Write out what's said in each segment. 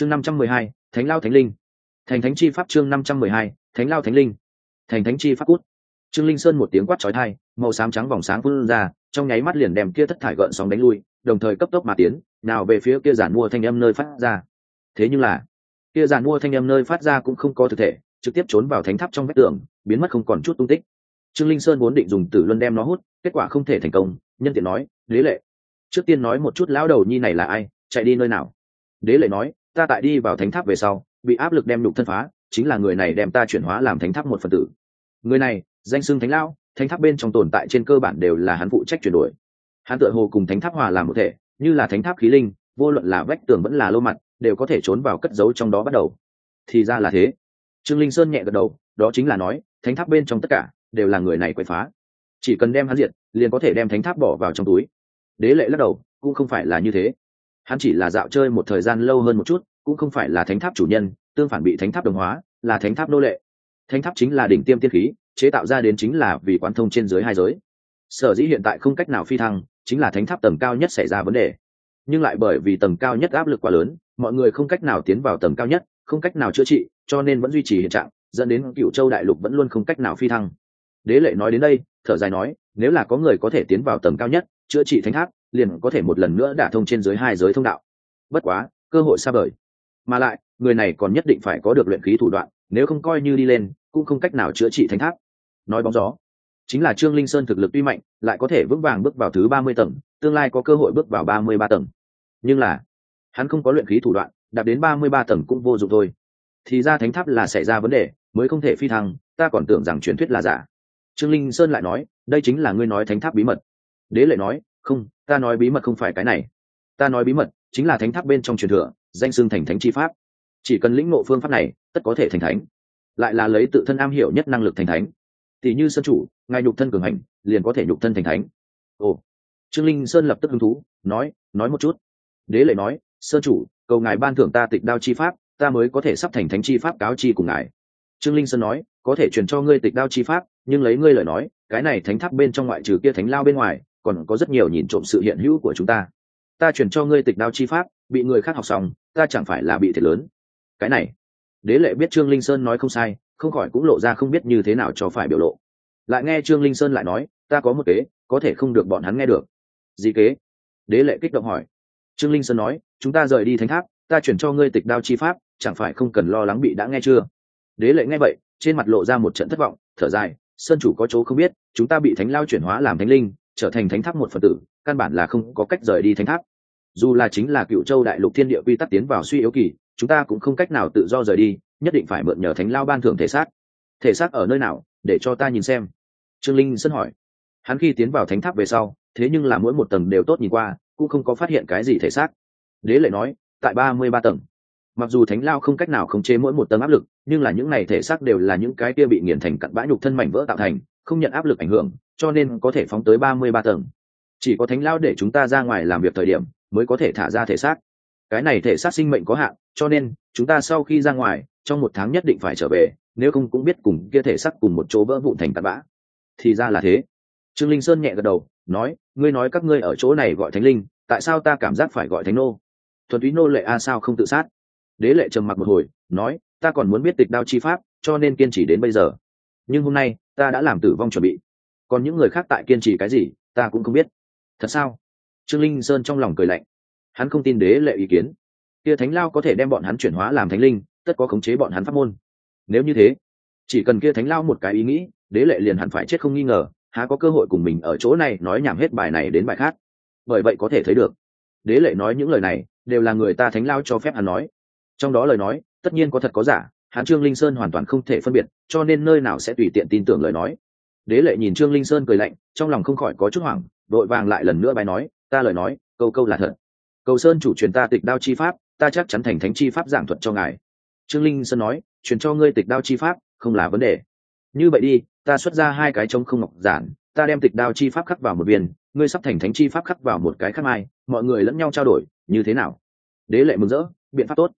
chương năm trăm mười hai, thánh lao thánh linh. Thành thánh chi pháp chương năm trăm mười hai, thánh lao thánh linh. Thành thánh chi pháp cút. Trương linh sơn một tiếng quát trói thai, màu xám trắng vòng sáng phun ra, trong nháy mắt liền đem kia thất thải gợn sóng đánh lui, đồng thời cấp tốc mà tiến, nào về phía kia giản mua thanh âm nơi phát ra. Thế nhưng là, kia giản mua thanh âm nơi phát ra cũng không có thực thể, trực tiếp trốn vào thánh tháp trong vách tường, biến mất không còn chút tung tích. Trương linh sơn vốn định dùng tử luân đem nó hút, kết quả không thể thành công, nhân tiện nói, đế lệ. Trước tiên nói một chút, lão đầu nhi này là ai, chạy đi nơi nào? Đế lệ nói ta tại đi vào thánh tháp về sau, bị áp lực đem nhục thân phá, chính là người này đem ta chuyển hóa làm thánh tháp một phần tử. Người này, danh xưng thánh lão, thánh tháp bên trong tồn tại trên cơ bản đều là hắn phụ trách chuyển đổi. Hắn tựa hồ cùng thánh tháp hòa làm một thể, như là thánh tháp khí linh, vô luận là vách tường vẫn là lô mặt, đều có thể trốn vào cất giấu trong đó bắt đầu. Thì ra là thế. Trương linh sơn nhẹ gật đầu, đó chính là nói, thánh tháp bên trong tất cả đều là người này quậy phá. Chỉ cần đem hắn diệt, liền có thể đem thánh tháp bỏ vào trong túi. Đế lệ lắc đầu, cũng không phải là như thế hắn chỉ là dạo chơi một thời gian lâu hơn một chút, cũng không phải là thánh tháp chủ nhân, tương phản bị thánh tháp đồng hóa, là thánh tháp nô lệ. Thánh tháp chính là đỉnh tiêm tiên khí, chế tạo ra đến chính là vì quán thông trên dưới hai giới. Sở dĩ hiện tại không cách nào phi thăng, chính là thánh tháp tầng cao nhất xảy ra vấn đề. Nhưng lại bởi vì tầng cao nhất áp lực quá lớn, mọi người không cách nào tiến vào tầng cao nhất, không cách nào chữa trị, cho nên vẫn duy trì hiện trạng, dẫn đến cựu châu đại lục vẫn luôn không cách nào phi thăng. Đế lệ nói đến đây, thở dài nói, nếu là có người có thể tiến vào tầng cao nhất, chữa trị thánh tháp liền có thể một lần nữa đả thông trên dưới hai giới thông đạo. Bất quá, cơ hội xa vời. Mà lại, người này còn nhất định phải có được luyện khí thủ đoạn, nếu không coi như đi lên, cũng không cách nào chữa trị thánh tháp. Nói bóng gió, chính là trương linh sơn thực lực tuy mạnh, lại có thể vững vàng bước vào thứ ba mươi tầng, tương lai có cơ hội bước vào ba mươi ba tầng. Nhưng là, hắn không có luyện khí thủ đoạn, đạt đến ba mươi ba tầng cũng vô dụng thôi. Thì ra thánh tháp là xảy ra vấn đề, mới không thể phi thăng, ta còn tưởng rằng truyền thuyết là giả. Trương linh sơn lại nói, đây chính là ngươi nói thánh tháp bí mật. Đế lệ nói không, ta nói bí mật không phải cái này. Ta nói bí mật chính là thánh tháp bên trong truyền thừa, danh xưng thành thánh chi pháp. Chỉ cần lĩnh ngộ phương pháp này, tất có thể thành thánh. Lại là lấy tự thân am hiểu nhất năng lực thành thánh. Tỷ như sơn chủ, ngài nhục thân cường hành, liền có thể nhục thân thành thánh. Ồ. Trương linh sơn lập tức hứng thú, nói nói một chút. Đế lệ nói, sơn chủ, cầu ngài ban thưởng ta tịch đao chi pháp, ta mới có thể sắp thành thánh chi pháp cáo chi cùng ngài. Trương linh sơn nói, có thể truyền cho ngươi tịch đao chi pháp, nhưng lấy ngươi lời nói, cái này thánh tháp bên trong ngoại trừ kia thánh lao bên ngoài còn có rất nhiều nhìn trộm sự hiện hữu của chúng ta. Ta truyền cho ngươi tịch đao chi pháp, bị người khác học xong, ta chẳng phải là bị thiệt lớn. Cái này, đế lệ biết trương linh sơn nói không sai, không khỏi cũng lộ ra không biết như thế nào cho phải biểu lộ. Lại nghe trương linh sơn lại nói, ta có một kế, có thể không được bọn hắn nghe được. Gì kế? Đế lệ kích động hỏi. Trương linh sơn nói, chúng ta rời đi thánh tháp, ta chuyển cho ngươi tịch đao chi pháp, chẳng phải không cần lo lắng bị đã nghe chưa? Đế lệ nghe vậy, trên mặt lộ ra một trận thất vọng, thở dài, sơn chủ có chỗ không biết, chúng ta bị thánh lao chuyển hóa làm thánh linh trở thành thánh tháp một phần tử, căn bản là không có cách rời đi thánh tháp. Dù là chính là cựu châu đại lục thiên địa quy tắc tiến vào suy yếu kỳ, chúng ta cũng không cách nào tự do rời đi, nhất định phải mượn nhờ thánh lao ban thưởng thể xác. Thể xác ở nơi nào, để cho ta nhìn xem. Trương linh sân hỏi. Hắn khi tiến vào thánh tháp về sau, thế nhưng là mỗi một tầng đều tốt nhìn qua, cũng không có phát hiện cái gì thể xác. Đế lệ nói, tại ba mươi ba tầng. Mặc dù thánh lao không cách nào khống chế mỗi một tầng áp lực, nhưng là những này thể xác đều là những cái kia bị nghiền thành cặn bã nhục thân mảnh vỡ tạo thành không nhận áp lực ảnh hưởng, cho nên có thể phóng tới ba mươi ba tầng. Chỉ có thánh lao để chúng ta ra ngoài làm việc thời điểm, mới có thể thả ra thể xác. Cái này thể xác sinh mệnh có hạn, cho nên, chúng ta sau khi ra ngoài, trong một tháng nhất định phải trở về, nếu không cũng biết cùng kia thể xác cùng một chỗ vỡ vụn thành tạt bã. Thì ra là thế. Trương linh sơn nhẹ gật đầu, nói, ngươi nói các ngươi ở chỗ này gọi thánh linh, tại sao ta cảm giác phải gọi thánh nô? Thuần túy nô lệ a sao không tự sát? Đế lệ trầm mặc một hồi, nói, ta còn muốn biết tịch đao chi pháp, cho nên kiên trì đến bây giờ. Nhưng hôm nay ta đã làm tử vong chuẩn bị. Còn những người khác tại kiên trì cái gì, ta cũng không biết. Thật sao? Trương linh sơn trong lòng cười lạnh. Hắn không tin đế lệ ý kiến. Kia thánh lao có thể đem bọn hắn chuyển hóa làm thánh linh, tất có khống chế bọn hắn pháp môn. Nếu như thế, chỉ cần kia thánh lao một cái ý nghĩ, đế lệ liền hẳn phải chết không nghi ngờ, há có cơ hội cùng mình ở chỗ này nói nhảm hết bài này đến bài khác. Bởi vậy có thể thấy được, đế lệ nói những lời này, đều là người ta thánh lao cho phép hắn nói. Trong đó lời nói, tất nhiên có thật có giả hắn trương linh sơn hoàn toàn không thể phân biệt, cho nên nơi nào sẽ tùy tiện tin tưởng lời nói. Đế lệ nhìn trương linh sơn cười lạnh, trong lòng không khỏi có chút hoảng, đội vàng lại lần nữa bài nói, ta lời nói, câu câu là thật. Cầu sơn chủ truyền ta tịch đao chi pháp, ta chắc chắn thành thánh chi pháp giảng thuật cho ngài. Trương linh sơn nói, truyền cho ngươi tịch đao chi pháp, không là vấn đề. Như vậy đi, ta xuất ra hai cái trống không ngọc giản, ta đem tịch đao chi pháp khắc vào một viên, ngươi sắp thành thánh chi pháp khắc vào một cái khắc mai, mọi người lẫn nhau trao đổi, như thế nào? Đế lệ mừng rỡ, biện pháp tốt.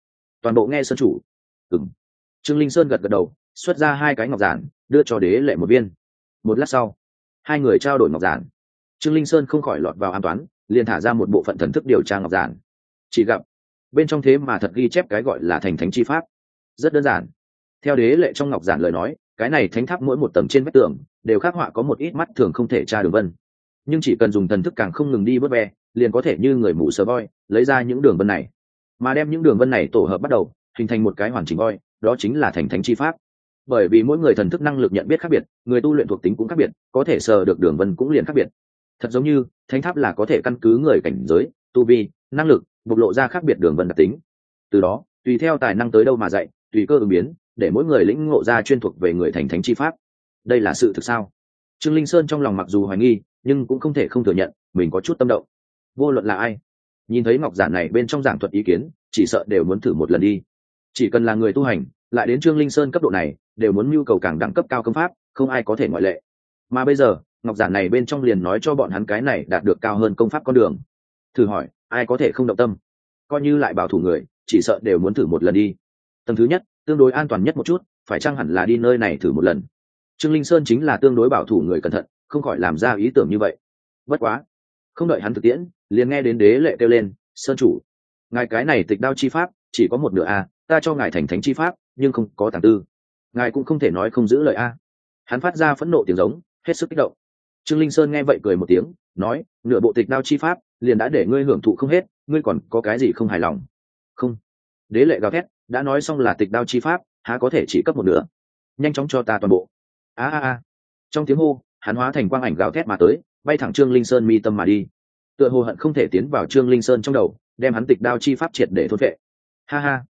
Toàn bộ nghe sơn chủ. Ừng trương linh sơn gật gật đầu, xuất ra hai cái ngọc giản, đưa cho đế lệ một viên. Một lát sau, hai người trao đổi ngọc giản. Trương linh sơn không khỏi lọt vào an toán, liền thả ra một bộ phận thần thức điều tra ngọc giản. Chỉ gặp, bên trong thế mà thật ghi chép cái gọi là thành thánh chi pháp. Rất đơn giản. Theo đế lệ trong ngọc giản lời nói, cái này thánh tháp mỗi một tầng trên vách tường, đều khắc họa có một ít mắt thường không thể tra đường vân. Nhưng chỉ cần dùng thần thức càng không ngừng đi bớt ve liền có thể như người mù sờ voi, lấy ra những đường vân này. Mà đem những đường vân này tổ hợp bắt đầu, hình thành một cái hoàn chỉnh voi đó chính là thành thánh chi pháp. Bởi vì mỗi người thần thức năng lực nhận biết khác biệt, người tu luyện thuộc tính cũng khác biệt, có thể sờ được đường vân cũng liền khác biệt. Thật giống như, thánh tháp là có thể căn cứ người cảnh giới, tu vi, năng lực, bộc lộ ra khác biệt đường vân đặc tính. Từ đó, tùy theo tài năng tới đâu mà dạy, tùy cơ ứng biến, để mỗi người lĩnh ngộ ra chuyên thuộc về người thành thánh chi pháp. Đây là sự thực sao? Trương linh sơn trong lòng mặc dù hoài nghi, nhưng cũng không thể không thừa nhận, mình có chút tâm động. Vô luận là ai? Nhìn thấy ngọc giản này bên trong giảng thuật ý kiến, chỉ sợ đều muốn thử một lần đi chỉ cần là người tu hành, lại đến trương linh sơn cấp độ này, đều muốn nhu cầu càng đẳng cấp cao công pháp, không ai có thể ngoại lệ. Mà bây giờ, ngọc giản này bên trong liền nói cho bọn hắn cái này đạt được cao hơn công pháp con đường. Thử hỏi, ai có thể không động tâm? Coi như lại bảo thủ người, chỉ sợ đều muốn thử một lần đi. Tầng thứ nhất, tương đối an toàn nhất một chút, phải chăng hẳn là đi nơi này thử một lần? Trương linh sơn chính là tương đối bảo thủ người cẩn thận, không khỏi làm ra ý tưởng như vậy. Bất quá, không đợi hắn thực tiễn, liền nghe đến đế lệ kêu lên, sơn chủ, ngài cái này tịch đao chi pháp, chỉ có một nửa a ta cho ngài thành thánh chi pháp, nhưng không có tàng tư. Ngài cũng không thể nói không giữ lời a. Hắn phát ra phẫn nộ tiếng giống, hết sức kích động. Trương linh sơn nghe vậy cười một tiếng, nói, nửa bộ tịch đao chi pháp, liền đã để ngươi hưởng thụ không hết, ngươi còn có cái gì không hài lòng? Không. Đế lệ gào thét, đã nói xong là tịch đao chi pháp, há có thể chỉ cấp một nửa? Nhanh chóng cho ta toàn bộ. A a a. Trong tiếng hô, hắn hóa thành quang ảnh gào thét mà tới, bay thẳng trương linh sơn mi tâm mà đi. Tựa hồ hận không thể tiến vào trương linh sơn trong đầu, đem hắn tịch đao chi pháp triệt để thốt vệ ha ha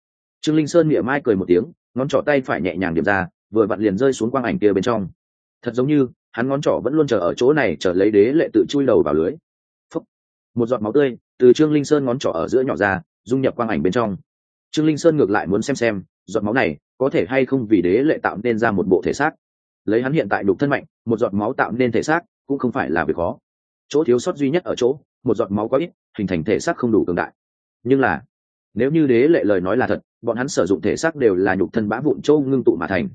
trương linh sơn miệng mai cười một tiếng, ngón trỏ tay phải nhẹ nhàng điểm ra, vừa vặn liền rơi xuống quang ảnh kia bên trong. Thật giống như, hắn ngón trỏ vẫn luôn chờ ở chỗ này, chờ lấy đế lệ tự chui đầu vào lưới. Phúc. một giọt máu tươi từ trương linh sơn ngón trỏ ở giữa nhỏ ra, dung nhập quang ảnh bên trong. Trương linh sơn ngược lại muốn xem xem, giọt máu này có thể hay không vì đế lệ tạo nên ra một bộ thể xác. Lấy hắn hiện tại đục thân mạnh, một giọt máu tạo nên thể xác cũng không phải là việc khó. Chỗ thiếu sót duy nhất ở chỗ, một giọt máu quá ít, hình thành thể xác không đủ cường đại. Nhưng là nếu như đế lệ lời nói là thật, bọn hắn sử dụng thể xác đều là nhục thân bã vụn châu ngưng tụ mà thành.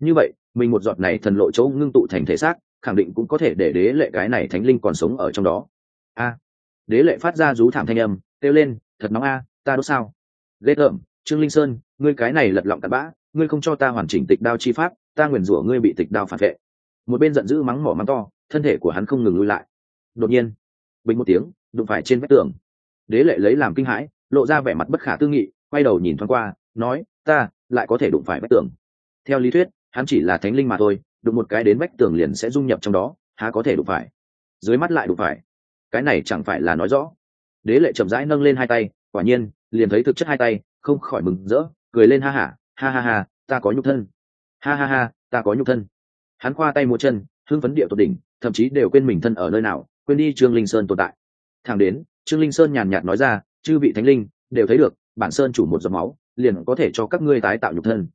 Như vậy, mình một giọt này thần lộ châu ngưng tụ thành thể xác, khẳng định cũng có thể để đế lệ cái này thánh linh còn sống ở trong đó. A. Đế lệ phát ra rú thảm thanh âm, kêu lên, thật nóng a, ta đốt sao? Ghê tởm, trương linh sơn, ngươi cái này lật lọng tạt bã, ngươi không cho ta hoàn chỉnh tịch đao chi pháp, ta nguyền rủa ngươi bị tịch đao phản vệ. Một bên giận dữ mắng mỏ mắng to, thân thể của hắn không ngừng lui lại. Đột nhiên, bình một tiếng, đụng phải trên vách tường. Đế lệ lấy làm kinh hãi lộ ra vẻ mặt bất khả tư nghị quay đầu nhìn thoáng qua nói ta lại có thể đụng phải vách tường. Theo lý thuyết hắn chỉ là thánh linh mà thôi đụng một cái đến vách tường liền sẽ dung nhập trong đó há có thể đụng phải? Dưới mắt lại đụng phải. Cái này chẳng phải là nói rõ. Đế lệ chậm rãi nâng lên hai tay quả nhiên liền thấy thực chất hai tay không khỏi mừng rỡ cười lên ha hả ha, ha ha ha ta có nhục thân. Ha ha ha ta có nhục thân. Hắn khoa tay mua chân hưng phấn địa tột đỉnh thậm chí đều quên mình thân ở nơi nào quên đi trương linh sơn tồn tại. Thẳng đến trương linh sơn nhàn nhạt nói ra chư vị thánh linh, đều thấy được, bản sơn chủ một giọt máu, liền có thể cho các ngươi tái tạo nhục thân.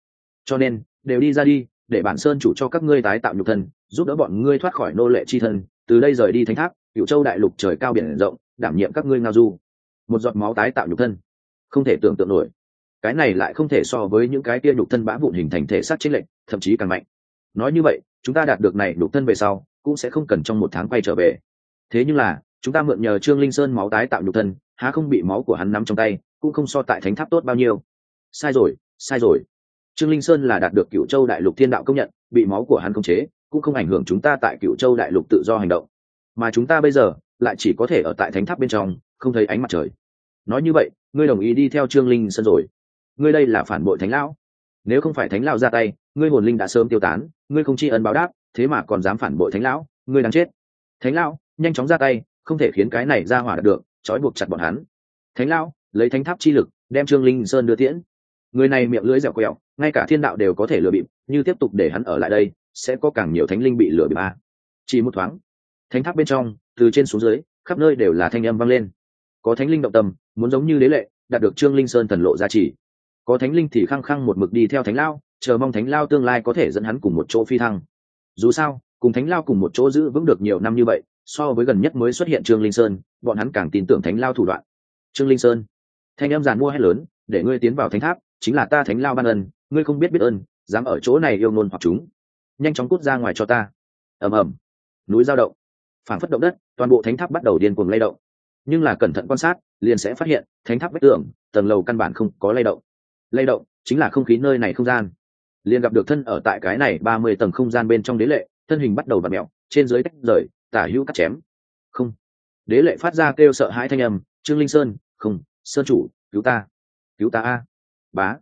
Cho nên, đều đi ra đi, để bản sơn chủ cho các ngươi tái tạo nhục thân, giúp đỡ bọn ngươi thoát khỏi nô lệ chi thân, từ đây rời đi thánh tháp cựu châu đại lục trời cao biển rộng, đảm nhiệm các ngươi ngao du. Một giọt máu tái tạo nhục thân. Không thể tưởng tượng nổi. Cái này lại không thể so với những cái kia nhục thân bã vụn hình thành thể xác chính lệnh thậm chí càng mạnh. Nói như vậy, chúng ta đạt được này nhục thân về sau, cũng sẽ không cần trong một tháng quay trở về. Thế nhưng là, chúng ta mượn nhờ trương linh sơn máu tái tạo nhục thân há không bị máu của hắn nắm trong tay, cũng không so tại thánh tháp tốt bao nhiêu. Sai rồi sai rồi. Trương linh sơn là đạt được cựu châu đại lục thiên đạo công nhận, bị máu của hắn khống chế, cũng không ảnh hưởng chúng ta tại cựu châu đại lục tự do hành động. Mà chúng ta bây giờ, lại chỉ có thể ở tại thánh tháp bên trong, không thấy ánh mặt trời. Nói như vậy, ngươi đồng ý đi theo trương linh sơn rồi. Ngươi đây là phản bội thánh lão. Nếu không phải thánh lão ra tay, ngươi hồn linh đã sớm tiêu tán, ngươi không tri ân báo đáp, thế mà còn dám phản bội thánh lão, ngươi đáng chết. Thánh lão, nhanh chóng ra tay, không thể khiến cái này ra hỏa được trói buộc chặt bọn hắn. Thánh lão, lấy thánh tháp chi lực, đem trương linh sơn đưa tiễn. Người này miệng lưỡi dẻo quẹo, ngay cả thiên đạo đều có thể lừa bịp, như tiếp tục để hắn ở lại đây, sẽ có càng nhiều thánh linh bị lừa bịp a. Chỉ một thoáng, thánh tháp bên trong, từ trên xuống dưới, khắp nơi đều là thanh âm vang lên. Có thánh linh động tâm, muốn giống như đế lệ, đạt được trương linh sơn thần lộ gia trì. Có thánh linh thì khăng khăng một mực đi theo thánh lao chờ mong thánh lao tương lai có thể dẫn hắn cùng một chỗ phi thăng. Dù sao, cùng thánh lao cùng một chỗ giữ vững được nhiều năm như vậy so với gần nhất mới xuất hiện trương linh sơn, bọn hắn càng tin tưởng thánh lao thủ đoạn. Trương linh sơn, thanh em giàn mua hay lớn, để ngươi tiến vào thánh tháp, chính là ta thánh lao ban ân, ngươi không biết biết ơn, dám ở chỗ này yêu ngôn hoặc chúng. Nhanh chóng cút ra ngoài cho ta. Ầm ầm. Núi giao động. Phản phất động đất, toàn bộ thánh tháp bắt đầu điên cuồng lay động. Nhưng là cẩn thận quan sát, liền sẽ phát hiện, thánh tháp vách tường, tầng lầu căn bản không có lay động. Lay động, chính là không khí nơi này không gian. Liền gặp được thân ở tại cái này ba mươi tầng không gian bên trong đế lệ, thân hình bắt đầu bật mẹo trên dưới tách rời tả hữu cắt chém. Không. Đế lệ phát ra kêu sợ hãi thanh âm, trương linh sơn, không, sơn chủ, cứu ta cứu ta a. Bá.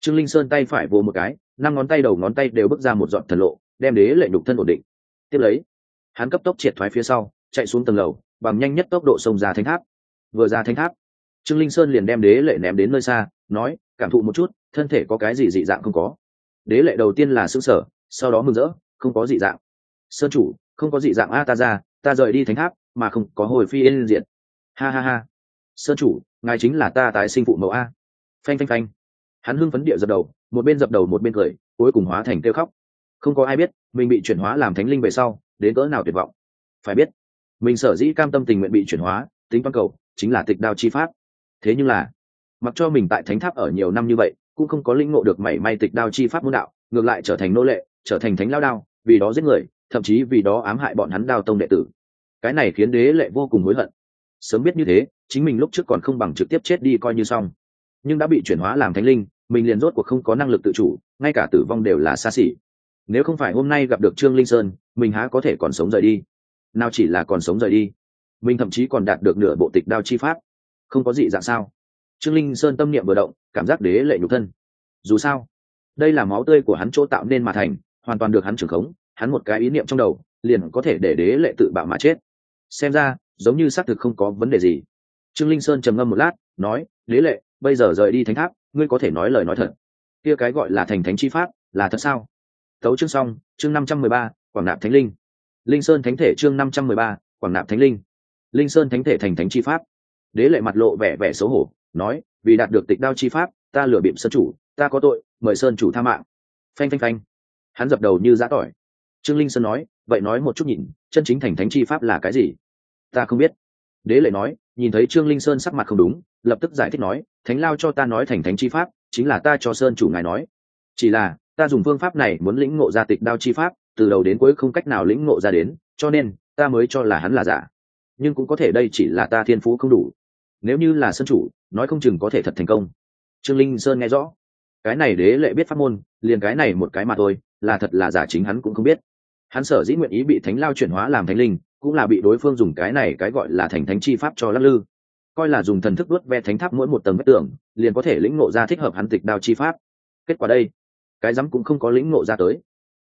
Trương linh sơn tay phải vô một cái, năm ngón tay đầu ngón tay đều bước ra một dọn thần lộ, đem đế lệ nhục thân ổn định. Tiếp lấy, hắn cấp tốc triệt thoái phía sau, chạy xuống tầng lầu, bằng nhanh nhất tốc độ xông ra thánh tháp. Vừa ra thánh tháp, trương linh sơn liền đem đế lệ ném đến nơi xa, nói, cảm thụ một chút, thân thể có cái gì dị dạng không có? Đế lệ đầu tiên là xương sở sau đó mừng rỡ, không có dị dạng. Sơn chủ không có dị dạng a ta ra, ta rời đi thánh tháp, mà không có hồi phi yên diện ha ha ha. Sơn chủ, ngài chính là ta tái sinh phụ mẫu a. Phanh phanh phanh. Hắn hưng phấn địa dập đầu, một bên dập đầu một bên cười, cuối cùng hóa thành kêu khóc. Không có ai biết, mình bị chuyển hóa làm thánh linh về sau, đến cỡ nào tuyệt vọng. Phải biết, mình sở dĩ cam tâm tình nguyện bị chuyển hóa, tính toàn cầu, chính là tịch đao chi pháp. Thế nhưng là, mặc cho mình tại thánh tháp ở nhiều năm như vậy, cũng không có lĩnh ngộ được mảy may tịch đao chi pháp môn đạo, ngược lại trở thành nô lệ, trở thành thánh lao đao, vì đó giết người thậm chí vì đó ám hại bọn hắn đao tông đệ tử. Cái này khiến đế lệ vô cùng hối hận. Sớm biết như thế, chính mình lúc trước còn không bằng trực tiếp chết đi coi như xong. Nhưng đã bị chuyển hóa làm thánh linh, mình liền rốt cuộc không có năng lực tự chủ, ngay cả tử vong đều là xa xỉ. Nếu không phải hôm nay gặp được trương linh sơn, mình há có thể còn sống rời đi? Nào chỉ là còn sống rời đi, mình thậm chí còn đạt được nửa bộ tịch đao chi pháp. Không có gì dạng sao? Trương linh sơn tâm niệm vừa động, cảm giác đế lệ nhục thân. Dù sao, đây là máu tươi của hắn chỗ tạo nên mà thành, hoàn toàn được hắn trưởng khống hắn một cái ý niệm trong đầu, liền có thể để đế lệ tự bạo mà chết. Xem ra, giống như xác thực không có vấn đề gì. Trương linh sơn trầm ngâm một lát, nói, đế lệ, bây giờ rời đi thánh tháp, ngươi có thể nói lời nói thật. Kia cái gọi là thành thánh chi pháp là thật sao? Tấu chương xong, chương năm trăm mười ba, quảng nạp thánh linh. Linh sơn thánh thể chương năm trăm mười ba, quảng nạp thánh linh. Linh sơn thánh thể thành thánh chi pháp. Đế lệ mặt lộ vẻ vẻ xấu hổ, nói, vì đạt được tịch đao chi pháp, ta lừa bịp sơn chủ, ta có tội, mời sơn chủ tha mạng. Phanh phanh phanh. Hắn dập đầu như giã tỏi trương linh sơn nói, vậy nói một chút nhìn, chân chính thành thánh chi pháp là cái gì? Ta không biết. Đế lệ nói, nhìn thấy trương linh sơn sắc mặt không đúng, lập tức giải thích nói, thánh lao cho ta nói thành thánh chi pháp, chính là ta cho sơn chủ ngài nói. Chỉ là, ta dùng phương pháp này muốn lĩnh ngộ ra tịch đao chi pháp, từ đầu đến cuối không cách nào lĩnh ngộ ra đến, cho nên, ta mới cho là hắn là giả. Nhưng cũng có thể đây chỉ là ta thiên phú không đủ. Nếu như là sân chủ, nói không chừng có thể thật thành công. Trương linh sơn nghe rõ. Cái này đế lệ biết pháp môn, liền cái này một cái mà thôi, là thật là giả chính hắn cũng không biết hắn sở dĩ nguyện ý bị thánh lao chuyển hóa làm thánh linh, cũng là bị đối phương dùng cái này cái gọi là thành thánh chi pháp cho lắc lư. Coi là dùng thần thức đuốt ve thánh tháp mỗi một tầng vách tường, liền có thể lĩnh ngộ ra thích hợp hắn tịch đao chi pháp. Kết quả đây, cái rắm cũng không có lĩnh ngộ ra tới.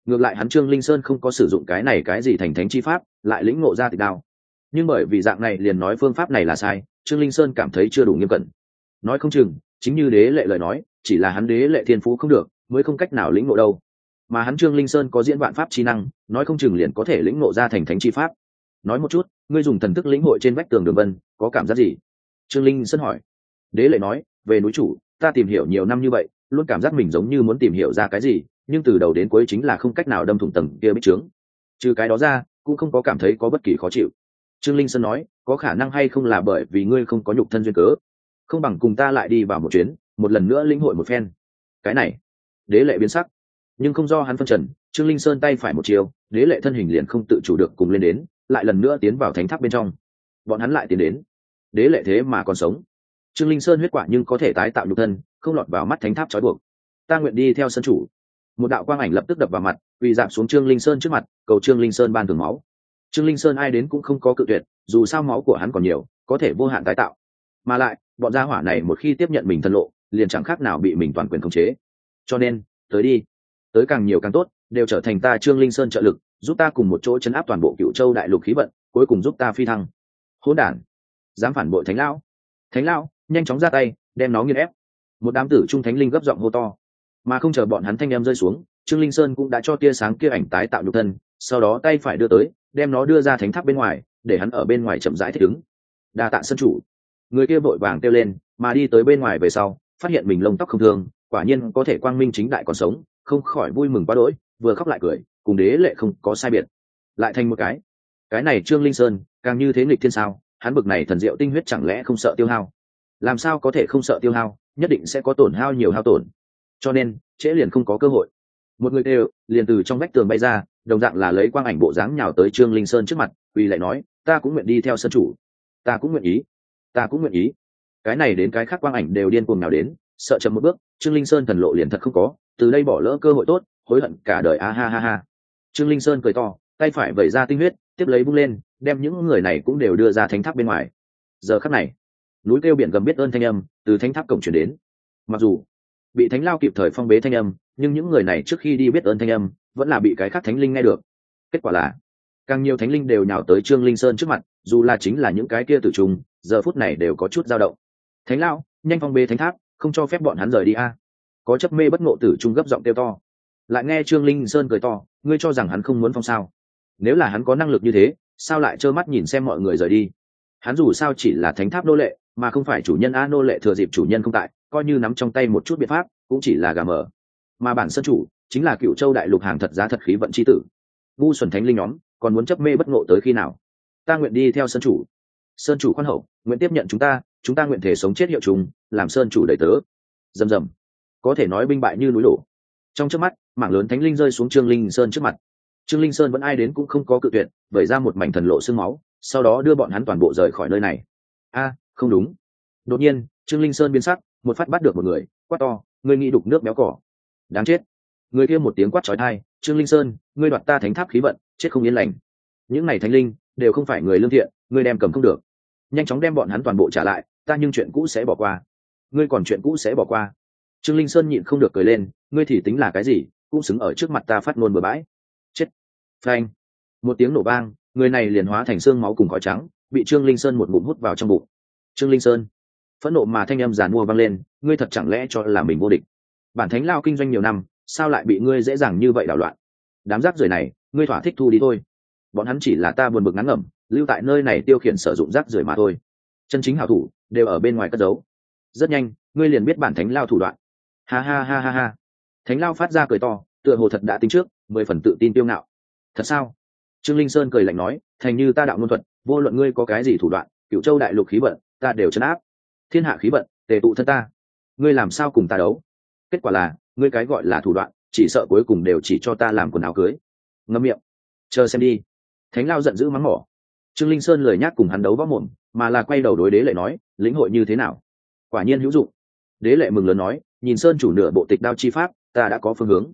Ngược lại hắn trương linh sơn không có sử dụng cái này cái gì thành thánh chi pháp, lại lĩnh ngộ ra tịch đao. Nhưng bởi vì dạng này liền nói phương pháp này là sai, trương linh sơn cảm thấy chưa đủ nghiêm cẩn. Nói không chừng, chính như đế lệ lời nói, chỉ là hắn đế lệ thiên phú không được, mới không cách nào lĩnh ngộ đâu mà hắn trương linh sơn có diễn vạn pháp chi năng, nói không chừng liền có thể lĩnh ngộ ra thành thánh chi pháp. Nói một chút, ngươi dùng thần thức lĩnh hội trên vách tường đường vân, có cảm giác gì? Trương linh sơn hỏi. Đế lệ nói, về núi chủ, ta tìm hiểu nhiều năm như vậy, luôn cảm giác mình giống như muốn tìm hiểu ra cái gì, nhưng từ đầu đến cuối chính là không cách nào đâm thủng tầng kia bích trướng. Trừ cái đó ra, cũng không có cảm thấy có bất kỳ khó chịu. Trương linh sơn nói, có khả năng hay không là bởi vì ngươi không có nhục thân duyên cớ. Không bằng cùng ta lại đi vào một chuyến, một lần nữa lĩnh hội một phen. Cái này, đế lệ biến sắc nhưng không do hắn phân trần, trương linh sơn tay phải một chiều, đế lệ thân hình liền không tự chủ được cùng lên đến, lại lần nữa tiến vào thánh tháp bên trong. Bọn hắn lại tiến đến. Đế lệ thế mà còn sống. Trương linh sơn huyết quả nhưng có thể tái tạo nhục thân, không lọt vào mắt thánh tháp trói buộc. Ta nguyện đi theo sân chủ. Một đạo quang ảnh lập tức đập vào mặt quỳ dạp xuống trương linh sơn trước mặt, cầu trương linh sơn ban thường máu. Trương linh sơn ai đến cũng không có cự tuyệt, dù sao máu của hắn còn nhiều, có thể vô hạn tái tạo. Mà lại, bọn gia hỏa này một khi tiếp nhận mình thân lộ, liền chẳng khác nào bị mình toàn quyền khống chế. Cho nên, tới đi tới càng nhiều càng tốt đều trở thành ta trương linh sơn trợ lực giúp ta cùng một chỗ chấn áp toàn bộ cựu châu đại lục khí vận cuối cùng giúp ta phi thăng. Hỗn đản dám phản bội thánh lão. Thánh lão nhanh chóng ra tay đem nó nghiên ép. Một đám tử trung thánh linh gấp giọng hô to. Mà không chờ bọn hắn thanh em rơi xuống trương linh sơn cũng đã cho tia sáng kia ảnh tái tạo nhục thân sau đó tay phải đưa tới đem nó đưa ra thánh tháp bên ngoài để hắn ở bên ngoài chậm rãi thích ứng. Đa tạ sân chủ. Người kia vội vàng kêu lên mà đi tới bên ngoài về sau phát hiện mình lông tóc không thường, quả nhiên có thể quang minh chính đại còn sống không khỏi vui mừng quá đỗi, vừa khóc lại cười, cùng đế lệ không có sai biệt. Lại thành một cái. Cái này trương linh sơn, càng như thế nghịch thiên sao, hắn bực này thần diệu tinh huyết chẳng lẽ không sợ tiêu hao? Làm sao có thể không sợ tiêu hao, nhất định sẽ có tổn hao nhiều hao tổn. Cho nên, trễ liền không có cơ hội. Một người đều, liền từ trong vách tường bay ra, đồng dạng là lấy quang ảnh bộ dáng nhào tới trương linh sơn trước mặt uy lại nói, ta cũng nguyện đi theo sân chủ. Ta cũng nguyện ý. Ta cũng nguyện ý. Cái này đến cái khác quang ảnh đều điên cuồng nào đến, sợ chậm một bước, trương linh sơn thần lộ liền thật không có từ đây bỏ lỡ cơ hội tốt, hối hận cả đời, a ha ha ha. Trương linh sơn cười to, tay phải vẩy ra tinh huyết, tiếp lấy bung lên, đem những người này cũng đều đưa ra thánh tháp bên ngoài. Giờ khắc này, núi kêu biển gầm biết ơn thanh âm từ thánh tháp cổng chuyển đến. Mặc dù bị thánh lao kịp thời phong bế thanh âm, nhưng những người này trước khi đi biết ơn thanh âm, vẫn là bị cái khác thánh linh nghe được. Kết quả là, càng nhiều thánh linh đều nhào tới trương linh sơn trước mặt, dù là chính là những cái kia tử trùng, giờ phút này đều có chút dao động. Thánh lao, nhanh phong bế thánh tháp, không cho phép bọn hắn rời đi a có chấp mê bất ngộ tử trung gấp giọng kêu to. Lại nghe trương linh sơn cười to, ngươi cho rằng hắn không muốn phong sao? Nếu là hắn có năng lực như thế, sao lại trơ mắt nhìn xem mọi người rời đi? Hắn dù sao chỉ là thánh tháp nô lệ, mà không phải chủ nhân a nô lệ thừa dịp chủ nhân không tại, coi như nắm trong tay một chút biện pháp, cũng chỉ là gà mờ. Mà bản sân chủ chính là cựu châu đại lục hàng thật giá thật khí vận c h i tử. Ngu xuẩn thánh linh nhóm, còn muốn chấp mê bất ngộ tới khi nào? Ta nguyện đi theo sân chủ. Sơn chủ khoan hậu, nguyện tiếp nhận chúng ta chúng ta nguyện thể sống chết hiệu chúng, làm sơn chủ đầy tớ. Dầm dầm có thể nói binh bại như núi đổ. Trong trước mắt, mảng lớn thánh linh rơi xuống trương linh sơn trước mặt. Trương linh sơn vẫn ai đến cũng không có cự tuyệt bởi ra một mảnh thần lộ xương máu, sau đó đưa bọn hắn toàn bộ rời khỏi nơi này. A, không đúng. Đột nhiên, trương linh sơn biến sắc, một phát bắt được một người, quát to người nghĩ đục nước béo cỏ. Đáng chết. Người kia một tiếng quát trói thai trương linh sơn, ngươi đoạt ta thánh tháp khí vận, chết không yên lành. Những n à y thánh linh đều không phải người lương thiện, ngươi đem cầm không được. Nhanh chóng đem bọn hắn toàn bộ trả lại, ta nhưng chuyện cũ sẽ bỏ qua. Ngươi còn chuyện cũ sẽ bỏ qua trương linh sơn nhịn không được cười lên, ngươi thì tính là cái gì, cũng xứng ở trước mặt ta phát ngôn bừa bãi. Chết. Phanh. Một tiếng nổ vang, người này liền hóa thành xương máu cùng khói trắng, bị trương linh sơn một ngụm hút vào trong bụng. Trương linh sơn. Phẫn nộ mà thanh âm giàn mua vang lên, ngươi thật chẳng lẽ cho là mình vô địch? Bản thánh lao kinh doanh nhiều năm, sao lại bị ngươi dễ dàng như vậy đảo loạn? Đám rác rưởi này, ngươi thỏa thích thu đi thôi. Bọn hắn chỉ là ta buồn bực ngắn ngẩm, lưu tại nơi này tiêu khiển sử dụng rác rưởi mà thôi. Chân chính hảo thủ, đều ở bên ngoài cất giấu. Rất nhanh, ngươi liền biết bản thánh lao thủ đoạn ha ha ha ha ha. Thánh lao phát ra cười to, tựa hồ thật đã tính trước, mười phần tự tin tiêu ngạo. Thật sao? Trương linh sơn cười lạnh nói, thành như ta đạo ngôn thuật, vô luận ngươi có cái gì thủ đoạn cựu châu đại lục khí vận, ta đều chấn áp. Thiên hạ khí vận, tề tụ thân ta. Ngươi làm sao cùng ta đấu? Kết quả là, ngươi cái gọi là thủ đoạn, chỉ sợ cuối cùng đều chỉ cho ta làm quần áo cưới. Ngâm miệng. Chờ xem đi. Thánh lao giận dữ mắng mỏ. Trương linh sơn lời nhắc cùng hắn đấu võ mồm, mà là quay đầu đối đế lệ nói, lĩnh hội như thế nào? Quả nhiên hữu dụng. Đế lệ mừng lớn nói nhìn sơn chủ nửa bộ tịch đao chi pháp, ta đã có phương hướng.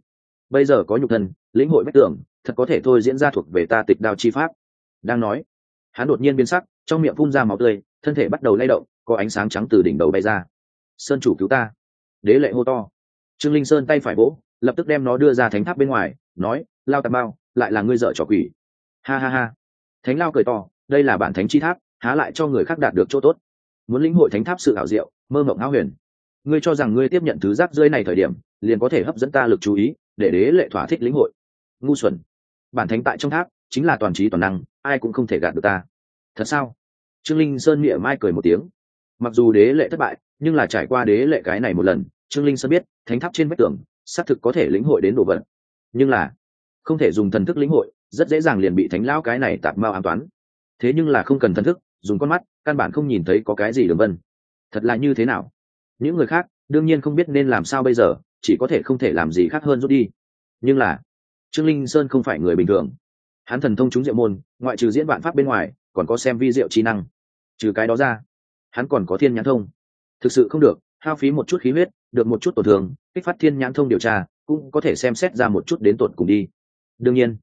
Bây giờ có nhục thân, lĩnh hội bách tưởng thật có thể thôi diễn ra thuộc về ta tịch đao chi pháp. Đang nói, hắn đột nhiên biến sắc, trong miệng phun ra máu tươi, thân thể bắt đầu lay động, có ánh sáng trắng từ đỉnh đầu bay ra. Sơn chủ cứu ta. Đế lệ hô to. Trương linh sơn tay phải vỗ, lập tức đem nó đưa ra thánh tháp bên ngoài, nói, lao tà bao lại là ngươi dợ trò quỷ. Ha ha ha. Thánh lao cười to, đây là bản thánh chi tháp, há lại cho người khác đạt được chỗ tốt. Muốn lĩnh hội thánh tháp sự ảo diệu, mơ mộng háo huyền ngươi cho rằng ngươi tiếp nhận thứ rác rưởi này thời điểm, liền có thể hấp dẫn ta lực chú ý, để đế lệ thỏa thích lĩnh hội. Ngu xuẩn. Bản thánh tại trong tháp, chính là toàn trí toàn năng, ai cũng không thể gạt được ta. Thật sao? Trương linh sơn miệng mai cười một tiếng. Mặc dù đế lệ thất bại, nhưng là trải qua đế lệ cái này một lần, trương linh sơn biết, thánh tháp trên vách tường, xác thực có thể lĩnh hội đến đồ vật. Nhưng là, không thể dùng thần thức lĩnh hội, rất dễ dàng liền bị thánh lão cái này tạp mao an toán. Thế nhưng là không cần thần thức, dùng con mắt, căn bản không nhìn thấy có cái gì đường vân. Thật là như thế nào? Những người khác, đương nhiên không biết nên làm sao bây giờ, chỉ có thể không thể làm gì khác hơn rút đi. Nhưng là, trương linh sơn không phải người bình thường. Hắn thần thông trúng diệu môn, ngoại trừ diễn vạn pháp bên ngoài, còn có xem vi diệu trí năng. Trừ cái đó ra, hắn còn có thiên nhãn thông. Thực sự không được, hao phí một chút khí huyết, được một chút tổn thương, kích phát thiên nhãn thông điều tra, cũng có thể xem xét ra một chút đến tột cùng đi. Đương nhiên,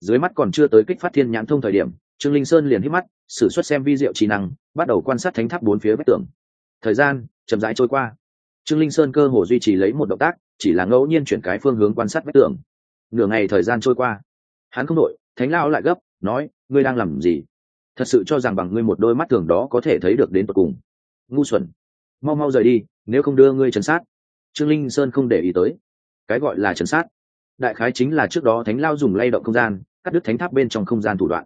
dưới mắt còn chưa tới kích phát thiên nhãn thông thời điểm, trương linh sơn liền hít mắt s ử suất xem vi diệu trí năng, bắt đầu quan sát thánh tháp bốn phía vách tường thời gian chậm rãi trôi qua. Trương linh sơn cơ hồ duy trì lấy một động tác, chỉ là ngẫu nhiên chuyển cái phương hướng quan sát vách tường. Nửa ngày thời gian trôi qua. Hắn không đội thánh lao lại gấp, nói, ngươi đang làm gì? Thật sự cho rằng bằng ngươi một đôi mắt thường đó có thể thấy được đến tận cùng. Ngu xuẩn. Mau mau rời đi, nếu không đưa ngươi chấn sát. Trương linh sơn không để ý tới. Cái gọi là chấn sát, đại khái chính là trước đó thánh lao dùng lay động không gian, cắt đứt thánh tháp bên trong không gian thủ đoạn.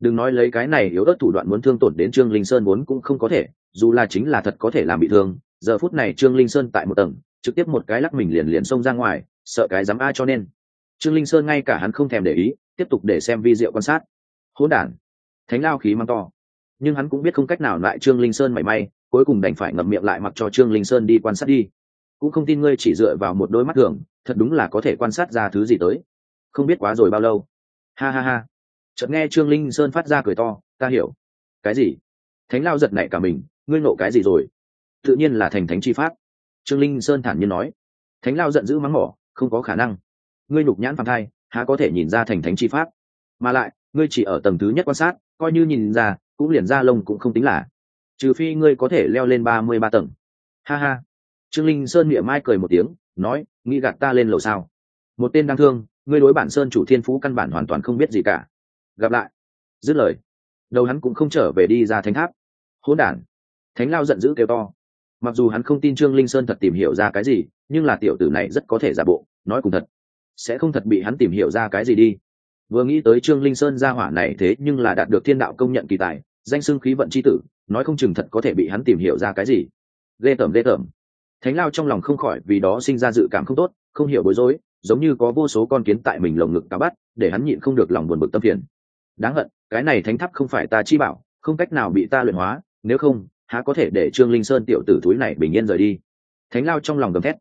Đừng nói lấy cái này yếu ớt thủ đoạn muốn thương tổn đến trương linh sơn vốn cũng không có thể dù là chính là thật có thể làm bị thương, giờ phút này trương linh sơn tại một tầng, trực tiếp một cái lắc mình liền liền xông ra ngoài, sợ cái dám ai cho nên. Trương linh sơn ngay cả hắn không thèm để ý, tiếp tục để xem vi diệu quan sát. Hỗn đản. Thánh lao khí mang to. Nhưng hắn cũng biết không cách nào lại trương linh sơn mảy may, cuối cùng đành phải ngậm miệng lại mặc cho trương linh sơn đi quan sát đi. Cũng không tin ngươi chỉ dựa vào một đôi mắt thường, thật đúng là có thể quan sát ra thứ gì tới. Không biết quá rồi bao lâu. Ha ha ha. Chợt nghe trương linh sơn phát ra cười to, ta hiểu. Cái gì? Thánh lao giật nảy cả mình ngươi nộ cái gì rồi? Tự nhiên là thành thánh chi pháp. Trương linh sơn thản nhiên nói. Thánh lao giận dữ mắng mỏ, không có khả năng. Ngươi nhục nhãn phàm thai, há có thể nhìn ra thành thánh chi pháp? Mà lại, ngươi chỉ ở tầng thứ nhất quan sát, coi như nhìn ra, cũng liền ra lông cũng không tính là. Trừ phi ngươi có thể leo lên ba mươi ba tầng. Ha ha. Trương linh sơn miệng mai cười một tiếng, nói, nghĩ gạt ta lên lầu sao? Một tên đang thương, ngươi đối bản sơn chủ thiên phú căn bản hoàn toàn không biết gì cả. Gặp lại. Dứt lời, đầu hắn cũng không trở về đi ra thánh tháp. Hỗn đản thánh lao giận dữ kêu to. Mặc dù hắn không tin trương linh sơn thật tìm hiểu ra cái gì, nhưng là tiểu tử này rất có thể giả bộ, nói cùng thật. Sẽ không thật bị hắn tìm hiểu ra cái gì đi. Vừa nghĩ tới trương linh sơn ra hỏa này thế nhưng là đạt được thiên đạo công nhận kỳ tài, danh xưng khí vận c h i tử, nói không chừng thật có thể bị hắn tìm hiểu ra cái gì. Ghê tởm ghê tởm. Thánh lao trong lòng không khỏi vì đó sinh ra dự cảm không tốt, không hiểu bối rối, giống như có vô số con kiến tại mình lồng ngực cá bắt, để hắn nhịn không được lòng buồn bực tâm phiền. Đáng hận, cái này thánh tháp không phải ta chi bảo, không cách nào bị ta luyện hóa, nếu không há có thể để trương linh sơn tiểu tử túi này bình yên rời đi. Thánh lao trong lòng gầm thét.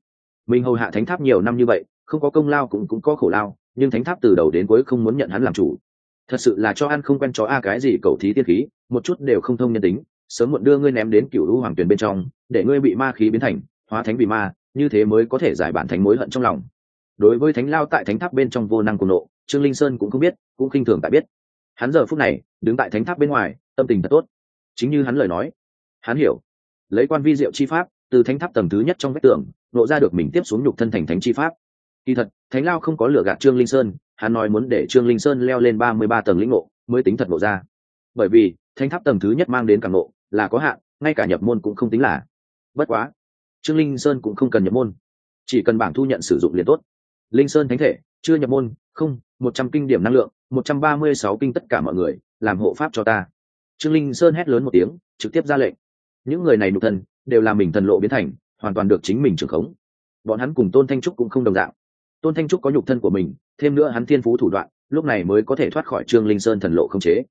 Mình hầu hạ thánh tháp nhiều năm như vậy, không có công lao cũng cũng có khổ lao, nhưng thánh tháp từ đầu đến cuối không muốn nhận hắn làm chủ. Thật sự là cho ăn không quen chó a, cái gì cầu thí tiên khí, một chút đều không thông nhân tính, sớm muộn đưa ngươi ném đến cựu lũ hoàng tuyền bên trong, để ngươi bị ma khí biến thành, hóa thánh vì ma, như thế mới có thể giải bản thánh mối hận trong lòng. Đối với thánh lao tại thánh tháp bên trong vô năng cùng nộ, trương linh sơn cũng không biết, cũng khinh thường tại biết. Hắn giờ phút này, đứng tại thánh tháp bên ngoài, tâm tình thật tốt. Chính như hắn lời nói hắn hiểu. Lấy quan vi diệu chi pháp, từ thánh tháp tầng thứ nhất trong vách tường, lộ ra được mình tiếp xuống nhục thân thành thánh chi pháp. Kỳ thật, thánh lao không có lựa gạt trương linh sơn, hắn nói muốn để trương linh sơn leo lên ba mươi ba tầng lĩnh ngộ, mới tính thật lộ ra. Bởi vì, thánh tháp tầng thứ nhất mang đến càng ngộ, là có hạn, ngay cả nhập môn cũng không tính là. Bất quá, trương linh sơn cũng không cần nhập môn. Chỉ cần bảng thu nhận sử dụng liền tốt. Linh sơn thánh thể, chưa nhập môn, không, một trăm kinh điểm năng lượng, một trăm ba mươi sáu kinh tất cả mọi người, làm hộ pháp cho ta. Trương linh sơn hét lớn một tiếng, trực tiếp ra lệnh những người này nụ thân đều là mình thần lộ biến thành, hoàn toàn được chính mình trưởng khống. Bọn hắn cùng tôn thanh trúc cũng không đồng dạng. Tôn thanh trúc có nhục thân của mình, thêm nữa hắn thiên phú thủ đoạn, lúc này mới có thể thoát khỏi trương linh sơn thần lộ không chế.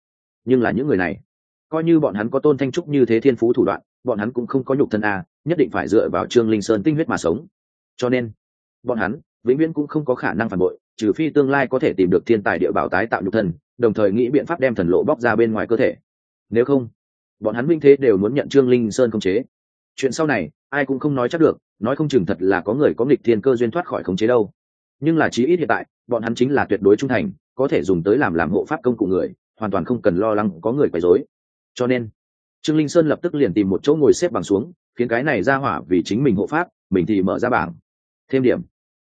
Nhưng là những người này, coi như bọn hắn có tôn thanh trúc như thế thiên phú thủ đoạn, bọn hắn cũng không có nhục thân a, nhất định phải dựa vào trương linh sơn tinh huyết mà sống. Cho nên, bọn hắn vĩnh viễn cũng không có khả năng phản bội, trừ phi tương lai có thể tìm được thiên tài địa bảo tái tạo nhục thân, đồng thời nghĩ biện pháp đem thần lộ bóc ra bên ngoài cơ thể. Nếu không bọn hắn minh thế đều muốn nhận trương linh sơn khống chế. Chuyện sau này, ai cũng không nói chắc được, nói không chừng thật là có người có nghịch thiên cơ duyên thoát khỏi khống chế đâu. Nhưng là chí ít hiện tại, bọn hắn chính là tuyệt đối trung thành, có thể dùng tới làm làm hộ pháp công cụ người, hoàn toàn không cần lo lắng có người quấy rối. Cho nên, trương linh sơn lập tức liền tìm một chỗ ngồi xếp bằng xuống, khiến cái này ra hỏa vì chính mình hộ pháp, mình thì mở ra bảng. Thêm điểm.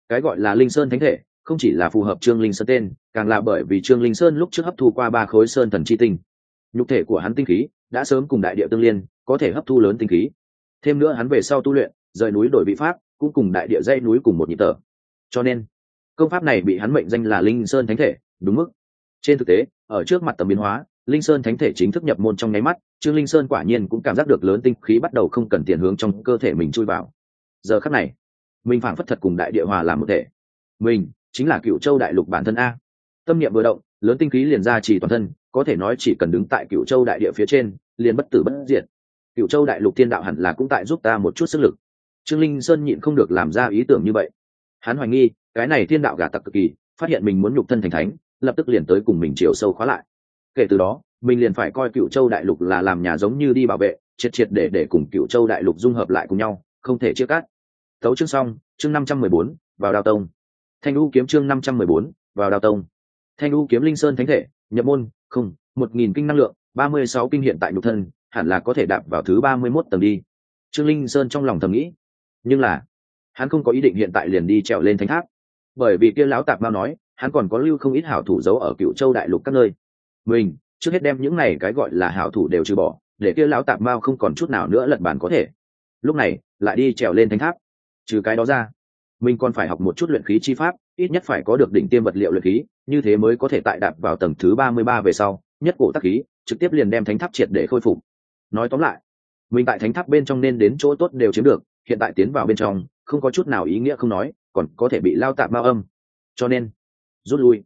Cái gọi là linh sơn thánh thể, không chỉ là phù hợp trương linh sơn tên, càng là bởi vì trương linh sơn lúc trước hấp thu qua ba khối sơn thần chi tinh. Nhục thể của hắn tinh khí đã sớm cùng đại địa tương liên, có thể hấp thu lớn tinh khí. Thêm nữa hắn về sau tu luyện, rời núi đổi vị pháp, cũng cùng đại địa dây núi cùng một nhịp tở cho nên, công pháp này bị hắn mệnh danh là linh sơn thánh thể, đúng mức? Trên thực tế, ở trước mặt tầm biến hóa, linh sơn thánh thể chính thức nhập môn trong nháy mắt, trương linh sơn quả nhiên cũng cảm giác được lớn tinh khí bắt đầu không cần tiền hướng trong cơ thể mình chui vào. Giờ khắc này, mình phảng phất thật cùng đại địa hòa làm một thể. Mình chính là cựu châu đại lục bản thân a. Tâm niệm vừa động lớn tinh khí liền ra chỉ toàn thân, có thể nói chỉ cần đứng tại cựu châu đại địa phía trên, liền bất tử bất diệt. Cựu châu đại lục thiên đạo hẳn là cũng tại giúp ta một chút sức lực. Trương linh sơn nhịn không được làm ra ý tưởng như vậy. Hắn hoài nghi, cái này thiên đạo gà tặc cực kỳ, phát hiện mình muốn nhục thân thành thánh, lập tức liền tới cùng mình chiều sâu khóa lại. Kể từ đó, mình liền phải coi cựu châu đại lục là làm nhà giống như đi bảo vệ, triệt triệt để để cùng cựu châu đại lục dung hợp lại cùng nhau, không thể chia cắt. Thấu chương xong, chương năm trăm mười bốn, vào đào tông. Thanh u kiếm chương năm trăm mười bốn, vào đào tông thanh u kiếm linh sơn thánh thể, nhập môn, không, một nghìn kinh năng lượng, ba mươi sáu kinh hiện tại nhục thân, hẳn là có thể đạp vào thứ ba mươi mốt tầng đi. Trương linh sơn trong lòng thầm nghĩ. Nhưng là, hắn không có ý định hiện tại liền đi trèo lên thánh tháp. Bởi vì kia lão tạp mao nói, hắn còn có lưu không ít hảo thủ giấu ở cựu châu đại lục các nơi. Mình, trước hết đem những này cái gọi là hảo thủ đều trừ bỏ, để kia lão tạp mao không còn chút nào nữa lật bàn có thể. Lúc này, lại đi trèo lên thánh tháp. Trừ cái đó ra, mình còn phải học một chút luyện khí chi pháp, ít nhất phải có được đỉnh tiêm vật liệu luyện khí như thế mới có thể tại đạp vào tầng thứ ba mươi ba về sau, nhất cổ tác khí trực tiếp liền đem thánh tháp triệt để khôi phục. Nói tóm lại, mình tại thánh tháp bên trong nên đến chỗ tốt đều chiếm được, hiện tại tiến vào bên trong, không có chút nào ý nghĩa không nói, còn có thể bị lao tạp bao âm. Cho nên, rút lui.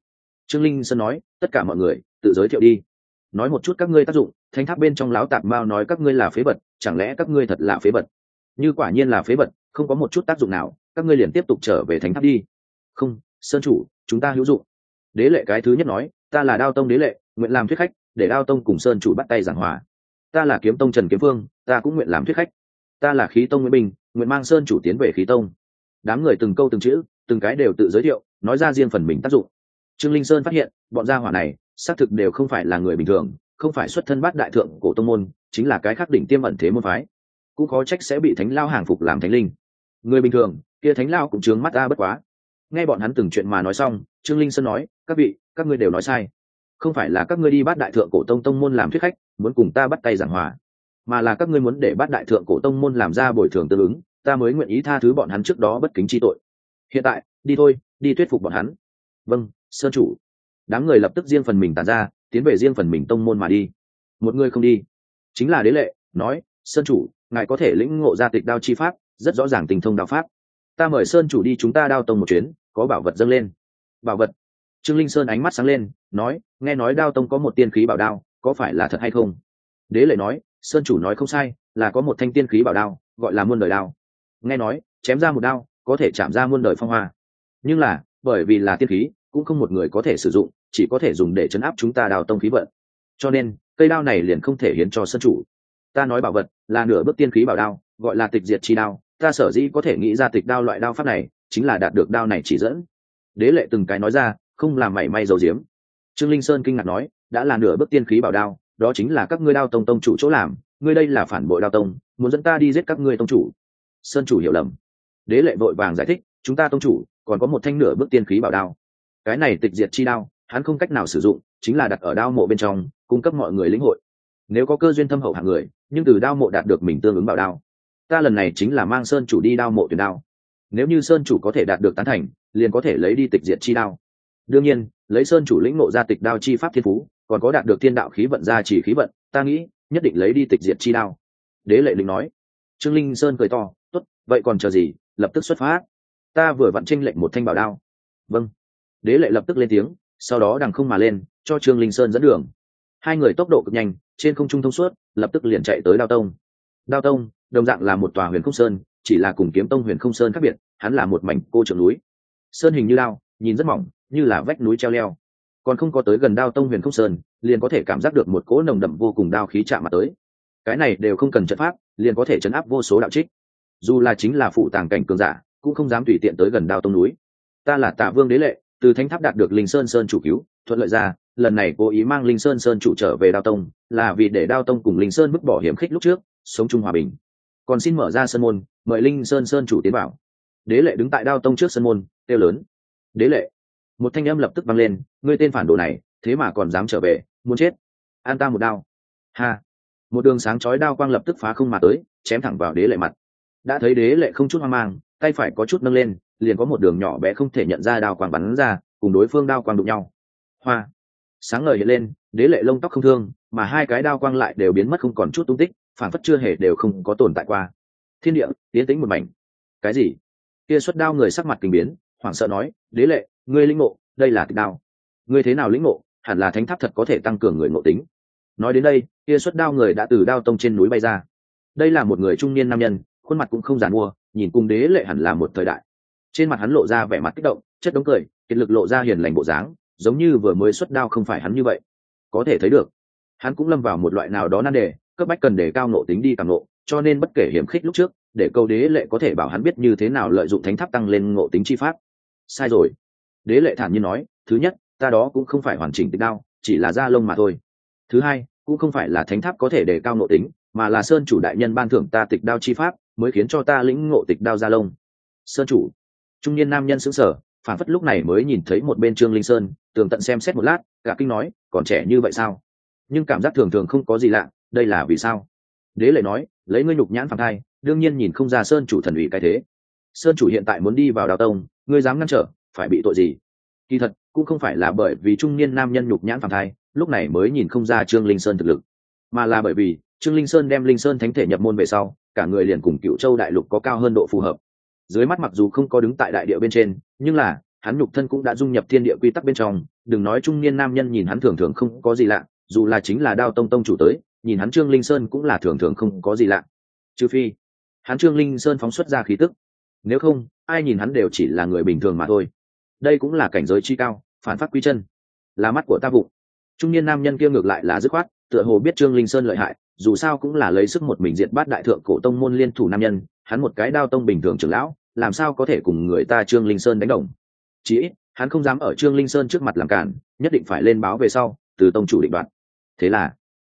Trương linh sơn nói, tất cả mọi người, tự giới thiệu đi. Nói một chút các ngươi tác dụng, thánh tháp bên trong lão tạp mao nói các ngươi là phế vật, chẳng lẽ các ngươi thật là phế vật? Như quả nhiên là phế vật, không có một chút tác dụng nào, các ngươi liền tiếp tục trở về thánh tháp đi. Không, sơn chủ, chúng ta hữu dụng đế lệ cái thứ nhất nói, ta là đao tông đế lệ, nguyện làm thuyết khách, để đao tông cùng sơn chủ bắt tay giảng hòa. Ta là kiếm tông trần kiếm phương ta cũng nguyện làm thuyết khách. Ta là khí tông nguyễn bình, nguyện mang sơn chủ tiến về khí tông. Đám người từng câu từng chữ, từng cái đều tự giới thiệu, nói ra riêng phần mình tác dụng. Trương linh sơn phát hiện, bọn gia hỏa này, xác thực đều không phải là người bình thường, không phải xuất thân bát đại thượng cổ tông môn, chính là cái khắc đỉnh tiêm ẩn thế môn phái. Cũng khó trách sẽ bị thánh lao hàng phục làm thánh linh. Người bình thường, kia thánh lao cũng chướng mắt ta bất quá. Nghe bọn hắn từng chuyện mà nói xong, trương linh sơn nói các vị, các ngươi đều nói sai. Không phải là các ngươi đi bắt đại thượng cổ tông tông môn làm thuyết khách, muốn cùng ta bắt tay giảng hòa, mà là các ngươi muốn để bắt đại thượng cổ tông môn làm ra bồi thường tương ứng, ta mới nguyện ý tha thứ bọn hắn trước đó bất kính chi tội. Hiện tại, đi thôi, đi thuyết phục bọn hắn. Vâng sơn chủ. Đám người lập tức riêng phần mình tàn ra, tiến về riêng phần mình tông môn mà đi. Một người không đi. Chính là đế lệ, nói sơn chủ, ngài có thể lĩnh ngộ ra tịch đao chi pháp, rất rõ ràng tình thông đạo pháp. Ta mời sơn chủ đi chúng ta đao tông một chuyến, có bảo vật dâng lên. Bảo vật? Trương linh sơn ánh mắt sáng lên, nói, nghe nói đao tông có một tiên khí bảo đao, có phải là thật hay không? Đế lệ nói, sơn chủ nói không sai, là có một thanh tiên khí bảo đao, gọi là muôn đời đao. Nghe nói, chém ra một đao, có thể chạm ra muôn đời phong hoa. Nhưng là, bởi vì là tiên khí, cũng không một người có thể sử dụng, chỉ có thể dùng để chấn áp chúng ta đào tông khí vận. Cho nên, cây đao này liền không thể hiến cho sân chủ. Ta nói bảo vật, là nửa bước tiên khí bảo đao, gọi là tịch diệt chi đao. Ta sở dĩ có thể nghĩ ra tịch đao loại đao pháp này, chính là đạt được đao này chỉ dẫn. Đế lệ từng cái nói ra không làm mảy may dầu diếm trương linh sơn kinh ngạc nói, đã là nửa bước tiên khí bảo đao, đó chính là các ngươi đao tông tông chủ chỗ làm, ngươi đây là phản bội đao tông, muốn dẫn ta đi giết các ngươi tông chủ. Sơn chủ hiểu lầm. Đế lệ vội vàng giải thích, chúng ta tông chủ, còn có một thanh nửa bước tiên khí bảo đao. Cái này tịch diệt chi đao, hắn không cách nào sử dụng, chính là đặt ở đao mộ bên trong, cung cấp mọi người lĩnh hội. Nếu có cơ duyên thâm hậu hạng người, nhưng từ đao mộ đạt được mình tương ứng bảo đao, ta lần này chính là mang sơn chủ đi đao mộ tuyển đao. Nếu như sơn chủ có thể đạt được tán thành, liền có thể lấy đi tịch diệt chi đao đương nhiên, lấy sơn chủ lĩnh nộ ra tịch đao chi pháp thiên phú, còn có đạt được thiên đạo khí vận ra chỉ khí vận, ta nghĩ, nhất định lấy đi tịch diệt chi đao. Đế lệ linh nói. Trương linh sơn cười to, tốt, vậy còn chờ gì, lập tức xuất phát. Ta vừa vặn tranh lệnh một thanh bảo đao. Vâng. Đế lệ lập tức lên tiếng, sau đó đằng không mà lên, cho trương linh sơn dẫn đường. Hai người tốc độ cực nhanh, trên không trung thông suốt, lập tức liền chạy tới đao tông. Đao tông, đồng dạng là một tòa huyền không sơn, chỉ là cùng kiếm tông huyền không sơn khác biệt, hắn là một mảnh cô trưởng núi. Sơn hình như đao nhìn rất mỏng, như là vách núi treo leo. Còn không có tới gần đao tông huyền không sơn, liền có thể cảm giác được một cỗ nồng đậm vô cùng đao khí chạm mặt tới. Cái này đều không cần trận pháp, liền có thể chấn áp vô số đạo trích. Dù là chính là phụ tàng cảnh cường giả, cũng không dám tùy tiện tới gần đao tông núi. Ta là tạ vương đế lệ, từ thánh tháp đạt được linh sơn sơn chủ cứu, thuận lợi ra, lần này cố ý mang linh sơn sơn chủ trở về đao tông, là vì để đao tông cùng linh sơn mức bỏ hiểm khích lúc trước, sống chung hòa bình. Còn xin mở ra sân môn, mời linh sơn sơn chủ tiến bảo đế lệ đứng tại đao tông trước sân môn, kêu lớn đế lệ. Một thanh âm lập tức vang lên, ngươi tên phản đồ này, thế mà còn dám trở về, muốn chết. An ta một đao. Ha. Một đường sáng chói đao quang lập tức phá không mà tới, chém thẳng vào đế lệ mặt. Đã thấy đế lệ không chút hoang mang, tay phải có chút nâng lên, liền có một đường nhỏ bé không thể nhận ra đao quang bắn ra, cùng đối phương đao quang đụng nhau. Hoa. Sáng ngời hiện lên, đế lệ lông tóc không thương, mà hai cái đao quang lại đều biến mất không còn chút tung tích, phản phất chưa hề đều không có tồn tại qua. Thiên địa, tiến tĩnh một mảnh. Cái gì? Kia xuất đao người sắc mặt kinh biến hoảng sợ nói, đế lệ, ngươi linh ngộ, đây là tịch đao. Ngươi thế nào lĩnh ngộ, hẳn là thánh tháp thật có thể tăng cường người ngộ tính. Nói đến đây, kia xuất đao người đã từ đao tông trên núi bay ra. Đây là một người trung niên nam nhân, khuôn mặt cũng không giàn mua, nhìn cùng đế lệ hẳn là một thời đại. Trên mặt hắn lộ ra vẻ mặt kích động, chất đống cười, kiệt lực lộ ra hiền lành bộ dáng, giống như vừa mới xuất đao không phải hắn như vậy. Có thể thấy được, hắn cũng lâm vào một loại nào đó nan đề, cấp bách cần để cao nộ tính đi càng nộ cho nên bất kể hiểm khích lúc trước, để câu đế lệ có thể bảo hắn biết như thế nào lợi dụng thánh tháp tăng lên ngộ tính chi pháp sai rồi. Đế lệ thản nhiên nói, thứ nhất, ta đó cũng không phải hoàn chỉnh tịch đao, chỉ là da lông mà thôi. Thứ hai, cũng không phải là thánh tháp có thể đề cao nội tính, mà là sơn chủ đại nhân ban thưởng ta tịch đao chi pháp, mới khiến cho ta lĩnh ngộ tịch đao da lông. Sơn chủ. Trung niên nam nhân xứng sở phản phất lúc này mới nhìn thấy một bên trương linh sơn, tường tận xem xét một lát, cả kinh nói, còn trẻ như vậy sao? Nhưng cảm giác thường thường không có gì lạ, đây là vì sao? Đế lệ nói, lấy ngươi nhục nhãn phản thai, đương nhiên nhìn không ra sơn chủ thần ủy cái thế. Sơn chủ hiện tại muốn đi vào đào tông ngươi dám ngăn trở, phải bị tội gì? Kỳ thật, cũng không phải là bởi vì trung niên nam nhân nhục nhãn phản thai, lúc này mới nhìn không ra trương linh sơn thực lực, mà là bởi vì trương linh sơn đem linh sơn thánh thể nhập môn về sau, cả người liền cùng cựu châu đại lục có cao hơn độ phù hợp. Dưới mắt mặc dù không có đứng tại đại địa bên trên, nhưng là, hắn nhục thân cũng đã dung nhập thiên địa quy tắc bên trong, đừng nói trung niên nam nhân nhìn hắn thường thường không có gì lạ, dù là chính là đao tông tông chủ tới, nhìn hắn trương linh sơn cũng là thường thường không có gì lạ. Trừ phi, hắn trương linh sơn phóng xuất ra khí tức. Nếu không ai nhìn hắn đều chỉ là người bình thường mà thôi. Đây cũng là cảnh giới chi cao, phản phát quy chân. Là mắt của ta vụ. Trung niên nam nhân kia ngược lại là dứt khoát, tựa hồ biết trương linh sơn lợi hại, dù sao cũng là lấy sức một mình diện bát đại thượng cổ tông môn liên thủ nam nhân, hắn một cái đao tông bình thường trưởng lão, làm sao có thể cùng người ta trương linh sơn đánh đồng? Chí ít, hắn không dám ở trương linh sơn trước mặt làm cản, nhất định phải lên báo về sau, từ tông chủ định đoạt. Thế là,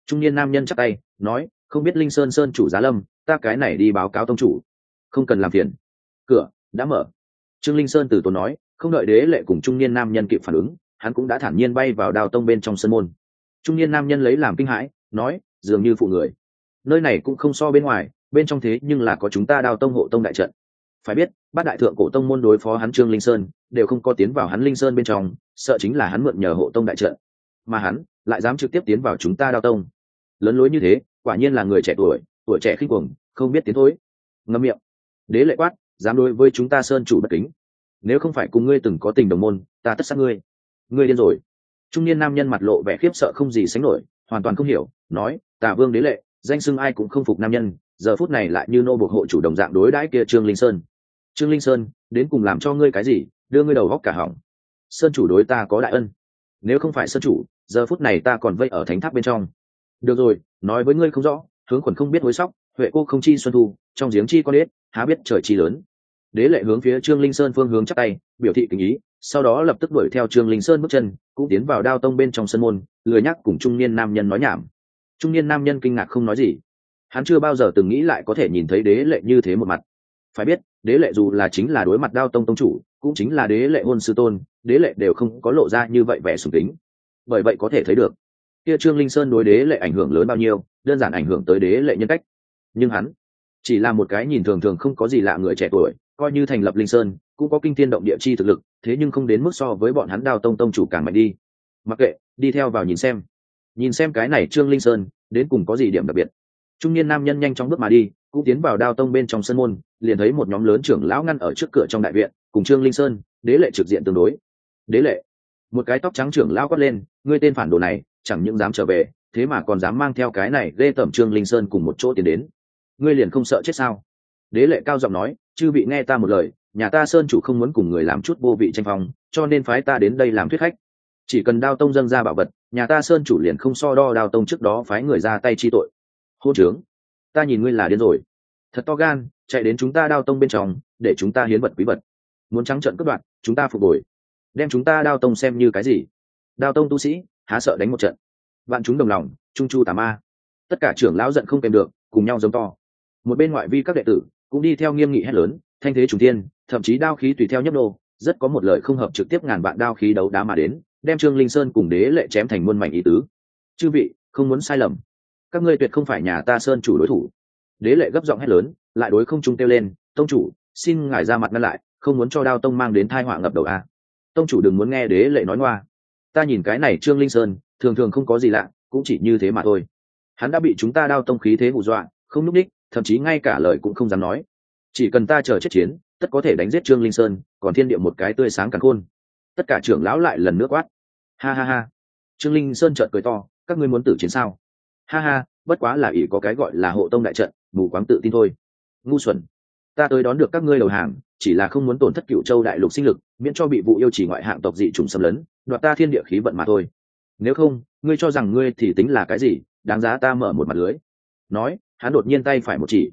trung niên nam nhân chắc tay, nói, không biết linh sơn sơn chủ giá lâm, ta cái này đi báo cáo tông chủ. Không cần làm phiền. Cửa đã mở. Trương linh sơn từ tốn nói, không đợi đế lệ cùng trung niên nam nhân kịp phản ứng, hắn cũng đã thản nhiên bay vào đào tông bên trong sân môn. Trung niên nam nhân lấy làm kinh hãi, nói, dường như phụ người. Nơi này cũng không so bên ngoài, bên trong thế nhưng là có chúng ta đào tông hộ tông đại trận. Phải biết, bát đại thượng cổ tông môn đối phó hắn trương linh sơn, đều không có tiến vào hắn linh sơn bên trong, sợ chính là hắn mượn nhờ hộ tông đại trận. Mà hắn, lại dám trực tiếp tiến vào chúng ta đao tông. Lớn lối như thế, quả nhiên là người trẻ tuổi tuổi trẻ khinh cuồng không biết tiến thối. Ngâm miệng. Đế lệ quát dám đối với chúng ta sơn chủ bất kính. Nếu không phải cùng ngươi từng có tình đồng môn, ta tất sát ngươi. Ngươi điên rồi. Trung niên nam nhân mặt lộ vẻ khiếp sợ không gì sánh nổi, hoàn toàn không hiểu, nói, tà vương đế lệ, danh xưng ai cũng không phục nam nhân, giờ phút này lại như nô buộc hộ chủ đồng dạng đối đãi kia trương linh sơn. Trương linh sơn, đến cùng làm cho ngươi cái gì, đưa ngươi đầu góc cả hỏng. Sơn chủ đối ta có đại ân. Nếu không phải sơn chủ, giờ phút này ta còn vây ở thánh tháp bên trong. Được rồi, nói với ngươi không rõ, hướng quần không biết hối sóc huệ cô không chi xuân thu, trong giếng chi con ếch, há biết trời chi lớn. Đế lệ hướng phía trương linh sơn phương hướng chắc tay, biểu thị tình ý, sau đó lập tức đuổi theo trương linh sơn bước chân, cũng tiến vào đao tông bên trong sân môn, lười nhắc cùng trung niên nam nhân nói nhảm. Trung niên nam nhân kinh ngạc không nói gì. Hắn chưa bao giờ từng nghĩ lại có thể nhìn thấy đế lệ như thế một mặt. Phải biết, đế lệ dù là chính là đối mặt đao tông tông chủ, cũng chính là đế lệ hôn sư tôn, đế lệ đều không có lộ ra như vậy vẻ sùng tính bởi vậy có thể thấy được, kia trương linh sơn đối đế lệ ảnh hưởng lớn bao nhiêu, đơn giản ảnh hưởng tới đế lệ nhân cách nhưng hắn chỉ là một cái nhìn thường thường không có gì lạ người trẻ tuổi, coi như thành lập linh sơn, cũng có kinh thiên động địa chi thực lực, thế nhưng không đến mức so với bọn hắn đào tông tông chủ càng mạnh đi. Mặc kệ, đi theo vào nhìn xem. Nhìn xem cái này trương linh sơn, đến cùng có gì điểm đặc biệt. Trung niên nam nhân nhanh chóng bước mà đi, cũng tiến vào đao tông bên trong sân môn, liền thấy một nhóm lớn trưởng lão ngăn ở trước cửa trong đại viện, cùng trương linh sơn, đế lệ trực diện tương đối. Đế lệ. Một cái tóc trắng trưởng lão quát lên, ngươi tên phản đồ này, chẳng những dám trở về, thế mà còn dám mang theo cái này ghê tẩm trương linh sơn cùng một chỗ tiến đến ngươi liền không sợ chết sao? Đế lệ cao giọng nói, chư vị nghe ta một lời, nhà ta sơn chủ không muốn cùng người làm chút vô vị tranh phong, cho nên phái ta đến đây làm thuyết khách. Chỉ cần đao tông dâng ra bảo vật, nhà ta sơn chủ liền không so đo đao tông trước đó phái người ra tay chi tội. Hô trướng ta nhìn ngươi là điên rồi. Thật to gan, chạy đến chúng ta đao tông bên trong, để chúng ta hiến vật quý vật. Muốn trắng trận cướp đoạn chúng ta phục hồi. Đem chúng ta đao tông xem như cái gì? Đao tông tu sĩ, há sợ đánh một trận. Vạn chúng đồng lòng, trung chu tà ma. Tất cả trưởng lão giận không kèm được, cùng nhau giống to một bên ngoại vi các đệ tử cũng đi theo nghiêm nghị hét lớn, thanh thế trùng thiên, thậm chí đao khí tùy theo nhấp đô rất có một lời không hợp trực tiếp ngàn vạn đao khí đấu đá mà đến, đem trương linh sơn cùng đế lệ chém thành muôn mảnh ý tứ. Chư vị, không muốn sai lầm. Các ngươi tuyệt không phải nhà ta sơn chủ đối thủ. Đế lệ gấp giọng hét lớn, lại đối không trung kêu lên, tông chủ, xin ngài ra mặt ngăn lại, không muốn cho đao tông mang đến thai họa ngập đầu a. Tông chủ đừng muốn nghe đế lệ nói ngoa. Ta nhìn cái này trương linh sơn, thường thường không có gì lạ, cũng chỉ như thế mà thôi. Hắn đã bị chúng ta đao tông khí thế hù dọa, không núp đích thậm chí ngay cả lời cũng không dám nói. Chỉ cần ta chờ chết chiến, tất có thể đánh giết trương linh sơn, còn thiên địa một cái tươi sáng càng khôn. Tất cả trưởng lão lại lần nước quát. Ha ha ha. Trương linh sơn trợn cười to, các ngươi muốn tử chiến sao? Ha ha, bất quá là ỷ có cái gọi là hộ tông đại trận, mù quáng tự tin thôi. Ngu xuẩn. Ta tới đón được các ngươi đầu hàng, chỉ là không muốn tổn thất cựu châu đại lục sinh lực, miễn cho bị vụ yêu chỉ ngoại hạng tộc dị trùng xâm lấn, đoạt ta thiên địa khí vận mà thôi. Nếu không, ngươi cho rằng ngươi thì tính là cái gì? Đáng giá ta mở một mặt lưới. Nói hắn đột nhiên tay phải một chỉ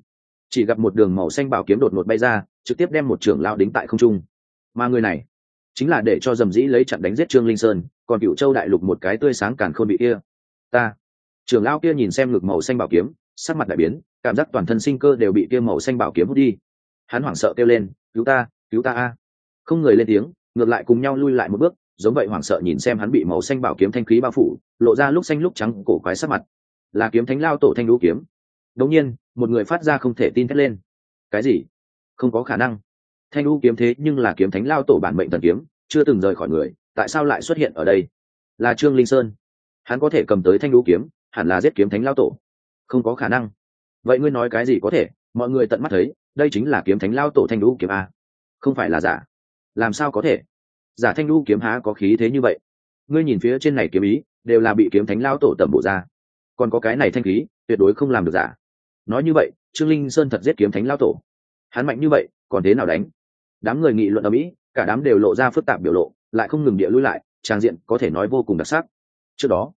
chỉ gặp một đường màu xanh bảo kiếm đột ngột bay ra, trực tiếp đem một trưởng lao đính tại không trung. Mà người này, chính là để cho dầm dĩ lấy chặn đánh giết trương linh sơn, còn cựu châu đại lục một cái tươi sáng càn khôn bị kia. Ta, trưởng lao kia nhìn xem ngực màu xanh bảo kiếm, sắc mặt đại biến, cảm giác toàn thân sinh cơ đều bị kia màu xanh bảo kiếm hút đi. Hắn hoảng sợ kêu lên, cứu ta cứu ta a! Không người lên tiếng, ngược lại cùng nhau lui lại một bước, giống vậy hoảng sợ nhìn xem hắn bị màu xanh bảo kiếm thanh khí bao phủ, lộ ra lúc xanh lúc trắng cổ quái sắc mặt. Là kiếm thánh lao tổ thanh đũ kiếm đống nhiên, một người phát ra không thể tin thét lên. Cái gì? Không có khả năng. Thanh u kiếm thế nhưng là kiếm thánh lao tổ bản mệnh thần kiếm, chưa từng rời khỏi người, tại sao lại xuất hiện ở đây? Là trương linh sơn. Hắn có thể cầm tới thanh u kiếm, hẳn là giết kiếm thánh lao tổ. Không có khả năng. Vậy ngươi nói cái gì có thể? Mọi người tận mắt thấy, đây chính là kiếm thánh lao tổ thanh u kiếm a. Không phải là giả. Làm sao có thể? Giả thanh u kiếm há có khí thế như vậy? Ngươi nhìn phía trên này kiếm ý, đều là bị kiếm thánh lao tổ tẩm bổ ra. Còn có cái này thanh khí, tuyệt đối không làm được giả nói như vậy, trương linh sơn thật giết kiếm thánh lao tổ. Hắn mạnh như vậy, còn thế nào đánh? Đám người nghị luận ở mỹ, cả đám đều lộ ra phức tạp biểu lộ, lại không ngừng địa lui lại trang diện có thể nói vô cùng đặc sắc. Trước đó,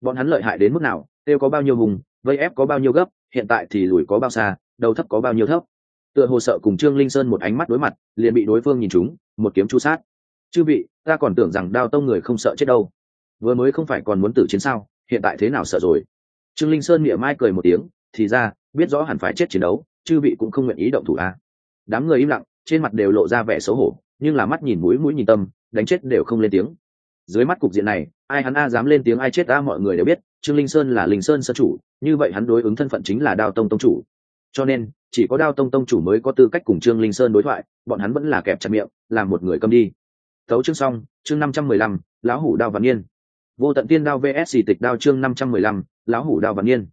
bọn hắn lợi hại đến mức nào, tiêu có bao nhiêu vùng vây ép có bao nhiêu gấp, hiện tại thì lùi có bao xa, đầu thấp có bao nhiêu thấp. Tựa hồ sợ cùng trương linh sơn một ánh mắt đối mặt, liền bị đối phương nhìn chúng một kiếm chu sát. Chư vị, ta còn tưởng rằng đao tông người không sợ chết đâu. Vừa mới không phải còn muốn tử chiến sao, hiện tại thế nào sợ rồi? Trương linh sơn miệng mai cười một tiếng, thì ra biết rõ hẳn phải chết chiến đấu, chư vị cũng không nguyện ý động thủ a à. đám người im lặng, trên mặt đều lộ ra vẻ xấu hổ, nhưng là mắt nhìn mũi mũi nhìn tâm, đánh chết đều không lên tiếng. Dưới mắt cục diện này, ai hắn a dám lên tiếng ai chết a mọi người đều biết, trương linh sơn là linh sơn sơ chủ, như vậy hắn đối ứng thân phận chính là đao tông tông chủ. Cho nên, chỉ có đao tông tông chủ mới có tư cách cùng trương linh sơn đối thoại, bọn hắn vẫn là kẹp chặt miệng, làm một người câm đi. Thấu chương xong, chương năm trăm mười lăm, lão hủ đao văn niên. Vô tận tiên đao vs tịch đao chương năm trăm mười lăm, lão hủ đao văn niên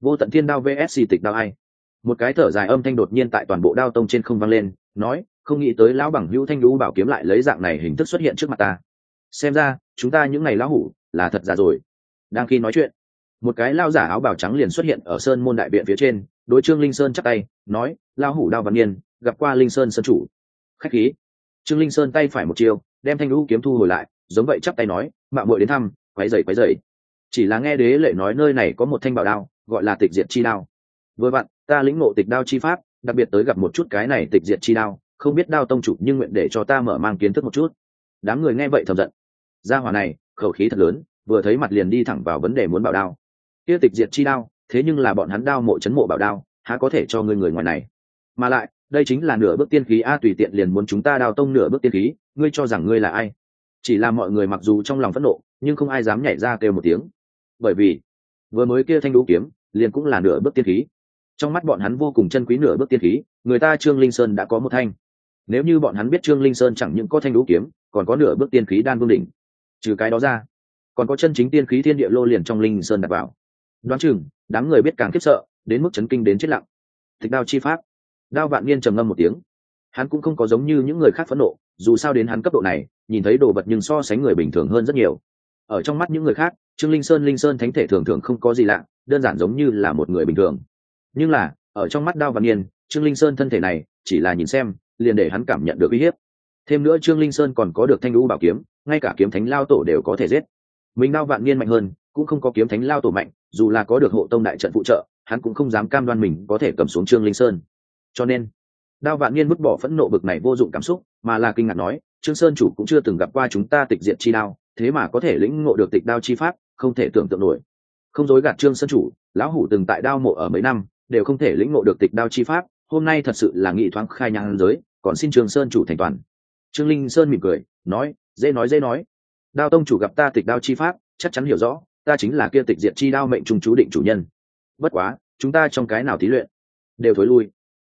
vô tận thiên đao VSC tịch đao ai? Một cái thở dài âm thanh đột nhiên tại toàn bộ đao tông trên không vang lên, nói, không nghĩ tới lão bằng hữu thanh lũ bảo kiếm lại lấy dạng này hình thức xuất hiện trước mặt ta. Xem ra, chúng ta những ngày lão hủ là thật giả rồi. Đang khi nói chuyện, một cái lao giả áo bào trắng liền xuất hiện ở sơn môn đại viện phía trên, đối trương linh sơn chắc tay, nói lao hủ đao văn niên, gặp qua linh sơn sơn chủ. Khách khí. Trương linh sơn tay phải một chiều đem thanh lũ kiếm thu hồi lại, giống vậy chắp tay nói mạng muội đến thăm, quấy dày quấy dày chỉ là nghe đế lệ nói nơi này có một thanh bảo đao gọi là tịch diệt chi đao. Vừa vặn, ta lĩnh ngộ tịch đao chi pháp, đặc biệt tới gặp một chút cái này tịch diệt chi đao, không biết đao tông chủ nhưng nguyện để cho ta mở mang kiến thức một chút. Đám người nghe vậy thầm giận. Gia hỏa này, khẩu khí thật lớn, vừa thấy mặt liền đi thẳng vào vấn đề muốn bảo đao. Kia tịch diệt chi đao, thế nhưng là bọn hắn đao mộ chấn mộ bảo đao, há có thể cho ngươi người ngoài này? Mà lại, đây chính là nửa bước tiên khí, a, tùy tiện liền muốn chúng ta đao tông nửa bước tiên khí, ngươi cho rằng ngươi là ai? Chỉ là mọi người mặc dù trong lòng phẫn nộ, nhưng không ai dám nhảy ra kêu một tiếng. Bởi vì, vừa mới kia thanh đũ kiếm liền cũng là nửa bước tiên khí. Trong mắt bọn hắn vô cùng chân quý nửa bước tiên khí, người ta trương linh sơn đã có một thanh. Nếu như bọn hắn biết trương linh sơn chẳng những có thanh đũ kiếm, còn có nửa bước tiên khí đan vương đỉnh. Trừ cái đó ra, còn có chân chính tiên khí thiên địa lô liền trong linh sơn đặt vào. Đoán chừng, đám người biết càng khiếp sợ, đến mức chấn kinh đến chết lặng. Tịch đao chi pháp. Đao vạn niên trầm ngâm một tiếng. Hắn cũng không có giống như những người khác phẫn nộ, dù sao đến hắn cấp độ này, nhìn thấy đồ vật nhưng so sánh người bình thường hơn rất nhiều. Ở trong mắt những người khác, trương linh sơn linh sơn thánh thể thường thường không có gì lạ đơn giản giống như là một người bình thường. Nhưng là, ở trong mắt đao vạn niên, trương linh sơn thân thể này, chỉ là nhìn xem, liền để hắn cảm nhận được uy hiếp. Thêm nữa trương linh sơn còn có được thanh lũ bảo kiếm, ngay cả kiếm thánh lao tổ đều có thể giết. Mình đao vạn niên mạnh hơn, cũng không có kiếm thánh lao tổ mạnh, dù là có được hộ tông đại trận phụ trợ, hắn cũng không dám cam đoan mình có thể cầm xuống trương linh sơn. Cho nên, đao vạn niên vứt bỏ phẫn nộ bực này vô dụng cảm xúc, mà là kinh ngạc nói, trương sơn chủ cũng chưa từng gặp qua chúng ta tịch diện chi đao, thế mà có thể lĩnh ngộ được tịch đao chi pháp, không thể tưởng tượng nổi không dối gạt trương sơn chủ, lão hủ từng tại đao mộ ở mấy năm, đều không thể lĩnh ngộ được tịch đao chi pháp, hôm nay thật sự là nghị thoáng khai nhang giới, còn xin trương sơn chủ thành toàn. Trương linh sơn mỉm cười, nói, dễ nói dễ nói. Đao tông chủ gặp ta tịch đao chi pháp, chắc chắn hiểu rõ, ta chính là kia tịch diệt chi đao mệnh trung chú định chủ nhân. Bất quá, chúng ta trong cái nào thí luyện, đều thối lui.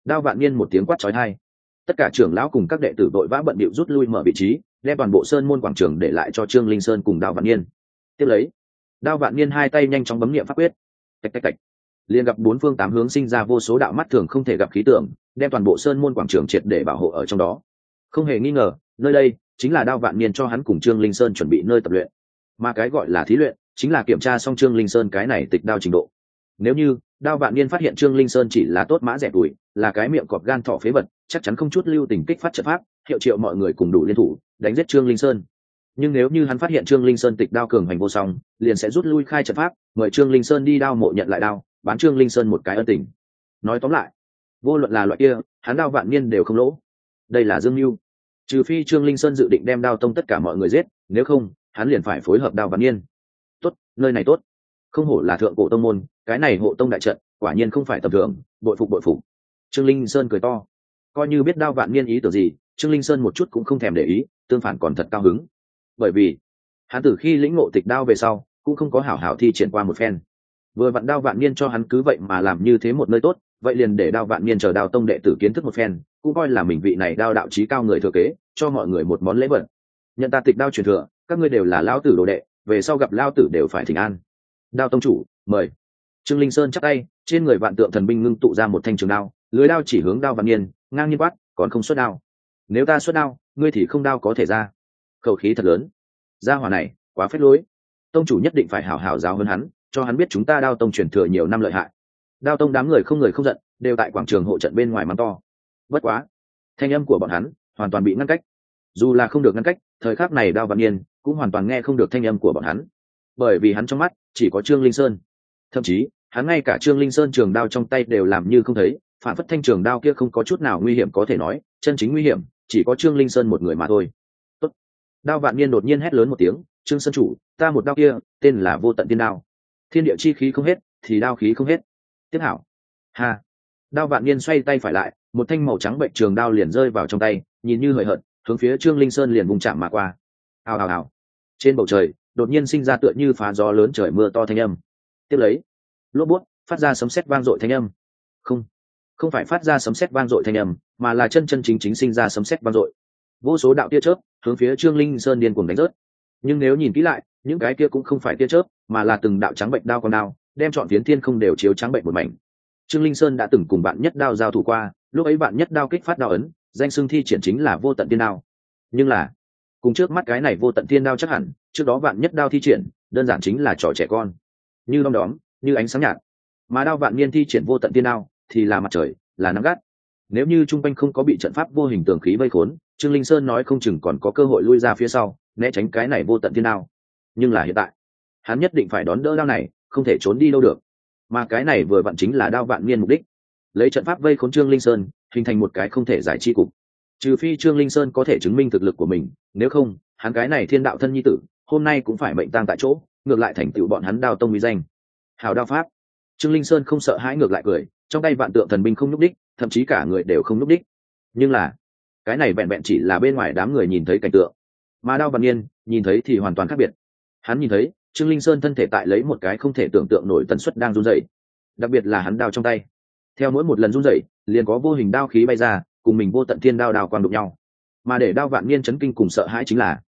Đao vạn niên một tiếng quát trói thai tất cả trưởng lão cùng các đệ tử đội vã bận bịu rút lui mở vị trí, đem toàn bộ sơn môn quảng trường để lại cho trương linh sơn cùng đao vạn niên. Tiếp lấy đao vạn niên hai tay nhanh chóng bấm nghiệm pháp quyết. Tạch tạch tạch. Liền gặp bốn phương tám hướng sinh ra vô số đạo mắt thường không thể gặp khí tượng, đem toàn bộ sơn môn quảng trường triệt để bảo hộ ở trong đó. Không hề nghi ngờ, nơi đây chính là đao vạn niên cho hắn cùng trương linh sơn chuẩn bị nơi tập luyện. Mà cái gọi là thí luyện chính là kiểm tra xong trương linh sơn cái này tịch đao trình độ. Nếu như đao vạn niên phát hiện trương linh sơn chỉ là tốt mã rẻ tuổi, là cái miệng cọp gan thọ phế vật, chắc chắn không chút lưu tình kích phát trận pháp, hiệu triệu mọi người cùng đủ liên thủ, đánh giết trương linh sơn nhưng nếu như hắn phát hiện trương linh sơn tịch đao cường hành vô song, liền sẽ rút lui khai trận pháp, mời trương linh sơn đi đao mộ nhận lại đao, bán trương linh sơn một cái ân tình. Nói tóm lại, vô luận là loại kia, hắn đao vạn niên đều không lỗ. Đây là dương mưu. Trừ phi trương linh sơn dự định đem đao tông tất cả mọi người giết, nếu không, hắn liền phải phối hợp đao vạn niên. Tốt, nơi này tốt. Không hổ là thượng cổ tông môn, cái này hộ tông đại trận, quả nhiên không phải tầm thường, bội phục bội phục. Trương linh sơn cười to. Coi như biết đao vạn niên ý tưởng gì, trương linh sơn một chút cũng không thèm để ý, tương phản còn thật cao hứng bởi vì hắn từ khi lĩnh ngộ tịch đao về sau cũng không có hảo hảo thi triển qua một phen. Vừa vặn đao vạn niên cho hắn cứ vậy mà làm như thế một nơi tốt, vậy liền để đao vạn niên chờ đao tông đệ tử kiến thức một phen, cũng coi là mình vị này đao đạo trí cao người thừa kế, cho mọi người một món lễ vật. Nhận ta tịch đao truyền thừa, các ngươi đều là lao tử đồ đệ, về sau gặp lao tử đều phải thỉnh an. Đao tông chủ, mời. Trương linh sơn chắc tay, trên người vạn tượng thần binh ngưng tụ ra một thanh trường đao, lưới đao chỉ hướng đao vạn niên, ngang nhiên quát, còn không xuất đao. Nếu ta xuất đao, ngươi thì không đao có thể ra khẩu khí thật lớn. Gia hỏa này, quá phết lối. Tông chủ nhất định phải hảo hảo giáo hơn hắn, cho hắn biết chúng ta đao tông truyền thừa nhiều năm lợi hại. Đao tông đám người không người không giận, đều tại quảng trường hộ trận bên ngoài mắng to. Bất quá, thanh âm của bọn hắn hoàn toàn bị ngăn cách. Dù là không được ngăn cách, thời khắc này đao vạn niên cũng hoàn toàn nghe không được thanh âm của bọn hắn. Bởi vì hắn trong mắt chỉ có trương linh sơn. Thậm chí, hắn ngay cả trương linh sơn trường đao trong tay đều làm như không thấy, phản phất thanh trường đao kia không có chút nào nguy hiểm có thể nói, chân chính nguy hiểm, chỉ có trương linh sơn một người mà thôi đao vạn niên đột nhiên hét lớn một tiếng, trương sân chủ, ta một đao kia, tên là vô tận tiên đao. Thiên địa chi khí không hết, thì đao khí không hết. Tiếp hảo. Ha. Đao vạn niên xoay tay phải lại, một thanh màu trắng bệnh trường đao liền rơi vào trong tay, nhìn như hời hợt, hướng phía trương linh sơn liền vùng chạm mà qua. Hào hào hào. Trên bầu trời, đột nhiên sinh ra tựa như phá gió lớn trời mưa to thanh âm. Tiếp lấy, lốp bút, phát ra sấm sét vang dội thanh âm. Không không phải phát ra sấm sét vang dội thanh âm, mà là chân chân chính chính sinh ra sấm sét vang dội vô số đạo tia chớp hướng phía trương linh sơn điên cuồng đánh rớt. Nhưng nếu nhìn kỹ lại, những cái kia cũng không phải tia chớp, mà là từng đạo trắng bệnh đao con đao, đem chọn phiến thiên không đều chiếu trắng bệnh một mảnh. Trương linh sơn đã từng cùng bạn nhất đao giao thủ qua, lúc ấy bạn nhất đao kích phát đao ấn, danh xưng thi triển chính là vô tận tiên đao. Nhưng là, cùng trước mắt cái này vô tận tiên đao chắc hẳn, trước đó bạn nhất đao thi triển, đơn giản chính là trò trẻ con. Như đom đóm, như ánh sáng nhạt. Mà đao vạn niên thi triển vô tận tiên đao, thì là mặt trời, là nắng gắt. Nếu như trung quanh không có bị trận pháp vô hình tường khí vây khốn trương linh sơn nói không chừng còn có cơ hội lui ra phía sau, né tránh cái này vô tận thiên đao. Nhưng là hiện tại, hắn nhất định phải đón đỡ đao này, không thể trốn đi đâu được. Mà cái này vừa vặn chính là đao vạn niên mục đích. Lấy trận pháp vây khốn trương linh sơn, hình thành một cái không thể giải chi cục. Trừ phi trương linh sơn có thể chứng minh thực lực của mình, nếu không, hắn cái này thiên đạo thân nhi tử, hôm nay cũng phải mệnh tang tại chỗ, ngược lại thành tựu bọn hắn đao tông uy danh. Hào đao pháp. Trương linh sơn không sợ hãi ngược lại cười, trong tay vạn tượng thần binh không nhúc đích, thậm chí cả người đều không nhúc đích. Nhưng là cái này vẹn vẹn chỉ là bên ngoài đám người nhìn thấy cảnh tượng. Mà đao văn niên nhìn thấy thì hoàn toàn khác biệt. Hắn nhìn thấy, trương linh sơn thân thể tại lấy một cái không thể tưởng tượng nổi tần suất đang run dậy đặc biệt là hắn đao trong tay. Theo mỗi một lần run dậy liền có vô hình đao khí bay ra, cùng mình vô tận thiên đao đào quang đụng nhau. Mà để đao vạn niên chấn kinh cùng sợ hãi chính là,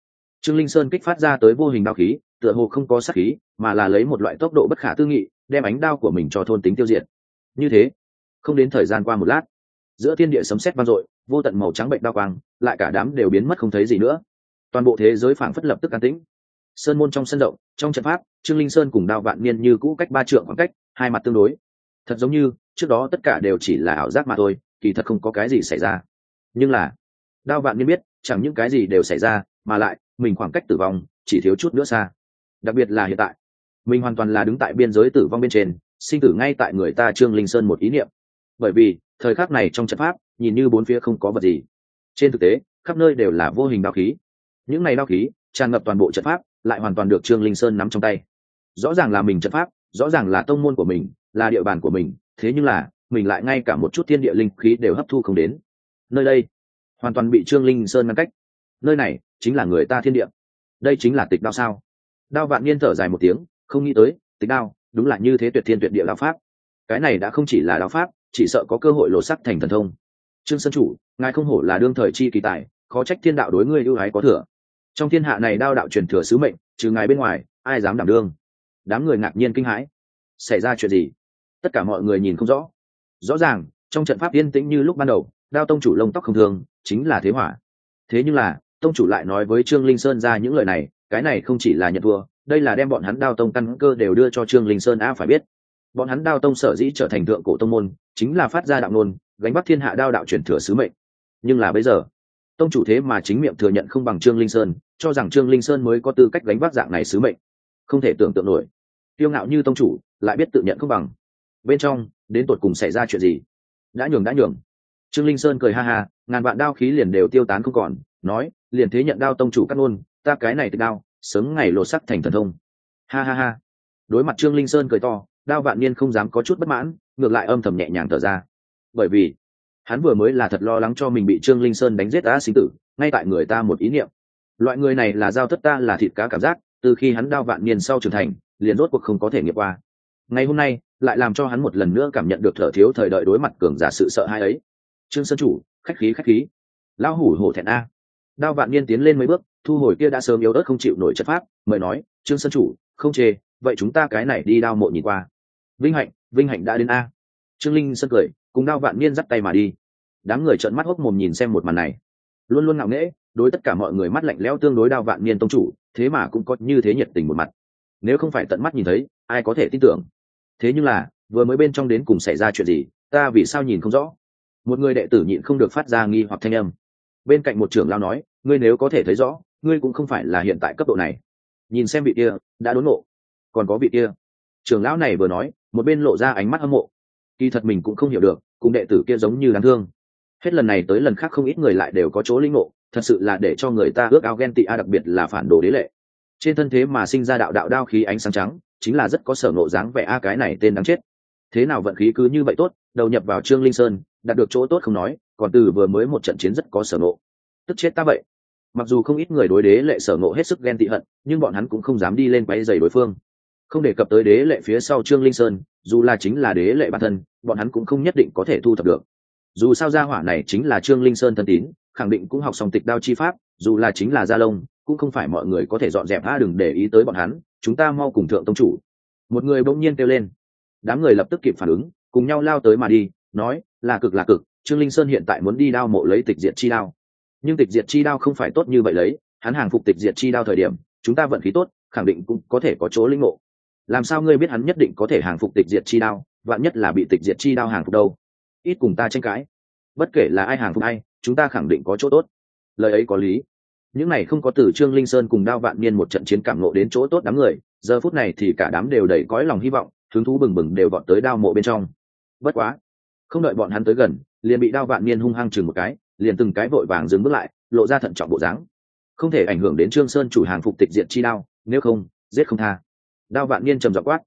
trương linh sơn kích phát ra tới vô hình đao khí, tựa hồ không có sát khí, mà là lấy một loại tốc độ bất khả tư nghị, đem ánh đao của mình cho thôn tính tiêu diệt. Như thế, không đến thời gian qua một lát, giữa thiên địa sấm sét vang dội vô tận màu trắng bệnh đa quang, lại cả đám đều biến mất không thấy gì nữa. Toàn bộ thế giới phảng phất lập tức an tĩnh. Sơn môn trong sân rộng, trong trận pháp, trương linh sơn cùng đao vạn niên như cũ cách ba trượng khoảng cách, hai mặt tương đối. Thật giống như, trước đó tất cả đều chỉ là ảo giác mà thôi, kỳ thật không có cái gì xảy ra. Nhưng là, đao vạn niên biết, chẳng những cái gì đều xảy ra, mà lại, mình khoảng cách tử vong, chỉ thiếu chút nữa xa. Đặc biệt là hiện tại, mình hoàn toàn là đứng tại biên giới tử vong bên trên, sinh tử ngay tại người ta trương linh sơn một ý niệm. Bởi vì, thời khắc này trong trận pháp nhìn như bốn phía không có vật gì. Trên thực tế, khắp nơi đều là vô hình đao khí. Những này đao khí, tràn ngập toàn bộ trận pháp, lại hoàn toàn được trương linh sơn nắm trong tay. Rõ ràng là mình trận pháp, rõ ràng là tông môn của mình, là địa bàn của mình, thế nhưng là, mình lại ngay cả một chút thiên địa linh khí đều hấp thu không đến. Nơi đây, hoàn toàn bị trương linh sơn ngăn cách. Nơi này, chính là người ta thiên địa. Đây chính là tịch đao sao? Đao vạn niên thở dài một tiếng, không nghĩ tới, tịch đao, đúng là như thế tuyệt thiên tuyệt địa đao pháp. Cái này đã không chỉ là đao pháp, chỉ sợ có cơ hội lột sắc thành thần thông trương sơn chủ, ngài không hổ là đương thời chi kỳ tài, khó trách thiên đạo đối ngươi ưu ái có thừa. Trong thiên hạ này đao đạo truyền thừa sứ mệnh, trừ ngài bên ngoài, ai dám đảm đương? Đám người ngạc nhiên kinh hãi. Xảy ra chuyện gì? Tất cả mọi người nhìn không rõ. Rõ ràng, trong trận pháp yên tĩnh như lúc ban đầu, đao tông chủ lông tóc không thường, chính là thế hỏa. Thế nhưng là, tông chủ lại nói với trương linh sơn ra những lời này, cái này không chỉ là nhận thua, đây là đem bọn hắn đao tông căn cơ đều đưa cho trương linh sơn a phải biết. Bọn hắn đao tông sở dĩ trở thành thượng cổ tông môn, chính là phát ra đạo nôn gánh bắt thiên hạ đao đạo truyền thừa sứ mệnh. Nhưng là bây giờ, tông chủ thế mà chính miệng thừa nhận không bằng trương linh sơn, cho rằng trương linh sơn mới có tư cách gánh vác dạng này sứ mệnh. Không thể tưởng tượng nổi. Tiêu ngạo như tông chủ, lại biết tự nhận không bằng. Bên trong, đến tột cùng xảy ra chuyện gì? Đã nhường đã nhường. Trương linh sơn cười ha ha, ngàn vạn đao khí liền đều tiêu tán không còn, nói, liền thế nhận đao tông chủ cắt ngôn, ta cái này thì đao, sớm ngày lột sắc thành thần thông. Ha ha ha. Đối mặt trương linh sơn cười to, đao vạn niên không dám có chút bất mãn, ngược lại âm thầm nhẹ nhàng thở ra bởi vì hắn vừa mới là thật lo lắng cho mình bị trương linh sơn đánh giết đã sinh tử, ngay tại người ta một ý niệm. Loại người này là giao thất ta là thịt cá cảm giác, từ khi hắn đao vạn niên sau trưởng thành, liền rốt cuộc không có thể nghiệp qua. Ngày hôm nay, lại làm cho hắn một lần nữa cảm nhận được thở thiếu thời đợi đối mặt cường giả sự sợ hai ấy. Trương sơn chủ, khách khí khách khí. Lão hủ hổ thẹn a. Đao vạn niên tiến lên mấy bước, thu hồi kia đã sớm yếu ớt không chịu nổi chất pháp, mời nói, trương sơn chủ, không chê, vậy chúng ta cái này đi đao mộ nhìn qua. Vinh hạnh vinh hạnh đã đến a. Trương linh sơn cười cùng đao vạn niên dắt tay mà đi. Đám người trợn mắt hốc mồm nhìn xem một màn này. Luôn luôn ngạo nghễ, đối tất cả mọi người mắt lạnh lẽo tương đối đao vạn niên tông chủ, thế mà cũng có như thế nhiệt tình một mặt. Nếu không phải tận mắt nhìn thấy, ai có thể tin tưởng? Thế nhưng là, vừa mới bên trong đến cùng xảy ra chuyện gì, ta vì sao nhìn không rõ? Một người đệ tử nhịn không được phát ra nghi hoặc thanh âm. Bên cạnh một trưởng lao nói, ngươi nếu có thể thấy rõ, ngươi cũng không phải là hiện tại cấp độ này. Nhìn xem vị kia, đã đốn nộ còn có vị kia. Trưởng lão này vừa nói, một bên lộ ra ánh mắt hâm mộ. Kỳ thật mình cũng không hiểu được cùng đệ tử kia giống như đáng thương. Hết lần này tới lần khác không ít người lại đều có chỗ linh ngộ, thật sự là để cho người ta ước ao ghen tị a, đặc biệt là phản đồ đế lệ. Trên thân thế mà sinh ra đạo đạo đao khí ánh sáng trắng, chính là rất có sở nộ dáng vẻ a, cái này tên đáng chết. Thế nào vận khí cứ như vậy tốt, đầu nhập vào trương linh sơn, đạt được chỗ tốt không nói, còn từ vừa mới một trận chiến rất có sở nộ tức chết ta vậy. Mặc dù không ít người đối đế lệ sở nộ hết sức ghen tị hận, nhưng bọn hắn cũng không dám đi lên quay giày đối phương không đề cập tới đế lệ phía sau trương linh sơn, dù là chính là đế lệ bản thân, bọn hắn cũng không nhất định có thể thu thập được. Dù sao gia hỏa này chính là trương linh sơn thân tín, khẳng định cũng học xong tịch đao chi pháp, dù là chính là gia lông, cũng không phải mọi người có thể dọn dẹp, a, đừng để ý tới bọn hắn, chúng ta mau cùng thượng tông chủ. Một người bỗng nhiên kêu lên. Đám người lập tức kịp phản ứng, cùng nhau lao tới mà đi, nói, là cực là cực, trương linh sơn hiện tại muốn đi đao mộ lấy tịch diệt chi đao. Nhưng tịch diệt chi đao không phải tốt như vậy lấy, hắn hàng phục tịch diệt chi đao thời điểm, chúng ta vận khí tốt, khẳng định cũng có thể có chỗ linh ngộ làm sao ngươi biết hắn nhất định có thể hàng phục tịch diệt chi đao vạn nhất là bị tịch diệt chi đao hàng phục đâu? Ít cùng ta tranh cãi. Bất kể là ai hàng phục hay, chúng ta khẳng định có chỗ tốt. Lời ấy có lý. Những này không có từ trương linh sơn cùng đao vạn niên một trận chiến cảm lộ đến chỗ tốt đám người giờ phút này thì cả đám đều đầy cõi lòng hy vọng hứng thú bừng bừng đều vọt tới đao mộ bên trong. Bất quá không đợi bọn hắn tới gần liền bị đao vạn niên hung hăng chừng một cái liền từng cái vội vàng dừng bước lại lộ ra thận trọng bộ dáng. Không thể ảnh hưởng đến trương sơn chủ hàng phục tịch diện chi đao nếu không giết không tha đao vạn niên trầm dọ quát.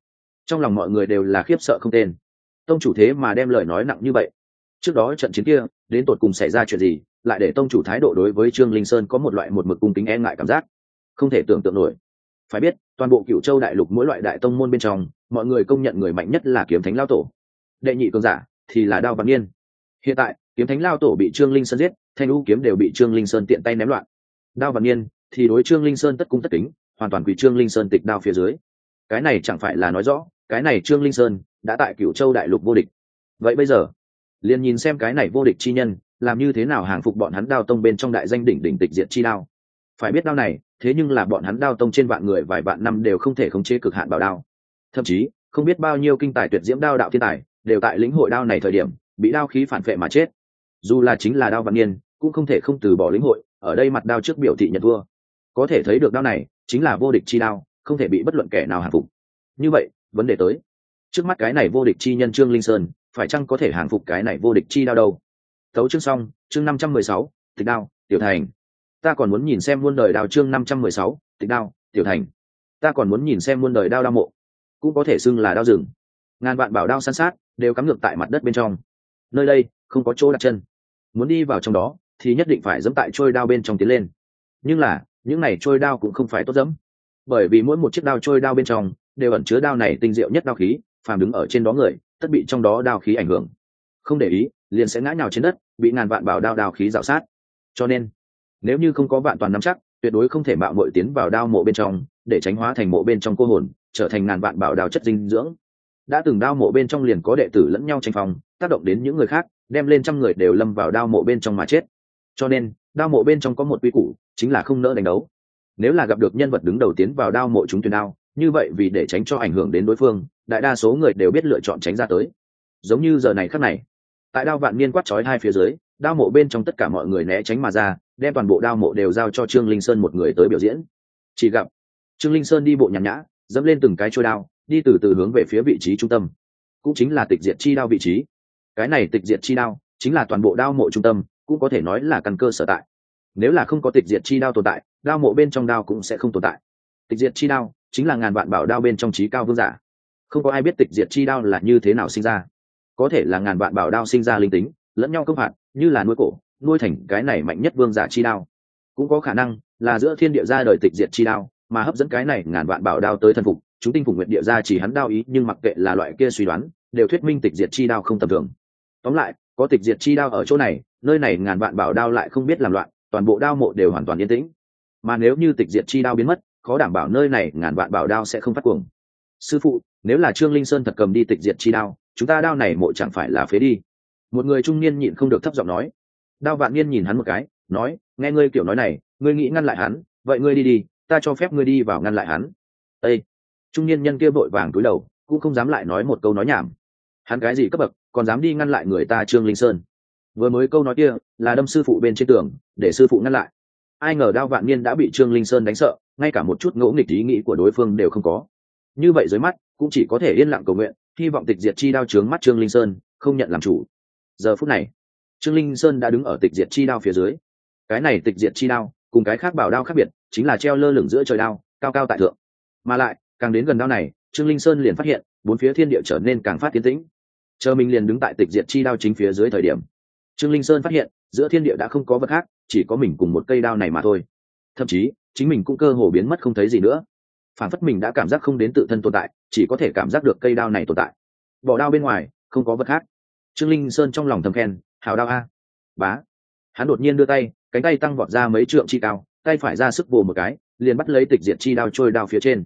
Trong lòng mọi người đều là khiếp sợ không tên. Tông chủ thế mà đem lời nói nặng như vậy. Trước đó trận chiến kia, đến tột cùng xảy ra chuyện gì, lại để tông chủ thái độ đối với trương linh sơn có một loại một mực cung kính e ngại cảm giác. Không thể tưởng tượng nổi. Phải biết, toàn bộ cựu châu đại lục mỗi loại đại tông môn bên trong, mọi người công nhận người mạnh nhất là kiếm thánh lao tổ. Đệ nhị cường giả thì là đao văn niên. Hiện tại, kiếm thánh lao tổ bị trương linh sơn giết, thanh u kiếm đều bị trương linh sơn tiện tay ném loạn. Đao văn niên thì đối trương linh sơn tất cung tất kính, hoàn toàn quỳ trương linh sơn tịch đao phía dưới cái này chẳng phải là nói rõ, cái này trương linh sơn đã tại cựu châu đại lục vô địch. Vậy bây giờ, liền nhìn xem cái này vô địch chi nhân, làm như thế nào hàng phục bọn hắn đao tông bên trong đại danh đỉnh đỉnh tịch diệt chi đao. Phải biết đao này, thế nhưng là bọn hắn đao tông trên vạn người vài vạn năm đều không thể khống chế cực hạn bảo đao. Thậm chí, không biết bao nhiêu kinh tài tuyệt diễm đao đạo thiên tài đều tại lĩnh hội đao này thời điểm, bị đao khí phản vệ mà chết. Dù là chính là đao văn niên, cũng không thể không từ bỏ lĩnh hội, ở đây mặt đao trước biểu thị nhận thua. Có thể thấy được đao này chính là vô địch chi đao không thể bị bất luận kẻ nào hàng phục. Như vậy, vấn đề tới. Trước mắt cái này vô địch chi nhân trương linh sơn, phải chăng có thể hàng phục cái này vô địch chi đao đâu? Tấu chương xong, chương năm trăm mười sáu tịch đao, tiểu thành. Ta còn muốn nhìn xem muôn đời đao chương năm trăm mười sáu tịch đao, tiểu thành. Ta còn muốn nhìn xem muôn đời đao đao mộ. Cũng có thể xưng là đao rừng. Ngàn vạn bảo đao san sát, đều cắm ngược tại mặt đất bên trong. Nơi đây, không có chỗ đặt chân. Muốn đi vào trong đó, thì nhất định phải dẫm tại trôi đao bên trong tiến lên. Nhưng là, những này trôi đao cũng không phải tốt dẫm bởi vì mỗi một chiếc đao trôi đao bên trong đều ẩn chứa đao này tinh diệu nhất đao khí, phàm đứng ở trên đó người, tất bị trong đó đao khí ảnh hưởng. Không để ý, liền sẽ ngã nhào trên đất, bị ngàn vạn bảo đao đao khí dạo sát. Cho nên, nếu như không có vạn toàn nắm chắc, tuyệt đối không thể mạo mội tiến vào đao mộ bên trong, để tránh hóa thành mộ bên trong cô hồn, trở thành ngàn vạn bảo đao chất dinh dưỡng. Đã từng đao mộ bên trong liền có đệ tử lẫn nhau tranh phòng tác động đến những người khác, đem lên trăm người đều lâm vào đao mộ bên trong mà chết. Cho nên, đao mộ bên trong có một quy củ, chính là không nỡ đánh đấu nếu là gặp được nhân vật đứng đầu tiến vào đao mộ chúng tuyển đao, như vậy vì để tránh cho ảnh hưởng đến đối phương, đại đa số người đều biết lựa chọn tránh ra tới. Giống như giờ này khắc này, tại đao vạn niên quát trói hai phía dưới, đao mộ bên trong tất cả mọi người né tránh mà ra, đem toàn bộ đao mộ đều giao cho trương linh sơn một người tới biểu diễn. Chỉ gặp, trương linh sơn đi bộ nhàn nhã, dẫm lên từng cái trôi đao, đi từ từ hướng về phía vị trí trung tâm. Cũng chính là tịch diệt chi đao vị trí. Cái này tịch diệt chi đao chính là toàn bộ đao mộ trung tâm, cũng có thể nói là căn cơ sở tại. Nếu là không có tịch diệt chi đao tồn tại đao mộ bên trong đao cũng sẽ không tồn tại. Tịch diệt chi đao chính là ngàn vạn bảo đao bên trong trí cao vương giả. Không có ai biết tịch diệt chi đao là như thế nào sinh ra. Có thể là ngàn vạn bảo đao sinh ra linh tính, lẫn nhau công phạt, như là nuôi cổ, nuôi thành cái này mạnh nhất vương giả chi đao. Cũng có khả năng là giữa thiên địa ra đời tịch diệt chi đao, mà hấp dẫn cái này ngàn vạn bảo đao tới thân phục, chúng tinh phục nguyện địa ra chỉ hắn đao ý, nhưng mặc kệ là loại kia suy đoán, đều thuyết minh tịch diệt chi đao không tầm thường. Tóm lại, có tịch diệt chi đao ở chỗ này, nơi này ngàn vạn bảo đao lại không biết làm loạn, toàn bộ đao mộ đều hoàn toàn yên tĩnh mà nếu như tịch diệt chi đao biến mất, khó đảm bảo nơi này ngàn vạn bảo đao sẽ không phát cuồng. Sư phụ, nếu là trương linh sơn thật cầm đi tịch diệt chi đao, chúng ta đao này mộ chẳng phải là phế đi. Một người trung niên nhịn không được thấp giọng nói. Đao vạn niên nhìn hắn một cái, nói, nghe ngươi kiểu nói này, ngươi nghĩ ngăn lại hắn, vậy ngươi đi đi, ta cho phép ngươi đi vào ngăn lại hắn. Ây trung niên nhân kia vội vàng túi đầu, cũng không dám lại nói một câu nói nhảm. Hắn cái gì cấp bậc, còn dám đi ngăn lại người ta trương linh sơn? Vừa mới câu nói kia, là đâm sư phụ bên trên tường, để sư phụ ngăn lại ai ngờ đao vạn niên đã bị trương linh sơn đánh sợ, ngay cả một chút ngỗ nghịch ý nghĩ của đối phương đều không có. Như vậy dưới mắt, cũng chỉ có thể yên lặng cầu nguyện, hy vọng tịch diệt chi đao trướng mắt trương linh sơn, không nhận làm chủ. Giờ phút này, trương linh sơn đã đứng ở tịch diệt chi đao phía dưới. Cái này tịch diệt chi đao, cùng cái khác bảo đao khác biệt, chính là treo lơ lửng giữa trời đao, cao cao tại thượng. Mà lại, càng đến gần đao này, trương linh sơn liền phát hiện, bốn phía thiên địa trở nên càng phát tiến tĩnh. Chờ mình liền đứng tại tịch diệt chi đao chính phía dưới thời điểm, trương linh sơn phát hiện, giữa thiên địa đã không có vật khác chỉ có mình cùng một cây đao này mà thôi. Thậm chí, chính mình cũng cơ hồ biến mất không thấy gì nữa. Phản phất mình đã cảm giác không đến tự thân tồn tại, chỉ có thể cảm giác được cây đao này tồn tại. Bỏ đao bên ngoài, không có vật khác. Trương linh sơn trong lòng thầm khen hào đao a. Bá. Hắn đột nhiên đưa tay, cánh tay tăng vọt ra mấy trượng chi cao tay phải ra sức vồ một cái, liền bắt lấy tịch diệt chi đao trôi đao phía trên.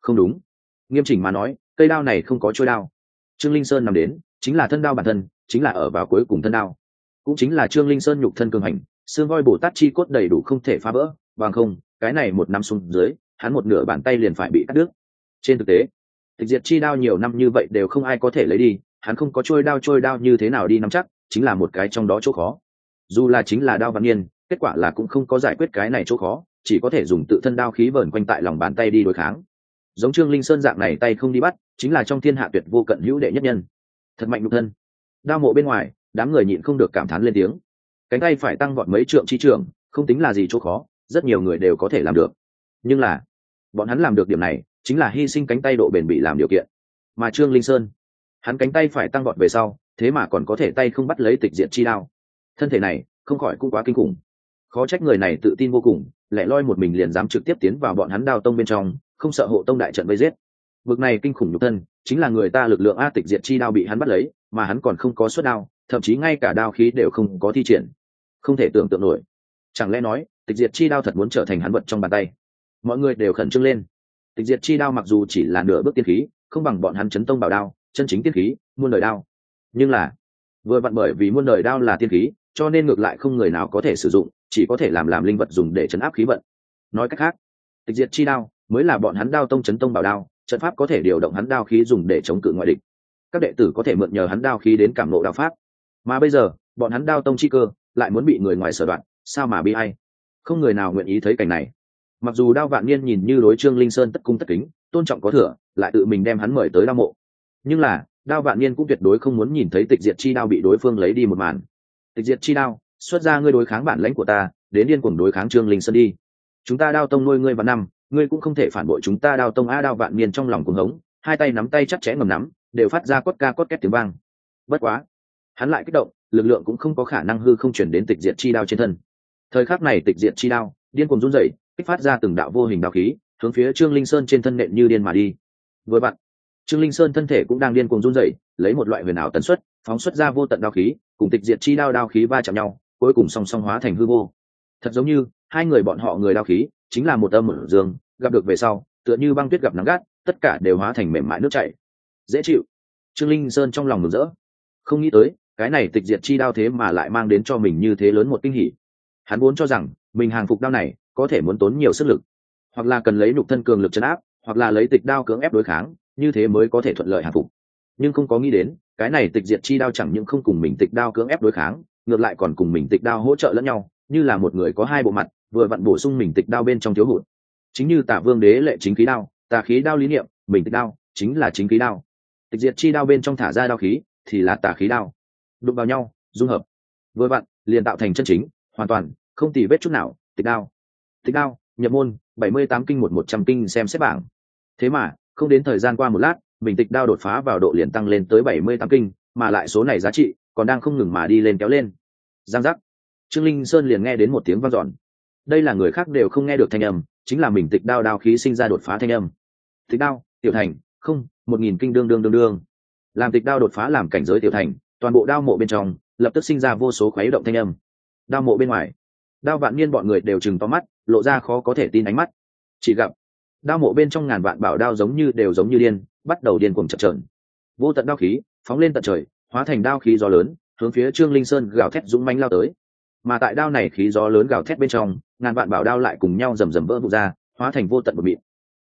Không đúng. Nghiêm chỉnh mà nói, cây đao này không có trôi đao. Trương linh sơn nằm đến, chính là thân đao bản thân, chính là ở vào cuối cùng thân đao. Cũng chính là trương linh sơn nhục thân cường hành xương voi bồ tát chi cốt đầy đủ không thể phá vỡ, bằng không, cái này một năm xuống dưới, hắn một nửa bàn tay liền phải bị cắt đứt. Trên thực tế, tịch diệt chi đao nhiều năm như vậy đều không ai có thể lấy đi, hắn không có trôi đao trôi đao như thế nào đi nắm chắc, chính là một cái trong đó chỗ khó. Dù là chính là đao văn niên, kết quả là cũng không có giải quyết cái này chỗ khó, chỉ có thể dùng tự thân đao khí vờn quanh tại lòng bàn tay đi đối kháng. Giống trương linh sơn dạng này tay không đi bắt, chính là trong thiên hạ tuyệt vô cận hữu đệ nhất nhân. Thật mạnh nhục thân. Đao mộ bên ngoài, đám người nhịn không được cảm thán lên tiếng cánh tay phải tăng vọt mấy trượng chi trường, không tính là gì chỗ khó, rất nhiều người đều có thể làm được. Nhưng là, bọn hắn làm được điểm này, chính là hy sinh cánh tay độ bền bị làm điều kiện. Mà trương linh sơn, hắn cánh tay phải tăng vọt về sau, thế mà còn có thể tay không bắt lấy tịch diện chi đao. Thân thể này, không khỏi cũng quá kinh khủng. Khó trách người này tự tin vô cùng, lẻ loi một mình liền dám trực tiếp tiến vào bọn hắn đao tông bên trong, không sợ hộ tông đại trận vây giết. Bực này kinh khủng nhục thân, chính là người ta lực lượng a tịch diệt chi đao bị hắn bắt lấy, mà hắn còn không có suất đao, thậm chí ngay cả đao khí đều không có thi triển không thể tưởng tượng nổi. Chẳng lẽ nói, tịch diệt chi đao thật muốn trở thành hắn vật trong bàn tay? Mọi người đều khẩn trương lên. Tịch diệt chi đao mặc dù chỉ là nửa bước tiên khí, không bằng bọn hắn chấn tông bảo đao, chân chính tiên khí, muôn đời đao. Nhưng là, vừa vặn bởi vì muôn đời đao là tiên khí, cho nên ngược lại không người nào có thể sử dụng, chỉ có thể làm làm linh vật dùng để chấn áp khí vận. Nói cách khác, tịch diệt chi đao mới là bọn hắn đao tông chấn tông bảo đao, trận pháp có thể điều động hắn đao khí dùng để chống cự ngoại địch. Các đệ tử có thể mượn nhờ hắn đao khí đến cảm lộ đao pháp. Mà bây giờ, bọn hắn đao tông chi cơ lại muốn bị người ngoài sở đoạn sao mà bi hay không người nào nguyện ý thấy cảnh này. Mặc dù đao vạn niên nhìn như đối trương linh sơn tất cung tất kính, tôn trọng có thừa, lại tự mình đem hắn mời tới đao mộ. Nhưng là, đao vạn niên cũng tuyệt đối không muốn nhìn thấy tịch diệt chi đao bị đối phương lấy đi một màn. Tịch diệt chi đao, xuất ra ngươi đối kháng bản lãnh của ta, đến điên cuồng đối kháng trương linh sơn đi. Chúng ta đao tông nuôi ngươi vào năm, ngươi cũng không thể phản bội chúng ta đao tông a đao vạn niên trong lòng cuồng hống, hai tay nắm tay chắc chẽ ngầm nắm, đều phát ra cốt ca cốt két tiếng vang. Bất quá, hắn lại kích động lực lượng cũng không có khả năng hư không chuyển đến tịch diệt chi đao trên thân. Thời khắc này tịch diệt chi đao, điên cuồng run rẩy, kích phát ra từng đạo vô hình đao khí, hướng phía trương linh sơn trên thân nện như điên mà đi. Với bạn trương linh sơn thân thể cũng đang điên cuồng run rẩy, lấy một loại huyền ảo tần suất, phóng xuất ra vô tận đao khí, cùng tịch diệt chi đao đao khí va chạm nhau, cuối cùng song song hóa thành hư vô. Thật giống như, hai người bọn họ người đao khí, chính là một âm một dương, gặp được về sau, tựa như băng tuyết gặp nắng gắt, tất cả đều hóa thành mềm mại nước chảy. Dễ chịu. Trương linh sơn trong lòng mừng rỡ. Không nghĩ tới cái này tịch diệt chi đao thế mà lại mang đến cho mình như thế lớn một kinh hỉ. Hắn vốn cho rằng, mình hàng phục đao này, có thể muốn tốn nhiều sức lực. Hoặc là cần lấy nhục thân cường lực chấn áp, hoặc là lấy tịch đao cưỡng ép đối kháng, như thế mới có thể thuận lợi hàng phục. Nhưng không có nghĩ đến, cái này tịch diệt chi đao chẳng những không cùng mình tịch đao cưỡng ép đối kháng, ngược lại còn cùng mình tịch đao hỗ trợ lẫn nhau, như là một người có hai bộ mặt, vừa vặn bổ sung mình tịch đao bên trong thiếu hụt. Chính như tả vương đế lệ chính khí đao, tà khí đao lý niệm, mình tịch đao chính là chính khí đao. Tịch diệt chi đao bên trong thả ra đao khí, thì là tà khí đao đụng vào nhau, dung hợp. Vừa vặn, liền tạo thành chân chính, hoàn toàn, không tì vết chút nào, tịch đao. Tịch đao, nhập môn, bảy mươi tám kinh một một trăm kinh xem xếp bảng. Thế mà, không đến thời gian qua một lát, mình tịch đao đột phá vào độ liền tăng lên tới bảy mươi tám kinh, mà lại số này giá trị còn đang không ngừng mà đi lên kéo lên. Giang giác. Trương linh sơn liền nghe đến một tiếng vang dọn. Đây là người khác đều không nghe được thanh âm, chính là mình tịch đao đao khí sinh ra đột phá thanh âm. Tịch đao, tiểu thành, không, một nghìn kinh đương đương đương đương. Làm tịch đao đột phá làm cảnh giới tiểu thành toàn bộ đao mộ bên trong, lập tức sinh ra vô số khuấy động thanh âm. Đao mộ bên ngoài, đao vạn niên bọn người đều chừng to mắt, lộ ra khó có thể tin ánh mắt. Chỉ gặp, đao mộ bên trong ngàn vạn bảo đao giống như đều giống như điên, bắt đầu điên cuồng chập trờn vô tận đao khí phóng lên tận trời, hóa thành đao khí gió lớn, hướng phía trương linh sơn gào thét dũng manh lao tới. Mà tại đao này khí gió lớn gào thét bên trong, ngàn vạn bảo đao lại cùng nhau rầm rầm vỡ vụt ra, hóa thành vô tận bột mịn.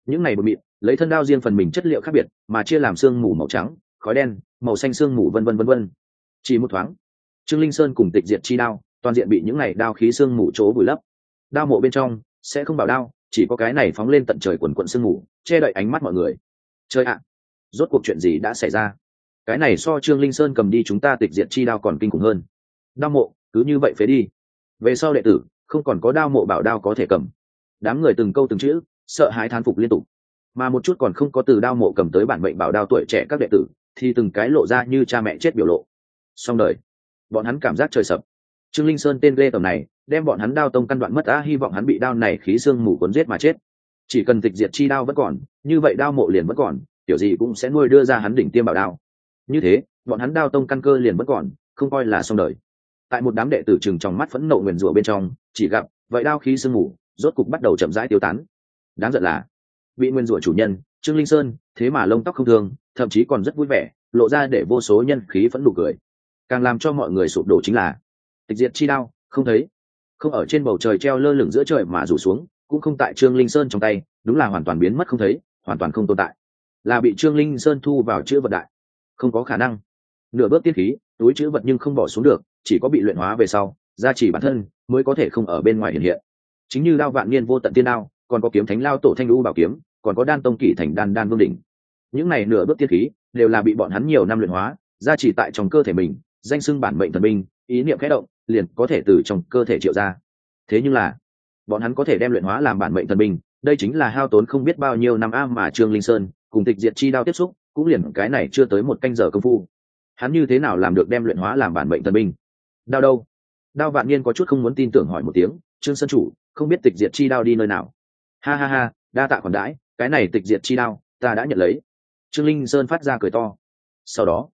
Những này bột mịn, lấy thân đao riêng phần mình chất liệu khác biệt, mà chia làm xương mù màu trắng, khói đen, màu xanh xương mù vân vân vân vân chỉ một thoáng, trương linh sơn cùng tịch diệt chi đao, toàn diện bị những này đao khí xương mù chỗ vùi lấp. Đao mộ bên trong, sẽ không bảo đao, chỉ có cái này phóng lên tận trời quần quận sương mù, che đậy ánh mắt mọi người. Chơi ạ! Rốt cuộc chuyện gì đã xảy ra? Cái này so trương linh sơn cầm đi chúng ta tịch diệt chi đao còn kinh khủng hơn. Đao mộ, cứ như vậy phế đi. Về sau đệ tử, không còn có đao mộ bảo đao có thể cầm. Đám người từng câu từng chữ, sợ hãi thán phục liên tục. Mà một chút còn không có từ đao mộ cầm tới bản mệnh bảo đao tuổi trẻ các đệ tử, thì từng cái lộ ra như cha mẹ chết biểu lộ xong đời. Bọn hắn cảm giác trời sập. Trương linh sơn tên ghê tầm này, đem bọn hắn đao tông căn đoạn mất á, hy vọng hắn bị đao này khí xương mù cuốn giết mà chết. Chỉ cần tịch diệt chi đao vẫn còn, như vậy đao mộ liền vẫn còn, kiểu gì cũng sẽ nuôi đưa ra hắn đỉnh tiêm bảo đao. Như thế, bọn hắn đao tông căn cơ liền vẫn còn, không coi là xong đời. Tại một đám đệ tử chừng trong mắt phẫn nộ nguyền rủa bên trong, chỉ gặp, vậy đao khí sương mù, rốt cục bắt đầu chậm rãi tiêu tán. Đáng giận là, bị nguyên rủa chủ nhân, trương linh sơn, thế mà lông tóc không thương, thậm chí còn rất vui vẻ, lộ ra để vô số nhân khí phẫn nụ cười càng làm cho mọi người sụp đổ chính là tịch diệt chi đao, không thấy, không ở trên bầu trời treo lơ lửng giữa trời mà rủ xuống, cũng không tại trương linh sơn trong tay, đúng là hoàn toàn biến mất không thấy, hoàn toàn không tồn tại. Là bị trương linh sơn thu vào chữ vật đại. Không có khả năng. Nửa bước tiết khí, túi chữ vật nhưng không bỏ xuống được, chỉ có bị luyện hóa về sau, gia trì bản thân, mới có thể không ở bên ngoài hiện hiện. Chính như đao vạn niên vô tận tiên đao, còn có kiếm thánh lao tổ thanh lũ bảo kiếm, còn có đan tông kỷ thành đan đan vương đỉnh. Những này nửa bước tiết khí, đều là bị bọn hắn nhiều năm luyện hóa, gia trì tại trong cơ thể mình danh xưng bản mệnh thần binh, ý niệm khẽ động, liền có thể từ trong cơ thể triệu ra. Thế nhưng là, bọn hắn có thể đem luyện hóa làm bản mệnh thần binh, đây chính là hao tốn không biết bao nhiêu năm am mà trương linh sơn cùng tịch diệt chi đao tiếp xúc, cũng liền cái này chưa tới một canh giờ công phu. Hắn như thế nào làm được đem luyện hóa làm bản mệnh thần binh? Đao đâu? Đao vạn niên có chút không muốn tin tưởng hỏi một tiếng, trương sơn chủ, không biết tịch diệt chi đao đi nơi nào? Ha ha ha, đa tạ còn đãi, cái này tịch diệt chi đao, ta đã nhận lấy. Trương linh sơn phát ra cười to. Sau đó,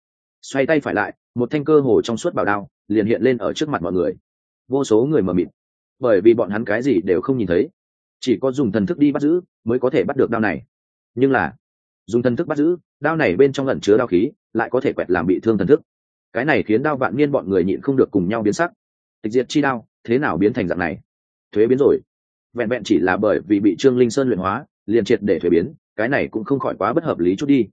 xoay tay phải lại một thanh cơ hồ trong suốt bảo đao liền hiện lên ở trước mặt mọi người. Vô số người mờ mịt. Bởi vì bọn hắn cái gì đều không nhìn thấy. Chỉ có dùng thần thức đi bắt giữ mới có thể bắt được đao này. Nhưng là, dùng thần thức bắt giữ, đao này bên trong lẩn chứa đao khí lại có thể quẹt làm bị thương thần thức. Cái này khiến đao vạn niên bọn người nhịn không được cùng nhau biến sắc. Tịch diệt chi đao, thế nào biến thành dạng này? Thuế biến rồi. Vẹn vẹn chỉ là bởi vì bị trương linh sơn luyện hóa, liền triệt để thuế biến, cái này cũng không khỏi quá bất hợp lý chút đi.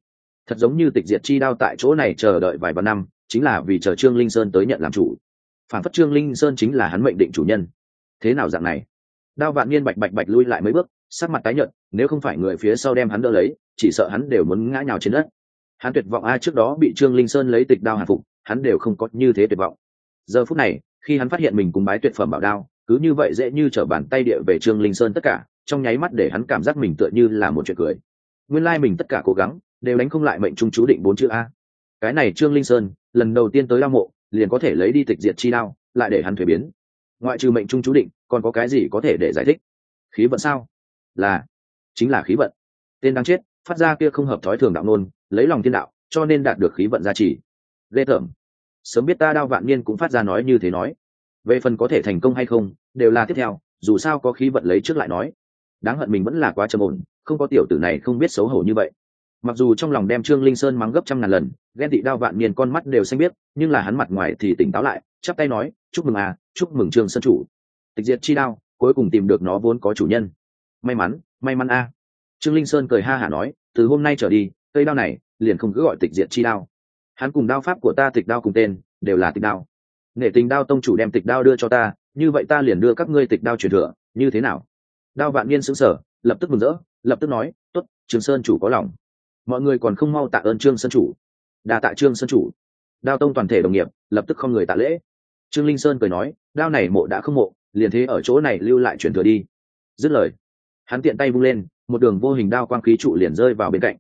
Thật giống như tịch diệt chi đao tại chỗ này chờ đợi vài ba năm chính là vì chờ trương linh sơn tới nhận làm chủ. Phản phất trương linh sơn chính là hắn mệnh định chủ nhân. Thế nào dạng này? Đao vạn niên bạch bạch bạch lui lại mấy bước, sắc mặt tái nhợt, nếu không phải người phía sau đem hắn đỡ lấy, chỉ sợ hắn đều muốn ngã nhào trên đất. Hắn tuyệt vọng ai trước đó bị trương linh sơn lấy tịch đao hàn phục, hắn đều không có như thế tuyệt vọng. Giờ phút này, khi hắn phát hiện mình cùng bái tuyệt phẩm bảo đao, cứ như vậy dễ như trở bàn tay địa về trương linh sơn tất cả, trong nháy mắt để hắn cảm giác mình tựa như là một chuyện cười. Nguyên lai mình tất cả cố gắng, đều đánh không lại mệnh trung chú định bốn chữ a. Cái này trương linh sơn lần đầu tiên tới đao mộ, liền có thể lấy đi tịch diệt chi đao, lại để hắn thuế biến. Ngoại trừ mệnh trung chú định, còn có cái gì có thể để giải thích? Khí vận sao? Là, chính là khí vận. Tên đáng chết, phát ra kia không hợp thói thường đạo nôn, lấy lòng thiên đạo, cho nên đạt được khí vận gia trì. Ghê tởm. Sớm biết ta đao vạn niên cũng phát ra nói như thế nói. Về phần có thể thành công hay không, đều là tiếp theo, dù sao có khí vận lấy trước lại nói. Đáng hận mình vẫn là quá trầm ổn, không có tiểu tử này không biết xấu hổ như vậy mặc dù trong lòng đem trương linh sơn mắng gấp trăm ngàn lần, ghen tị đao vạn niên con mắt đều xanh biết nhưng là hắn mặt ngoài thì tỉnh táo lại, chắp tay nói, chúc mừng à chúc mừng trương sơn chủ. Tịch diệt chi đao, cuối cùng tìm được nó vốn có chủ nhân. May mắn may mắn a. Trương linh sơn cười ha hả nói, từ hôm nay trở đi, cây đao này liền không cứ gọi tịch diệt chi đao. Hắn cùng đao pháp của ta tịch đao cùng tên, đều là tịch đao. Nghệ tình đao tông chủ đem tịch đao đưa cho ta, như vậy ta liền đưa các ngươi tịch đao truyền thừa, như thế nào? Đao vạn niên xứng sở lập tức mừng rỡ, lập tức nói t ố t trường sơn chủ có lòng mọi người còn không mau tạ ơn trương sân chủ. Đa tạ trương sân chủ. Đao tông toàn thể đồng nghiệp, lập tức không người tạ lễ. Trương linh sơn cười nói, đao này mộ đã không mộ, liền thế ở chỗ này lưu lại truyền thừa đi. Dứt lời, hắn tiện tay vung lên, một đường vô hình đao quang khí trụ liền rơi vào bên cạnh.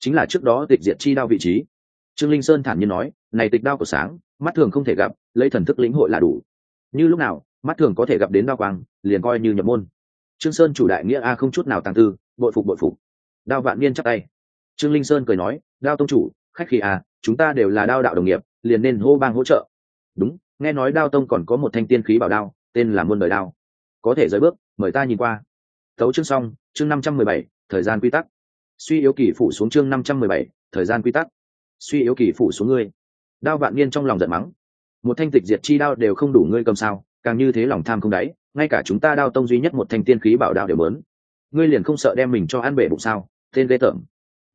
Chính là trước đó tịch diệt chi đao vị trí. Trương linh sơn thản nhiên nói, này tịch đao của sáng, mắt thường không thể gặp, lấy thần thức lĩnh hội là đủ. Như lúc nào, mắt thường có thể gặp đến đao quang, liền coi như nhập môn. Trương sơn chủ đại nghĩa a không chút nào tàng tư, bội phục bội phục. Đao vạn niên chắc tay trương linh sơn cười nói đao tông chủ khách khi à, chúng ta đều là đao đạo đồng nghiệp liền nên hô bang hỗ trợ. Đúng nghe nói đao tông còn có một thanh tiên khí bảo đao tên là muôn đời đao. Có thể giới bước mời ta nhìn qua. Thấu chương xong chương năm trăm mười bảy thời gian quy tắc. Suy yếu kỳ phủ xuống chương năm trăm mười bảy thời gian quy tắc. Suy yếu kỳ phủ xuống ngươi. Đao vạn niên trong lòng giận mắng. Một thanh tịch diệt chi đao đều không đủ ngươi cầm sao càng như thế lòng tham không đáy ngay cả chúng ta đao tông duy nhất một thanh tiên khí bảo đao đều muốn. ngươi liền không sợ đem mình cho ăn bể bụng sao tên ghê tởm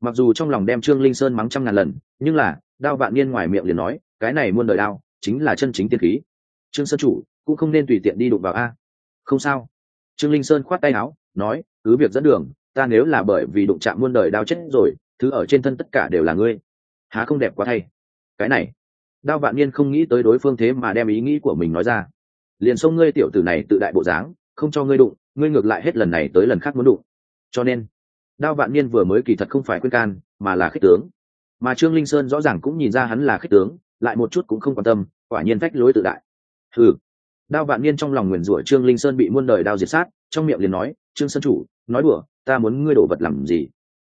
mặc dù trong lòng đem trương linh sơn mắng trăm ngàn lần, nhưng là, đao vạn niên ngoài miệng liền nói, cái này muôn đời đao, chính là chân chính tiên khí. Trương sơn chủ, cũng không nên tùy tiện đi đụng vào a. Không sao. Trương linh sơn khoát tay áo, nói, cứ việc dẫn đường, ta nếu là bởi vì đụng chạm muôn đời đao chết rồi, thứ ở trên thân tất cả đều là ngươi. Há không đẹp quá thay. Cái này. Đao vạn niên không nghĩ tới đối phương thế mà đem ý nghĩ của mình nói ra. Liền xông ngươi tiểu tử này tự đại bộ dáng, không cho ngươi đụng, ngươi ngược lại hết lần này tới lần khác muốn đụng. Cho nên đao vạn niên vừa mới kỳ thật không phải khuyên can, mà là khích tướng. Mà trương linh sơn rõ ràng cũng nhìn ra hắn là khích tướng, lại một chút cũng không quan tâm, quả nhiên phách lối tự đại. Ừ đao vạn niên trong lòng nguyền rủa trương linh sơn bị muôn đời đao diệt sát, trong miệng liền nói, trương sơn chủ, nói đùa, ta muốn ngươi đổ vật làm gì?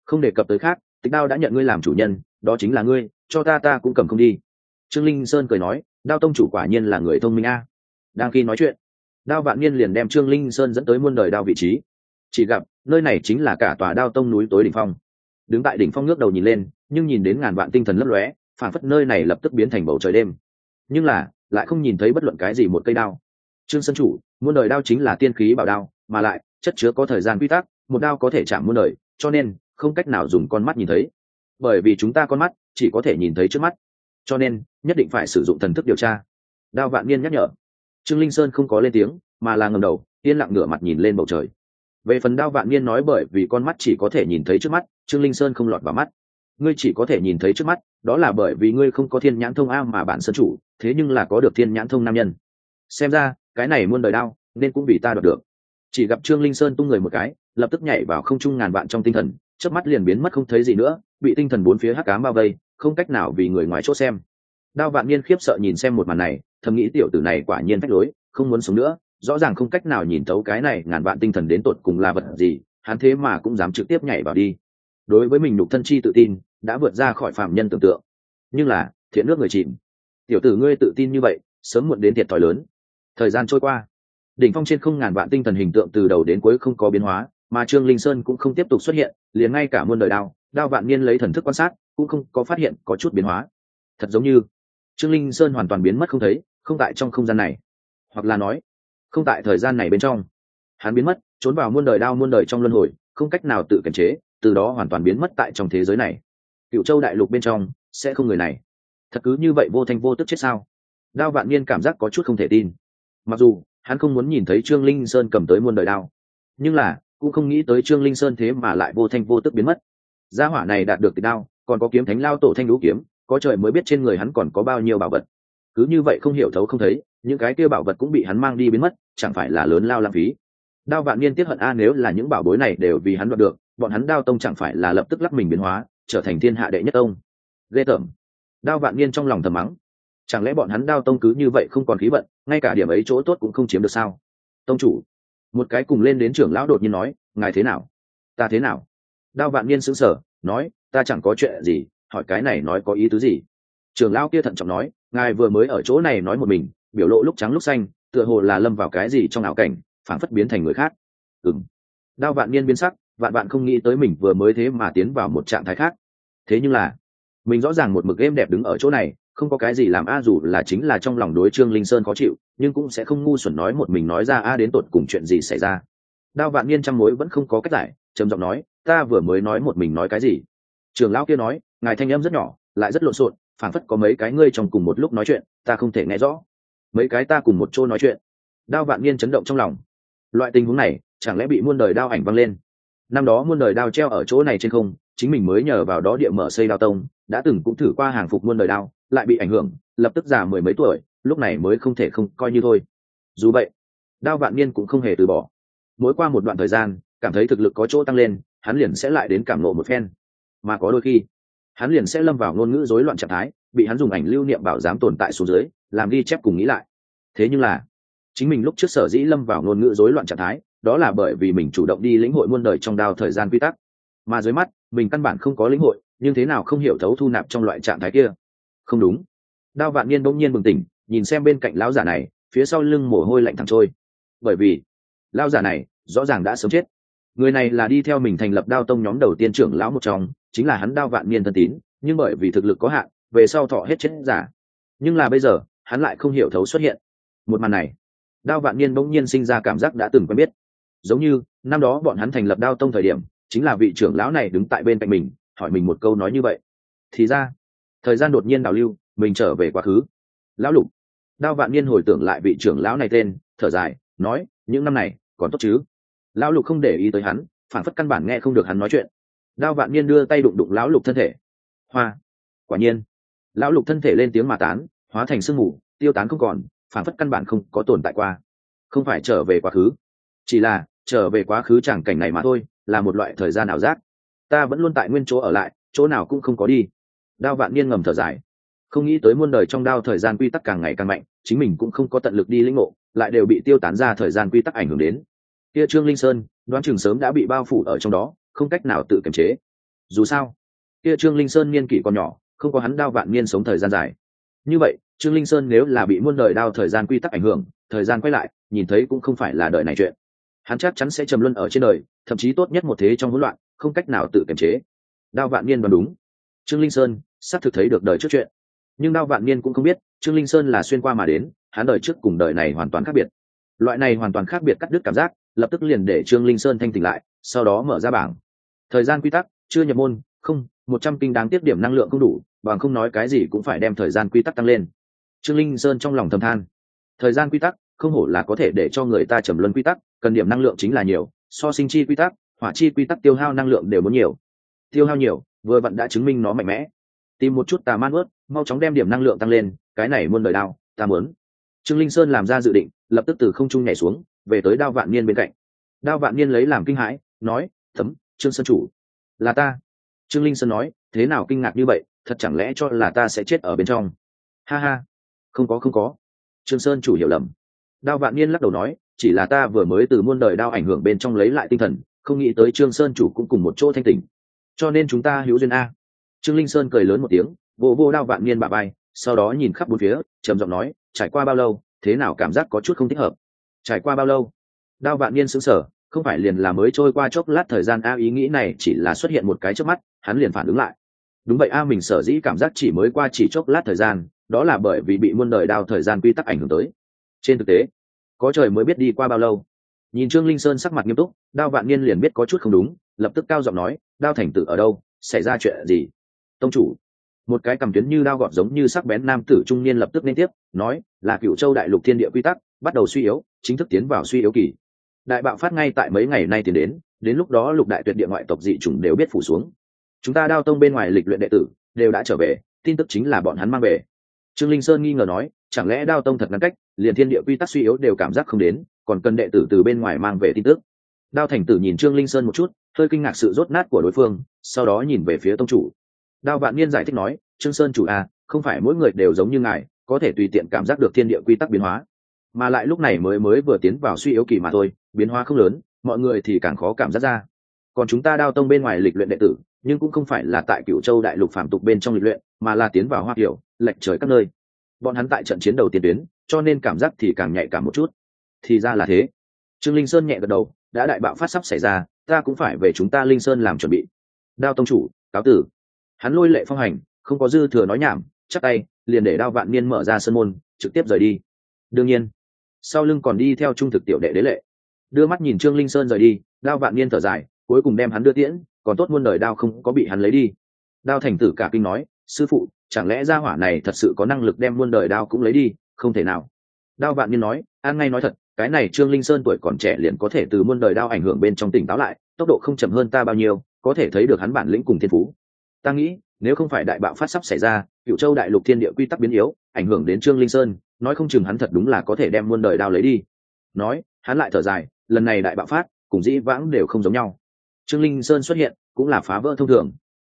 Không đề cập tới khác, tịch đao đã nhận ngươi làm chủ nhân, đó chính là ngươi, cho ta ta cũng cầm không đi. Trương linh sơn cười nói, đao tông chủ quả nhiên là người thông minh a. Đang khi nói chuyện, đao vạn niên liền đem trương linh sơn dẫn tới muôn đời đao vị trí chỉ gặp, nơi này chính là cả tòa đao tông núi tối đỉnh phong. Đứng tại đỉnh phong ngước đầu nhìn lên, nhưng nhìn đến ngàn vạn tinh thần lấp lóe phản phất nơi này lập tức biến thành bầu trời đêm. Nhưng là, lại không nhìn thấy bất luận cái gì một cây đao. Trương sân chủ, muôn đời đao chính là tiên khí bảo đao, mà lại, chất chứa có thời gian quy tắc, một đao có thể chạm muôn đời, cho nên, không cách nào dùng con mắt nhìn thấy. Bởi vì chúng ta con mắt, chỉ có thể nhìn thấy trước mắt. Cho nên, nhất định phải sử dụng thần thức điều tra. Đao vạn niên nhắc nhở. Trương linh sơn không có lên tiếng, mà là ngầm đầu, yên lặng ngửa mặt nhìn lên bầu trời về phần đao vạn niên nói bởi vì con mắt chỉ có thể nhìn thấy trước mắt, trương linh sơn không lọt vào mắt. Ngươi chỉ có thể nhìn thấy trước mắt, đó là bởi vì ngươi không có thiên nhãn thông a mà bản sân chủ, thế nhưng là có được thiên nhãn thông nam nhân. Xem ra, cái này muôn đời đao, nên cũng vì ta đoạt được. Chỉ gặp trương linh sơn tung người một cái, lập tức nhảy vào không trung ngàn vạn trong tinh thần, chớp mắt liền biến mất không thấy gì nữa, bị tinh thần bốn phía hắc cám bao vây, không cách nào vì người ngoài chốt xem. Đao vạn niên khiếp sợ nhìn xem một màn này, thầm nghĩ tiểu tử này quả nhiên phách lối, không muốn sống nữa rõ ràng không cách nào nhìn thấu cái này ngàn vạn tinh thần đến tột cùng là vật gì, hắn thế mà cũng dám trực tiếp nhảy vào đi. Đối với mình nhục thân chi tự tin, đã vượt ra khỏi phạm nhân tưởng tượng. Nhưng là, thiện nước người chìm. Tiểu tử ngươi tự tin như vậy, sớm muộn đến thiệt thòi lớn. Thời gian trôi qua. Đỉnh phong trên không ngàn vạn tinh thần hình tượng từ đầu đến cuối không có biến hóa, mà trương linh sơn cũng không tiếp tục xuất hiện, liền ngay cả muôn đời đao đao vạn niên lấy thần thức quan sát, cũng không có phát hiện có chút biến hóa. Thật giống như, trương linh sơn hoàn toàn biến mất không thấy, không tại trong không gian này. Hoặc là nói không tại thời gian này bên trong, hắn biến mất, trốn vào muôn đời đao muôn đời trong luân hồi, không cách nào tự kiềm chế, từ đó hoàn toàn biến mất tại trong thế giới này. Cựu châu đại lục bên trong, sẽ không người này. Thật cứ như vậy vô thanh vô tức chết sao? Đao vạn niên cảm giác có chút không thể tin. Mặc dù, hắn không muốn nhìn thấy trương linh sơn cầm tới muôn đời đao, nhưng là, cũng không nghĩ tới trương linh sơn thế mà lại vô thanh vô tức biến mất. Gia hỏa này đạt được tịch đao, còn có kiếm thánh lao tổ thanh lũ kiếm, có trời mới biết trên người hắn còn có bao nhiêu bảo vật cứ như vậy không hiểu thấu không thấy, những cái kia bảo vật cũng bị hắn mang đi biến mất, chẳng phải là lớn lao lãng phí. Đao vạn niên tiếp hận a nếu là những bảo bối này đều vì hắn đoạt được, bọn hắn đao tông chẳng phải là lập tức lắp mình biến hóa, trở thành thiên hạ đệ nhất tông. Ghê tởm. Đao vạn niên trong lòng thầm mắng. Chẳng lẽ bọn hắn đao tông cứ như vậy không còn khí vận, ngay cả điểm ấy chỗ tốt cũng không chiếm được sao? Tông chủ. Một cái cùng lên đến trưởng lão đột nhiên nói, ngài thế nào? Ta thế nào? Đao vạn niên sững sờ, nói, ta chẳng có chuyện gì, hỏi cái này nói có ý tứ gì? Trưởng lão kia thận trọng nói ngài vừa mới ở chỗ này nói một mình, biểu lộ lúc trắng lúc xanh, tựa hồ là lâm vào cái gì trong ảo cảnh phản phất biến thành người khác. Ừng đao vạn niên biến sắc, vạn bạn không nghĩ tới mình vừa mới thế mà tiến vào một trạng thái khác. Thế nhưng là, mình rõ ràng một mực êm đẹp đứng ở chỗ này, không có cái gì làm a dù là chính là trong lòng đối trương linh sơn khó chịu, nhưng cũng sẽ không ngu xuẩn nói một mình nói ra a đến tột cùng chuyện gì xảy ra. Đao vạn niên trăm mối vẫn không có cách giải, trầm giọng nói, ta vừa mới nói một mình nói cái gì? Trường lão kia nói, ngài thanh em rất nhỏ, lại rất lộn xộn phảng phất có mấy cái ngươi trong cùng một lúc nói chuyện, ta không thể nghe rõ. Mấy cái ta cùng một chỗ nói chuyện. Đao vạn niên chấn động trong lòng. Loại tình huống này, chẳng lẽ bị muôn đời đao ảnh văng lên? Năm đó muôn đời đao treo ở chỗ này trên không, chính mình mới nhờ vào đó địa mở xây đao tông, đã từng cũng thử qua hàng phục muôn đời đao, lại bị ảnh hưởng, lập tức già mười mấy tuổi, lúc này mới không thể không coi như thôi. Dù vậy, đao vạn niên cũng không hề từ bỏ. Mỗi qua một đoạn thời gian, cảm thấy thực lực có chỗ tăng lên, hắn liền sẽ lại đến cảm nộ một phen. Mà có đôi khi hắn liền sẽ lâm vào ngôn ngữ rối loạn trạng thái, bị hắn dùng ảnh lưu niệm bảo dám tồn tại xuống dưới, làm ghi chép cùng nghĩ lại. Thế nhưng là, chính mình lúc trước sở dĩ lâm vào ngôn ngữ rối loạn trạng thái, đó là bởi vì mình chủ động đi lĩnh hội muôn đời trong đao thời gian quy tắc. Mà dưới mắt, mình căn bản không có lĩnh hội, nhưng thế nào không hiểu thấu thu nạp trong loại trạng thái kia. Không đúng. Đao vạn niên bỗng nhiên bừng tỉnh, nhìn xem bên cạnh lão giả này, phía sau lưng mồ hôi lạnh thẳng trôi. Bởi vì, lão giả này rõ ràng đã sớm chết. Người này là đi theo mình thành lập đao tông nhóm đầu tiên trưởng lão một trong chính là hắn đao vạn niên thân tín, nhưng bởi vì thực lực có hạn, về sau thọ hết chết giả. Nhưng là bây giờ, hắn lại không hiểu thấu xuất hiện. Một màn này, đao vạn niên bỗng nhiên sinh ra cảm giác đã từng quen biết. Giống như, năm đó bọn hắn thành lập đao tông thời điểm, chính là vị trưởng lão này đứng tại bên cạnh mình, hỏi mình một câu nói như vậy. Thì ra, thời gian đột nhiên đào lưu, mình trở về quá khứ. Lão lục, đao vạn niên hồi tưởng lại vị trưởng lão này tên, thở dài, nói, những năm này, còn tốt chứ? Lão lục không để ý tới hắn, phản phất căn bản nghe không được hắn nói chuyện đao vạn niên đưa tay đụng đụng lão lục thân thể. Hoa. Quả nhiên. Lão lục thân thể lên tiếng mà tán, hóa thành sương mù, tiêu tán không còn phản phất căn bản không có tồn tại qua. Không phải trở về quá khứ. Chỉ là, trở về quá khứ chẳng cảnh này mà thôi, là một loại thời gian ảo giác. Ta vẫn luôn tại nguyên chỗ ở lại, chỗ nào cũng không có đi. Đao vạn niên ngầm thở dài. Không nghĩ tới muôn đời trong đao thời gian quy tắc càng ngày càng mạnh, chính mình cũng không có tận lực đi lĩnh ngộ, lại đều bị tiêu tán ra thời gian quy tắc ảnh hưởng đến. Kia trương linh sơn, đoán chừng sớm đã bị bao phủ ở trong đó không cách nào tự kiềm chế. Dù sao, kia trương linh sơn niên kỷ còn nhỏ, không có hắn đao vạn niên sống thời gian dài. Như vậy, trương linh sơn nếu là bị muôn đời đao thời gian quy tắc ảnh hưởng, thời gian quay lại, nhìn thấy cũng không phải là đời này chuyện. Hắn chắc chắn sẽ trầm luân ở trên đời, thậm chí tốt nhất một thế trong hỗn loạn, không cách nào tự kiềm chế. Đao vạn niên đoán đúng. Trương linh sơn sắp thực thấy được đời trước chuyện. Nhưng đao vạn niên cũng không biết, trương linh sơn là xuyên qua mà đến, hắn đời trước cùng đời này hoàn toàn khác biệt. Loại này hoàn toàn khác biệt cắt đứt cảm giác, lập tức liền để trương linh sơn thanh tỉnh lại sau đó mở ra bảng. Thời gian quy tắc, chưa nhập môn, không, một trăm kinh đáng tiết điểm năng lượng không đủ, bằng không nói cái gì cũng phải đem thời gian quy tắc tăng lên. Trương linh sơn trong lòng thầm than. Thời gian quy tắc, không hổ là có thể để cho người ta trầm luân quy tắc, cần điểm năng lượng chính là nhiều, so sinh chi quy tắc, hỏa chi quy tắc tiêu hao năng lượng đều muốn nhiều. Tiêu hao nhiều, vừa vặn đã chứng minh nó mạnh mẽ. Tìm một chút tà man ướt, mau chóng đem điểm năng lượng tăng lên, cái này muôn đời đao ta muốn. Trương linh sơn làm ra dự định, lập tức từ không trung nhảy xuống, về tới đao vạn niên bên cạnh. Đao vạn niên lấy làm kinh hãi nói, thấm, trương sơn chủ. Là ta. Trương linh sơn nói, thế nào kinh ngạc như vậy, thật chẳng lẽ cho là ta sẽ chết ở bên trong? Ha ha, không có không có. Trương sơn chủ hiểu lầm. Đao vạn niên lắc đầu nói, chỉ là ta vừa mới từ muôn đời đao ảnh hưởng bên trong lấy lại tinh thần, không nghĩ tới trương sơn chủ cũng cùng một chỗ thanh tỉnh. Cho nên chúng ta hữu duyên a. Trương linh sơn cười lớn một tiếng, vô vô đao vạn niên bà bay sau đó nhìn khắp bốn phía, trầm giọng nói, trải qua bao lâu, thế nào cảm giác có chút không thích hợp? Trải qua bao lâu? Đao vạn niên sững sờ không phải liền là mới trôi qua chốc lát thời gian a, ý nghĩ này chỉ là xuất hiện một cái trước mắt, hắn liền phản ứng lại. Đúng vậy a, mình sở dĩ cảm giác chỉ mới qua chỉ chốc lát thời gian, đó là bởi vì bị muôn đời đao thời gian quy tắc ảnh hưởng tới. Trên thực tế, có trời mới biết đi qua bao lâu. Nhìn trương linh sơn sắc mặt nghiêm túc, đao vạn niên liền biết có chút không đúng, lập tức cao giọng nói, đao thành tử ở đâu? Xảy ra chuyện gì? Tông chủ. Một cái cầm tuyến như đao gọt giống như sắc bén nam tử trung niên lập tức liên tiếp, nói, là cựu châu đại lục thiên địa quy tắc, bắt đầu suy yếu, chính thức tiến vào suy yếu kỳ đại bạo phát ngay tại mấy ngày nay tiến đến đến lúc đó lục đại tuyệt địa ngoại tộc dị chủng đều biết phủ xuống. Chúng ta đao tông bên ngoài lịch luyện đệ tử đều đã trở về tin tức chính là bọn hắn mang về. Trương linh sơn nghi ngờ nói chẳng lẽ đao tông thật ngắn cách liền thiên địa quy tắc suy yếu đều cảm giác không đến còn cần đệ tử từ bên ngoài mang về tin tức. Đao thành tử nhìn trương linh sơn một chút hơi kinh ngạc sự rốt nát của đối phương sau đó nhìn về phía tông chủ. Đao vạn niên giải thích nói trương sơn chủ a à, không phải mỗi người đều giống như ngài có thể tùy tiện cảm giác được thiên địa quy tắc biến hóa mà lại lúc này mới mới vừa tiến vào suy yếu kỳ mà thôi, biến hóa không lớn, mọi người thì càng khó cảm giác ra. Còn chúng ta đao tông bên ngoài lịch luyện đệ tử, nhưng cũng không phải là tại cựu châu đại lục phạm tục bên trong lịch luyện, mà là tiến vào hoa kiểu, lệch trời các nơi. Bọn hắn tại trận chiến đầu tiên tuyến, cho nên cảm giác thì càng nhạy cảm một chút. Thì ra là thế. Trương linh sơn nhẹ gật đầu, đã đại bạo phát sắp xảy ra, ta cũng phải về chúng ta linh sơn làm chuẩn bị. Đao tông chủ, cáo tử. Hắn lôi lệ phong hành, không có dư thừa nói nhảm chắc tay, liền để đao vạn niên mở ra sân môn, trực tiếp rời đi. Đương nhiên sau lưng còn đi theo trung thực tiểu đệ đế lệ. Đưa mắt nhìn trương linh sơn rời đi, đao vạn niên thở dài, cuối cùng đem hắn đưa tiễn, còn tốt muôn đời đao không có bị hắn lấy đi. Đao thành tử cả kinh nói, sư phụ, chẳng lẽ gia hỏa này thật sự có năng lực đem muôn đời đao cũng lấy đi, không thể nào. Đao vạn niên nói, an ngay nói thật, cái này trương linh sơn tuổi còn trẻ liền có thể từ muôn đời đao ảnh hưởng bên trong tỉnh táo lại, tốc độ không chậm hơn ta bao nhiêu, có thể thấy được hắn bản lĩnh cùng thiên phú. Ta nghĩ, nếu không phải đại bạo phát sắp xảy ra cựu châu đại lục thiên địa quy tắc biến yếu, ảnh hưởng đến trương linh sơn nói không chừng hắn thật đúng là có thể đem muôn đời đao lấy đi. Nói, hắn lại thở dài, lần này đại bạo phát, cùng dĩ vãng đều không giống nhau. Trương linh sơn xuất hiện, cũng là phá vỡ thông thường.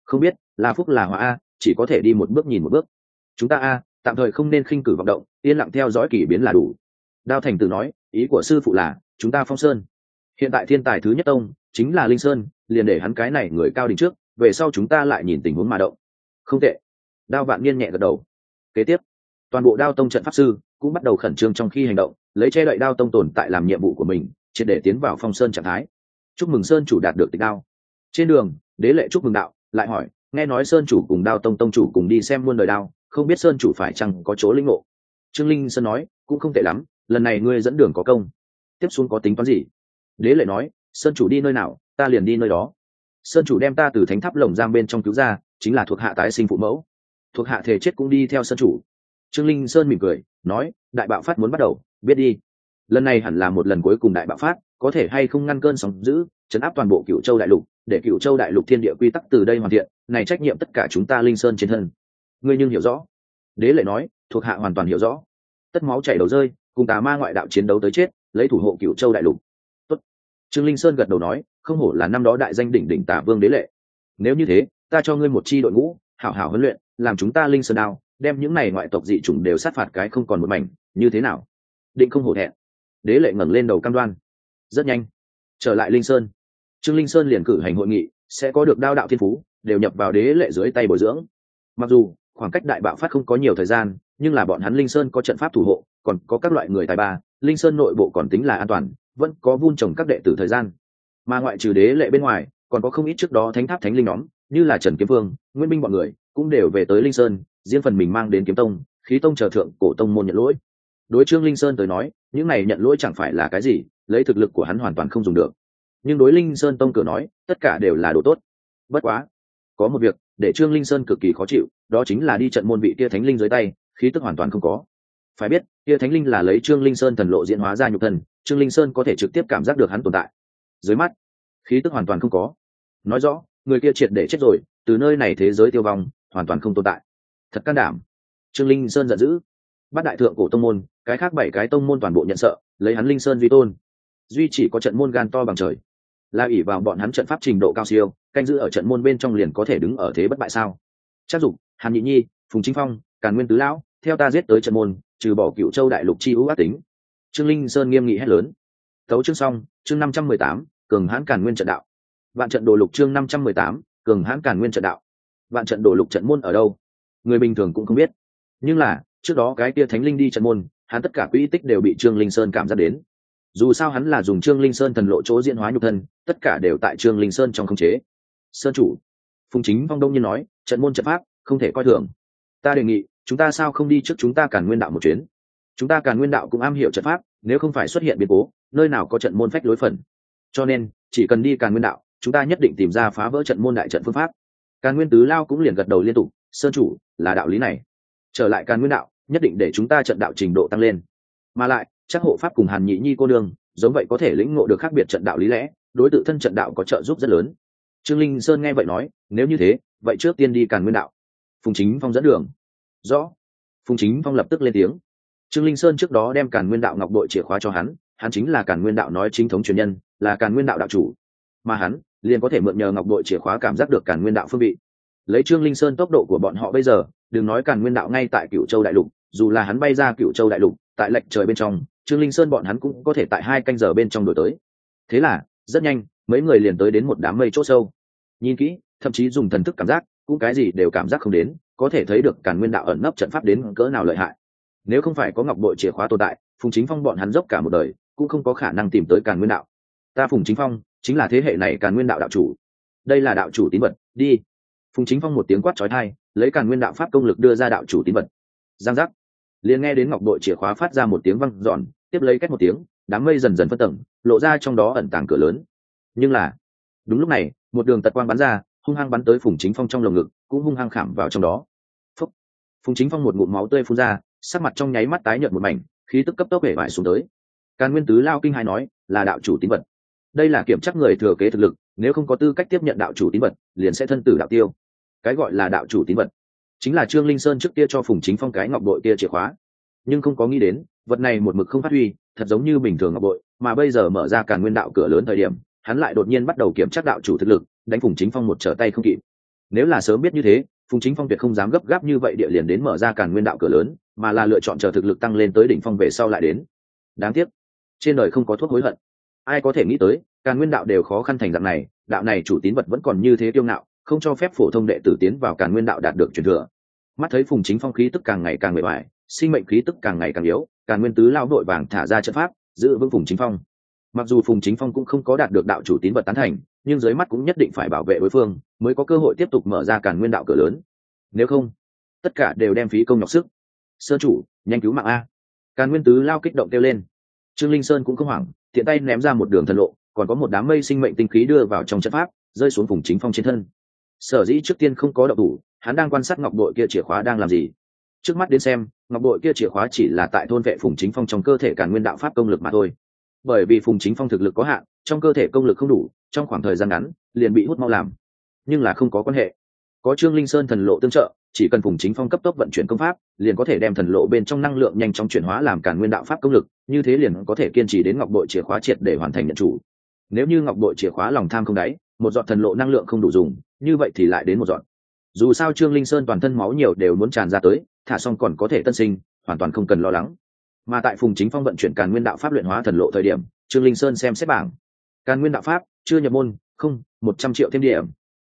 Không biết, là phúc là hòa a, chỉ có thể đi một bước nhìn một bước. Chúng ta a, tạm thời không nên khinh cử vọng động, yên lặng theo dõi kỷ biến là đủ. Đao thành tử nói, ý của sư phụ là, chúng ta phong sơn. Hiện tại thiên tài thứ nhất tông, chính là linh sơn, liền để hắn cái này người cao đỉnh trước, về sau chúng ta lại nhìn tình huống mà động. Không tệ. Đao vạn niên nhẹ gật đầu. Kế tiếp toàn bộ đao tông trận pháp sư cũng bắt đầu khẩn trương trong khi hành động, lấy che đậy đao tông tồn tại làm nhiệm vụ của mình, triệt để tiến vào phong sơn trạng thái. Chúc mừng sơn chủ đạt được tịch đao. Trên đường, đế lệ chúc mừng đạo, lại hỏi, nghe nói sơn chủ cùng đao tông tông chủ cùng đi xem muôn đời đao, không biết sơn chủ phải chăng có chỗ linh ngộ? Trương linh sơn nói, cũng không tệ lắm, lần này ngươi dẫn đường có công. Tiếp xuống có tính toán gì? Đế lệ nói, sơn chủ đi nơi nào, ta liền đi nơi đó. Sơn chủ đem ta từ thánh tháp lồng giam bên trong cứu ra, chính là thuộc hạ tái sinh phụ mẫu. Thuộc hạ thể chết cũng đi theo sơn chủ trương linh sơn mỉm cười, nói, đại bạo phát muốn bắt đầu, biết đi. Lần này hẳn là một lần cuối cùng đại bạo phát, có thể hay không ngăn cơn sóng giữ chấn áp toàn bộ cựu châu đại lục, để cựu châu đại lục thiên địa quy tắc từ đây hoàn thiện, này trách nhiệm tất cả chúng ta linh sơn trên thân. Ngươi nhưng hiểu rõ. Đế lệ nói, thuộc hạ hoàn toàn hiểu rõ. Tất máu chảy đầu rơi, cùng tà ma ngoại đạo chiến đấu tới chết, lấy thủ hộ cựu châu đại lục. Tốt. trương linh sơn gật đầu nói, không hổ là năm đó đại danh đỉnh đỉnh tả vương đế lệ. Nếu như thế, ta cho ngươi một chi đội ngũ, hảo hảo huấn luyện, làm chúng ta linh sơn đao đem những này ngoại tộc dị chủng đều sát phạt cái không còn một mảnh, như thế nào? Định không hổ thẹn. Đế lệ ngẩng lên đầu cam đoan. Rất nhanh. Trở lại linh sơn. Trương linh sơn liền cử hành hội nghị, sẽ có được đao đạo thiên phú, đều nhập vào đế lệ dưới tay bồi dưỡng. Mặc dù, khoảng cách đại bạo phát không có nhiều thời gian, nhưng là bọn hắn linh sơn có trận pháp thủ hộ, còn có các loại người tài ba, linh sơn nội bộ còn tính là an toàn, vẫn có vun trồng các đệ tử thời gian. Mà ngoại trừ đế lệ bên ngoài, còn có không ít trước đó thánh tháp thánh linh nhóm, như là trần kiếm vương, nguyên minh bọn người, cũng đều về tới linh sơn riêng phần mình mang đến kiếm tông, khí tông chờ thượng cổ tông môn nhận lỗi. Đối trương linh sơn tới nói, những này nhận lỗi chẳng phải là cái gì, lấy thực lực của hắn hoàn toàn không dùng được. Nhưng đối linh sơn tông cửa nói, tất cả đều là đồ tốt. Bất quá, có một việc, để trương linh sơn cực kỳ khó chịu, đó chính là đi trận môn vị kia thánh linh dưới tay, khí tức hoàn toàn không có. Phải biết, kia thánh linh là lấy trương linh sơn thần lộ diễn hóa ra nhục thần trương linh sơn có thể trực tiếp cảm giác được hắn tồn tại. Dưới mắt, khí tức hoàn toàn không có. Nói rõ, người kia triệt để chết rồi, từ nơi này thế giới tiêu vong, hoàn toàn không tồn tại thật can đảm. Trương linh sơn giận dữ. Bắt đại thượng cổ tông môn, cái khác bảy cái tông môn toàn bộ nhận sợ, lấy hắn linh sơn duy tôn. Duy chỉ có trận môn gan to bằng trời. Là ỷ vào bọn hắn trận pháp trình độ cao siêu, canh giữ ở trận môn bên trong liền có thể đứng ở thế bất bại sao? Chắc dục, hàn nhị nhi, phùng chính phong, càn nguyên tứ lão, theo ta giết tới trận môn, trừ bỏ cựu châu đại lục chi ưu ác tính. Trương linh sơn nghiêm nghị hét lớn. Thấu chương xong, chương năm trăm mười tám, cường hãn càn nguyên trận đạo. Vạn trận đồ lục chương năm trăm mười tám, cường hãn càn nguyên trận đạo. Vạn trận đồ lục trận môn ở đâu? Người bình thường cũng không biết. Nhưng là, trước đó cái kia thánh linh đi trận môn, hắn tất cả quỹ tích đều bị trương linh sơn cảm giác đến. Dù sao hắn là dùng trương linh sơn thần lộ chỗ diễn hóa nhục thân, tất cả đều tại trương linh sơn trong khống chế. Sơn chủ, phùng chính phong đông nhiên nói, trận môn trận pháp, không thể coi thường. Ta đề nghị, chúng ta sao không đi trước chúng ta càn nguyên đạo một chuyến? Chúng ta càn nguyên đạo cũng am hiểu trận pháp, nếu không phải xuất hiện biến cố, nơi nào có trận môn phách lối phần. Cho nên, chỉ cần đi càn nguyên đạo, chúng ta nhất định tìm ra phá vỡ trận môn đại trận phương pháp. Càn nguyên tứ lao cũng liền gật đầu liên tục sơn chủ, là đạo lý này. Trở lại càn nguyên đạo, nhất định để chúng ta trận đạo trình độ tăng lên. Mà lại, chắc hộ pháp cùng hàn nhị nhi cô đương giống vậy có thể lĩnh ngộ được khác biệt trận đạo lý lẽ, đối tự thân trận đạo có trợ giúp rất lớn. Trương linh sơn nghe vậy nói, nếu như thế, vậy trước tiên đi càn nguyên đạo. Phùng chính phong dẫn đường. Rõ. Phùng chính phong lập tức lên tiếng. Trương linh sơn trước đó đem càn nguyên đạo ngọc đội chìa khóa cho hắn hắn chính là càn nguyên đạo nói chính thống truyền nhân, là càn nguyên đạo đạo chủ. Mà hắn, liền có thể mượn nhờ ngọc đội chìa khóa cảm giác được càn nguyên đạo phương vị lấy trương linh sơn tốc độ của bọn họ bây giờ, đừng nói càn nguyên đạo ngay tại cựu châu đại lục, dù là hắn bay ra cựu châu đại lục, tại lệnh trời bên trong, trương linh sơn bọn hắn cũng có thể tại hai canh giờ bên trong đổi tới. Thế là, rất nhanh, mấy người liền tới đến một đám mây c h ỗ sâu. Nhìn kỹ, thậm chí dùng thần thức cảm giác, cũng cái gì đều cảm giác không đến, có thể thấy được càn nguyên đạo ẩn nấp trận pháp đến cỡ nào lợi hại. Nếu không phải có ngọc bội chìa khóa tồn tại, phùng chính phong bọn hắn dốc cả một đời, cũng không có khả năng tìm tới càn nguyên đạo. Ta phùng chính phong, chính là thế hệ này càn nguyên đạo đạo chủ. Đây là đạo chủ tín vật, đi phùng chính phong một tiếng quát trói thai lấy càn nguyên đạo pháp công lực đưa ra đạo chủ tín vật. Giang giác. Liền nghe đến ngọc đội chìa khóa phát ra một tiếng văng giòn tiếp lấy cách một tiếng, đám mây dần dần phân tầng, lộ ra trong đó ẩn tàng cửa lớn. Nhưng là, đúng lúc này, một đường tật quang bắn ra, hung hăng bắn tới phùng chính phong trong lồng ngực, cũng hung hăng khảm vào trong đó. Phúc. phùng chính phong một ngụm máu tươi phun ra, sắc mặt trong nháy mắt tái nhợt một mảnh, khí tức cấp tốc hể vải xuống tới. Càn nguyên tứ lao kinh hai nói, là đạo chủ tín vật. Đây là kiểm chắc người thừa kế thực lực, nếu không có tư cách tiếp nhận đạo chủ tín vật, liền sẽ thân tử đạo tiêu cái gọi là đạo chủ tín vật. Chính là trương linh sơn trước kia cho phùng chính phong cái ngọc bội kia chìa khóa. Nhưng không có nghĩ đến, vật này một mực không phát huy, thật giống như bình thường ngọc bội, mà bây giờ mở ra càn nguyên đạo cửa lớn thời điểm, hắn lại đột nhiên bắt đầu kiểm tra đạo chủ thực lực, đánh phùng chính phong một trở tay không kịp. Nếu là sớm biết như thế, phùng chính phong tuyệt không dám gấp gáp như vậy địa liền đến mở ra càn nguyên đạo cửa lớn, mà là lựa chọn chờ thực lực tăng lên tới đỉnh phong về sau lại đến. Đáng tiếc, trên đời không có thuốc hối hận. Ai có thể nghĩ tới càn nguyên đạo đều khó khăn thành dạng này, đạo này chủ tín vật vẫn còn như thế kiêu ngạo không cho phép phổ thông đệ tử tiến vào càn nguyên đạo đạt được truyền thừa. Mắt thấy phùng chính phong khí tức càng ngày càng bề bài sinh mệnh khí tức càng ngày càng yếu, càn nguyên tứ lao đội vàng thả ra trận pháp, giữ vững phùng chính phong. Mặc dù phùng chính phong cũng không có đạt được đạo chủ tín vật tán thành, nhưng dưới mắt cũng nhất định phải bảo vệ đối phương, mới có cơ hội tiếp tục mở ra càn nguyên đạo cửa lớn. Nếu không, tất cả đều đem phí công nhọc sức. Sơn chủ, nhanh cứu mạng a. Càn nguyên tứ lao kích động kêu lên. Trương linh sơn cũng không hoảng, tiện tay ném ra một đường thần lộ, còn có một đám mây sinh mệnh tinh khí đưa vào trong trận pháp, rơi xuống phùng chính phong trên thân sở dĩ trước tiên không có động thủ, hắn đang quan sát ngọc bội kia chìa khóa đang làm gì. Trước mắt đến xem, ngọc bội kia chìa khóa chỉ là tại thôn vệ phùng chính phong trong cơ thể càn nguyên đạo pháp công lực mà thôi. Bởi vì phùng chính phong thực lực có hạn, trong cơ thể công lực không đủ, trong khoảng thời gian ngắn, liền bị hút mau làm. Nhưng là không có quan hệ. Có trương linh sơn thần lộ tương trợ, chỉ cần phùng chính phong cấp tốc vận chuyển công pháp, liền có thể đem thần lộ bên trong năng lượng nhanh chóng chuyển hóa làm càn nguyên đạo pháp công lực, như thế liền có thể kiên trì đến ngọc bội chìa khóa triệt để hoàn thành nhận chủ. Nếu như ngọc bội chìa khóa lòng tham không đáy, một dọn thần lộ năng lượng không đủ dùng như vậy thì lại đến một dọn. Dù sao trương linh sơn toàn thân máu nhiều đều muốn tràn ra tới, thả xong còn có thể tân sinh, hoàn toàn không cần lo lắng. Mà tại phùng chính phong vận chuyển càn nguyên đạo pháp luyện hóa thần lộ thời điểm, trương linh sơn xem xét bảng. Càn nguyên đạo pháp, chưa nhập môn, không, một trăm triệu thêm điểm.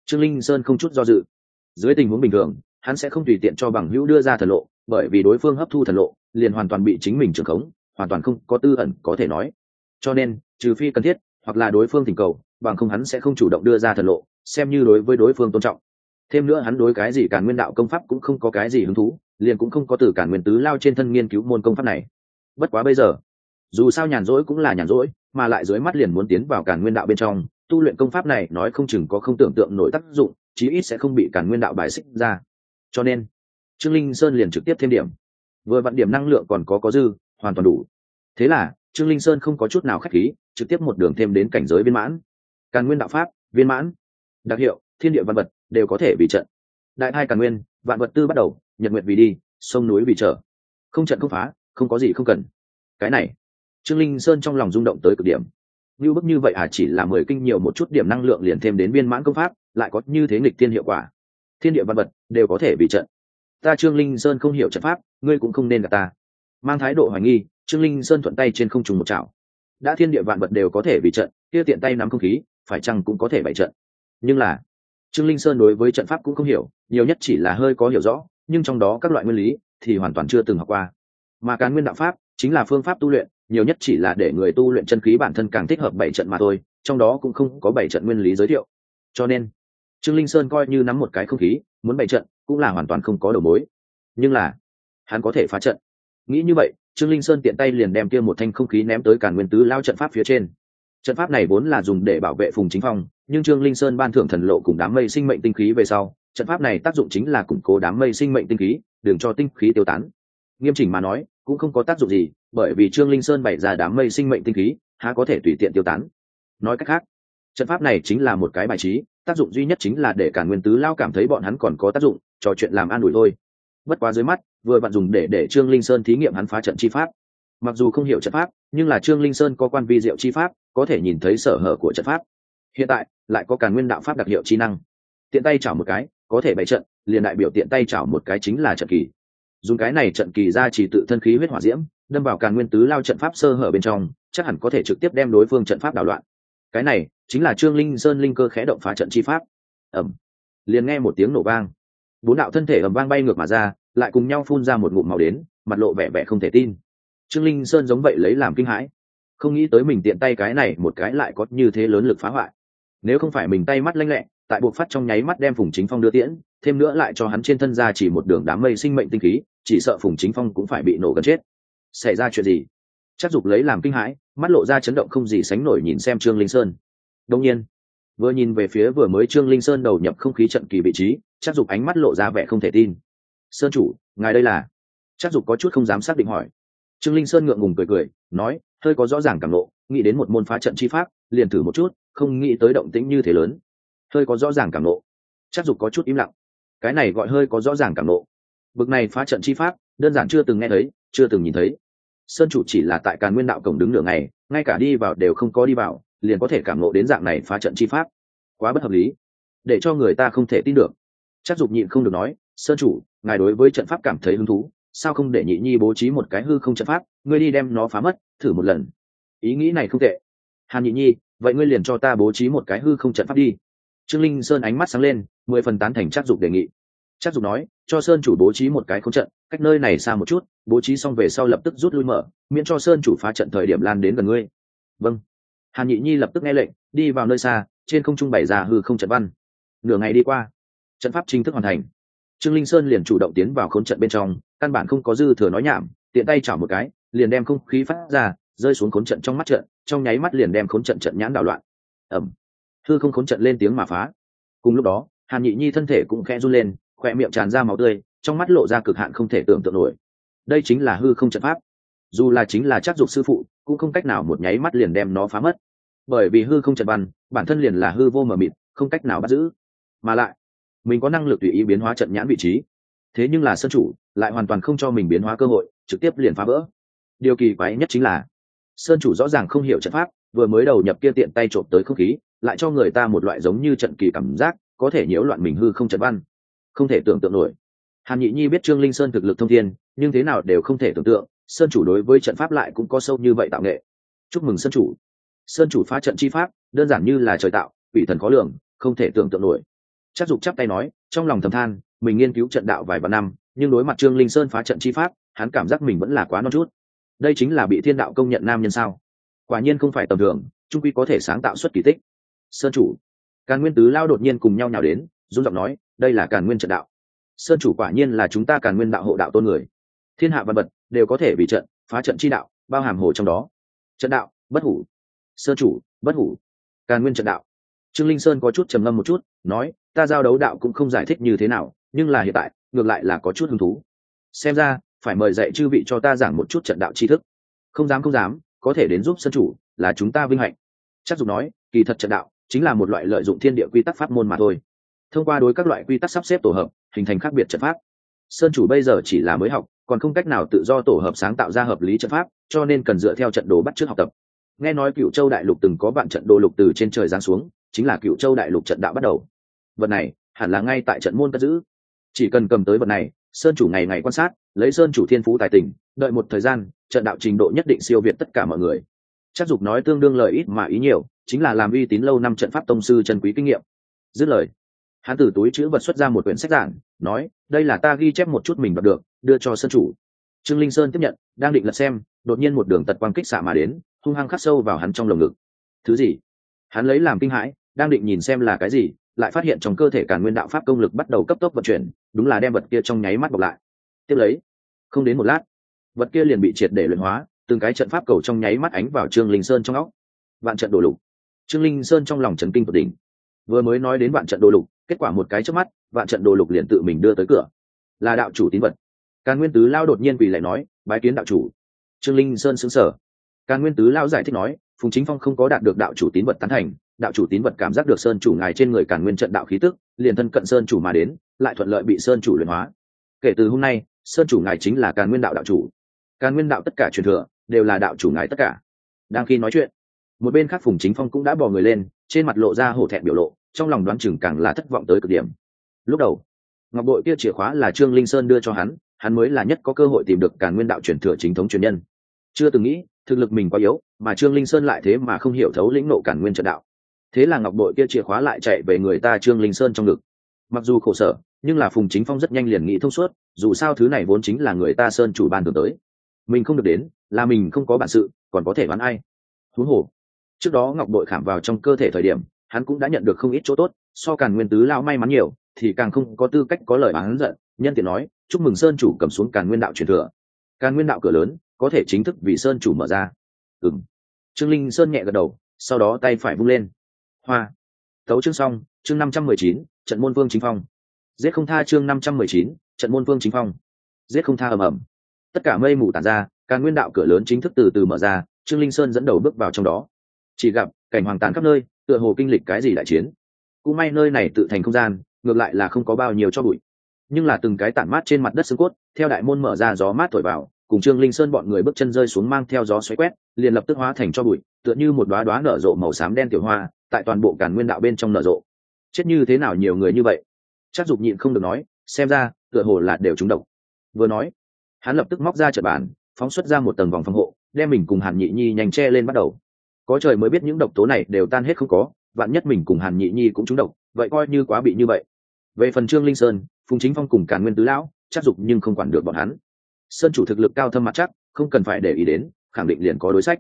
Trương linh sơn không chút do dự. Dưới tình huống bình thường, hắn sẽ không tùy tiện cho bằng hữu đưa ra thần lộ, bởi vì đối phương hấp thu thần lộ, liền hoàn toàn bị chính mình trưởng khống, hoàn toàn không có tư ẩn có thể nói. Cho nên, trừ phi cần thiết, hoặc là đối phương thỉnh cầu, bằng không hắn sẽ không chủ động đưa ra thần lộ xem như đối với đối phương tôn trọng. Thêm nữa hắn đối cái gì càn nguyên đạo công pháp cũng không có cái gì hứng thú, liền cũng không có từ càn nguyên tứ lao trên thân nghiên cứu môn công pháp này. Bất quá bây giờ, dù sao nhàn rỗi cũng là nhàn rỗi, mà lại dưới mắt liền muốn tiến vào càn nguyên đạo bên trong, tu luyện công pháp này nói không chừng có không tưởng tượng nổi tác dụng, chí ít sẽ không bị càn nguyên đạo bài xích ra. Cho nên, trương linh sơn liền trực tiếp thêm điểm. Vừa vặn điểm năng lượng còn có có dư, hoàn toàn đủ. Thế là, trương linh sơn không có chút nào k h á c h khí, trực tiếp một đường thêm đến cảnh giới viên mãn. Càn nguyên đạo pháp, viên mãn đặc hiệu, thiên địa văn vật, đều có thể bị trận. Đại hai càn nguyên, vạn vật tư bắt đầu, nhật nguyện vì đi, sông núi vì trở. Không trận không phá, không có gì không cần. Cái này, trương linh sơn trong lòng rung động tới cực điểm. Như bức như vậy à chỉ là mười kinh nhiều một chút điểm năng lượng liền thêm đến viên mãn công pháp, lại có như thế nghịch tiên hiệu quả. Thiên địa văn vật đều có thể bị trận. Ta trương linh sơn không hiểu trận pháp, ngươi cũng không nên gặp ta. Mang thái độ hoài nghi, trương linh sơn thuận tay trên không trùng một chảo. Đã thiên địa vạn vật đều có thể bị trận, kia tiện tay nắm không khí, phải chăng cũng có thể bày trận nhưng là, trương linh sơn đối với trận pháp cũng không hiểu, nhiều nhất chỉ là hơi có hiểu rõ, nhưng trong đó các loại nguyên lý thì hoàn toàn chưa từng học qua. Mà cán nguyên đạo pháp chính là phương pháp tu luyện, nhiều nhất chỉ là để người tu luyện chân khí bản thân càng thích hợp bảy trận mà thôi, trong đó cũng không có bảy trận nguyên lý giới thiệu. Cho nên, trương linh sơn coi như nắm một cái không khí, muốn bảy trận cũng là hoàn toàn không có đầu mối. Nhưng là, hắn có thể phá trận. Nghĩ như vậy, trương linh sơn tiện tay liền đem kia một thanh không khí ném tới càn nguyên tứ lao trận pháp phía trên. Trận pháp này vốn là dùng để bảo vệ phùng chính phong nhưng trương linh sơn ban thưởng thần lộ cùng đám mây sinh mệnh tinh khí về sau, trận pháp này tác dụng chính là củng cố đám mây sinh mệnh tinh khí đừng cho tinh khí tiêu tán. Nghiêm chỉnh mà nói, cũng không có tác dụng gì, bởi vì trương linh sơn bày ra đám mây sinh mệnh tinh khí, há có thể tùy tiện tiêu tán. Nói cách khác, trận pháp này chính là một cái bài trí, tác dụng duy nhất chính là để cả nguyên tứ lao cảm thấy bọn hắn còn có tác dụng, trò chuyện làm an ủi thôi. Bất quá dưới mắt, vừa bạn dùng để để trương linh sơn thí nghiệm hắn phá trận chi pháp. Mặc dù không hiểu trận pháp, nhưng là trương linh sơn có quan vi diệu chi pháp, có thể nhìn thấy sở hở của trận pháp hiện tại, lại có càn nguyên đạo pháp đặc hiệu trí năng. Tiện tay chảo một cái, có thể bày trận, liền đại biểu tiện tay chảo một cái chính là trận kỳ. Dùng cái này trận kỳ ra chỉ tự thân khí huyết hỏa diễm, đâm vào càn nguyên tứ lao trận pháp sơ hở bên trong, chắc hẳn có thể trực tiếp đem đối phương trận pháp đảo loạn. Cái này, chính là trương linh sơn linh cơ khẽ động phá trận chi pháp. Ẩm liền nghe một tiếng nổ vang. Bốn đạo thân thể ẩm vang bay ngược mà ra, lại cùng nhau phun ra một ngụm màu đến, mặt lộ vẻ vẻ không thể tin. Trương linh sơn giống vậy lấy làm kinh hãi. Không nghĩ tới mình tiện tay cái này một cái lại có như thế lớn lực phá hoại nếu không phải mình tay mắt lanh lẹ, tại buộc phát trong nháy mắt đem phùng chính phong đưa tiễn, thêm nữa lại cho hắn trên thân ra chỉ một đường đám mây sinh mệnh tinh khí, chỉ sợ phùng chính phong cũng phải bị nổ gần chết. Xảy ra chuyện gì? Chắc dục lấy làm kinh hãi, mắt lộ ra chấn động không gì sánh nổi nhìn xem trương linh sơn. Đông nhiên, vừa nhìn về phía vừa mới trương linh sơn đầu nhập không khí trận kỳ vị trí, chắc dục ánh mắt lộ ra vẻ không thể tin. Sơn chủ, ngài đây là? Chắc dục có chút không dám xác định hỏi. Trương linh sơn ngượng ngùng cười cười, nói, hơi có rõ ràng cảm lộ nghĩ đến một môn phá trận chi pháp, liền thử một chút không nghĩ tới động tĩnh như thế lớn. Hơi có rõ ràng cảm nộ, chắc dục có chút im lặng. Cái này gọi hơi có rõ ràng cảm nộ, bực này phá trận chi pháp đơn giản chưa từng nghe thấy chưa từng nhìn thấy. Sơn chủ chỉ là tại càn nguyên đạo cổng đứng nửa ngày ngay cả đi vào đều không có đi vào liền có thể cảm nộ đến dạng này phá trận chi pháp. Quá bất hợp lý. Để cho người ta không thể tin được. Chắc dục nhịn không được nói sơn chủ ngài đối với trận pháp cảm thấy hứng thú sao không để nhị nhi bố trí một cái hư không trận pháp ngươi đi đem nó phá mất thử một lần. Ý nghĩ này không tệ. Hàn nhị nhi vậy ngươi liền cho ta bố trí một cái hư không trận pháp đi. Trương linh sơn ánh mắt sáng lên, mười phần tán thành trác dục đề nghị. Trác dục nói, cho sơn chủ bố trí một cái không trận, cách nơi này xa một chút, bố trí xong về sau lập tức rút lui mở, miễn cho sơn chủ phá trận thời điểm lan đến gần ngươi. Vâng. Hàn nhị nhi lập tức nghe lệnh, đi vào nơi xa, trên không trung bày ra hư không trận văn. Nửa ngày đi qua, trận pháp chính thức hoàn thành. Trương linh sơn liền chủ động tiến vào khốn trận bên trong, căn bản không có dư thừa nói nhảm, tiện tay chảo một cái, liền đem không khí phát ra, rơi xuống khốn trận trong mắt trận trong nháy mắt liền đem khốn trận trận nhãn đảo loạn. Ẩm hư không khốn trận lên tiếng mà phá. Cùng lúc đó, hàn nhị nhi thân thể cũng khẽ run lên khoe miệng tràn ra máu tươi, trong mắt lộ ra cực hạn không thể tưởng tượng nổi. Đây chính là hư không trận pháp. Dù là chính là chắc dục sư phụ, cũng không cách nào một nháy mắt liền đem nó phá mất. Bởi vì hư không trận văn, bản thân liền là hư vô mờ mịt, không cách nào bắt giữ. Mà lại, mình có năng lực tùy ý biến hóa trận nhãn vị trí. Thế nhưng là sơn chủ, lại hoàn toàn không cho mình biến hóa cơ hội, trực tiếp liền phá vỡ. Điều kỳ quái nhất chính là sơn chủ rõ ràng không hiểu trận pháp, vừa mới đầu nhập kia tiện tay trộm tới không khí, lại cho người ta một loại giống như trận kỳ cảm giác, có thể nhiễu loạn mình hư không trận văn. Không thể tưởng tượng nổi. Hàn nhị nhi biết trương linh sơn thực lực thông thiên, nhưng thế nào đều không thể tưởng tượng, sơn chủ đối với trận pháp lại cũng có sâu như vậy tạo nghệ. Chúc mừng sơn chủ. Sơn chủ phá trận chi pháp, đơn giản như là trời tạo, quỷ thần khó lường, không thể tưởng tượng nổi. Chắc dục chắp tay nói, trong lòng thầm than, mình nghiên cứu trận đạo vài vạn năm, nhưng đối mặt trương linh sơn phá trận chi pháp, hắn cảm giác mình vẫn là quá non chút đây chính là bị thiên đạo công nhận nam nhân sao? Quả nhiên không phải tầm thường, trung quy có thể sáng tạo xuất kỳ tích. Sơn chủ. Càn nguyên tứ lao đột nhiên cùng nhau nhào đến dung giọng nói, đây là càn nguyên trận đạo. Sơn chủ quả nhiên là chúng ta càn nguyên đạo hộ đạo tôn người. Thiên hạ văn vật đều có thể bị trận, phá trận chi đạo, bao hàm hồ trong đó. Trận đạo, bất hủ. Sơn chủ, bất hủ. Càn nguyên trận đạo. Trương linh sơn có chút trầm ngâm một chút, nói, ta giao đấu đạo cũng không giải thích như thế nào, nhưng là hiện tại, ngược lại là có chút hứng thú. Xem ra phải mời dạy chư vị cho ta giảng một chút trận đạo tri thức. Không dám không dám, có thể đến giúp sân chủ, là chúng ta vinh hạnh. Chắc dục nói, kỳ thật trận đạo chính là một loại lợi dụng thiên địa quy tắc pháp môn mà thôi. Thông qua đối các loại quy tắc sắp xếp tổ hợp, hình thành khác biệt trận pháp. Sơn chủ bây giờ chỉ là mới học, còn không cách nào tự do tổ hợp sáng tạo ra hợp lý trận pháp, cho nên cần dựa theo trận đồ bắt trước học tập. Nghe nói cựu châu đại lục từng có bạn trận đồ lục từ trên trời giáng xuống, chính là cựu châu đại lục trận đạo bắt đầu. Vật này hẳn là ngay tại trận môn cất giữ. Chỉ cần cầm tới vật này sơn chủ ngày ngày quan sát, lấy sơn chủ thiên phú tài tình, đợi một thời gian, trận đạo trình độ nhất định siêu việt tất cả mọi người. Chắc dục nói tương đương lời ít mà ý nhiều, chính là làm uy tín lâu năm trận pháp tông sư chân quý kinh nghiệm. Dứt lời, hắn từ túi chữ vật xuất ra một quyển sách giảng, nói, đây là ta ghi chép một chút mình đọc được, đưa cho sơn chủ. Trương linh sơn tiếp nhận, đang định lật xem, đột nhiên một đường tật quang kích xạ mà đến, hung hăng khắc sâu vào hắn trong lồng ngực. Thứ gì? Hắn lấy làm kinh hãi, đang định nhìn xem là cái gì lại phát hiện trong cơ thể cả nguyên đạo pháp công lực bắt đầu cấp tốc vận chuyển, đúng là đem vật kia trong nháy mắt bọc lại. Tiếp lấy, không đến một lát, vật kia liền bị triệt để luyện hóa, từng cái trận pháp cầu trong nháy mắt ánh vào trương linh sơn trong óc. Vạn trận đồ lục. Trương linh sơn trong lòng trấn kinh tột đỉnh. Vừa mới nói đến vạn trận đồ lục, kết quả một cái trước mắt, vạn trận đồ lục liền tự mình đưa tới cửa. Là đạo chủ tín vật. Càn nguyên tứ lao đột nhiên vì lại nói, bái kiến đạo chủ. Trương linh sơn xứng sở càn nguyên tứ lao giải thích nói, phùng chính phong không có đạt được đạo chủ tín vật tán thành đạo chủ tín vật cảm giác được sơn chủ ngài trên người càn nguyên trận đạo khí tức, liền thân cận sơn chủ mà đến, lại thuận lợi bị sơn chủ luyện hóa. Kể từ hôm nay, sơn chủ ngài chính là càn nguyên đạo đạo chủ. Càn nguyên đạo tất cả truyền thừa, đều là đạo chủ ngài tất cả. Đang khi nói chuyện, một bên khác phùng chính phong cũng đã bỏ người lên, trên mặt lộ ra hổ thẹn biểu lộ, trong lòng đoán chừng càng là thất vọng tới cực điểm. Lúc đầu, ngọc bội kia chìa khóa là trương linh sơn đưa cho hắn hắn mới là nhất có cơ hội tìm được càn nguyên đạo truyền thừa chính thống truyền nhân. Chưa từng nghĩ, thực lực mình quá yếu, mà trương linh sơn lại thế mà không hiểu thấu lĩnh nộ càn nguyên trận đạo thế là ngọc bội kia chìa khóa lại chạy về người ta trương linh sơn trong ngực. Mặc dù khổ sở, nhưng là phùng chính phong rất nhanh liền nghĩ thông suốt, dù sao thứ này vốn chính là người ta sơn chủ ban tưởng tới. Mình không được đến, là mình không có bản sự, còn có thể đoán ai? Huống hồ. Trước đó ngọc bội khảm vào trong cơ thể thời điểm, hắn cũng đã nhận được không ít chỗ tốt, so càng nguyên tứ lao may mắn nhiều, thì càng không có tư cách có lời bán giận, nhân tiện nói, chúc mừng sơn chủ cầm xuống càn nguyên đạo truyền thừa. Càn nguyên đạo cửa lớn, có thể chính thức vì sơn chủ mở ra. Ừng trương linh sơn nhẹ gật đầu, sau đó tay phải vung lên hoa. Tấu chương xong, chương năm trăm mười chín, trận môn vương chính phong. Giết không tha chương năm trăm mười chín, trận môn vương chính phong. Giết không tha ầm ầm. Tất cả mây mù tàn ra càn nguyên đạo cửa lớn chính thức từ từ mở ra, trương linh sơn dẫn đầu bước vào trong đó. Chỉ gặp, cảnh hoàng tàn khắp nơi, tựa hồ kinh lịch cái gì đại chiến. Cũng may nơi này tự thành không gian, ngược lại là không có bao nhiêu cho bụi. Nhưng là từng cái tản mát trên mặt đất xương cốt, theo đại môn mở ra gió mát thổi vào, cùng trương linh sơn bọn người bước chân rơi xuống mang theo gió xoáy quét, liền lập tức hóa thành cho bụi, tựa như một đoá đoá nở rộ màu xám đen tiểu hoa tại toàn bộ càn nguyên đạo bên trong nở rộ. Chết như thế nào nhiều người như vậy? Chắc dục nhịn không được nói, xem ra, tựa hồ là đều trúng độc. Vừa nói, hắn lập tức móc ra trật bàn, phóng xuất ra một tầng vòng phòng hộ, đem mình cùng hàn nhị nhi nhanh che lên bắt đầu. Có trời mới biết những độc tố này đều tan hết không có, vạn nhất mình cùng hàn nhị nhi cũng trúng độc, vậy coi như quá bị như vậy. Về phần trương linh sơn, phùng chính phong cùng càn nguyên tứ lão, chắc dục nhưng không quản được bọn hắn. Sơn chủ thực lực cao thâm mặt chắc, không cần phải để ý đến, khẳng định liền có đối sách.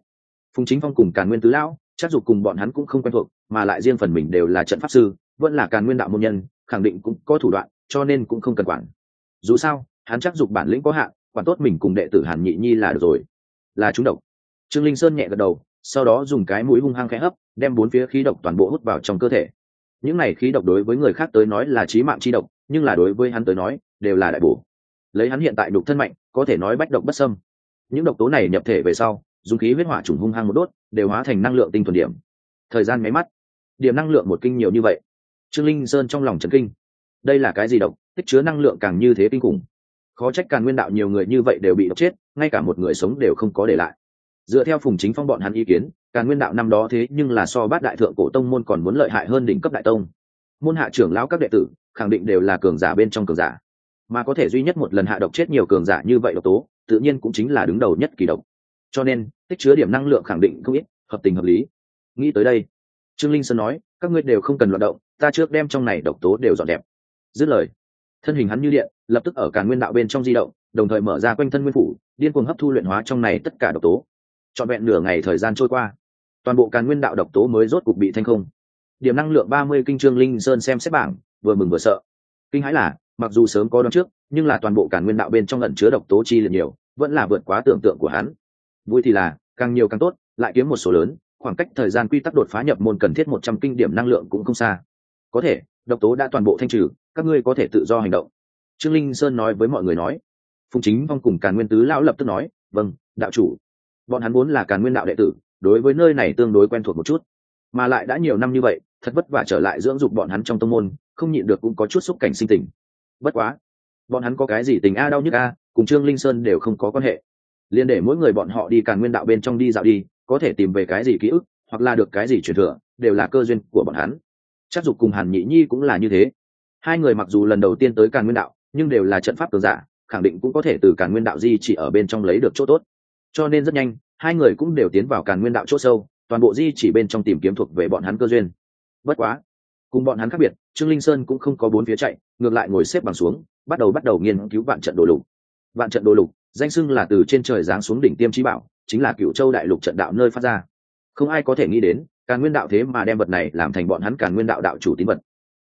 Phùng chính phong cùng càn nguyên tứ lão chắc dục cùng bọn hắn cũng không quen thuộc, mà lại riêng phần mình đều là trận pháp sư, vẫn là càn nguyên đạo môn nhân, khẳng định cũng có thủ đoạn, cho nên cũng không cần quản. Dù sao, hắn chắc dục bản lĩnh có hạn, quản tốt mình cùng đệ tử hàn nhị nhi là được rồi. Là chúng độc. Trương linh sơn nhẹ gật đầu, sau đó dùng cái mũi hung hăng khẽ hấp, đem bốn phía khí độc toàn bộ hút vào trong cơ thể. Những này khí độc đối với người khác tới nói là trí mạng chi độc, nhưng là đối với hắn tới nói, đều là đại bổ. Lấy hắn hiện tại đục thân mạnh, có thể nói bách độc bất sâm những độc tố này nhập thể về sau dùng khí huyết hỏa trùng hung hăng một đốt, đều hóa thành năng lượng tinh thuần điểm. Thời gian máy mắt, điểm năng lượng một kinh nhiều như vậy. Trương linh sơn trong lòng trấn kinh. Đây là cái gì độc, tích chứa năng lượng càng như thế kinh khủng. Khó trách càng nguyên đạo nhiều người như vậy đều bị độc chết, ngay cả một người sống đều không có để lại. Dựa theo phùng chính phong bọn hắn ý kiến càng nguyên đạo năm đó thế nhưng là so bát đại thượng cổ tông môn còn muốn lợi hại hơn đỉnh cấp đại tông. Môn hạ trưởng lão các đệ tử, khẳng định đều là cường giả bên trong cường giả. Mà có thể duy nhất một lần hạ độc chết nhiều cường giả như vậy độc tố, tự nhiên cũng chính là đứng đầu nhất kỳ độc cho nên tích chứa điểm năng lượng khẳng định không ít, hợp tình hợp lý. Nghĩ tới đây, trương linh sơn nói, các ngươi đều không cần loạt động, ta trước đem trong này độc tố đều dọn đẹp dứt lời, thân hình hắn như điện, lập tức ở cả nguyên đạo bên trong di động, đồng thời mở ra quanh thân nguyên phủ, điên cuồng hấp thu luyện hóa trong này tất cả độc tố. Trọn vẹn nửa ngày thời gian trôi qua, toàn bộ càn nguyên đạo độc tố mới rốt cục bị thanh không. Điểm năng lượng ba mươi kinh trương linh sơn xem xét bảng, vừa mừng vừa sợ. Kinh hãi là, mặc dù sớm có đón trước, nhưng là toàn bộ càn nguyên đạo bên trong lẩn chứa độc tố chi liền nhiều, vẫn là vượt quá tưởng tượng của hắn vui thì là, càng nhiều càng tốt, lại kiếm một số lớn, khoảng cách thời gian quy tắc đột phá nhập môn cần thiết một trăm kinh điểm năng lượng cũng không xa. Có thể, độc tố đã toàn bộ thanh trừ, các ngươi có thể tự do hành động. Trương linh sơn nói với mọi người nói. Phùng chính phong cùng càn nguyên tứ lão lập tức nói vâng đạo chủ. Bọn hắn vốn là càn nguyên đạo đệ tử, đối với nơi này tương đối quen thuộc một chút. Mà lại đã nhiều năm như vậy, thật vất vả trở lại dưỡng dục bọn hắn trong tông môn, không nhịn được cũng có chút xúc cảnh sinh tình. Bất quá, bọn hắn có cái gì tình a đau nhức a, cùng trương linh sơn đều không có quan hệ liền để mỗi người bọn họ đi càn nguyên đạo bên trong đi dạo đi, có thể tìm về cái gì ký ức, hoặc là được cái gì truyền thừa, đều là cơ duyên của bọn hắn. Chắc dục cùng hàn nhị nhi cũng là như thế. Hai người mặc dù lần đầu tiên tới càn nguyên đạo, nhưng đều là trận pháp cường giả, khẳng định cũng có thể từ càn nguyên đạo di chỉ ở bên trong lấy được chỗ tốt. Cho nên rất nhanh, hai người cũng đều tiến vào càn nguyên đạo chỗ sâu, toàn bộ di chỉ bên trong tìm kiếm thuộc về bọn hắn cơ duyên. Bất quá, cùng bọn hắn khác biệt, trương linh sơn cũng không có bốn phía chạy, ngược lại ngồi xếp bằng xuống, bắt đầu bắt đầu nghiên cứu vạn trận đồ lục. Vạn trận đồ lục danh xưng là từ trên trời giáng xuống đỉnh tiêm trí bảo, chính là cựu châu đại lục trận đạo nơi phát ra. Không ai có thể nghĩ đến, càn nguyên đạo thế mà đem vật này làm thành bọn hắn càn nguyên đạo đạo chủ tín vật.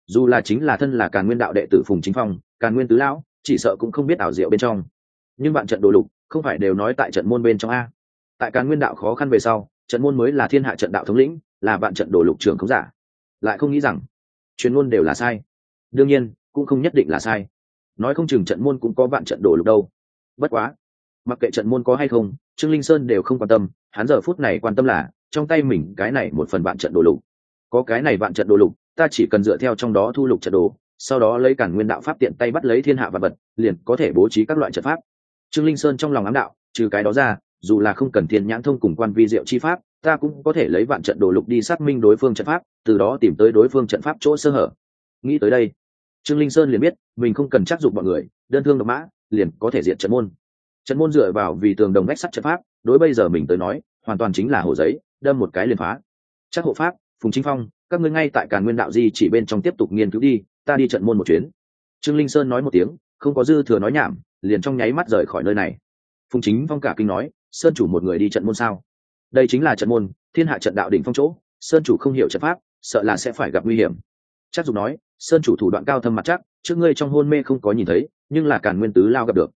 Dù là chính là thân là càn nguyên đạo đệ tử phùng chính phong, càn nguyên tứ lão, chỉ sợ cũng không biết ảo diệu bên trong. Nhưng bạn trận đồ lục, không phải đều nói tại trận môn bên trong a. Tại càn nguyên đạo khó khăn về sau, trận môn mới là thiên hạ trận đạo thống lĩnh, là bạn trận đồ lục trường không giả. Lại không nghĩ rằng chuyên môn đều là sai. Đương nhiên, cũng không nhất định là sai. Nói không chừng trận môn cũng có vạn trận đồ lục đâu bất quá, mặc kệ trận môn có hay không, trương linh sơn đều không quan tâm, hắn giờ phút này quan tâm là, trong tay mình cái này một phần vạn trận đồ lục. Có cái này vạn trận đồ lục, ta chỉ cần dựa theo trong đó thu lục trận đồ, sau đó lấy cản nguyên đạo pháp tiện tay bắt lấy thiên hạ vật vật, liền có thể bố trí các loại trận pháp. Trương linh sơn trong lòng ám đạo, trừ cái đó ra, dù là không cần thiên nhãn thông cùng quan vi diệu chi pháp, ta cũng có thể lấy vạn trận đồ lục đi xác minh đối phương trận pháp, từ đó tìm tới đối phương trận pháp chỗ sơ hở. Nghĩ tới đây, trương linh sơn liền biết, mình không cần chắc dụng mọi người, đơn thương độc mã liền có thể diện trận môn. Trận môn dựa vào vì tường đồng bách sắt trận pháp, đối bây giờ mình tới nói, hoàn toàn chính là hồ giấy, đâm một cái liền phá. Chắc hộ pháp, phùng chính phong, các ngươi ngay tại càn nguyên đạo di chỉ bên trong tiếp tục nghiên cứu đi, ta đi trận môn một chuyến. Trương linh sơn nói một tiếng, không có dư thừa nói nhảm, liền trong nháy mắt rời khỏi nơi này. Phùng chính phong cả kinh nói, sơn chủ một người đi trận môn sao? Đây chính là trận môn, thiên hạ trận đạo đỉnh phong chỗ, sơn chủ không hiểu trận pháp, sợ là sẽ phải gặp nguy hiểm. Chắc dục nói, sơn chủ thủ đoạn cao thâm mặt chắc, trước ngươi trong hôn mê không có nhìn thấy nhưng là càn nguyên tứ lao gặp được.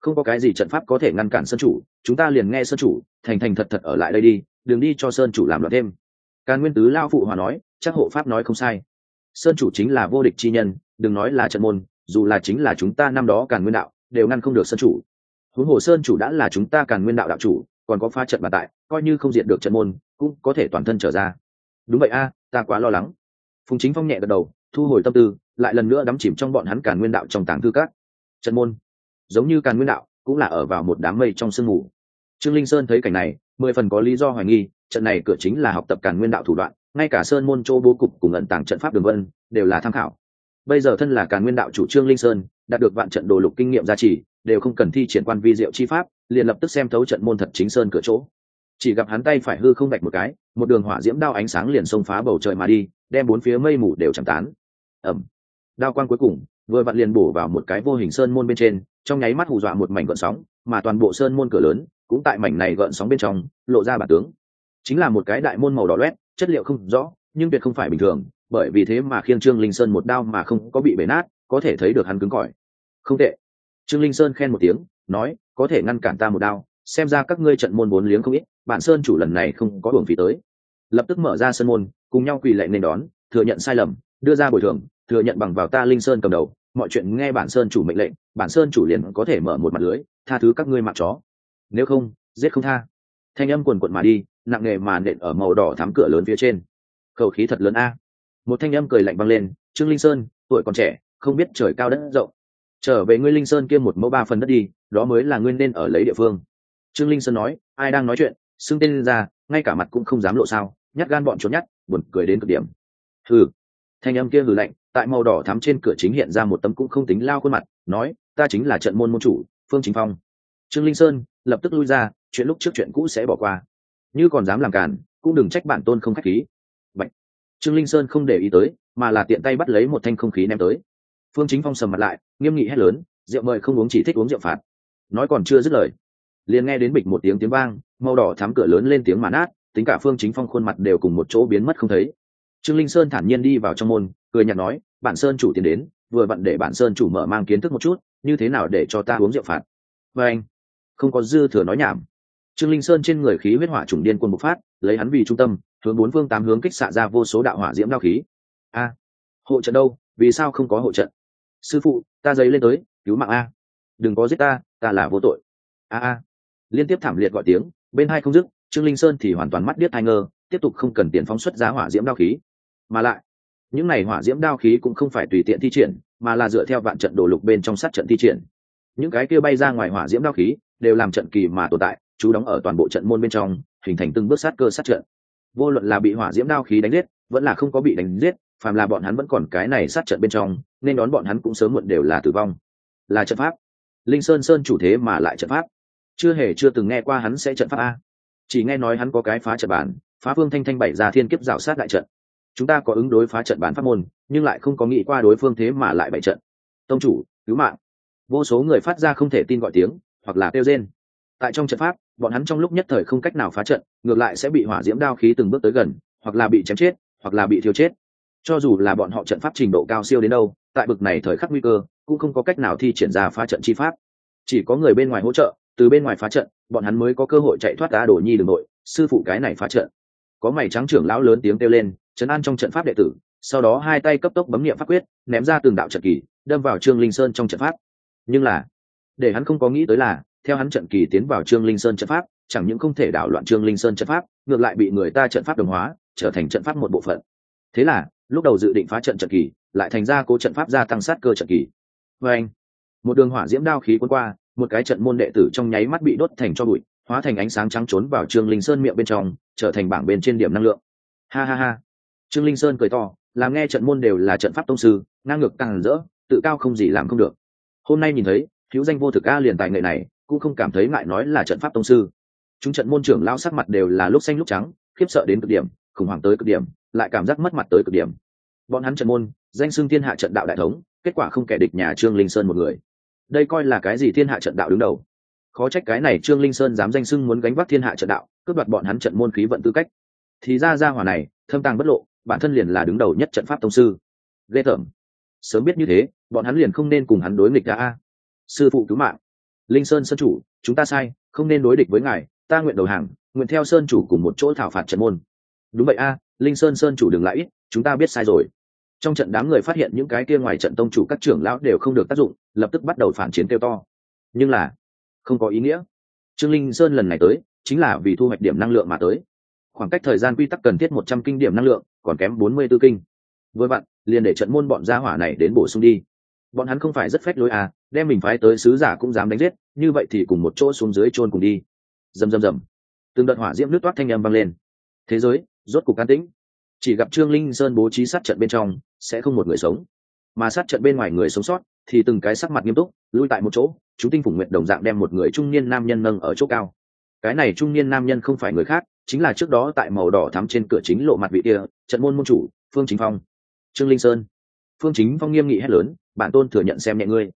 Không có cái gì trận pháp có thể ngăn cản sơn chủ, chúng ta liền nghe sơn chủ, thành thành thật thật ở lại đây đi, đừng đi cho sơn chủ làm loạn thêm. Càn nguyên tứ lao phụ hòa nói, chắc hộ pháp nói không sai. Sơn chủ chính là vô địch chi nhân, đừng nói là trận môn, dù là chính là chúng ta năm đó càn nguyên đạo, đều ngăn không được sơn chủ. Huống hồ sơn chủ đã là chúng ta càn nguyên đạo đạo chủ, còn có pha trận bàn tại, coi như không diện được trận môn, cũng có thể toàn thân trở ra. Đúng vậy a, ta quá lo lắng. Phùng chính phong nhẹ gật đầu, thu hồi tâm tư, lại lần nữa đắm chìm trong bọn hắn càn nguyên đạo trong tàng thư cát trận môn. Giống như càn nguyên đạo, cũng là ở vào một đám mây trong sương mù. Trương linh sơn thấy cảnh này, mười phần có lý do hoài nghi, trận này cửa chính là học tập càn nguyên đạo thủ đoạn, ngay cả sơn môn châu bố cục cùng ẩn tàng trận pháp đường vân, đều là tham khảo. Bây giờ thân là càn nguyên đạo chủ trương linh sơn, đạt được vạn trận đồ lục kinh nghiệm gia trì, đều không cần thi triển quan vi diệu chi pháp, liền lập tức xem thấu trận môn thật chính sơn cửa chỗ. Chỉ gặp hắn tay phải hư không bạch một cái, một đường hỏa diễm đao ánh sáng liền xông phá bầu trời mà đi, đem bốn phía mây mù đều chẳng tán. Ẩm. Đao quan cuối cùng vừa vặn liền bổ vào một cái vô hình sơn môn bên trên, trong nháy mắt hù dọa một mảnh gợn sóng, mà toàn bộ sơn môn cửa lớn cũng tại mảnh này gợn sóng bên trong lộ ra bản tướng. Chính là một cái đại môn màu đỏ loét, chất liệu không rõ, nhưng tuyệt không phải bình thường, bởi vì thế mà khiêng trương linh sơn một đao mà không có bị bể nát, có thể thấy được hắn cứng cỏi. Không tệ. Trương linh sơn khen một tiếng, nói, có thể ngăn cản ta một đao, xem ra các ngươi trận môn bốn liếng không ít, bản sơn chủ lần này không có đường phí tới. Lập tức mở ra sân môn, cùng nhau quỳ lệ nên đón, thừa nhận sai lầm, đưa ra bồi thường thừa nhận bằng vào ta linh sơn cầm đầu, mọi chuyện nghe bản sơn chủ mệnh lệnh, bản sơn chủ liền có thể mở một mặt lưới, tha thứ các ngươi mặc chó. Nếu không, giết không tha. Thanh âm quần quận mà đi, nặng nề mà nện ở màu đỏ thắm cửa lớn phía trên. Khẩu khí thật lớn a. Một thanh âm cười lạnh băng lên, trương linh sơn, tuổi còn trẻ, không biết trời cao đất rộng. Trở về ngươi linh sơn kia một mẫu ba phần đất đi, đó mới là ngươi nên ở lấy địa phương. Trương linh sơn nói, ai đang nói chuyện? Xưng tên ra, ngay cả mặt cũng không dám lộ sao. Nhát gan bọn trốn nhát, buồn cười đến cực điểm. Hừ. Thanh âm kia hừ lạnh tại màu đỏ thắm trên cửa chính hiện ra một tấm cũng không tính lao khuôn mặt, nói, ta chính là trận môn môn chủ, phương chính phong. Trương linh sơn lập tức lui ra, chuyện lúc trước chuyện cũ sẽ bỏ qua. Như còn dám làm cản cũng đừng trách bản tôn không khách khí. Bạch. trương linh sơn không để ý tới, mà là tiện tay bắt lấy một thanh không khí ném tới. Phương chính phong sầm mặt lại, nghiêm nghị hét lớn, rượu mời không uống chỉ thích uống rượu phạt. Nói còn chưa dứt lời, liền nghe đến bịch một tiếng tiếng vang, màu đỏ thắm cửa lớn lên tiếng màn át tính cả phương chính phong khuôn mặt đều cùng một chỗ biến mất không thấy. Trương linh sơn thản nhiên đi vào trong môn, cười nhạt nói bản sơn chủ tiến đến, vừa vặn để bản sơn chủ mở mang kiến thức một chút, như thế nào để cho ta uống rượu phạt? Và anh, không có dư thừa nói nhảm. Trương linh sơn trên người khí huyết hỏa trùng điên quân bộc phát, lấy hắn vì trung tâm, hướng bốn phương tám hướng kích xạ ra vô số đạo hỏa diễm đao khí. A, hộ trận đâu? Vì sao không có hộ trận? Sư phụ, ta giấy lên tới, cứu mạng a. Đừng có giết ta ta là vô tội. A a. Liên tiếp thảm liệt gọi tiếng, bên hai không dứt, trương linh sơn thì hoàn toàn mắt biết hai ngơ tiếp tục không cần tiền phóng xuất giá hỏa diễm đao khí. Mà lại những này hỏa diễm đao khí cũng không phải tùy tiện thi triển, mà là dựa theo vạn trận đồ lục bên trong sát trận thi triển. Những cái kia bay ra ngoài hỏa diễm đao khí đều làm trận kỳ mà tồn tại, chú đóng ở toàn bộ trận môn bên trong, hình thành từng bước sát cơ sát trận. Vô luận là bị hỏa diễm đao khí đánh giết, vẫn là không có bị đánh giết, phàm là bọn hắn vẫn còn cái này sát trận bên trong, nên đón bọn hắn cũng sớm muộn đều là tử vong. Là trận pháp. Linh sơn sơn chủ thế mà lại trận pháp. Chưa hề chưa từng nghe qua hắn sẽ trận pháp a. Chỉ nghe nói hắn có cái phá trận bản, phá phương thanh thanh bảy ra thiên kiếp rào sát đại trận chúng ta có ứng đối phá trận bản pháp môn, nhưng lại không có nghĩ qua đối phương thế mà lại bại trận. Tông chủ, cứu mạng. Vô số người phát ra không thể tin gọi tiếng, hoặc là kêu rên. Tại trong trận pháp, bọn hắn trong lúc nhất thời không cách nào phá trận, ngược lại sẽ bị hỏa diễm đao khí từng bước tới gần, hoặc là bị chém chết, hoặc là bị thiêu chết. Cho dù là bọn họ trận pháp trình độ cao siêu đến đâu, tại bực này thời khắc nguy cơ, cũng không có cách nào thi triển ra phá trận chi pháp. Chỉ có người bên ngoài hỗ trợ, từ bên ngoài phá trận, bọn hắn mới có cơ hội chạy thoát đá đổ nhi đường nội, sư phụ cái này phá trận. Có mày trắng trưởng lão lớn tiếng kêu lên chấn an trong trận pháp đệ tử, sau đó hai tay cấp tốc bấm nghiệm pháp quyết, ném ra từng đạo trận kỳ, đâm vào trương linh sơn trong trận pháp. Nhưng là, để hắn không có nghĩ tới là, theo hắn trận kỳ tiến vào trương linh sơn trận pháp, chẳng những không thể đảo loạn trương linh sơn trận pháp, ngược lại bị người ta trận pháp đồng hóa, trở thành trận pháp một bộ phận. Thế là, lúc đầu dự định phá trận trận kỳ, lại thành ra cố trận pháp gia tăng sát cơ trận kỳ. Vê anh, một đường hỏa diễm đao khí quân qua, một cái trận môn đệ tử trong nháy mắt bị đốt thành cho bụi, hóa thành ánh sáng trắng trốn vào trương linh sơn miệng bên trong, trở thành bảng bên trên điểm năng lượng. Ha ha ha trương linh sơn cười to, làm nghe trận môn đều là trận pháp tông sư, ngang ngược càng rỡ, tự cao không gì làm không được. Hôm nay nhìn thấy hữu danh vô thực a liền tài nghệ này, cũng không cảm thấy ngại nói là trận pháp tông sư. Chúng trận môn trưởng lao sắc mặt đều là lúc xanh lúc trắng, khiếp sợ đến cực điểm, khủng hoảng tới cực điểm, lại cảm giác mất mặt tới cực điểm. Bọn hắn trận môn, danh xưng thiên hạ trận đạo đại thống, kết quả không kẻ địch nhà trương linh sơn một người. Đây coi là cái gì thiên hạ trận đạo đứng đầu? Khó trách cái này trương linh sơn dám danh xưng muốn gánh vác thiên hạ trận đạo, cướp đoạt bọn hắn trận môn khí vận tư cách. Thì ra ra hỏa này, thâm tàng bất lộ bản thân liền là đứng đầu nhất trận pháp tông sư. Ghê tởm. Sớm biết như thế, bọn hắn liền không nên cùng hắn đối nghịch ra a. Sư phụ cứu mạng. Linh sơn sơn chủ, chúng ta sai, không nên đối địch với ngài, ta nguyện đầu hàng, nguyện theo sơn chủ cùng một chỗ thảo phạt trận môn. Đúng vậy a, linh sơn sơn chủ đừng lại ít, chúng ta biết sai rồi. Trong trận đám người phát hiện những cái kia ngoài trận tông chủ các trưởng lão đều không được tác dụng, lập tức bắt đầu phản chiến kêu to. Nhưng là, không có ý nghĩa. Trương linh sơn lần này tới, chính là vì thu hoạch điểm năng lượng mà tới. Khoảng cách thời gian quy tắc cần thiết một trăm kinh điểm năng lượng còn kém bốn mươi tư kinh. Với bạn liền để trận môn bọn gia hỏa này đến bổ sung đi. Bọn hắn không phải rất phách lối à đem mình phái tới sứ giả cũng dám đánh giết, như vậy thì cùng một chỗ xuống dưới chôn cùng đi. Rầm rầm rầm. Từng đợt hỏa diễm nước toát thanh âm vang lên. Thế giới, rốt cục can tĩnh. Chỉ gặp trương linh sơn bố trí sát trận bên trong, sẽ không một người sống. Mà sát trận bên ngoài người sống sót, thì từng cái sắc mặt nghiêm túc, lui tại một chỗ, chúng tinh phủ nguyện đồng dạng đem một người trung niên nam nhân nâng ở chỗ cao. Cái này trung niên nam nhân không phải người khác chính là trước đó tại màu đỏ thắm trên cửa chính lộ mặt vị kia, trận môn môn chủ, phương chính phong. Trương linh sơn. Phương chính phong nghiêm nghị hét lớn, bản tôn thừa nhận xem nhẹ ngươi.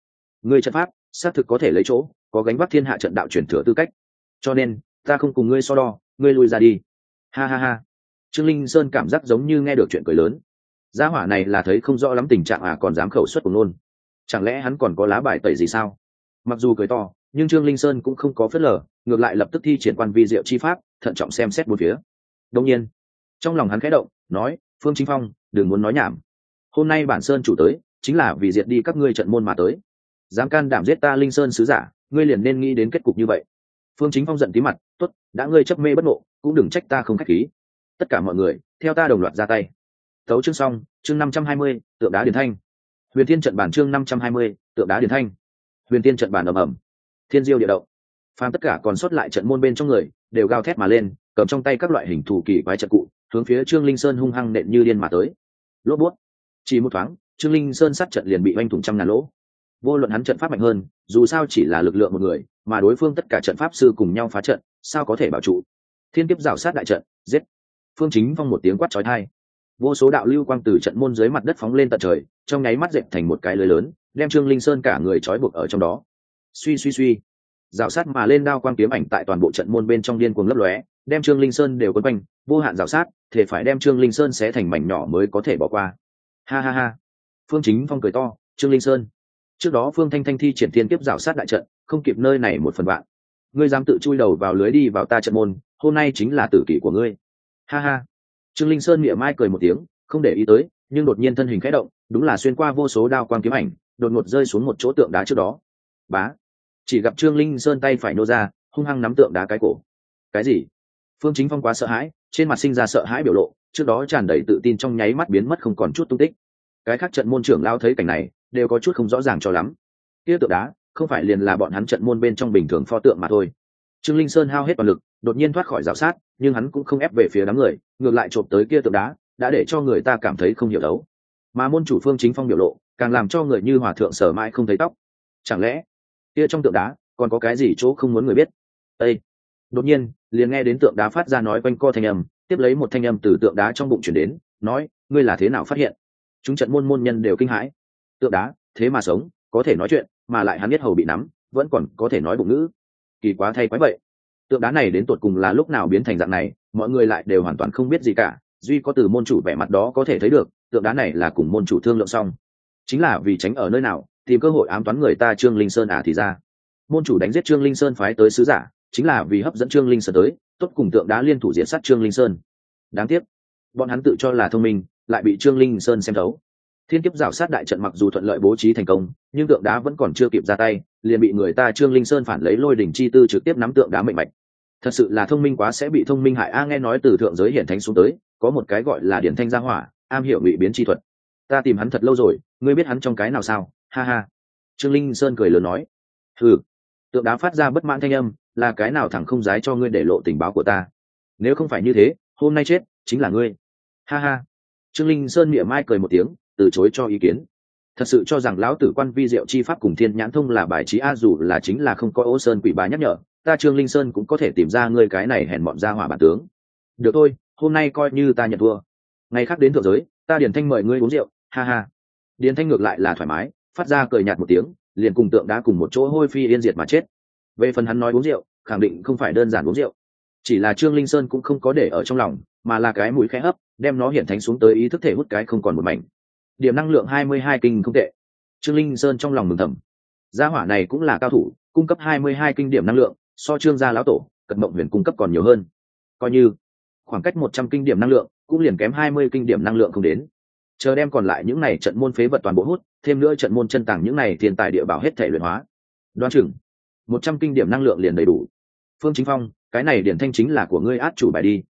Ngươi trận pháp, xác thực có thể lấy chỗ, có gánh vác thiên hạ trận đạo chuyển thừa tư cách. Cho nên, ta không cùng ngươi so đo, ngươi lui ra đi. Ha ha ha. Trương linh sơn cảm giác giống như nghe được chuyện cười lớn. Gia hỏa này là thấy không rõ lắm tình trạng à còn dám khẩu xuất của nôn chẳng lẽ hắn còn có lá bài tẩy gì sao? Mặc dù cười to nhưng trương linh sơn cũng không có phớt lờ, ngược lại lập tức thi triển quan vi diệu chi pháp, thận trọng xem xét một phía. Đông nhiên, trong lòng hắn khẽ động, nói, phương chính phong, đừng muốn nói nhảm. Hôm nay bản sơn chủ tới, chính là vì diệt đi các ngươi trận môn mà tới. Dám can đảm giết ta linh sơn sứ giả, ngươi liền nên nghĩ đến kết cục như vậy. Phương chính phong giận tí mặt t ố t đã ngươi chấp mê bất ngộ, cũng đừng trách ta không k h á c h khí. Tất cả mọi người, theo ta đồng loạt ra tay. Thấu chương xong, chương năm trăm hai mươi, tượng đá điền thanh. Huyền thiên trận bản chương năm trăm hai mươi, tượng đá điền thanh. Huyền thiên trận bản ầm ầm thiên diêu địa động. Phàm tất cả còn sót lại trận môn bên trong người, đều gào thét mà lên, cầm trong tay các loại hình thủ kỳ quái trận cụ, hướng phía trương linh sơn hung hăng nện như điên mà tới. Lốp bút. Chỉ một thoáng, trương linh sơn sát trận liền bị oanh thủng trăm ngàn lỗ. Vô luận hắn trận pháp mạnh hơn, dù sao chỉ là lực lượng một người, mà đối phương tất cả trận pháp sư cùng nhau phá trận, sao có thể bảo trụ? Thiên kiếp rào sát đại trận, giết. Phương chính phong một tiếng quát trói thai vô số đạo lưu quang từ trận môn dưới mặt đất phóng lên tận trời, trong nháy mắt dẹp thành một cái lưới lớn, đem trương linh sơn cả người trói buộc ở trong đó suy suy suy. Rào sát mà lên đao quang kiếm ảnh tại toàn bộ trận môn bên trong điên cuồng lấp lóe, đem trương linh sơn đều quấn quanh, vô hạn rào sát, thể phải đem trương linh sơn xé thành mảnh nhỏ mới có thể bỏ qua. Ha ha ha. Phương chính phong cười to, trương linh sơn, trước đó phương thanh thanh thi triển thiên kiếp rào sát đại trận, không kịp nơi này một phần bạn ngươi dám tự chui đầu vào lưới đi vào ta trận môn, hôm nay chính là tử kỷ của ngươi. Ha ha. Trương linh sơn miệng mai cười một tiếng, không để ý tới, nhưng đột nhiên thân hình khẽ động, đúng là xuyên qua vô số đao quang kiếm ảnh, đột ngột rơi xuống một chỗ tượng đá trước đó. Bá chỉ gặp trương linh sơn tay phải nô ra, hung hăng nắm tượng đá cái cổ. Cái gì? Phương chính phong quá sợ hãi, trên mặt sinh ra sợ hãi biểu lộ, trước đó tràn đầy tự tin trong nháy mắt biến mất không còn chút tung tích. Cái khác trận môn trưởng lao thấy cảnh này, đều có chút không rõ ràng cho lắm. Kia tượng đá, không phải liền là bọn hắn trận môn bên trong bình thường pho tượng mà thôi. Trương linh sơn hao hết toàn lực, đột nhiên thoát khỏi rào sát, nhưng hắn cũng không ép về phía đám người, ngược lại trộm tới kia tượng đá, đã để cho người ta cảm thấy không hiểu đấu. Mà môn chủ phương chính phong biểu lộ, càng làm cho người như hòa thượng sở mãi không thấy tóc. Chẳng lẽ kia trong tượng đá, còn có cái gì chỗ không muốn người biết? Â đột nhiên, liền nghe đến tượng đá phát ra nói quanh co thanh âm, tiếp lấy một thanh âm từ tượng đá trong bụng chuyển đến, nói, ngươi là thế nào phát hiện? Chúng trận môn môn nhân đều kinh hãi. Tượng đá, thế mà sống, có thể nói chuyện, mà lại hắn biết hầu bị nắm, vẫn còn có thể nói bụng ngữ. Kỳ quá thay quái vậy. Tượng đá này đến tột cùng là lúc nào biến thành dạng này, mọi người lại đều hoàn toàn không biết gì cả. Duy có từ môn chủ vẻ mặt đó có thể thấy được, tượng đá này là cùng môn chủ thương lượng xong. Chính là vì tránh ở nơi nào tìm cơ hội ám toán người ta trương linh sơn à thì ra. Môn chủ đánh giết trương linh sơn phái tới sứ giả, chính là vì hấp dẫn trương linh sơn tới, tốt cùng tượng đá liên thủ diện sát trương linh sơn. Đáng tiếc, bọn hắn tự cho là thông minh, lại bị trương linh sơn xem thấu. Thiên kiếp rào sát đại trận mặc dù thuận lợi bố trí thành công, nhưng tượng đá vẫn còn chưa kịp ra tay, liền bị người ta trương linh sơn phản lấy lôi đỉnh chi tư trực tiếp nắm tượng đá mệnh mạch. Thật sự là thông minh quá sẽ bị thông minh hại. A, nghe nói từ thượng giới hiển thánh xuống tới, có một cái gọi là điển thanh gia hỏa, am hiểu ngụy biến chi thuật. Ta tìm hắn thật lâu rồi, ngươi biết hắn trong cái nào sao? Ha ha. Trương linh sơn cười lớn nói. Thử tượng đá phát ra bất mãn thanh âm, là cái nào thẳng không dái cho ngươi để lộ tình báo của ta? Nếu không phải như thế, hôm nay chết, chính là ngươi. Ha ha. Trương linh sơn miệng mai cười một tiếng, từ chối cho ý kiến. Thật sự cho rằng lão tử quan vi diệu chi pháp cùng thiên nhãn thông là bài trí a, dù là chính là không có ô sơn quỷ bá nhắc nhở, ta trương linh sơn cũng có thể tìm ra ngươi cái này hèn bọn ra hỏa bản tướng. Được thôi, hôm nay coi như ta nhận thua. Ngày khác đến thượng giới, ta điền thanh mời ngươi uống rượu. Ha ha. Điền thanh ngược lại là thoải mái phát ra cười nhạt một tiếng, liền cùng tượng đá cùng một chỗ hôi phi yên diệt mà chết. Về phần hắn nói uống rượu, khẳng định không phải đơn giản uống rượu. Chỉ là trương linh sơn cũng không có để ở trong lòng, mà là cái mũi khẽ hấp, đem nó hiện thánh xuống tới ý thức thể hút cái không còn một mảnh. Điểm năng lượng hai mươi hai kinh không tệ. Trương linh sơn trong lòng mừng thầm. Gia hỏa này cũng là cao thủ, cung cấp hai mươi hai kinh điểm năng lượng, so trương gia lão tổ, cật mộng huyền cung cấp còn nhiều hơn. Coi như, khoảng cách một trăm kinh điểm năng lượng, cũng liền kém hai mươi kinh điểm năng lượng không đến chờ đem còn lại những này trận môn phế vật toàn bộ hút, thêm nữa trận môn chân tàng những này tiền tài địa bảo hết thể luyện hóa. Đoan chừng, một trăm kinh điểm năng lượng liền đầy đủ. Phương chính phong, cái này điển thanh chính là của ngươi át chủ bài đi.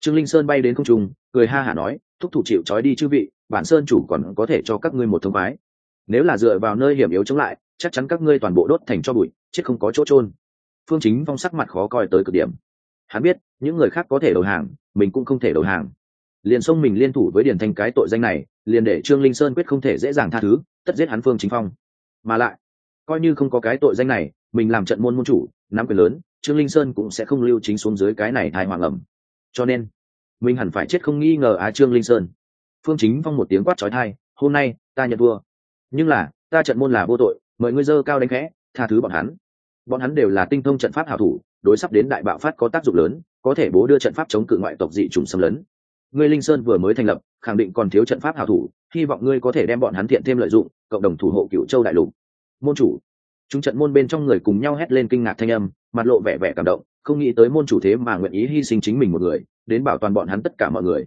Trương linh sơn bay đến không trung, cười ha hả nói, thúc thủ chịu trói đi chư vị, bản sơn chủ còn có thể cho các ngươi một thông khoái. Nếu là dựa vào nơi hiểm yếu chống lại, chắc chắn các ngươi toàn bộ đốt thành cho bụi, chết không có chỗ trôn phương chính phong sắc mặt khó coi tới cực điểm. Hắn biết, những người khác có thể đầu hàng, mình cũng không thể đầu hàng. Liền xông mình liên thủ với điển thanh cái tội danh này liền để trương linh sơn quyết không thể dễ dàng tha thứ, tất giết hắn phương chính phong. Mà lại, coi như không có cái tội danh này, mình làm trận môn môn chủ, nắm quyền lớn, trương linh sơn cũng sẽ không lưu chính xuống dưới cái này thai hoàng ẩm. Cho nên, mình hẳn phải chết không nghi ngờ á trương linh sơn. Phương chính phong một tiếng quát trói thai hôm nay, ta nhận thua. Nhưng là, ta trận môn là vô tội, mời ngươi dơ cao đánh khẽ, tha thứ bọn hắn. Bọn hắn đều là tinh thông trận pháp hảo thủ, đối sắp đến đại bạo phát có tác dụng lớn, có thể bố đưa trận pháp chống cự ngoại tộc dị trùng xâm lấn. Ngươi linh sơn vừa mới thành lập khẳng định còn thiếu trận pháp hảo thủ, hy vọng ngươi có thể đem bọn hắn thiện thêm lợi dụng, cộng đồng thủ hộ cựu châu đại lục. Môn chủ. Chúng trận môn bên trong người cùng nhau hét lên kinh ngạc thanh âm, mặt lộ vẻ vẻ cảm động, không nghĩ tới môn chủ thế mà nguyện ý hy sinh chính mình một người, đến bảo toàn bọn hắn tất cả mọi người.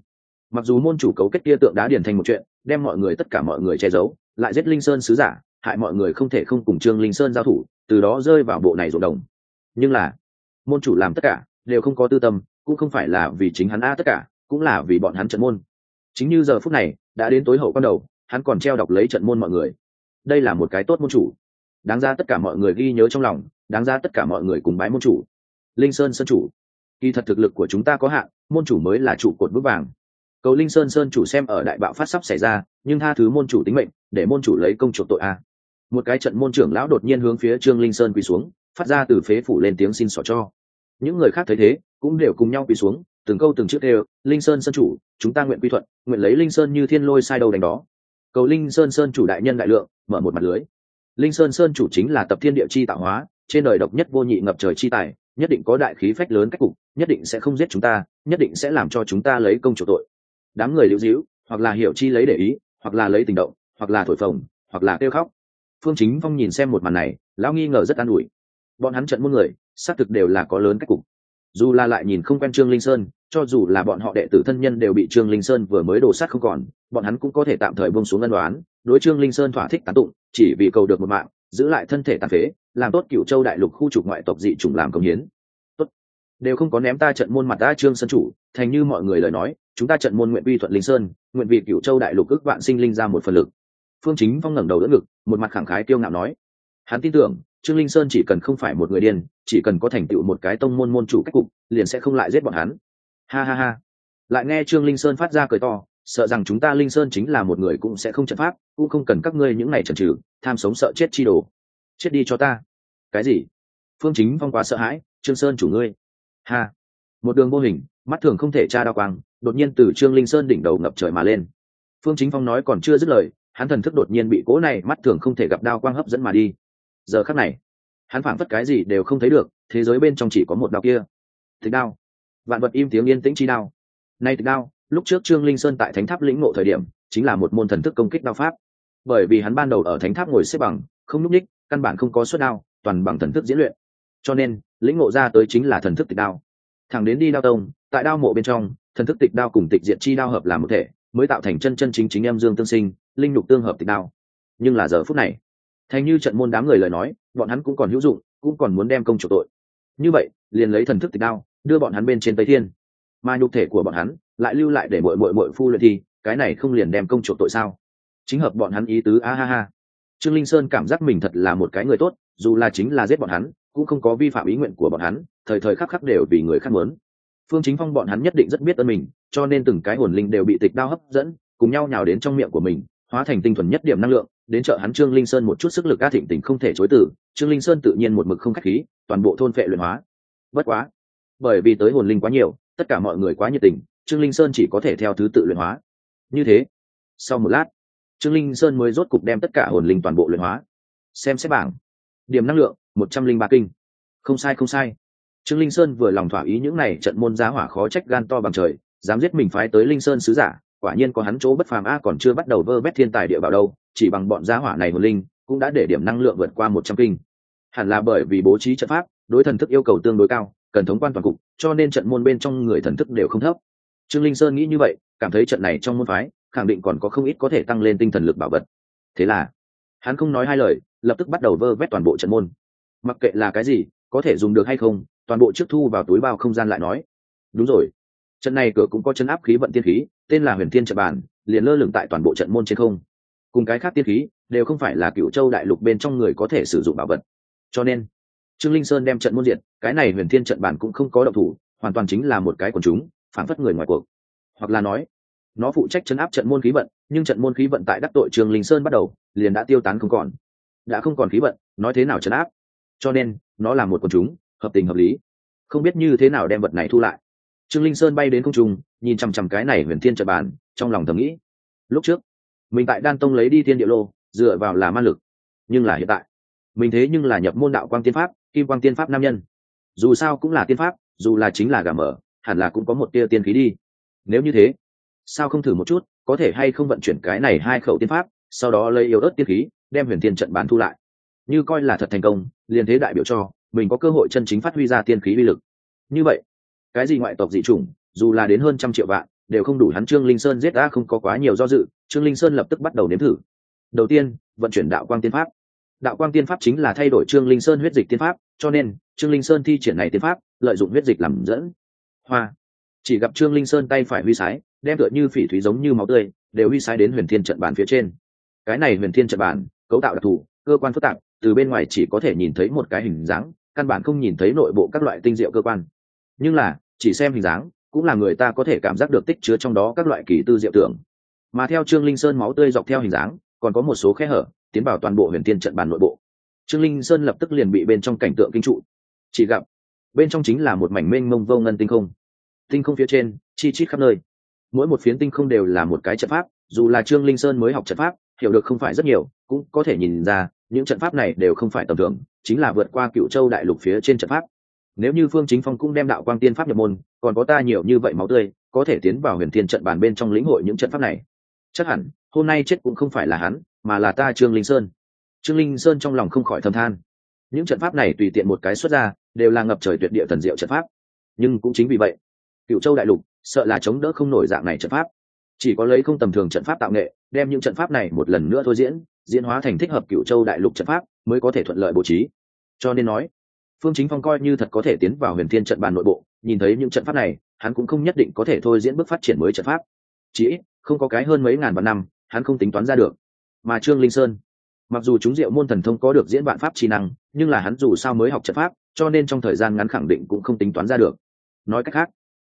Mặc dù môn chủ cấu kết kia tượng đá điển thành một chuyện, đem mọi người tất cả mọi người che giấu, lại giết linh sơn sứ giả, hại mọi người không thể không cùng trương linh sơn giao thủ, từ đó rơi vào bộ này rộn đồng. Nhưng là, môn chủ làm tất cả, đều không có tư tâm, cũng không phải là vì chính hắn a tất cả, cũng là vì bọn hắn trận môn chính như giờ phút này, đã đến tối hậu con đầu, hắn còn treo đọc lấy trận môn mọi người. Đây là một cái tốt môn chủ. Đáng ra tất cả mọi người ghi nhớ trong lòng, đáng ra tất cả mọi người cùng bái môn chủ. Linh sơn sơn chủ, kỳ thật thực lực của chúng ta có hạn, môn chủ mới là trụ cột bút vàng. Cầu linh sơn sơn chủ xem ở đại bạo phát sắp xảy ra, nhưng tha thứ môn chủ tính mệnh, để môn chủ lấy công chuộc tội a. Một cái trận môn trưởng lão đột nhiên hướng phía trương linh sơn quỳ xuống, phát ra từ phế phủ lên tiếng xin xỏ cho. Những người khác thấy thế, cũng đều cùng nhau quỳ xuống từng câu từng chữ đều linh sơn sơn chủ, chúng ta nguyện quy thuận, nguyện lấy linh sơn như thiên lôi sai đầu đánh đó. Cầu linh sơn sơn chủ đại nhân đại lượng, mở một mặt lưới. Linh sơn sơn chủ chính là tập thiên địa chi tạo hóa, trên đời độc nhất vô nhị ngập trời chi tài, nhất định có đại khí phách lớn cách cục, nhất định sẽ không giết chúng ta, nhất định sẽ làm cho chúng ta lấy công chủ tội. Đám người liễu dĩu hoặc là hiểu chi lấy để ý, hoặc là lấy tình động, hoặc là thổi phồng, hoặc là kêu khóc. Phương chính phong nhìn xem một màn này, lão nghi ngờ rất an ủi. Bọn hắn trận muôn người, xác thực đều là có lớn cách cục dù là lại nhìn không quen trương linh sơn, cho dù là bọn họ đệ tử thân nhân đều bị trương linh sơn vừa mới đổ sát không còn, bọn hắn cũng có thể tạm thời bông xuống ân đoán đối trương linh sơn thỏa thích tán tụng, chỉ vì cầu được một mạng, giữ lại thân thể tàn phế, làm tốt cựu châu đại lục khu trục ngoại tộc dị chủng làm công hiến. Tốt. Đều không có ném ta trận môn mặt ta trương sơn chủ, thành như mọi người lời nói, chúng ta trận môn nguyện vi thuận linh sơn, nguyện vì cựu châu đại lục ước vạn sinh linh ra một phần lực. Phương chính phong ngẩng đầu đỡ ngực, một mặt khẳng khái kiêu ngạo nói. Hắn tin tưởng trương linh sơn chỉ cần không phải một người điên, chỉ cần có thành tựu một cái tông môn môn chủ cách cục, liền sẽ không lại giết bọn hắn. Ha ha ha. Lại nghe trương linh sơn phát ra cười to, sợ rằng chúng ta linh sơn chính là một người cũng sẽ không trận pháp, cũng không cần các ngươi những này trần trừ tham sống sợ chết chi đồ. Chết đi cho ta. Cái gì? Phương chính phong quá sợ hãi, trương sơn chủ ngươi. Ha. Một đường vô hình, mắt thường không thể tra đa quang, đột nhiên từ trương linh sơn đỉnh đầu ngập trời mà lên. Phương chính phong nói còn chưa dứt lời, hắn thần thức đột nhiên bị cố này mắt thường không thể gặp đao quang hấp dẫn mà đi giờ khắc này, hắn phảng phất cái gì đều không thấy được, thế giới bên trong chỉ có một đao kia. Tịch đao. Vạn vật im tiếng yên tĩnh chi đao. Nay tịch đao, lúc trước trương linh sơn tại thánh tháp lĩnh ngộ thời điểm, chính là một môn thần thức công kích đao pháp. Bởi vì hắn ban đầu ở thánh tháp ngồi xếp bằng, không núp ních, căn bản không có suất đao, toàn bằng thần thức diễn luyện. Cho nên, lĩnh ngộ ra tới chính là thần thức tịch đao. Thẳng đến đi đao tông, tại đao mộ bên trong, thần thức tịch đao cùng tịch diện chi đao hợp làm một thể, mới tạo thành chân chân chính chính em dương tương sinh, linh nhục tương hợp tịch đao. Nhưng là giờ phút này thành như trận môn đám người lời nói, bọn hắn cũng còn hữu dụng, cũng còn muốn đem công chủ tội. Như vậy, liền lấy thần thức tịch đao, đưa bọn hắn bên trên tây thiên. Mà nhục thể của bọn hắn lại lưu lại để mội mội mội phu luyện thi, cái này không liền đem công chủ tội sao? Chính hợp bọn hắn ý tứ, a ha ha. Trương linh sơn cảm giác mình thật là một cái người tốt, dù là chính là giết bọn hắn, cũng không có vi phạm ý nguyện của bọn hắn, thời thời khắc khắc đều vì người khác muốn. Phương chính phong bọn hắn nhất định rất biết ơn mình, cho nên từng cái hồn linh đều bị tịch đao hấp dẫn, cùng nhau nhào đến trong miệng của mình, hóa thành tinh thuần nhất điểm năng lượng đến chợ hắn trương linh sơn một chút sức lực a thịnh tình không thể chối từ, trương linh sơn tự nhiên một mực không khách khí, toàn bộ thôn phệ luyện hóa. Bất quá, bởi vì tới hồn linh quá nhiều, tất cả mọi người quá nhiệt tình, trương linh sơn chỉ có thể theo thứ tự luyện hóa. Như thế, sau một lát, trương linh sơn mới rốt cục đem tất cả hồn linh toàn bộ luyện hóa. Xem xét bảng, điểm năng lượng, một trăm linh ba kinh. Không sai không sai. Trương linh sơn vừa lòng thỏa ý những này trận môn giá hỏa khó trách gan to bằng trời, dám giết mình phái tới linh sơn sứ giả quả nhiên có hắn chỗ bất phàm a còn chưa bắt đầu vơ vét thiên tài địa bảo đâu, chỉ bằng bọn giá hỏa này hồn linh, cũng đã để điểm năng lượng vượt qua một trăm kinh. Hẳn là bởi vì bố trí trận pháp, đối thần thức yêu cầu tương đối cao, cần thống quan toàn cục, cho nên trận môn bên trong người thần thức đều không thấp. Trương linh sơn nghĩ như vậy, cảm thấy trận này trong môn phái, khẳng định còn có không ít có thể tăng lên tinh thần lực bảo vật. Thế là, hắn không nói hai lời, lập tức bắt đầu vơ vét toàn bộ trận môn. Mặc kệ là cái gì, có thể dùng được hay không, toàn bộ trước thu vào túi bao không gian lại nói. Đúng rồi trận này cửa cũng có chân áp khí vận tiên khí, tên là huyền thiên trận bàn, liền lơ lửng tại toàn bộ trận môn trên không. Cùng cái khác tiên khí, đều không phải là cựu châu đại lục bên trong người có thể sử dụng bảo vật. Cho nên, trương linh sơn đem trận môn diện cái này huyền thiên trận bản cũng không có động thủ, hoàn toàn chính là một cái quần chúng, phản phất người ngoài cuộc. Hoặc là nói, nó phụ trách chấn áp trận môn khí vận, nhưng trận môn khí vận tại đắc tội trương linh sơn bắt đầu, liền đã tiêu tán không còn. Đã không còn khí vận, nói thế nào chấn áp? Cho nên, nó là một quần chúng, hợp tình hợp lý. Không biết như thế nào đem vật này thu lại trương linh sơn bay đến không trung, nhìn chằm chằm cái này huyền thiên trận bàn, trong lòng thầm nghĩ, lúc trước, mình tại đan tông lấy đi thiên địa lô, dựa vào là ma lực. Nhưng là hiện tại, mình thế nhưng là nhập môn đạo quang tiên pháp, kim quang tiên pháp nam nhân. Dù sao cũng là tiên pháp, dù là chính là gà mở, hẳn là cũng có một tia tiên khí đi. Nếu như thế, sao không thử một chút, có thể hay không vận chuyển cái này hai khẩu tiên pháp, sau đó lấy yếu ớt tiên khí, đem huyền tiên trận bán thu lại. Như coi là thật thành công, liền thế đại biểu cho, mình có cơ hội chân chính phát huy ra tiên khí uy lực. Như vậy cái gì ngoại tộc dị chủng, dù là đến hơn trăm triệu vạn, đều không đủ hắn trương linh sơn giết đã không có quá nhiều do dự, trương linh sơn lập tức bắt đầu nếm thử. Đầu tiên, vận chuyển đạo quang tiên pháp. Đạo quang tiên pháp chính là thay đổi trương linh sơn huyết dịch tiên pháp, cho nên, trương linh sơn thi triển này tiên pháp, lợi dụng huyết dịch làm dẫn. Hoa. Chỉ gặp trương linh sơn tay phải huy sái, đem tựa như phỉ thúy giống như máu tươi, đều huy sái đến huyền thiên trận bàn phía trên. Cái này huyền thiên trận bàn, cấu tạo đặc thù, cơ quan phức tạp, từ bên ngoài chỉ có thể nhìn thấy một cái hình dáng, căn bản không nhìn thấy nội bộ các loại tinh diệu cơ quan nhưng là, chỉ xem hình dáng, cũng là người ta có thể cảm giác được tích chứa trong đó các loại kỳ tư diệu tưởng. Mà theo trương linh sơn máu tươi dọc theo hình dáng, còn có một số khe hở, tiến vào toàn bộ huyền thiên trận bàn nội bộ. Trương linh sơn lập tức liền bị bên trong cảnh tượng kinh trụ. Chỉ gặp, bên trong chính là một mảnh mênh mông vô ngân tinh không. Tinh không phía trên, chi chít khắp nơi. Mỗi một phiến tinh không đều là một cái trận pháp, dù là trương linh sơn mới học trận pháp, hiểu được không phải rất nhiều, cũng có thể nhìn ra, những trận pháp này đều không phải tầm thường, chính là vượt qua cựu châu đại lục phía trên trận pháp nếu như phương chính phong cũng đem đạo quang tiên pháp nhập môn, còn có ta nhiều như vậy máu tươi, có thể tiến vào huyền thiên trận bàn bên trong lĩnh hội những trận pháp này. Chắc hẳn, hôm nay chết cũng không phải là hắn, mà là ta trương linh sơn. Trương linh sơn trong lòng không khỏi thầm than. Những trận pháp này tùy tiện một cái xuất ra, đều là ngập trời tuyệt địa thần diệu trận pháp. Nhưng cũng chính vì vậy cựu châu đại lục, sợ là chống đỡ không nổi dạng này trận pháp. Chỉ có lấy không tầm thường trận pháp tạo nghệ, đem những trận pháp này một lần nữa thôi diễn diễn hóa thành thích hợp cựu châu đại lục trận pháp, mới có thể thuận lợi bố trí. Cho nên nói phương chính phong coi như thật có thể tiến vào huyền thiên trận bàn nội bộ, nhìn thấy những trận pháp này, hắn cũng không nhất định có thể thôi diễn bước phát triển mới trận pháp. Chỉ ít, không có cái hơn mấy ngàn vạn năm, hắn không tính toán ra được. Mà trương linh sơn, mặc dù chúng diệu môn thần thông có được diễn vạn pháp trí năng, nhưng là hắn dù sao mới học trận pháp, cho nên trong thời gian ngắn khẳng định cũng không tính toán ra được. Nói cách khác,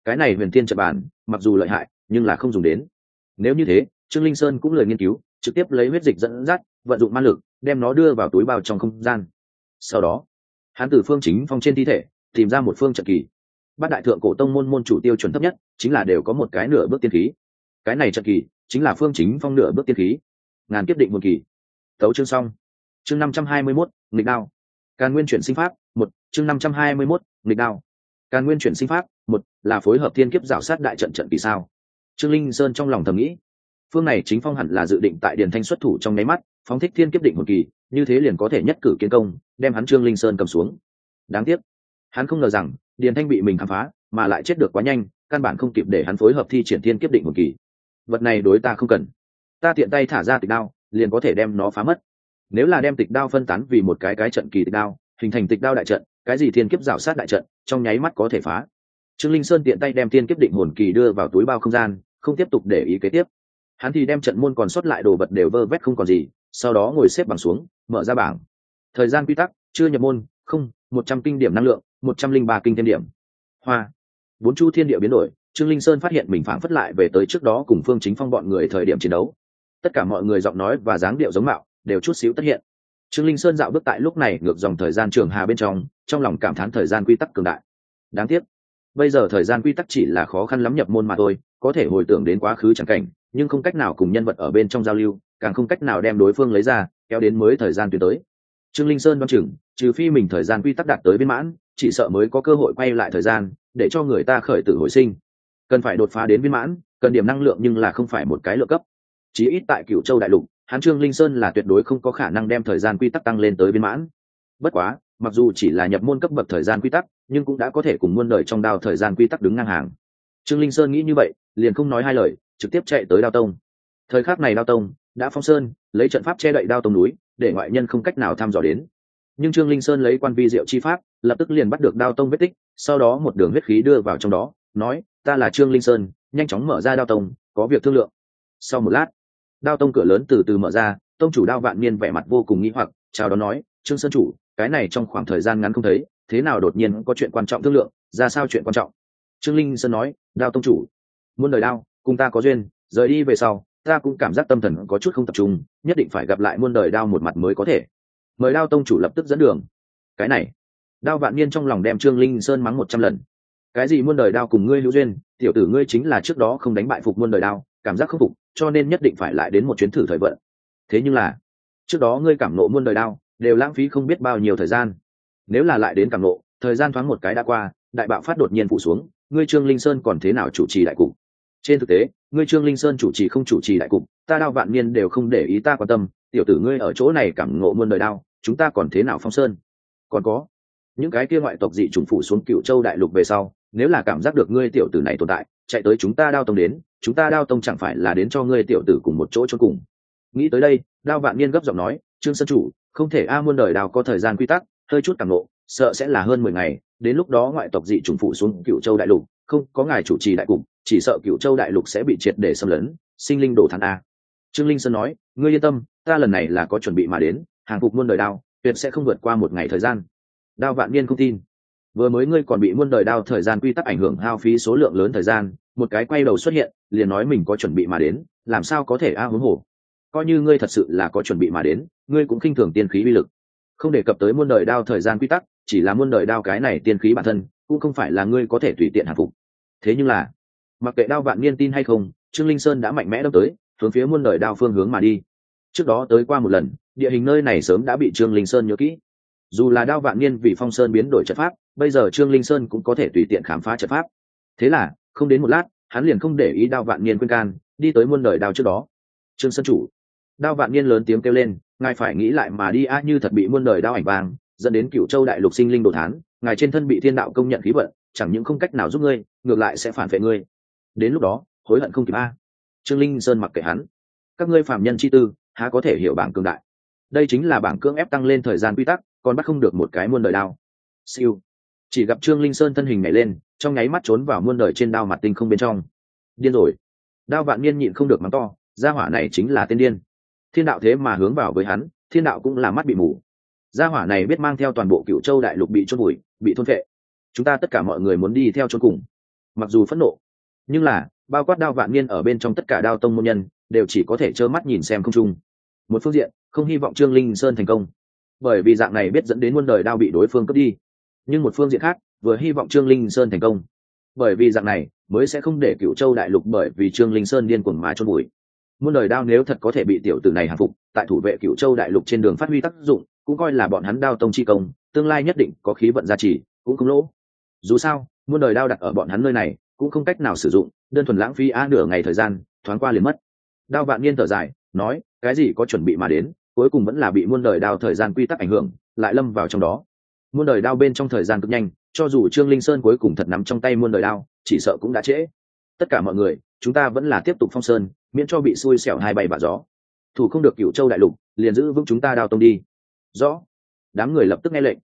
cái này huyền thiên trận bàn, mặc dù lợi hại, nhưng là không dùng đến. Nếu như thế, trương linh sơn cũng lời nghiên cứu, trực tiếp lấy huyết dịch dẫn dắt, vận dụng ma lực, đem nó đưa vào túi bao trong không gian. Sau đó hắn từ phương chính phong trên thi thể, tìm ra một phương trận kỳ. Bát đại thượng cổ tông môn môn chủ tiêu chuẩn thấp nhất, chính là đều có một cái nửa bước tiên khí. Cái này trận kỳ, chính là phương chính phong nửa bước tiên khí. Ngàn kiếp định một kỳ. Tấu chương xong. Chương năm trăm hai mươi mốt, nghịch đao. Càn nguyên chuyển sinh pháp, một, chương năm trăm hai mươi mốt, nghịch đao. Càn nguyên chuyển sinh pháp, một, là phối hợp thiên kiếp rào sát đại trận trận kỳ sao? Trương linh sơn trong lòng thầm nghĩ. Phương này chính phong hẳn là dự định tại điền thanh xuất thủ trong nháy mắt, phóng thích thiên kiếp định một kỳ như thế liền có thể nhất cử kiến công, đem hắn trương linh sơn cầm xuống. Đáng tiếc, hắn không ngờ rằng, điền thanh bị mình khám phá, mà lại chết được quá nhanh, căn bản không kịp để hắn phối hợp thi triển thiên kiếp định một kỳ. Vật này đối ta không cần. Ta tiện tay thả ra tịch đao, liền có thể đem nó phá mất. Nếu là đem tịch đao phân tán vì một cái cái trận kỳ tịch đao, hình thành tịch đao đại trận, cái gì thiên kiếp rào sát đại trận, trong nháy mắt có thể phá. Trương linh sơn tiện tay đem thiên kiếp định hồn kỳ đưa vào túi bao không gian, không tiếp tục để ý kế tiếp. Hắn thì đem trận môn còn sót lại đồ vật đều vơ vét không còn gì sau đó ngồi xếp bằng xuống, mở ra bảng. Thời gian quy tắc, chưa nhập môn, không, một trăm kinh điểm năng lượng, một trăm linh ba kinh thêm điểm. Hoa. Bốn chu thiên địa biến đổi, trương linh sơn phát hiện mình phản phất lại về tới trước đó cùng phương chính phong bọn người thời điểm chiến đấu. Tất cả mọi người giọng nói và dáng điệu giống mạo, đều chút xíu tất hiện. Trương linh sơn dạo bước tại lúc này ngược dòng thời gian trường hà bên trong trong lòng cảm thán thời gian quy tắc cường đại. Đáng tiếc, bây giờ thời gian quy tắc chỉ là khó khăn lắm nhập môn mà thôi, có thể hồi tưởng đến quá khứ chẳng cảnh, nhưng không cách nào cùng nhân vật ở bên trong giao lưu càng không cách nào đem đối phương lấy ra, kéo đến mới thời gian tuyến tới. Trương linh sơn đoan chừng, trừ phi mình thời gian quy tắc đạt tới viên mãn, chỉ sợ mới có cơ hội quay lại thời gian, để cho người ta khởi tử hồi sinh. Cần phải đột phá đến viên mãn, cần điểm năng lượng nhưng là không phải một cái lượng cấp. Chí ít tại cựu châu đại lục hán trương linh sơn là tuyệt đối không có khả năng đem thời gian quy tắc tăng lên tới viên mãn. Bất quá, mặc dù chỉ là nhập môn cấp bậc thời gian quy tắc, nhưng cũng đã có thể cùng muôn đời trong đao thời gian quy tắc đứng ngang hàng. Trương linh sơn nghĩ như vậy, liền không nói hai lời, trực tiếp chạy tới đao tông. Thời khắc này đao tông đã phong sơn, lấy trận pháp che đậy đao tông núi, để ngoại nhân không cách nào thăm dò đến. Nhưng trương linh sơn lấy quan vi diệu chi pháp, lập tức liền bắt được đao tông vết tích, sau đó một đường huyết khí đưa vào trong đó, nói, ta là trương linh sơn, nhanh chóng mở ra đao tông, có việc thương lượng. Sau một lát, đao tông cửa lớn từ từ mở ra, tông chủ đao vạn niên vẻ mặt vô cùng nghĩ hoặc, chào đón nói, trương sơn chủ, cái này trong khoảng thời gian ngắn không thấy, thế nào đột nhiên có chuyện quan trọng thương lượng, ra sao chuyện quan trọng? Trương linh sơn nói, đao tông chủ, muôn lời đao, cùng ta có duyên, rời đi về sau ta cũng cảm giác tâm thần có chút không tập trung, nhất định phải gặp lại muôn đời đao một mặt mới có thể. Mời đao tông chủ lập tức dẫn đường. Cái này, đao vạn niên trong lòng đem trương linh sơn mắng một trăm lần. Cái gì muôn đời đao cùng ngươi hữu duyên, tiểu tử ngươi chính là trước đó không đánh bại phục muôn đời đao, cảm giác khắc phục, cho nên nhất định phải lại đến một chuyến thử thời vận. Thế nhưng là, trước đó ngươi cảm nộ muôn đời đao, đều lãng phí không biết bao nhiêu thời gian. Nếu là lại đến cảm nộ, thời gian thoáng một cái đã qua, đại bạo phát đột nhiên phụ xuống, ngươi trương linh sơn còn thế nào chủ trì đại cục? Trên thực tế ngươi trương linh sơn chủ trì không chủ trì đại cục, ta đao vạn niên đều không để ý ta quan tâm, tiểu tử ngươi ở chỗ này cảm ngộ muôn đời đao, chúng ta còn thế nào phong sơn? Còn có, những cái kia ngoại tộc dị trùng phủ xuống cựu châu đại lục về sau, nếu là cảm giác được ngươi tiểu tử này tồn tại, chạy tới chúng ta đao tông đến, chúng ta đao tông chẳng phải là đến cho ngươi tiểu tử cùng một chỗ cho cùng. Nghĩ tới đây, đao vạn niên gấp giọng nói, trương sơn chủ, không thể a muôn đời đao có thời gian quy tắc, hơi chút cảm nộ sợ sẽ là hơn mười ngày, đến lúc đó ngoại tộc dị trùng phụ xuống cựu châu đại lục không có ngài chủ trì đại cục, chỉ sợ cựu châu đại lục sẽ bị triệt để xâm lấn. Sinh linh đổ thán a. Trương linh sơn nói, ngươi yên tâm, ta lần này là có chuẩn bị mà đến, hàng phục muôn đời đao, tuyệt sẽ không vượt qua một ngày thời gian. Đao vạn niên không tin. Vừa mới ngươi còn bị muôn đời đao thời gian quy tắc ảnh hưởng hao phí số lượng lớn thời gian, một cái quay đầu xuất hiện, liền nói mình có chuẩn bị mà đến, làm sao có thể a huống hồ. Coi như ngươi thật sự là có chuẩn bị mà đến, ngươi cũng khinh thường tiên khí uy lực. Không đề cập tới muôn đời đao thời gian quy tắc, chỉ là muôn đời đao cái này tiên khí bản thân, cũng không phải là ngươi có thể tùy tiện hạ phục thế nhưng là, mặc kệ đao vạn niên tin hay không, trương linh sơn đã mạnh mẽ đâm tới, hướng phía muôn đời đao phương hướng mà đi. Trước đó tới qua một lần, địa hình nơi này sớm đã bị trương linh sơn nhớ kỹ. Dù là đao vạn niên vì phong sơn biến đổi trận pháp, bây giờ trương linh sơn cũng có thể tùy tiện khám phá trận pháp. Thế là, không đến một lát, hắn liền không để ý đao vạn niên khuyên can, đi tới muôn đời đao trước đó. Trương sơn chủ. Đao vạn niên lớn tiếng kêu lên, ngài phải nghĩ lại mà đi a, như thật bị muôn đời đao ảnh vàng, dẫn đến cựu châu đại lục sinh linh đồ thán, ngài trên thân bị thiên đạo công nhận khí vận chẳng những không cách nào giúp ngươi, ngược lại sẽ phản vệ ngươi. Đến lúc đó, hối hận không kịp a. Trương linh sơn mặc kệ hắn. Các ngươi phạm nhân chi tư, há có thể hiểu bảng cường đại? Đây chính là bảng cưỡng ép tăng lên thời gian quy tắc, còn bắt không được một cái muôn đời đao. Siêu. Chỉ gặp trương linh sơn thân hình nhảy lên, trong nháy mắt trốn vào muôn đời trên đao mặt tinh không bên trong. Điên rồi. Đao vạn niên nhịn không được mắng to, gia hỏa này chính là tên điên. Thiên đạo thế mà hướng vào với hắn, thiên đạo cũng là mắt bị mù. Gia hỏa này biết mang theo toàn bộ cựu châu đại lục bị trôn bụi bị thôn vệ chúng ta tất cả mọi người muốn đi theo chôn cùng. Mặc dù phẫn nộ, nhưng là, bao quát đao vạn niên ở bên trong tất cả đao tông môn nhân, đều chỉ có thể trơ mắt nhìn xem không chung một phương diện, không hy vọng trương linh sơn thành công, bởi vì dạng này biết dẫn đến muôn đời đao bị đối phương cướp đi. Nhưng một phương diện khác, vừa hy vọng trương linh sơn thành công, bởi vì dạng này mới sẽ không để cựu châu đại lục bởi vì trương linh sơn điên cuồng mà trôn bụi. Muôn đời đao nếu thật có thể bị tiểu tử này hàng phục, tại thủ vệ cựu châu đại lục trên đường phát huy tác dụng, cũng coi là bọn hắn đao tông chi công, tương lai nhất định có khí vận gia trì, cũng không lỗ dù sao, muôn đời đao đặt ở bọn hắn nơi này, cũng không cách nào sử dụng, đơn thuần lãng phí a nửa ngày thời gian, thoáng qua liền mất. Đao vạn niên thở dài, nói, cái gì có chuẩn bị mà đến, cuối cùng vẫn là bị muôn đời đao thời gian quy tắc ảnh hưởng, lại lâm vào trong đó. Muôn đời đao bên trong thời gian cực nhanh, cho dù trương linh sơn cuối cùng thật nắm trong tay muôn đời đao, chỉ sợ cũng đã trễ. Tất cả mọi người, chúng ta vẫn là tiếp tục phong sơn, miễn cho bị xui xẻo hai bay bả gió. Thủ không được cựu châu đại lục, liền giữ vững chúng ta đao tông đi. Rõ. Đám người lập tức nghe lệnh.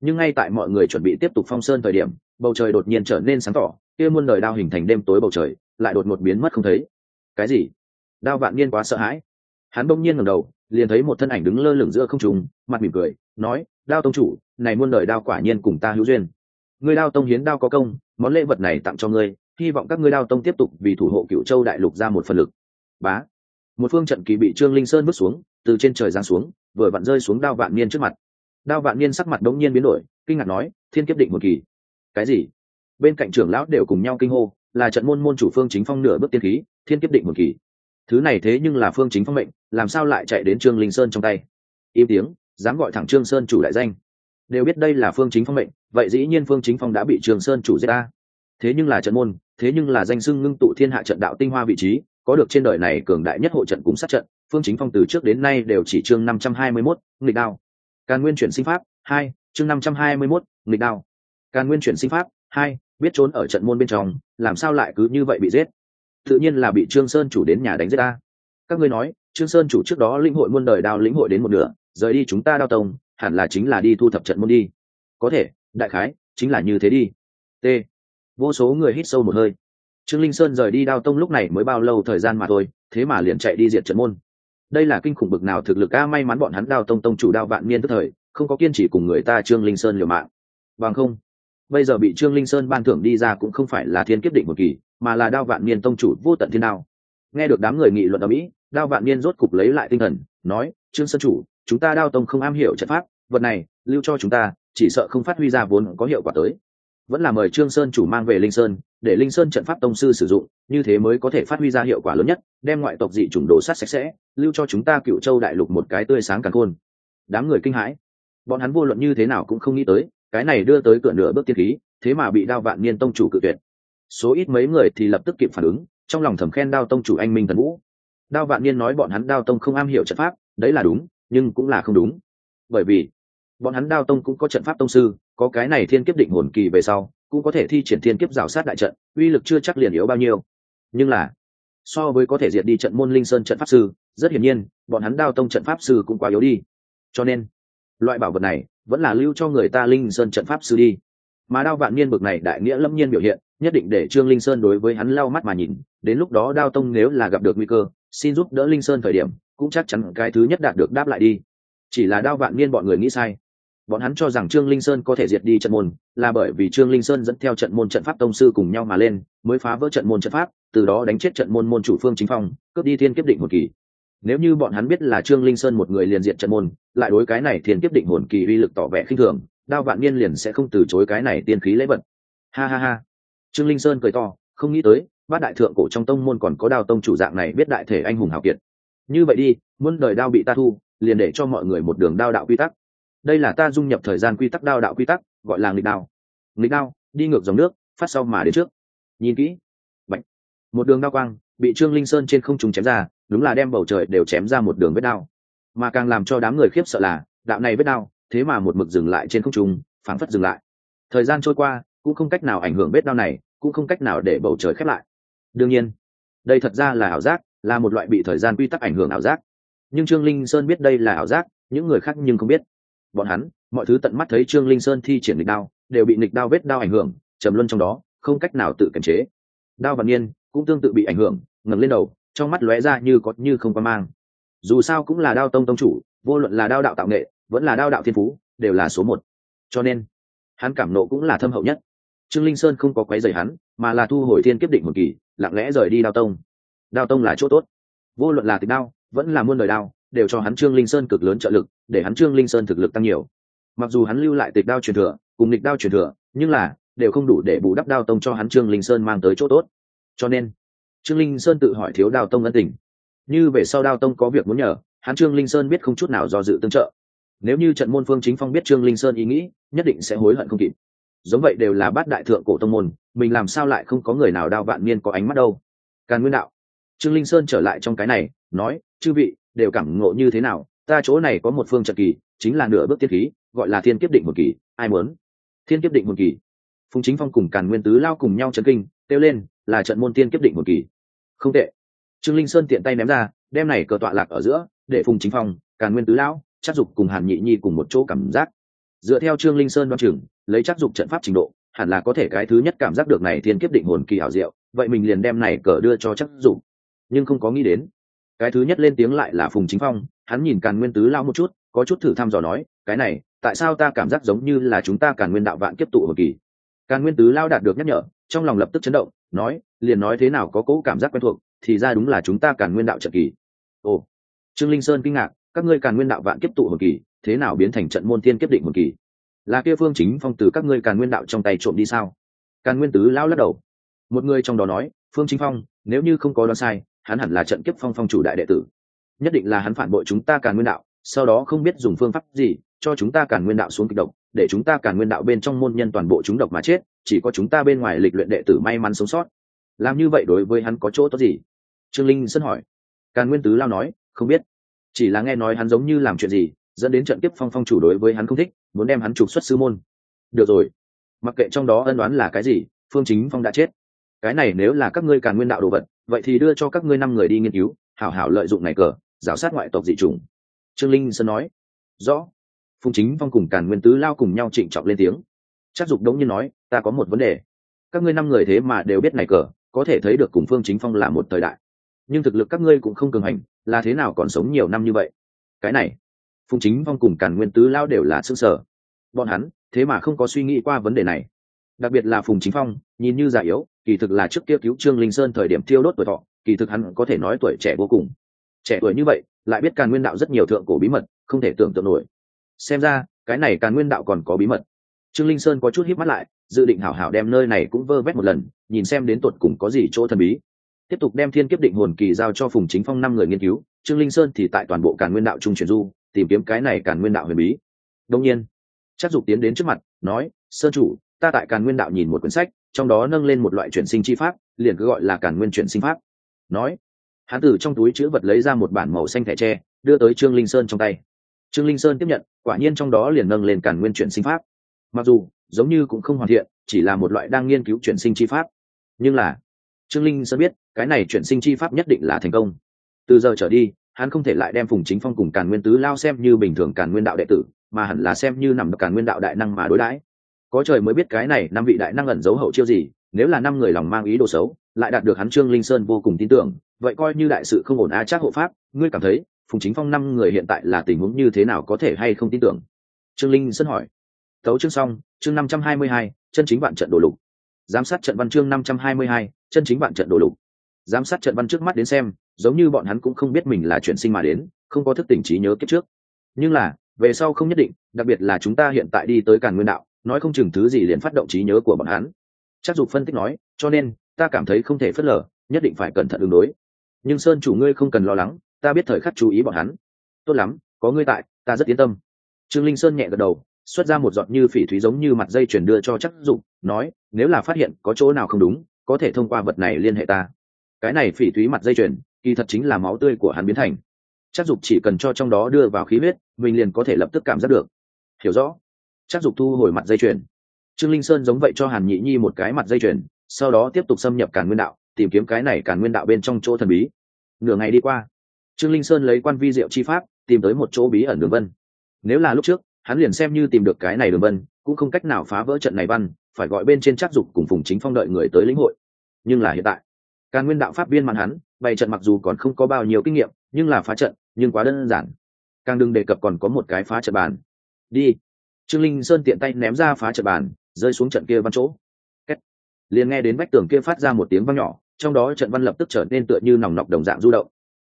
Nhưng ngay tại mọi người chuẩn bị tiếp tục phong sơn thời điểm bầu trời đột nhiên trở nên sáng tỏ, kia muôn đời đao hình thành đêm tối bầu trời, lại đột ngột biến mất không thấy. Cái gì? Đao vạn niên quá sợ hãi. Hắn bỗng nhiên ngẩng đầu, liền thấy một thân ảnh đứng lơ lửng giữa không trung, mặt mỉm cười, nói, đao tông chủ, này muôn đời đao quả nhiên cùng ta hữu duyên. Ngươi đao tông hiến đao có công, món lễ vật này tặng cho ngươi, hy vọng các ngươi đao tông tiếp tục vì thủ hộ cựu châu đại lục ra một phần lực. Bá. Một phương trận kỳ bị trương linh sơn bước xuống, từ trên trời giáng xuống, vừa vặn rơi xuống đao vạn niên trước mặt. Đao vạn niên sắc mặt đống nhiên biến đổi, kinh ngạc nói, thiên kiếp định một kỳ cái gì? Bên cạnh trưởng lão đều cùng nhau kinh hô, là trận môn môn chủ phương chính phong nửa bước tiên khí, thiên kiếp định một kỳ. Thứ này thế nhưng là phương chính phong mệnh, làm sao lại chạy đến trương linh sơn trong tay? Im tiếng, dám gọi thẳng trương sơn chủ đại danh. Đều biết đây là phương chính phong mệnh, vậy dĩ nhiên phương chính phong đã bị trường sơn chủ giết ta. Thế nhưng là trận môn, thế nhưng là danh sưng ngưng tụ thiên hạ trận đạo tinh hoa vị trí, có được trên đời này cường đại nhất hộ trận cùng sát trận, phương chính phong từ trước đến nay đều chỉ chương năm trăm hai mươi mốt, nghịch đao. Càn nguyên chuyển sinh pháp, hai, chương năm trăm hai mươi mốt, nghịch đao càn nguyên chuyển sinh pháp, hai, biết trốn ở trận môn bên trong, làm sao lại cứ như vậy bị giết? Tự nhiên là bị trương sơn chủ đến nhà đánh giết ta. Các ngươi nói, trương sơn chủ trước đó lĩnh hội muôn đời đao lĩnh hội đến một nửa, rời đi chúng ta đao tông, hẳn là chính là đi thu thập trận môn đi. Có thể, đại khái, chính là như thế đi. T. Vô số người hít sâu một hơi. Trương linh sơn rời đi đao tông lúc này mới bao lâu thời gian mà thôi, thế mà liền chạy đi diệt trận môn. Đây là kinh khủng bực nào thực lực a, may mắn bọn hắn đao tông tông chủ đao vạn niên tức thời, không có kiên trì cùng người ta trương linh sơn liều mạng. Bằng không bây giờ bị trương linh sơn ban thưởng đi ra cũng không phải là thiên kiếp định một kỳ, mà là đao vạn niên tông chủ vô tận thiên đao. Nghe được đám người nghị luận ở mỹ, đao vạn niên rốt cục lấy lại tinh thần, nói, trương sơn chủ, chúng ta đao tông không am hiểu trận pháp, vật này, lưu cho chúng ta, chỉ sợ không phát huy ra vốn có hiệu quả tới. Vẫn là mời trương sơn chủ mang về linh sơn, để linh sơn trận pháp tông sư sử dụng, như thế mới có thể phát huy ra hiệu quả lớn nhất, đem ngoại tộc dị chủng đồ sát sạch sẽ, lưu cho chúng ta cựu châu đại lục một cái tươi sáng càng khôn. Đám người kinh hãi. Bọn hắn vô luận như thế nào cũng không nghĩ tới cái này đưa tới cửa nửa bước tiên khí, thế mà bị đao vạn niên tông chủ cự tuyệt. Số ít mấy người thì lập tức kịp phản ứng, trong lòng thầm khen đao tông chủ anh minh thần vũ. Đao vạn niên nói bọn hắn đao tông không am hiểu trận pháp, đấy là đúng, nhưng cũng là không đúng. Bởi vì, bọn hắn đao tông cũng có trận pháp tông sư, có cái này thiên kiếp định hồn kỳ về sau, cũng có thể thi triển thiên kiếp rào sát đại trận, uy lực chưa chắc liền yếu bao nhiêu. Nhưng là, so với có thể diệt đi trận môn linh sơn trận pháp sư, rất hiển nhiên, bọn hắn đao tông trận pháp sư cũng quá yếu đi. Cho nên, loại bảo vật này vẫn là lưu cho người ta linh sơn trận pháp sư đi. Mà đao vạn niên bực này đại nghĩa lâm nhiên biểu hiện, nhất định để trương linh sơn đối với hắn lau mắt mà nhìn, đến lúc đó đao tông nếu là gặp được nguy cơ, xin giúp đỡ linh sơn thời điểm, cũng chắc chắn cái thứ nhất đạt được đáp lại đi. Chỉ là đao vạn niên bọn người nghĩ sai. Bọn hắn cho rằng trương linh sơn có thể diệt đi trận môn, là bởi vì trương linh sơn dẫn theo trận môn trận pháp tông sư cùng nhau mà lên, mới phá vỡ trận môn trận pháp, từ đó đánh chết trận môn môn chủ phương chính phong, cướp đi thiên kiếp định một kỳ nếu như bọn hắn biết là trương linh sơn một người liền diện trận môn, lại đối cái này thiên kiếp định hồn kỳ uy lực tỏ vẻ khinh thường, đao vạn niên liền sẽ không từ chối cái này tiên khí lễ vật. Ha ha ha. Trương linh sơn cười to, không nghĩ tới, bát đại thượng cổ trong tông môn còn có đao tông chủ dạng này biết đại thể anh hùng hào kiệt. Như vậy đi muốn đời đao bị ta thu, liền để cho mọi người một đường đao đạo quy tắc. Đây là ta dung nhập thời gian quy tắc đao đạo quy tắc, gọi là nghịch đao. Nghịch đao, đi ngược dòng nước, phát sau mà đến trước. Nhìn kỹ. Bạch. một đường đao quang, bị trương linh sơn trên không trùng chém ra đúng là đem bầu trời đều chém ra một đường vết đao. Mà càng làm cho đám người khiếp sợ là, đạo này vết đao, thế mà một mực dừng lại trên không trung, phảng phất dừng lại. Thời gian trôi qua, cũng không cách nào ảnh hưởng vết đao này, cũng không cách nào để bầu trời khép lại. Đương nhiên, đây thật ra là ảo giác, là một loại bị thời gian quy tắc ảnh hưởng ảo giác. Nhưng trương linh sơn biết đây là ảo giác, những người khác nhưng không biết. Bọn hắn, mọi thứ tận mắt thấy trương linh sơn thi triển nghịch đao, đều bị nghịch đao vết đao ảnh hưởng, trầm luân trong đó, không cách nào tự kiềm chế. Đao văn niên cũng tương tự bị ảnh hưởng, ngẩng lên đầu trong mắt lóe ra như có như không có mang. Dù sao cũng là đao tông tông chủ, vô luận là đao đạo tạo nghệ, vẫn là đao đạo thiên phú, đều là số một. Cho nên, hắn cảm nộ cũng là thâm hậu nhất. Trương linh sơn không có quấy rầy hắn, mà là thu hồi thiên kiếp định một kỳ, lặng lẽ rời đi đao tông. Đao tông là chỗ tốt. Vô luận là tịch đao, vẫn là muôn đời đao, đều cho hắn trương linh sơn cực lớn trợ lực, để hắn trương linh sơn thực lực tăng nhiều. Mặc dù hắn lưu lại tịch đao truyền thừa, cùng địch đao truyền thừa, nhưng là, đều không đủ để bù đắp đao tông cho hắn trương linh sơn mang tới chỗ tốt. Cho nên trương linh sơn tự hỏi thiếu đao tông ân tình. Như về sau đao tông có việc muốn nhờ, hắn trương linh sơn biết không chút nào do dự tương trợ. Nếu như trận môn phương chính phong biết trương linh sơn ý nghĩ, nhất định sẽ hối hận không kịp. Giống vậy đều là bát đại thượng cổ tông môn, mình làm sao lại không có người nào đao vạn niên có ánh mắt đâu. Càn nguyên đạo. Trương linh sơn trở lại trong cái này, nói, chư vị, đều cảm ngộ như thế nào? Ta chỗ này có một phương trận kỳ, chính là nửa bước tiết khí, gọi là thiên kiếp định một kỳ, ai muốn? Thiên kiếp định một kỳ. Phùng chính phong cùng càn nguyên tứ lao cùng nhau chấn kinh, kêu lên, là trận môn thiên kiếp định một kỳ không tệ. Trương linh sơn tiện tay ném ra, đem này cờ tọa lạc ở giữa, để phùng chính phong, càn nguyên tứ lão chắc dục cùng hàn nhị nhi cùng một chỗ cảm giác. Dựa theo trương linh sơn đoan chừng, lấy chắc dục trận pháp trình độ, hẳn là có thể cái thứ nhất cảm giác được này thiên kiếp định hồn kỳ hảo diệu, vậy mình liền đem này cờ đưa cho chắc dục. Nhưng không có nghĩ đến, cái thứ nhất lên tiếng lại là phùng chính phong, hắn nhìn càn nguyên tứ lao một chút, có chút thử thăm dò nói, cái này, tại sao ta cảm giác giống như là chúng ta càn nguyên đạo vạn kiếp tụ hồi kỳ? Càn nguyên tứ lao đạt được nhắc nhở, trong lòng lập tức chấn động nói, liền nói thế nào có cỗ cảm giác quen thuộc, thì ra đúng là chúng ta càn nguyên đạo trận kỳ. Ồ, trương linh sơn kinh ngạc, các ngươi càn nguyên đạo vạn kiếp tụ hồn kỳ, thế nào biến thành trận môn thiên kiếp định hồn kỳ? Là kia phương chính phong từ các ngươi càn nguyên đạo trong tay trộm đi sao? Càn nguyên tứ lao lắc đầu. Một người trong đó nói, phương chính phong, nếu như không có đoán sai, hắn hẳn là trận kiếp phong phong chủ đại đệ tử. Nhất định là hắn phản bội chúng ta càn nguyên đạo, sau đó không biết dùng phương pháp gì cho chúng ta càn nguyên đạo xuống kịch độc, để chúng ta càn nguyên đạo bên trong môn nhân toàn bộ chúng độc mà chết, chỉ có chúng ta bên ngoài lịch luyện đệ tử may mắn sống sót. Làm như vậy đối với hắn có chỗ tốt gì? Trương linh sân hỏi. Càn nguyên tứ lao nói, không biết. Chỉ là nghe nói hắn giống như làm chuyện gì, dẫn đến trận kiếp phong phong chủ đối với hắn không thích, muốn đem hắn trục xuất sư môn. Được rồi. Mặc kệ trong đó ân đoán là cái gì, phương chính phong đã chết. Cái này nếu là các ngươi càn nguyên đạo đồ vật, vậy thì đưa cho các ngươi năm người đi nghiên cứu, hảo hảo lợi dụng này cờ giáo sát ngoại tộc dị chủng. Trương linh sơn nói. Rõ phùng chính phong cùng càn nguyên tứ lao cùng nhau trịnh trọng lên tiếng. Chắc dục đống như nói, ta có một vấn đề. Các ngươi năm người thế mà đều biết này cờ, có thể thấy được cùng phương chính phong là một thời đại. Nhưng thực lực các ngươi cũng không cường hành, là thế nào còn sống nhiều năm như vậy? Cái này, phùng chính phong cùng càn nguyên tứ lao đều là xương sở bọn hắn, thế mà không có suy nghĩ qua vấn đề này. Đặc biệt là phùng chính phong, nhìn như già yếu, kỳ thực là trước kia cứu trương linh sơn thời điểm thiêu đốt tuổi thọ, kỳ thực hắn có thể nói tuổi trẻ vô cùng. Trẻ tuổi như vậy, lại biết càn nguyên đạo rất nhiều thượng cổ bí mật, không thể tưởng tượng nổi xem ra, cái này càn nguyên đạo còn có bí mật. Trương linh sơn có chút híp mắt lại, dự định hảo hảo đem nơi này cũng vơ vét một lần, nhìn xem đến tột cùng có gì chỗ thần bí. Tiếp tục đem thiên kiếp định hồn kỳ giao cho phùng chính phong năm người nghiên cứu, trương linh sơn thì tại toàn bộ càn nguyên đạo trung truyền du, tìm kiếm cái này càn nguyên đạo huyền bí. Đông nhiên chắc dục tiến đến trước mặt, nói, sơn chủ, ta tại càn nguyên đạo nhìn một quyển sách, trong đó nâng lên một loại chuyển sinh chi pháp, liền cứ gọi là càn nguyên chuyển sinh pháp. Nói hán tử trong túi chữ vật lấy ra một bản màu xanh thẻ tre, đưa tới trương linh sơn trong tay trương linh sơn tiếp nhận, quả nhiên trong đó liền nâng lên càn nguyên chuyển sinh pháp. Mặc dù, giống như cũng không hoàn thiện, chỉ là một loại đang nghiên cứu chuyển sinh chi pháp. Nhưng là, trương linh sơn biết, cái này chuyển sinh chi pháp nhất định là thành công. Từ giờ trở đi, hắn không thể lại đem phùng chính phong cùng càn nguyên tứ lao xem như bình thường càn nguyên đạo đệ tử, mà hẳn là xem như nằm càn nguyên đạo đại năng mà đối đãi. Có trời mới biết cái này năm vị đại năng ẩn giấu hậu chiêu gì, nếu là năm người lòng mang ý đồ xấu, lại đạt được hắn trương linh sơn vô cùng tin tưởng, vậy coi như đại sự không ổn á chắc hộ pháp, ngươi cảm thấy phùng chính phong năm người hiện tại là tình huống như thế nào có thể hay không tin tưởng? Trương linh sơn hỏi. Tấu chương xong, chương năm trăm hai mươi hai, chân chính bạn trận đổ lục. Giám sát trận văn chương năm trăm hai mươi hai, chân chính bạn trận đổ lục. Giám sát trận văn trước mắt đến xem, giống như bọn hắn cũng không biết mình là chuyển sinh mà đến, không có thức tỉnh trí nhớ kiếp trước. Nhưng là, về sau không nhất định, đặc biệt là chúng ta hiện tại đi tới càn nguyên đạo, nói không chừng thứ gì liền phát động trí nhớ của bọn hắn. Chắc dục phân tích nói, cho nên, ta cảm thấy không thể phớt lờ, nhất định phải cẩn thận ứng đối. Nhưng sơn chủ ngươi không cần lo lắng ta biết thời khắc chú ý bọn hắn. Tốt lắm, có ngươi tại, ta rất yên tâm. Trương linh sơn nhẹ gật đầu, xuất ra một giọt như phỉ thúy giống như mặt dây chuyển đưa cho chắc dụng nói, nếu là phát hiện có chỗ nào không đúng, có thể thông qua vật này liên hệ ta. Cái này phỉ thúy mặt dây chuyền kỳ thật chính là máu tươi của hắn biến thành. Chắc dục chỉ cần cho trong đó đưa vào khí huyết, mình liền có thể lập tức cảm giác được. Hiểu rõ. Chắc dục thu hồi mặt dây chuyền trương linh sơn giống vậy cho hàn nhị nhi một cái mặt dây chuyền sau đó tiếp tục xâm nhập càn nguyên đạo, tìm kiếm cái này càn nguyên đạo bên trong chỗ thần bí. Nửa ngày đi qua trương linh sơn lấy quan vi diệu chi pháp, tìm tới một chỗ bí ẩn đường vân. Nếu là lúc trước, hắn liền xem như tìm được cái này đường vân, cũng không cách nào phá vỡ trận này văn, phải gọi bên trên trắc dục cùng phùng chính phong đợi người tới lĩnh hội. Nhưng là hiện tại, càn nguyên đạo pháp viên màn hắn, bày trận mặc dù còn không có bao nhiêu kinh nghiệm, nhưng là phá trận, nhưng quá đơn giản. Càng đừng đề cập còn có một cái phá trận bàn. Đi. Trương linh sơn tiện tay ném ra phá trận bàn, rơi xuống trận kia văn chỗ. Kết. liền nghe đến vách tường kia phát ra một tiếng vang nhỏ, trong đó trận văn lập tức trở nên tựa như nòng nọc đồng dạng du động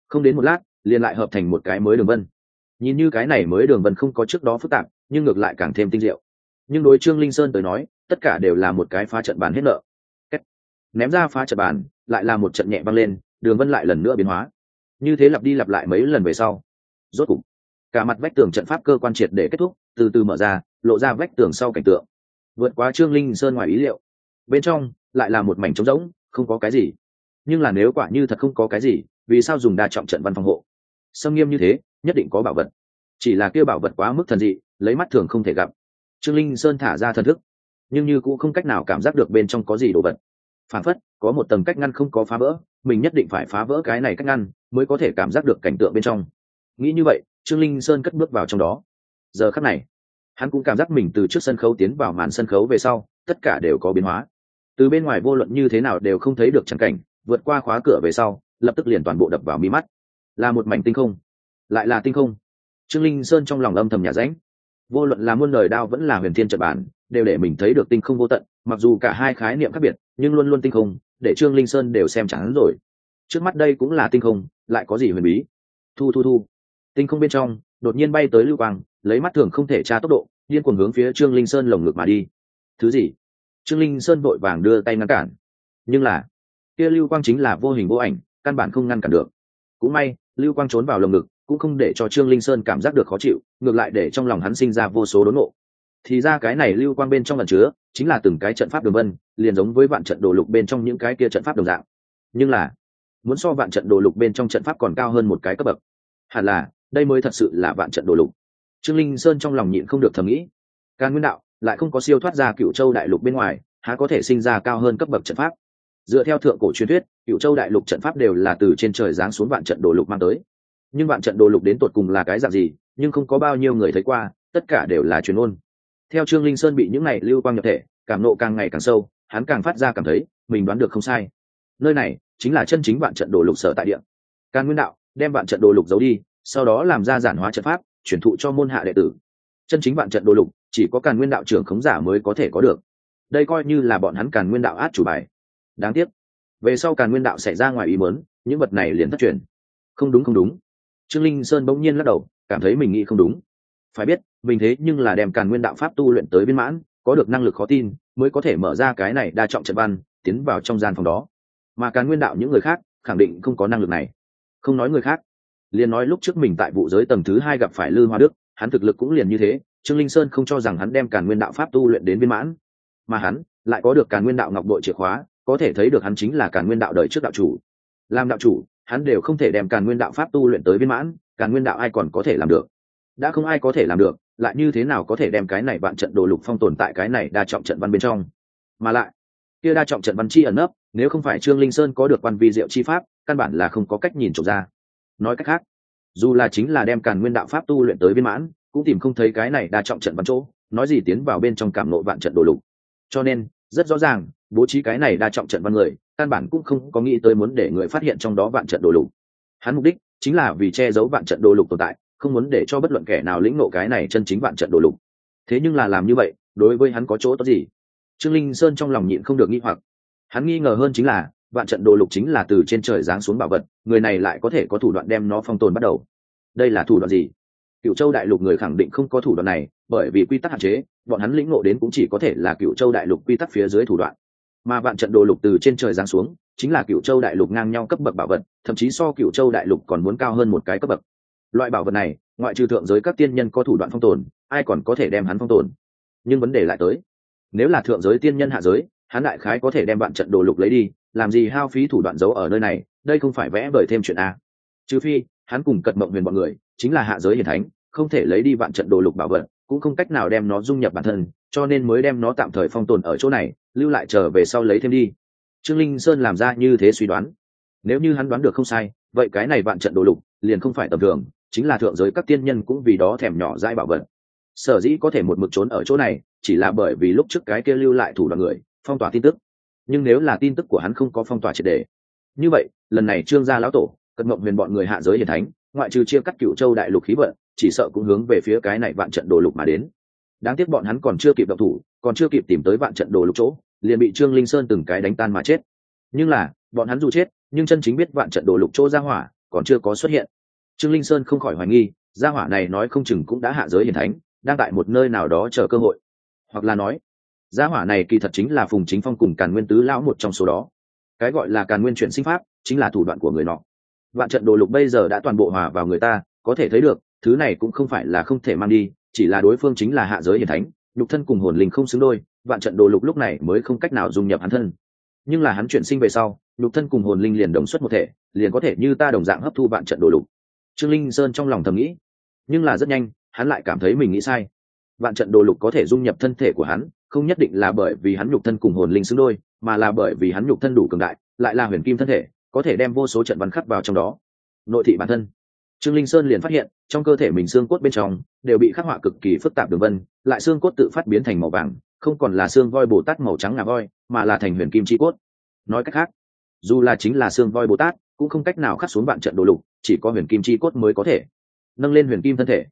không đến một lát, liền lại hợp thành một cái mới đường vân. Nhìn như cái này mới đường vân không có trước đó phức tạp, nhưng ngược lại càng thêm tinh diệu. Nhưng đối trương linh sơn tới nói, tất cả đều là một cái phá trận bàn hết nợ. Ném ra phá trận bàn, lại là một trận nhẹ văng lên, đường vân lại lần nữa biến hóa. Như thế lặp đi lặp lại mấy lần về sau, rốt cục, cả mặt vách tường trận pháp cơ quan triệt để kết thúc, từ từ mở ra, lộ ra vách tường sau cảnh tượng. Vượt quá trương linh sơn ngoài ý liệu. Bên trong, lại là một mảnh trống rỗng, không có cái gì. Nhưng là nếu quả như thật không có cái gì vì sao dùng đa trọng trận văn phòng hộ? Xâm nghiêm như thế, nhất định có bảo vật. Chỉ là kêu bảo vật quá mức thần dị, lấy mắt thường không thể gặp. Trương linh sơn thả ra thần thức, nhưng như cũng không cách nào cảm giác được bên trong có gì đồ vật. Phản phất, có một tầng cách ngăn không có phá vỡ, mình nhất định phải phá vỡ cái này cách ngăn mới có thể cảm giác được cảnh tượng bên trong. Nghĩ như vậy, trương linh sơn cất bước vào trong đó. Giờ khắc này, hắn cũng cảm giác mình từ trước sân khấu tiến vào màn sân khấu về sau, tất cả đều có biến hóa. Từ bên ngoài vô luận như thế nào đều không thấy được trắng cảnh, vượt qua khóa cửa về sau lập tức liền toàn bộ đập vào mi mắt. Là một mảnh tinh không, lại là tinh không. Trương linh sơn trong lòng âm thầm nhà ránh. Vô luận là muôn lời đao vẫn là huyền thiên trật bản, đều để mình thấy được tinh không vô tận, mặc dù cả hai khái niệm khác biệt, nhưng luôn luôn tinh không, để trương linh sơn đều xem chẳng rồi. Trước mắt đây cũng là tinh không, lại có gì huyền bí? Thu thu thu. Tinh không bên trong, đột nhiên bay tới lưu quang, lấy mắt thường không thể tra tốc độ, điên cuồng hướng phía trương linh sơn lồng ngực mà đi. Thứ gì? Trương linh sơn vội vàng đưa tay ngăn cản. Nhưng là, kia lưu quang chính là vô hình vô ảnh căn bản không ngăn cản được. Cũng may, lưu quang trốn vào lồng ngực, cũng không để cho trương linh sơn cảm giác được khó chịu, ngược lại để trong lòng hắn sinh ra vô số đốn ngộ. thì ra cái này lưu quang bên trong lần chứa, chính là từng cái trận pháp đường vân, liền giống với vạn trận đồ lục bên trong những cái kia trận pháp đồng dạng. Nhưng là, muốn so vạn trận đồ lục bên trong trận pháp còn cao hơn một cái cấp bậc. Hẳn là, đây mới thật sự là vạn trận đồ lục. Trương linh sơn trong lòng nhịn không được thầm nghĩ. Càn nguyên đạo lại không có siêu thoát ra cựu châu đại lục bên ngoài, há có thể sinh ra cao hơn cấp bậc trận pháp? Dựa theo thượng cổ truyền thuyết cựu châu đại lục trận pháp đều là từ trên trời giáng xuống vạn trận đồ lục mang tới. Nhưng vạn trận đồ lục đến tột cùng là cái dạng gì, nhưng không có bao nhiêu người thấy qua, tất cả đều là truyền ôn theo trương linh sơn bị những ngày lưu quang nhập thể, cảm nộ càng ngày càng sâu, hắn càng phát ra cảm thấy mình đoán được không sai. Nơi này chính là chân chính vạn trận đồ lục sở tại địa. Càng nguyên đạo đem vạn trận đồ lục giấu đi, sau đó làm ra giản hóa trận pháp chuyển thụ cho môn hạ đệ tử. Chân chính vạn trận đồ lục chỉ có càn nguyên đạo trưởng khống giả mới có thể có được. Đây coi như là bọn hắn càn nguyên đạo át chủ bài đáng tiếc. Về sau càn nguyên đạo xảy ra ngoài ý mớn những vật này liền thất truyền. Không đúng không đúng. Trương linh sơn bỗng nhiên lắc đầu, cảm thấy mình nghĩ không đúng. Phải biết, mình thế nhưng là đem càn nguyên đạo pháp tu luyện tới viên mãn, có được năng lực khó tin, mới có thể mở ra cái này đa trọng trận văn, tiến vào trong gian phòng đó. Mà càn nguyên đạo những người khác, khẳng định không có năng lực này. Không nói người khác. Liền nói lúc trước mình tại vụ giới tầng thứ hai gặp phải lư hoa đức, hắn thực lực cũng liền như thế, trương linh sơn không cho rằng hắn đem càn nguyên đạo pháp tu luyện đến viên mãn. Mà hắn lại có được càn nguyên đạo ngọc đội chìa khóa có thể thấy được hắn chính là càn nguyên đạo đời trước đạo chủ. Làm đạo chủ, hắn đều không thể đem càn nguyên đạo pháp tu luyện tới viên mãn, càn nguyên đạo ai còn có thể làm được? Đã không ai có thể làm được, lại như thế nào có thể đem cái này vạn trận đồ lục phong tồn tại cái này đa trọng trận văn bên trong? Mà lại, kia đa trọng trận văn chi ẩn nấp, nếu không phải trương linh sơn có được quan vi diệu chi pháp, căn bản là không có cách nhìn trộm ra. Nói cách khác, dù là chính là đem càn nguyên đạo pháp tu luyện tới viên mãn, cũng tìm không thấy cái này đa trọng trận văn chỗ, nói gì tiến vào bên trong cảm nộ vạn trận đồ lục. Cho nên, rất rõ ràng bố trí cái này đa trọng trận văn người, căn bản cũng không có nghĩ tới muốn để người phát hiện trong đó vạn trận đồ lục. Hắn mục đích chính là vì che giấu vạn trận đồ lục tồn tại, không muốn để cho bất luận kẻ nào lĩnh nộ cái này chân chính vạn trận đồ lục. Thế nhưng là làm như vậy, đối với hắn có chỗ tốt gì? Trương linh sơn trong lòng nhịn không được nghi hoặc. Hắn nghi ngờ hơn chính là, vạn trận đồ lục chính là từ trên trời giáng xuống bảo vật, người này lại có thể có thủ đoạn đem nó phong tồn bắt đầu. Đây là thủ đoạn gì? Cựu châu đại lục người khẳng định không có thủ đoạn này, bởi vì quy tắc hạn chế, bọn hắn lĩnh ngộ đến cũng chỉ có thể là cựu châu đại lục quy tắc phía dưới thủ đoạn mà vạn trận đồ lục từ trên trời giáng xuống, chính là cựu châu đại lục ngang nhau cấp bậc bảo vật, thậm chí so cựu châu đại lục còn muốn cao hơn một cái cấp bậc. Loại bảo vật này, ngoại trừ thượng giới các tiên nhân có thủ đoạn phong tồn, ai còn có thể đem hắn phong tồn? Nhưng vấn đề lại tới, nếu là thượng giới tiên nhân hạ giới, hắn đại khái có thể đem vạn trận đồ lục lấy đi, làm gì hao phí thủ đoạn giấu ở nơi này, đây không phải vẽ bởi thêm chuyện a. Trừ phi, hắn cùng cật mộng huyền bọn người, chính là hạ giới hiền thánh, không thể lấy đi vạn trận đồ lục bảo vật, cũng không cách nào đem nó dung nhập bản thân, cho nên mới đem nó tạm thời phong tồn ở chỗ này lưu lại trở về sau lấy thêm đi. Trương linh sơn làm ra như thế suy đoán. Nếu như hắn đoán được không sai, vậy cái này vạn trận đồ lục, liền không phải tầm thường, chính là thượng giới các tiên nhân cũng vì đó thèm nhỏ dãi bảo vật. Sở dĩ có thể một mực trốn ở chỗ này, chỉ là bởi vì lúc trước cái kia lưu lại thủ đoạn người, phong tỏa tin tức. Nhưng nếu là tin tức của hắn không có phong tỏa triệt đề. Như vậy, lần này trương gia lão tổ, cận mộng huyền bọn người hạ giới hiền thánh, ngoại trừ chia cắt cựu châu đại lục khí vận, chỉ sợ cũng hướng về phía cái này vạn trận đồ lục mà đến. Đáng tiếc bọn hắn còn chưa kịp động thủ còn chưa kịp tìm tới vạn trận đồ lục chỗ, liền bị trương linh sơn từng cái đánh tan mà chết. Nhưng là, bọn hắn dù chết, nhưng chân chính biết vạn trận đồ lục chỗ ra hỏa còn chưa có xuất hiện. Trương linh sơn không khỏi hoài nghi gia hỏa này nói không chừng cũng đã hạ giới hiền thánh, đang tại một nơi nào đó chờ cơ hội. Hoặc là nói gia hỏa này kỳ thật chính là phùng chính phong cùng càn nguyên tứ lão một trong số đó. Cái gọi là càn nguyên chuyển sinh pháp, chính là thủ đoạn của người nọ. Vạn trận đồ lục bây giờ đã toàn bộ hòa vào người ta, có thể thấy được, thứ này cũng không phải là không thể mang đi, chỉ là đối phương chính là hạ giới hiền thánh nhục thân cùng hồn linh không xứng đôi, vạn trận đồ lục lúc này mới không cách nào dung nhập hắn thân. Nhưng là hắn chuyển sinh về sau, nhục thân cùng hồn linh liền đồng xuất một thể, liền có thể như ta đồng dạng hấp thu vạn trận đồ lục. Trương linh sơn trong lòng thầm nghĩ, nhưng là rất nhanh, hắn lại cảm thấy mình nghĩ sai. Vạn trận đồ lục có thể dung nhập thân thể của hắn, không nhất định là bởi vì hắn nhục thân cùng hồn linh xứng đôi, mà là bởi vì hắn nhục thân đủ cường đại, lại là huyền kim thân thể, có thể đem vô số trận văn khắc vào trong đó. Nội thị bản thân trương linh sơn liền phát hiện, trong cơ thể mình xương cốt bên trong đều bị khắc họa cực kỳ phức tạp đường vân, lại xương cốt tự phát biến thành màu vàng, không còn là xương voi bồ tát màu trắng ngà voi, mà là thành huyền kim chi cốt. Nói cách khác, dù là chính là xương voi bồ tát, cũng không cách nào khắc xuống vạn trận đồ lục, chỉ có huyền kim chi cốt mới có thể nâng lên huyền kim thân thể.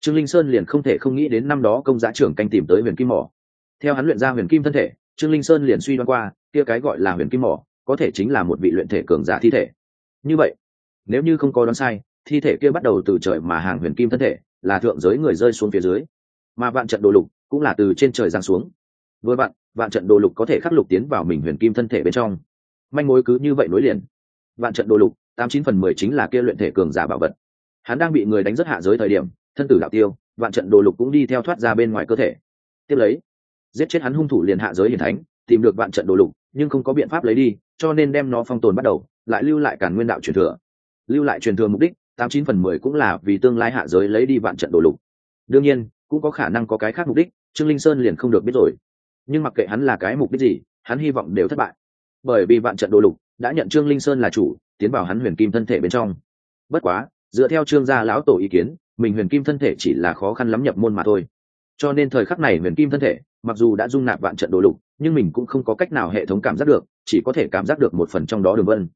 Trương linh sơn liền không thể không nghĩ đến năm đó công giá trưởng canh tìm tới huyền kim mỏ. Theo hắn luyện ra huyền kim thân thể, trương linh sơn liền suy đoán qua, kia cái gọi là huyền kim mỏ có thể chính là một vị luyện thể cường giả thi thể. Như vậy, nếu như không có đoán sai thi thể kia bắt đầu từ trời mà hàng huyền kim thân thể, là thượng giới người rơi xuống phía dưới. Mà vạn trận đồ lục cũng là từ trên trời giáng xuống. Vừa bạn vạn trận đồ lục có thể khắc lục tiến vào mình huyền kim thân thể bên trong. Manh mối cứ như vậy nối liền. Vạn trận đồ lục, tám chín phần mười chính là kia luyện thể cường giả bảo vật. Hắn đang bị người đánh rất hạ giới thời điểm, thân tử đạo tiêu, vạn trận đồ lục cũng đi theo thoát ra bên ngoài cơ thể. Tiếp lấy, giết chết hắn hung thủ liền hạ giới hiền thánh, tìm được vạn trận đồ lục, nhưng không có biện pháp lấy đi, cho nên đem nó phong tồn bắt đầu, lại lưu lại cản nguyên đạo truyền thừa. Lưu lại truyền thừa mục đích tám chín phần mười cũng là vì tương lai hạ giới lấy đi vạn trận đồ lục. Đương nhiên, cũng có khả năng có cái khác mục đích, trương linh sơn liền không được biết rồi. Nhưng mặc kệ hắn là cái mục đích gì, hắn hy vọng đều thất bại. Bởi vì vạn trận đồ lục đã nhận trương linh sơn là chủ, tiến vào hắn huyền kim thân thể bên trong. Bất quá, dựa theo trương gia lão tổ ý kiến, mình huyền kim thân thể chỉ là khó khăn lắm nhập môn mà thôi. Cho nên thời khắc này huyền kim thân thể, mặc dù đã dung nạp vạn trận đồ lục, nhưng mình cũng không có cách nào hệ thống cảm giác được, chỉ có thể cảm giác được một phần trong đó đường vân.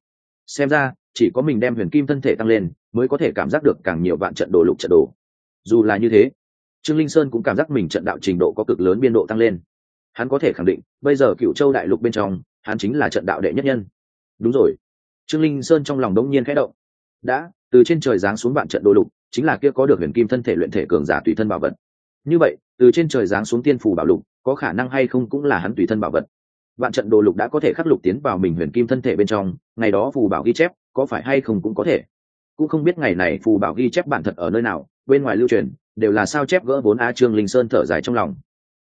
Xem ra chỉ có mình đem huyền kim thân thể tăng lên mới có thể cảm giác được càng nhiều vạn trận đồ lục trận đồ. Dù là như thế, trương linh sơn cũng cảm giác mình trận đạo trình độ có cực lớn biên độ tăng lên. Hắn có thể khẳng định, bây giờ cựu châu đại lục bên trong, hắn chính là trận đạo đệ nhất nhân. Đúng rồi. Trương linh sơn trong lòng đống nhiên khẽ động. Đã, từ trên trời giáng xuống vạn trận đồ lục, chính là kia có được huyền kim thân thể luyện thể cường giả tùy thân bảo vật. Như vậy, từ trên trời giáng xuống tiên phủ bảo lục, có khả năng hay không cũng là hắn tùy thân bảo vật vạn trận đồ lục đã có thể khắc lục tiến vào mình huyền kim thân thể bên trong, ngày đó phù bảo ghi chép, có phải hay không cũng có thể. Cũng không biết ngày này phù bảo ghi chép bản thật ở nơi nào, bên ngoài lưu truyền, đều là sao chép gỡ vốn a trương linh sơn thở dài trong lòng.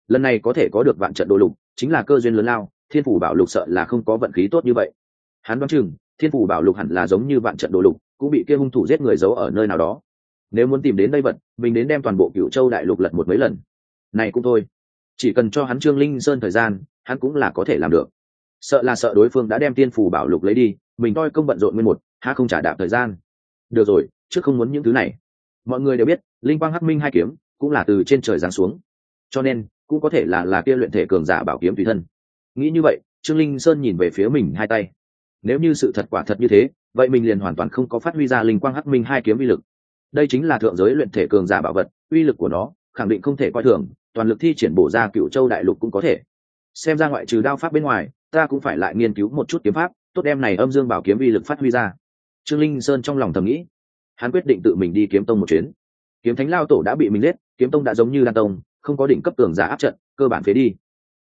Lần này có thể có được vạn trận đồ lục, chính là cơ duyên lớn lao, thiên phủ bảo lục sợ là không có vận khí tốt như vậy. Hắn đoán chừng, thiên phủ bảo lục hẳn là giống như vạn trận đồ lục, cũng bị kia hung thủ giết người giấu ở nơi nào đó. Nếu muốn tìm đến đây vật mình đến đem toàn bộ cựu châu đại lục lật một mấy lần. Này cũng thôi. Chỉ cần cho hắn trương linh sơn thời gian hắn cũng là có thể làm được. Sợ là sợ đối phương đã đem tiên phù bảo lục lấy đi, mình coi công bận rộn nguyên một ha không trả đạp thời gian. Được rồi, trước không muốn những thứ này. Mọi người đều biết, linh quang hắc minh hai kiếm cũng là từ trên trời giáng xuống. Cho nên, cũng có thể là là kia luyện thể cường giả bảo kiếm tùy thân. Nghĩ như vậy, trương linh sơn nhìn về phía mình hai tay. Nếu như sự thật quả thật như thế, vậy mình liền hoàn toàn không có phát huy ra linh quang hắc minh hai kiếm uy lực. Đây chính là thượng giới luyện thể cường giả bảo vật, uy lực của nó khẳng định không thể coi thường, toàn lực thi triển bổ ra cựu châu đại lục cũng có thể xem ra ngoại trừ đao pháp bên ngoài, ta cũng phải lại nghiên cứu một chút kiếm pháp, tốt đem này âm dương bảo kiếm uy lực phát huy ra. Trương linh sơn trong lòng thầm nghĩ. Hắn quyết định tự mình đi kiếm tông một chuyến. Kiếm thánh lao tổ đã bị mình giết, kiếm tông đã giống như đan tông, không có đỉnh cấp tường giả áp trận, cơ bản phế đi.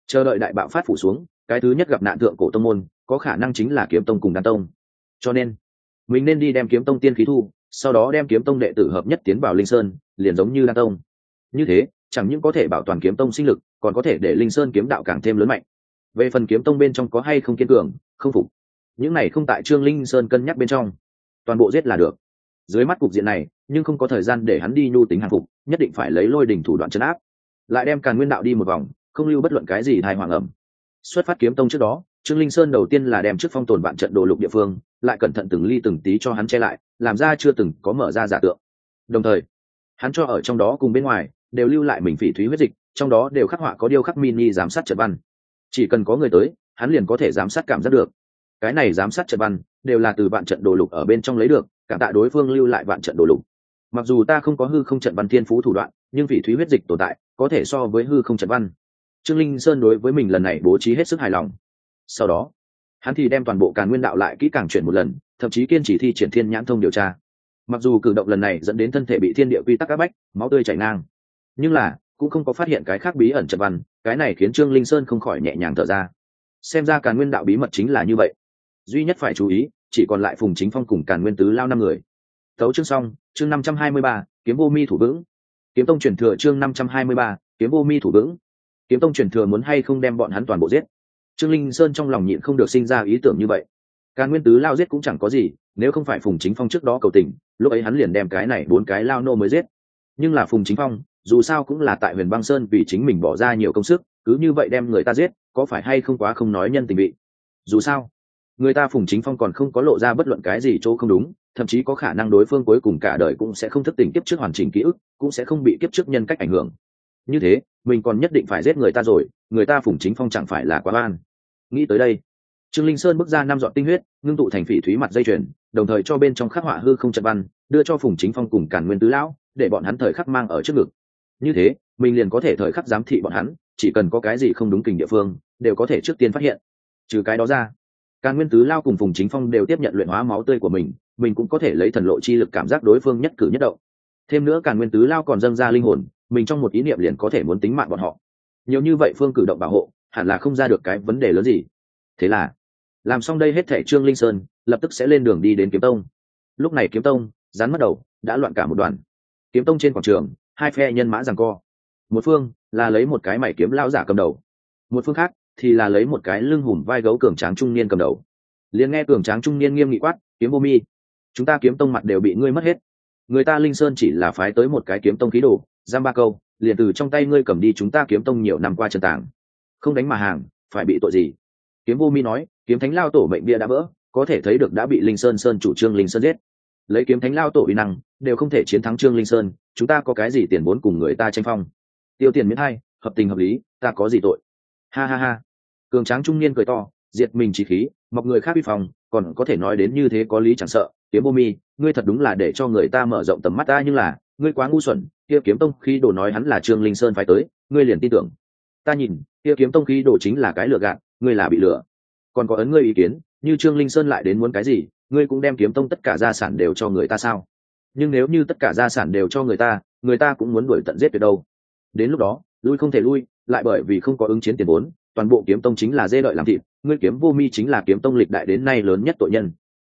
Chờ đợi đại bạo phát phủ xuống, cái thứ nhất gặp nạn thượng cổ tông môn, có khả năng chính là kiếm tông cùng đan tông. Cho nên, mình nên đi đem kiếm tông tiên khí thu, sau đó đem kiếm tông đệ tử hợp nhất tiến vào linh sơn, liền giống như đan tông. Như thế, chẳng những có thể bảo toàn kiếm tông sinh lực còn có thể để linh sơn kiếm đạo càng thêm lớn mạnh. Về phần kiếm tông bên trong có hay không kiên cường, không phục, những này không tại trương linh sơn cân nhắc bên trong. Toàn bộ giết là được. Dưới mắt cục diện này, nhưng không có thời gian để hắn đi nhu tính hàng phục, nhất định phải lấy lôi đỉnh thủ đoạn chấn áp. Lại đem càn nguyên đạo đi một vòng, không lưu bất luận cái gì thai hoàng ẩm xuất phát kiếm tông trước đó, trương linh sơn đầu tiên là đem trước phong tồn vạn trận đồ lục địa phương, lại cẩn thận từng ly từng tí cho hắn che lại, làm ra chưa từng có mở ra giả tượng. Đồng thời, hắn cho ở trong đó cùng bên ngoài đều lưu lại mình phỉ thúy huyết dịch, trong đó đều khắc họa có điêu khắc mini giám sát trận văn. Chỉ cần có người tới, hắn liền có thể giám sát cảm giác được. Cái này giám sát trận văn đều là từ vạn trận đồ lục ở bên trong lấy được, cảm tạ đối phương lưu lại vạn trận đồ lục. Mặc dù ta không có hư không trận văn thiên phú thủ đoạn, nhưng vị thúy huyết dịch tồn tại, có thể so với hư không trận văn. Trương linh sơn đối với mình lần này bố trí hết sức hài lòng. Sau đó, hắn thì đem toàn bộ càn nguyên đạo lại kỹ càng chuyển một lần, thậm chí kiên trì thi triển thiên nhãn thông điều tra. Mặc dù cử động lần này dẫn đến thân thể bị thiên địa quy tắc áp bách, máu tươi chảy ngang nhưng là, cũng không có phát hiện cái khác bí ẩn trận văn, cái này khiến trương linh sơn không khỏi nhẹ nhàng thở ra. Xem ra càn nguyên đạo bí mật chính là như vậy. Duy nhất phải chú ý, chỉ còn lại phùng chính phong cùng càn nguyên tứ lao năm người. Tấu chương xong, chương năm trăm hai mươi ba, kiếm vô mi thủ vững. Kiếm tông truyền thừa chương năm trăm hai mươi ba, kiếm vô mi thủ vững. Kiếm tông truyền thừa muốn hay không đem bọn hắn toàn bộ giết? Trương linh sơn trong lòng nhịn không được sinh ra ý tưởng như vậy. Càn nguyên tứ lao giết cũng chẳng có gì, nếu không phải phùng chính phong trước đó cầu tình, lúc ấy hắn liền đem cái này bốn cái lao nô mới giết. Nhưng là phùng chính phong dù sao cũng là tại huyền băng sơn vì chính mình bỏ ra nhiều công sức, cứ như vậy đem người ta giết, có phải hay không quá không nói nhân tình vị? Dù sao, người ta phùng chính phong còn không có lộ ra bất luận cái gì chỗ không đúng, thậm chí có khả năng đối phương cuối cùng cả đời cũng sẽ không thức tỉnh kiếp trước hoàn chỉnh ký ức, cũng sẽ không bị kiếp trước nhân cách ảnh hưởng. Như thế, mình còn nhất định phải giết người ta rồi, người ta phùng chính phong chẳng phải là quá ban nghĩ tới đây, trương linh sơn bước ra năm dọn tinh huyết, ngưng tụ thành phỉ thúy mặt dây chuyền, đồng thời cho bên trong khắc họa hư không trận văn, đưa cho phùng chính phong cùng cản nguyên tứ lão, để bọn hắn thời khắc mang ở trước ngực như thế, mình liền có thể thời khắc giám thị bọn hắn, chỉ cần có cái gì không đúng kình địa phương, đều có thể trước tiên phát hiện. Trừ cái đó ra, càn nguyên tứ lao cùng phùng chính phong đều tiếp nhận luyện hóa máu tươi của mình mình cũng có thể lấy thần lộ chi lực cảm giác đối phương nhất cử nhất động. Thêm nữa càn nguyên tứ lao còn dâng ra linh hồn, mình trong một ý niệm liền có thể muốn tính mạng bọn họ. Nhiều như vậy phương cử động bảo hộ, hẳn là không ra được cái vấn đề lớn gì. Thế là, làm xong đây hết thẻ trương linh sơn, lập tức sẽ lên đường đi đến kiếm tông. Lúc này kiếm tông rán mất đầu, đã loạn cả một đoàn. Kiếm tông trên quảng trường hai phe nhân mã rằng co. Một phương là lấy một cái mảy kiếm lao giả cầm đầu, một phương khác thì là lấy một cái lưng hùm vai gấu cường tráng trung niên cầm đầu. Liền nghe cường tráng trung niên nghiêm nghị quát, kiếm vô mi, chúng ta kiếm tông mặt đều bị ngươi mất hết. Người ta linh sơn chỉ là phái tới một cái kiếm tông khí đồ, giam ba câu, liền từ trong tay ngươi cầm đi chúng ta kiếm tông nhiều năm qua chân tảng không đánh mà hàng, phải bị tội gì? Kiếm vô mi nói, kiếm thánh lao tổ mệnh bia đã vỡ, có thể thấy được đã bị linh sơn sơn chủ trương linh sơn giết lấy kiếm thánh lao tổ uy năng, đều không thể chiến thắng trương linh sơn, chúng ta có cái gì tiền vốn cùng người ta tranh phong? Tiêu tiền miễn hay hợp tình hợp lý, ta có gì tội? Ha ha ha. Cường tráng trung niên cười to, diệt mình chỉ khí, mọc người khác vi phòng còn có thể nói đến như thế có lý chẳng sợ. Kiếm bô mi, ngươi thật đúng là để cho người ta mở rộng tầm mắt ta nhưng là, ngươi quá ngu xuẩn, kia kiếm tông khi đồ nói hắn là trương linh sơn phải tới, ngươi liền tin tưởng. Ta nhìn, kia kiếm tông khi đồ chính là cái lừa gạt, ngươi là bị lừa. Còn có ấn ngươi ý kiến, như trương linh sơn lại đến muốn cái gì? Ngươi cũng đem kiếm tông tất cả gia sản đều cho người ta sao? Nhưng nếu như tất cả gia sản đều cho người ta người ta cũng muốn đuổi tận giết tuyệt đâu. Đến lúc đó, lui không thể lui, lại bởi vì không có ứng chiến tiền vốn, toàn bộ kiếm tông chính là dê đợi làm thịt, ngươi kiếm vô mi chính là kiếm tông lịch đại đến nay lớn nhất tội nhân.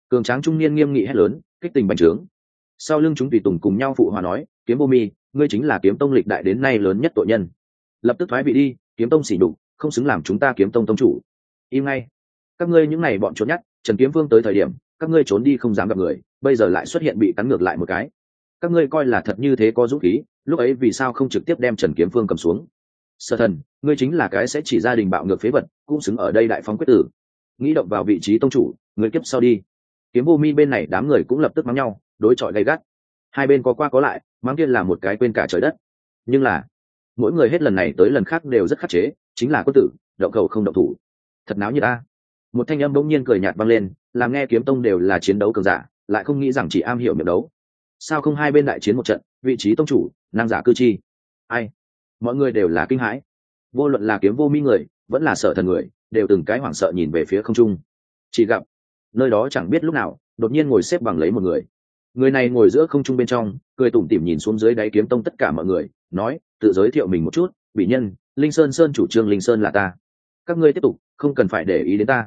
Cường tráng trung niên nghiêm nghị hét lớn, kích tình bành trướng. Sau lưng chúng tùy tùng cùng nhau phụ hòa nói, kiếm vô mi, ngươi chính là kiếm tông lịch đại đến nay lớn nhất tội nhân. Lập tức thoái vị đi, kiếm tông xỉ đục không xứng làm chúng ta kiếm tông tông chủ. Im ngay. Các ngươi những này bọn trốn nhát, trần kiếm vương tới thời điểm các ngươi trốn đi không dám gặp người, bây giờ lại xuất hiện bị cắn ngược lại một cái. Các ngươi coi là thật như thế có dũng khí, lúc ấy vì sao không trực tiếp đem trần kiếm phương cầm xuống? Sở thần, ngươi chính là cái sẽ chỉ gia đình bạo ngược phế vật, cũng xứng ở đây đại phong quyết tử. Nghĩ động vào vị trí tông chủ người kiếp sau đi. Kiếm vô mi bên này đám người cũng lập tức mắng nhau, đối chọi gay gắt. Hai bên có qua có lại, mắng kia là một cái quên cả trời đất. Nhưng là, mỗi người hết lần này tới lần khác đều rất khắc chế, chính là quân tử, động cầu không động thủ. Thật náo như ta một thanh âm bỗng nhiên cười nhạt vang lên làm nghe kiếm tông đều là chiến đấu cường giả, lại không nghĩ rằng chỉ am hiểu miệng đấu. Sao không hai bên đại chiến một trận, vị trí tông chủ, năng giả cư chi? Ai? Mọi người đều là kinh hãi. Vô luận là kiếm vô mi người, vẫn là sợ thần người, đều từng cái hoảng sợ nhìn về phía không trung. Chỉ gặp, nơi đó chẳng biết lúc nào, đột nhiên ngồi xếp bằng lấy một người. Người này ngồi giữa không trung bên trong, cười tủm tỉm nhìn xuống dưới đáy kiếm tông tất cả mọi người, nói, tự giới thiệu mình một chút bị nhân, linh sơn sơn chủ trương linh sơn là ta. Các ngươi tiếp tục, không cần phải để ý đến ta.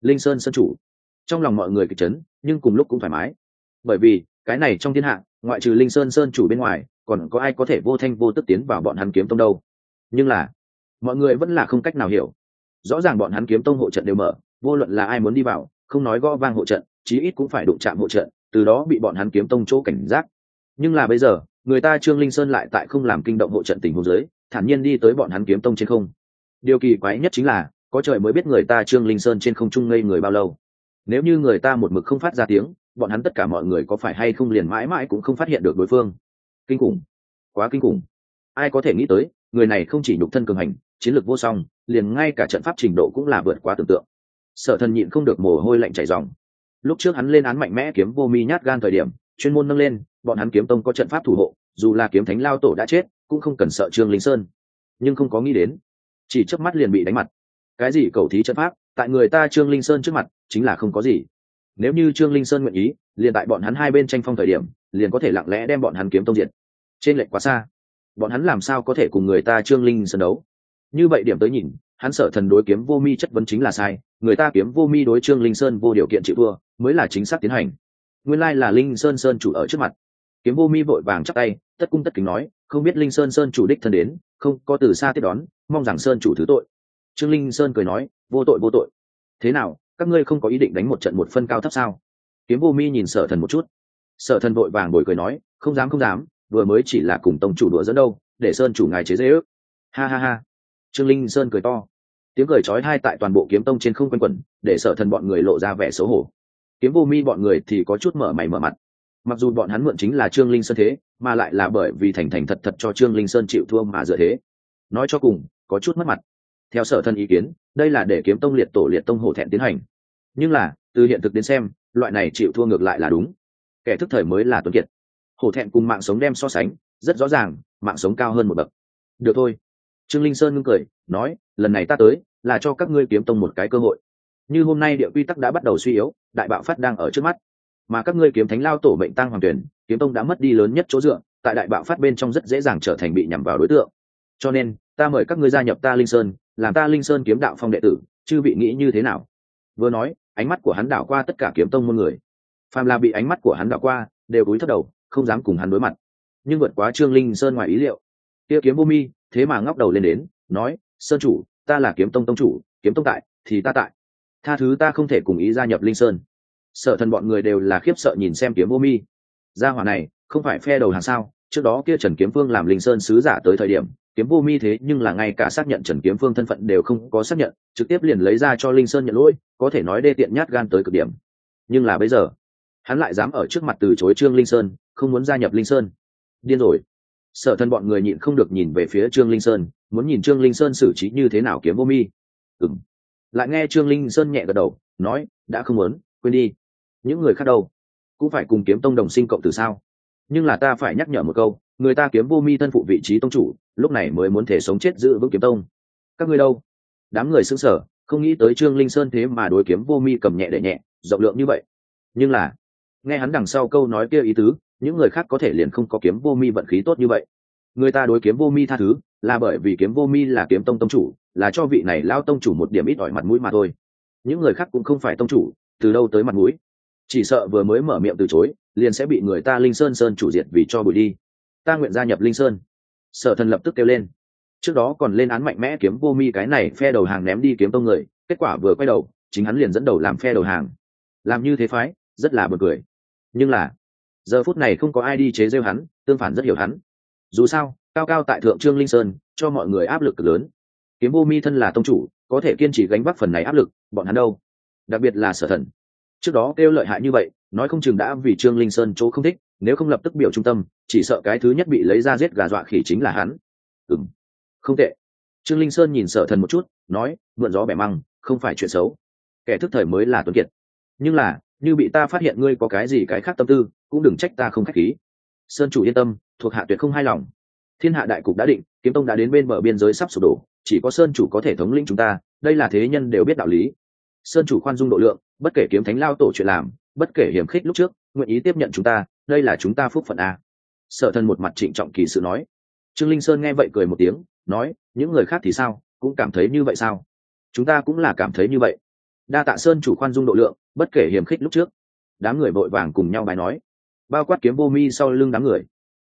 Linh sơn sơn chủ trong lòng mọi người kịch chấn, nhưng cùng lúc cũng thoải mái. Bởi vì, cái này trong thiên hạ, ngoại trừ linh sơn sơn chủ bên ngoài, còn có ai có thể vô thanh vô tức tiến vào bọn hắn kiếm tông đâu. Nhưng là, mọi người vẫn là không cách nào hiểu. Rõ ràng bọn hắn kiếm tông hộ trận đều mở, vô luận là ai muốn đi vào, không nói gõ vang hộ trận, chí ít cũng phải đụng chạm hộ trận, từ đó bị bọn hắn kiếm tông chỗ cảnh giác. Nhưng là bây giờ, người ta trương linh sơn lại tại không làm kinh động hộ trận tình huống giới thản nhiên đi tới bọn hắn kiếm tông trên không. Điều kỳ quái nhất chính là, có trời mới biết người ta trương linh sơn trên không trung ngây người bao lâu nếu như người ta một mực không phát ra tiếng, bọn hắn tất cả mọi người có phải hay không liền mãi mãi cũng không phát hiện được đối phương? Kinh khủng. Quá kinh khủng. Ai có thể nghĩ tới, người này không chỉ nhục thân cường hành, chiến lược vô song, liền ngay cả trận pháp trình độ cũng là vượt quá tưởng tượng. Sở thần nhịn không được mồ hôi lạnh chảy dòng lúc trước hắn lên án mạnh mẽ kiếm vô mi nhát gan thời điểm, chuyên môn nâng lên, bọn hắn kiếm tông có trận pháp thủ hộ, dù là kiếm thánh lao tổ đã chết, cũng không cần sợ trương linh sơn. Nhưng không có nghĩ đến, chỉ chớp mắt liền bị đánh mặt. Cái gì cầu thí trận pháp? Tại người ta trương linh sơn trước mặt, chính là không có gì. Nếu như trương linh sơn nguyện ý, liền tại bọn hắn hai bên tranh phong thời điểm, liền có thể lặng lẽ đem bọn hắn kiếm tông diệt. Trên lệnh quá xa. Bọn hắn làm sao có thể cùng người ta trương linh sơn đấu? Như vậy điểm tới nhìn, hắn sợ thần đối kiếm vô mi chất vấn chính là sai, người ta kiếm vô mi đối trương linh sơn vô điều kiện chịu thua, mới là chính xác tiến hành. Nguyên lai là linh sơn sơn chủ ở trước mặt. Kiếm vô mi vội vàng chắc tay, tất cung tất kính nói, không biết linh sơn sơn chủ đích thân đến, không có từ xa tiếp đón, mong rằng sơn chủ thứ tội. Trương linh sơn cười nói vô tội vô tội. Thế nào, các ngươi không có ý định đánh một trận một phân cao thấp sao? Kiếm vô mi nhìn sở thần một chút. Sở thần vội vàng bồi cười nói, không dám không dám, vừa mới chỉ là cùng tông chủ đùa dẫn đâu, để sơn chủ ngài chế dễ ước. Ha ha ha. Trương linh sơn cười to. Tiếng cười trói hai tại toàn bộ kiếm tông trên không quanh quẩn, để sở thần bọn người lộ ra vẻ xấu hổ. Kiếm vô mi bọn người thì có chút mở mày mở mặt. Mặc dù bọn hắn mượn chính là trương linh sơn thế, mà lại là bởi vì thành thành thật thật cho trương linh sơn chịu thua mà dựa thế. Nói cho cùng, có chút mất mặt theo sở thân ý kiến, đây là để kiếm tông liệt tổ liệt tông hổ thẹn tiến hành. Nhưng là, từ hiện thực đến xem, loại này chịu thua ngược lại là đúng. Kẻ thức thời mới là tuấn kiệt. Hổ thẹn cùng mạng sống đem so sánh, rất rõ ràng, mạng sống cao hơn một bậc. Được thôi. Trương linh sơn ngưng cười, nói, lần này ta tới, là cho các ngươi kiếm tông một cái cơ hội. Như hôm nay địa quy tắc đã bắt đầu suy yếu, đại bạo phát đang ở trước mắt. Mà các ngươi kiếm thánh lao tổ mệnh tăng hoàng tuyển, kiếm tông đã mất đi lớn nhất chỗ dựa, tại đại bạo phát bên trong rất dễ dàng trở thành bị nhằm vào đối tượng. Cho nên, ta mời các ngươi gia nhập ta linh sơn làm ta linh sơn kiếm đạo phong đệ tử, chư vị nghĩ như thế nào? Vừa nói, ánh mắt của hắn đảo qua tất cả kiếm tông môn người. Phàm là bị ánh mắt của hắn đảo qua, đều cúi thất đầu, không dám cùng hắn đối mặt. Nhưng vượt quá trương linh sơn ngoài ý liệu. Kia kiếm vô mi, thế mà ngóc đầu lên đến, nói, sơn chủ, ta là kiếm tông tông chủ, kiếm tông tại, thì ta tại. Tha thứ ta không thể cùng ý gia nhập linh sơn. Sợ thần bọn người đều là khiếp sợ nhìn xem kiếm vô mi. Gia hỏa này, không phải phe đầu hàng sao? Trước đó kia trần kiếm phương làm linh sơn sứ giả tới thời điểm kiếm vô mi thế nhưng là ngay cả xác nhận trần kiếm phương thân phận đều không có xác nhận, trực tiếp liền lấy ra cho linh sơn nhận lỗi, có thể nói đê tiện nhát gan tới cực điểm. Nhưng là bây giờ, hắn lại dám ở trước mặt từ chối trương linh sơn, không muốn gia nhập linh sơn. Điên rồi. Sợ thân bọn người nhịn không được nhìn về phía trương linh sơn, muốn nhìn trương linh sơn xử trí như thế nào kiếm vô mi. Ừng lại nghe trương linh sơn nhẹ gật đầu, nói, đã không muốn, quên đi. Những người khác đâu? Cũng phải cùng kiếm tông đồng sinh cộng từ sao? Nhưng là ta phải nhắc nhở một câu, người ta kiếm vô mi thân phụ vị trí tông chủ, lúc này mới muốn thể sống chết giữ vững kiếm tông. Các ngươi đâu? Đám người xứng sở không nghĩ tới trương linh sơn thế mà đối kiếm vô mi cầm nhẹ để nhẹ, rộng lượng như vậy. Nhưng là, nghe hắn đằng sau câu nói kia ý tứ, những người khác có thể liền không có kiếm vô mi vận khí tốt như vậy. Người ta đối kiếm vô mi tha thứ, là bởi vì kiếm vô mi là kiếm tông tông chủ, là cho vị này lao tông chủ một điểm ít ỏi mặt mũi mà thôi. Những người khác cũng không phải tông chủ, từ đâu tới mặt mũi? Chỉ sợ vừa mới mở miệng từ chối, liền sẽ bị người ta linh sơn sơn chủ diệt vì cho bụi đi. Ta nguyện gia nhập linh sơn. Sở thần lập tức kêu lên. Trước đó còn lên án mạnh mẽ kiếm vô mi cái này phe đầu hàng ném đi kiếm tông người, kết quả vừa quay đầu, chính hắn liền dẫn đầu làm phe đầu hàng. Làm như thế phái, rất là bực cười. Nhưng là, giờ phút này không có ai đi chế rêu hắn, tương phản rất hiểu hắn. Dù sao, cao cao tại thượng trương linh sơn, cho mọi người áp lực lớn. Kiếm vô mi thân là tông chủ, có thể kiên trì gánh vác phần này áp lực, bọn hắn đâu? Đặc biệt là sở thần trước đó kêu lợi hại như vậy, nói không chừng đã vì trương linh sơn chỗ không thích, nếu không lập tức biểu trung tâm, chỉ sợ cái thứ nhất bị lấy ra giết gà dọa khỉ chính là hắn. Ừ m không tệ. Trương linh sơn nhìn sở thần một chút, nói, mượn gió bẻ măng, không phải chuyện xấu. Kẻ thức thời mới là tuấn kiệt. Nhưng là, như bị ta phát hiện ngươi có cái gì cái khác tâm tư, cũng đừng trách ta không k h á c h khí. Sơn chủ yên tâm, thuộc hạ tuyệt không hài lòng. Thiên hạ đại cục đã định, kiếm tông đã đến bên bờ biên giới sắp sụp đổ, chỉ có sơn chủ có thể thống lĩnh chúng ta, đây là thế nhân đều biết đạo lý. Sơn chủ khoan dung độ lượng bất kể kiếm thánh lao tổ chuyện làm, bất kể hiểm khích lúc trước, nguyện ý tiếp nhận chúng ta, đây là chúng ta phúc phận à. a sợ thân một mặt trịnh trọng kỳ sự nói. Trương linh sơn nghe vậy cười một tiếng, nói, những người khác thì sao? Cũng cảm thấy như vậy sao? Chúng ta cũng là cảm thấy như vậy. Đa tạ sơn chủ khoan dung độ lượng, bất kể hiểm khích lúc trước. Đám người vội vàng cùng nhau bài nói. Bao quát kiếm vô mi sau lưng đám người.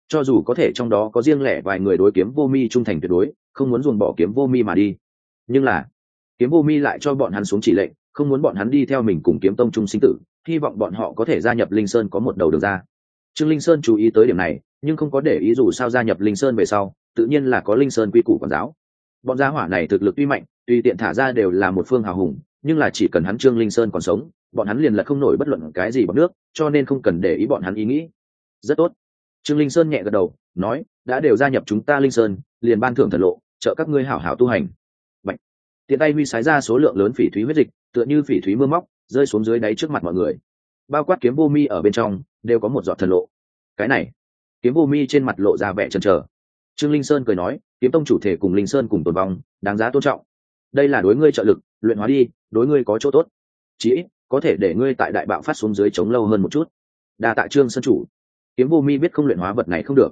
Cho dù có thể trong đó có riêng lẻ vài người đối kiếm vô mi trung thành tuyệt đối, không muốn dồn bỏ kiếm vô mi mà đi. Nhưng là, kiếm vô mi lại cho bọn hắn xuống chỉ lệnh không muốn bọn hắn đi theo mình cùng kiếm tông trung sinh tử, hy vọng bọn họ có thể gia nhập linh sơn có một đầu đường ra. Trương linh sơn chú ý tới điểm này, nhưng không có để ý dù sao gia nhập linh sơn về sau, tự nhiên là có linh sơn quy củ quản giáo. Bọn gia hỏa này thực lực tuy mạnh tùy tiện thả ra đều là một phương hào hùng, nhưng là chỉ cần hắn trương linh sơn còn sống, bọn hắn liền là không nổi bất luận cái gì bằng nước, cho nên không cần để ý bọn hắn ý nghĩ. Rất tốt. Trương linh sơn nhẹ gật đầu, nói, đã đều gia nhập chúng ta linh sơn, liền ban thưởng thần lộ, trợ các ngươi hảo hảo tu hành tiện tay huy sái ra số lượng lớn phỉ thúy huyết dịch, tựa như phỉ thúy mưa móc, rơi xuống dưới đáy trước mặt mọi người. Bao quát kiếm vô mi ở bên trong, đều có một giọt thần lộ. Cái này, kiếm vô mi trên mặt lộ ra vẻ chần chờ. Trương linh sơn cười nói, kiếm tông chủ thể cùng linh sơn cùng tồn vong, đáng giá tôn trọng. Đây là đối ngươi trợ lực, luyện hóa đi, đối ngươi có chỗ tốt. Chí ít, có thể để ngươi tại đại bạo phát xuống dưới chống lâu hơn một chút. Đa tạ trương sơn chủ. Kiếm vô mi biết không luyện hóa vật này không được.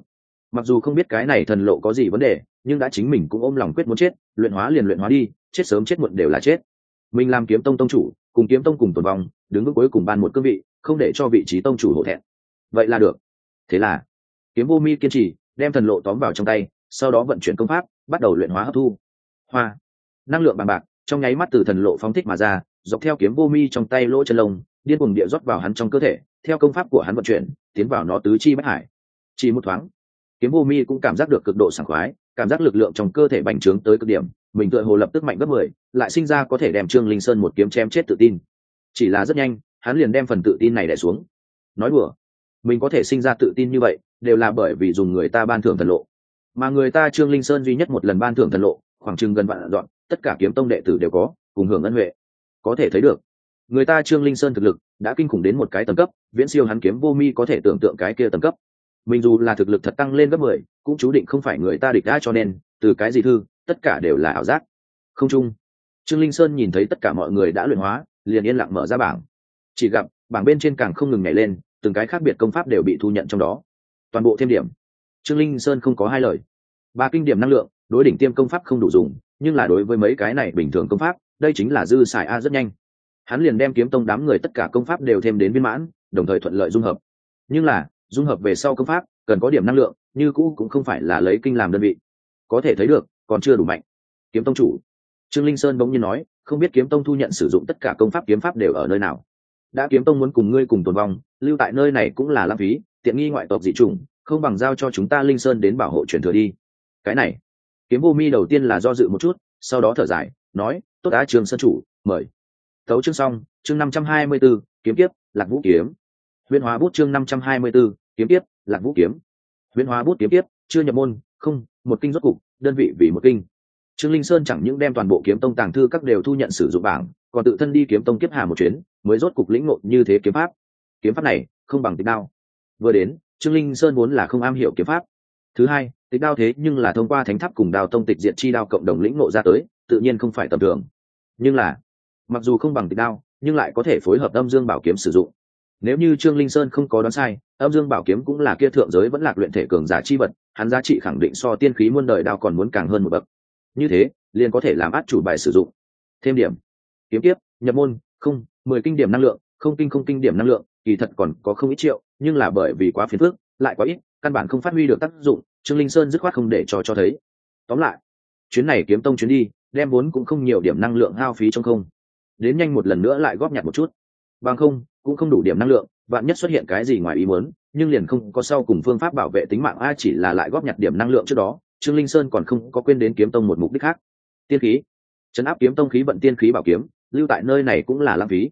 Mặc dù không biết cái này thần lộ có gì vấn đề, nhưng đã chính mình cũng ôm lòng quyết muốn chết, luyện hóa liền luyện hóa đi chết sớm chết muộn đều là chết. Mình làm kiếm tông tông chủ, cùng kiếm tông cùng tồn vong, đứng bước cuối cùng ban một cương vị, không để cho vị trí tông chủ hổ thẹn. Vậy là được. Thế là, kiếm vô mi kiên trì, đem thần lộ tóm vào trong tay, sau đó vận chuyển công pháp, bắt đầu luyện hóa hấp thu. Hoa. Năng lượng bằng bạc, trong nháy mắt từ thần lộ phóng thích mà ra, dọc theo kiếm vô mi trong tay lỗ chân lông, điên cuồng địa rót vào hắn trong cơ thể, theo công pháp của hắn vận chuyển, tiến vào nó tứ chi bách hải. Chỉ một thoáng, kiếm vô mi cũng cảm giác được cực độ sảng khoái, cảm giác lực lượng trong cơ thể bành trướng tới cực điểm mình tựa hồ lập tức mạnh gấp mười, lại sinh ra có thể đem trương linh sơn một kiếm chém chết tự tin. Chỉ là rất nhanh, hắn liền đem phần tự tin này đẻ xuống. Nói đùa, mình có thể sinh ra tự tin như vậy, đều là bởi vì dùng người ta ban thưởng thần lộ. Mà người ta trương linh sơn duy nhất một lần ban thưởng thần lộ, khoảng chừng gần vạn đoạn tất cả kiếm tông đệ tử đều có, cùng hưởng ân huệ. Có thể thấy được, người ta trương linh sơn thực lực đã kinh khủng đến một cái tầng cấp, viễn siêu hắn kiếm vô mi có thể tưởng tượng cái kia tầng cấp. Mình dù là thực lực thật tăng lên gấp mười, cũng chú định không phải người ta địch đã cho nên, từ cái gì thư tất cả đều là ảo giác. Không chung. Trương linh sơn nhìn thấy tất cả mọi người đã luyện hóa, liền yên lặng mở ra bảng. Chỉ gặp, bảng bên trên càng không ngừng nhảy lên, từng cái khác biệt công pháp đều bị thu nhận trong đó. Toàn bộ thêm điểm. Trương linh sơn không có hai lời. Ba kinh điểm năng lượng, đối đỉnh tiêm công pháp không đủ dùng, nhưng là đối với mấy cái này bình thường công pháp, đây chính là dư xài a rất nhanh. Hắn liền đem kiếm tông đám người tất cả công pháp đều thêm đến viên mãn, đồng thời thuận lợi dung hợp. Nhưng là, dung hợp về sau công pháp, cần có điểm năng lượng, như cũ cũng không phải là lấy kinh làm đơn vị. Có thể thấy được còn chưa đủ mạnh. Kiếm tông chủ. Trương linh sơn bỗng nhiên nói, không biết kiếm tông thu nhận sử dụng tất cả công pháp kiếm pháp đều ở nơi nào. Đã kiếm tông muốn cùng ngươi cùng tồn vong, lưu tại nơi này cũng là lãng phí, tiện nghi ngoại tộc dị chủng, không bằng giao cho chúng ta linh sơn đến bảo hộ truyền thừa đi. Cái này, kiếm vô mi đầu tiên là do dự một chút, sau đó thở dài, nói, tốt đã trường sơn chủ, mời. Thấu chương xong, chương năm trăm hai mươi b ố kiếm tiếp lạc vũ kiếm. Huyễn hóa bút chương năm trăm hai mươi b ố kiếm tiếp lạc vũ kiếm. Huyễn hóa bút kiếm tiếp chưa nhập môn, không, một kinh rốt cục đơn vị vì một kinh. Trương linh sơn chẳng những đem toàn bộ kiếm tông tàng thư các đều thu nhận sử dụng bảng, còn tự thân đi kiếm tông kiếp hà một chuyến, mới rốt cục lĩnh ngộ như thế kiếm pháp. Kiếm pháp này, không bằng tịch đao. Vừa đến, trương linh sơn vốn là không am hiểu kiếm pháp. Thứ hai, tịch đao thế nhưng là thông qua thánh tháp cùng đào tông tịch diện chi đao cộng đồng lĩnh ngộ ra tới, tự nhiên không phải tầm thường. Nhưng là, mặc dù không bằng tịch đao, nhưng lại có thể phối hợp âm dương bảo kiếm sử dụng nếu như trương linh sơn không có đoán sai, âm dương bảo kiếm cũng là kia thượng giới vẫn lạc luyện thể cường giả chi vật, hắn giá trị khẳng định so tiên khí muôn đời đao còn muốn càng hơn một bậc. Như thế, liền có thể làm át chủ bài sử dụng. Thêm điểm. Kiếm tiếp nhập môn, không, mười kinh điểm năng lượng, không kinh không kinh điểm năng lượng, kỳ thật còn có không ít triệu, nhưng là bởi vì quá phiền phức, lại quá ít, căn bản không phát huy được tác dụng, trương linh sơn dứt khoát không để cho cho thấy. Tóm lại, chuyến này kiếm tông chuyến đi, đem vốn cũng không nhiều điểm năng lượng hao phí trong không. Đến nhanh một lần nữa lại góp nhặt một chút. Bằng không cũng không đủ điểm năng lượng, vạn nhất xuất hiện cái gì ngoài ý muốn, nhưng liền không có sau cùng phương pháp bảo vệ tính mạng, a chỉ là lại góp nhặt điểm năng lượng trước đó, trương linh sơn còn không có quên đến kiếm tông một mục đích khác. Tiên khí. Chấn áp kiếm tông khí vận tiên khí bảo kiếm, lưu tại nơi này cũng là lãng phí.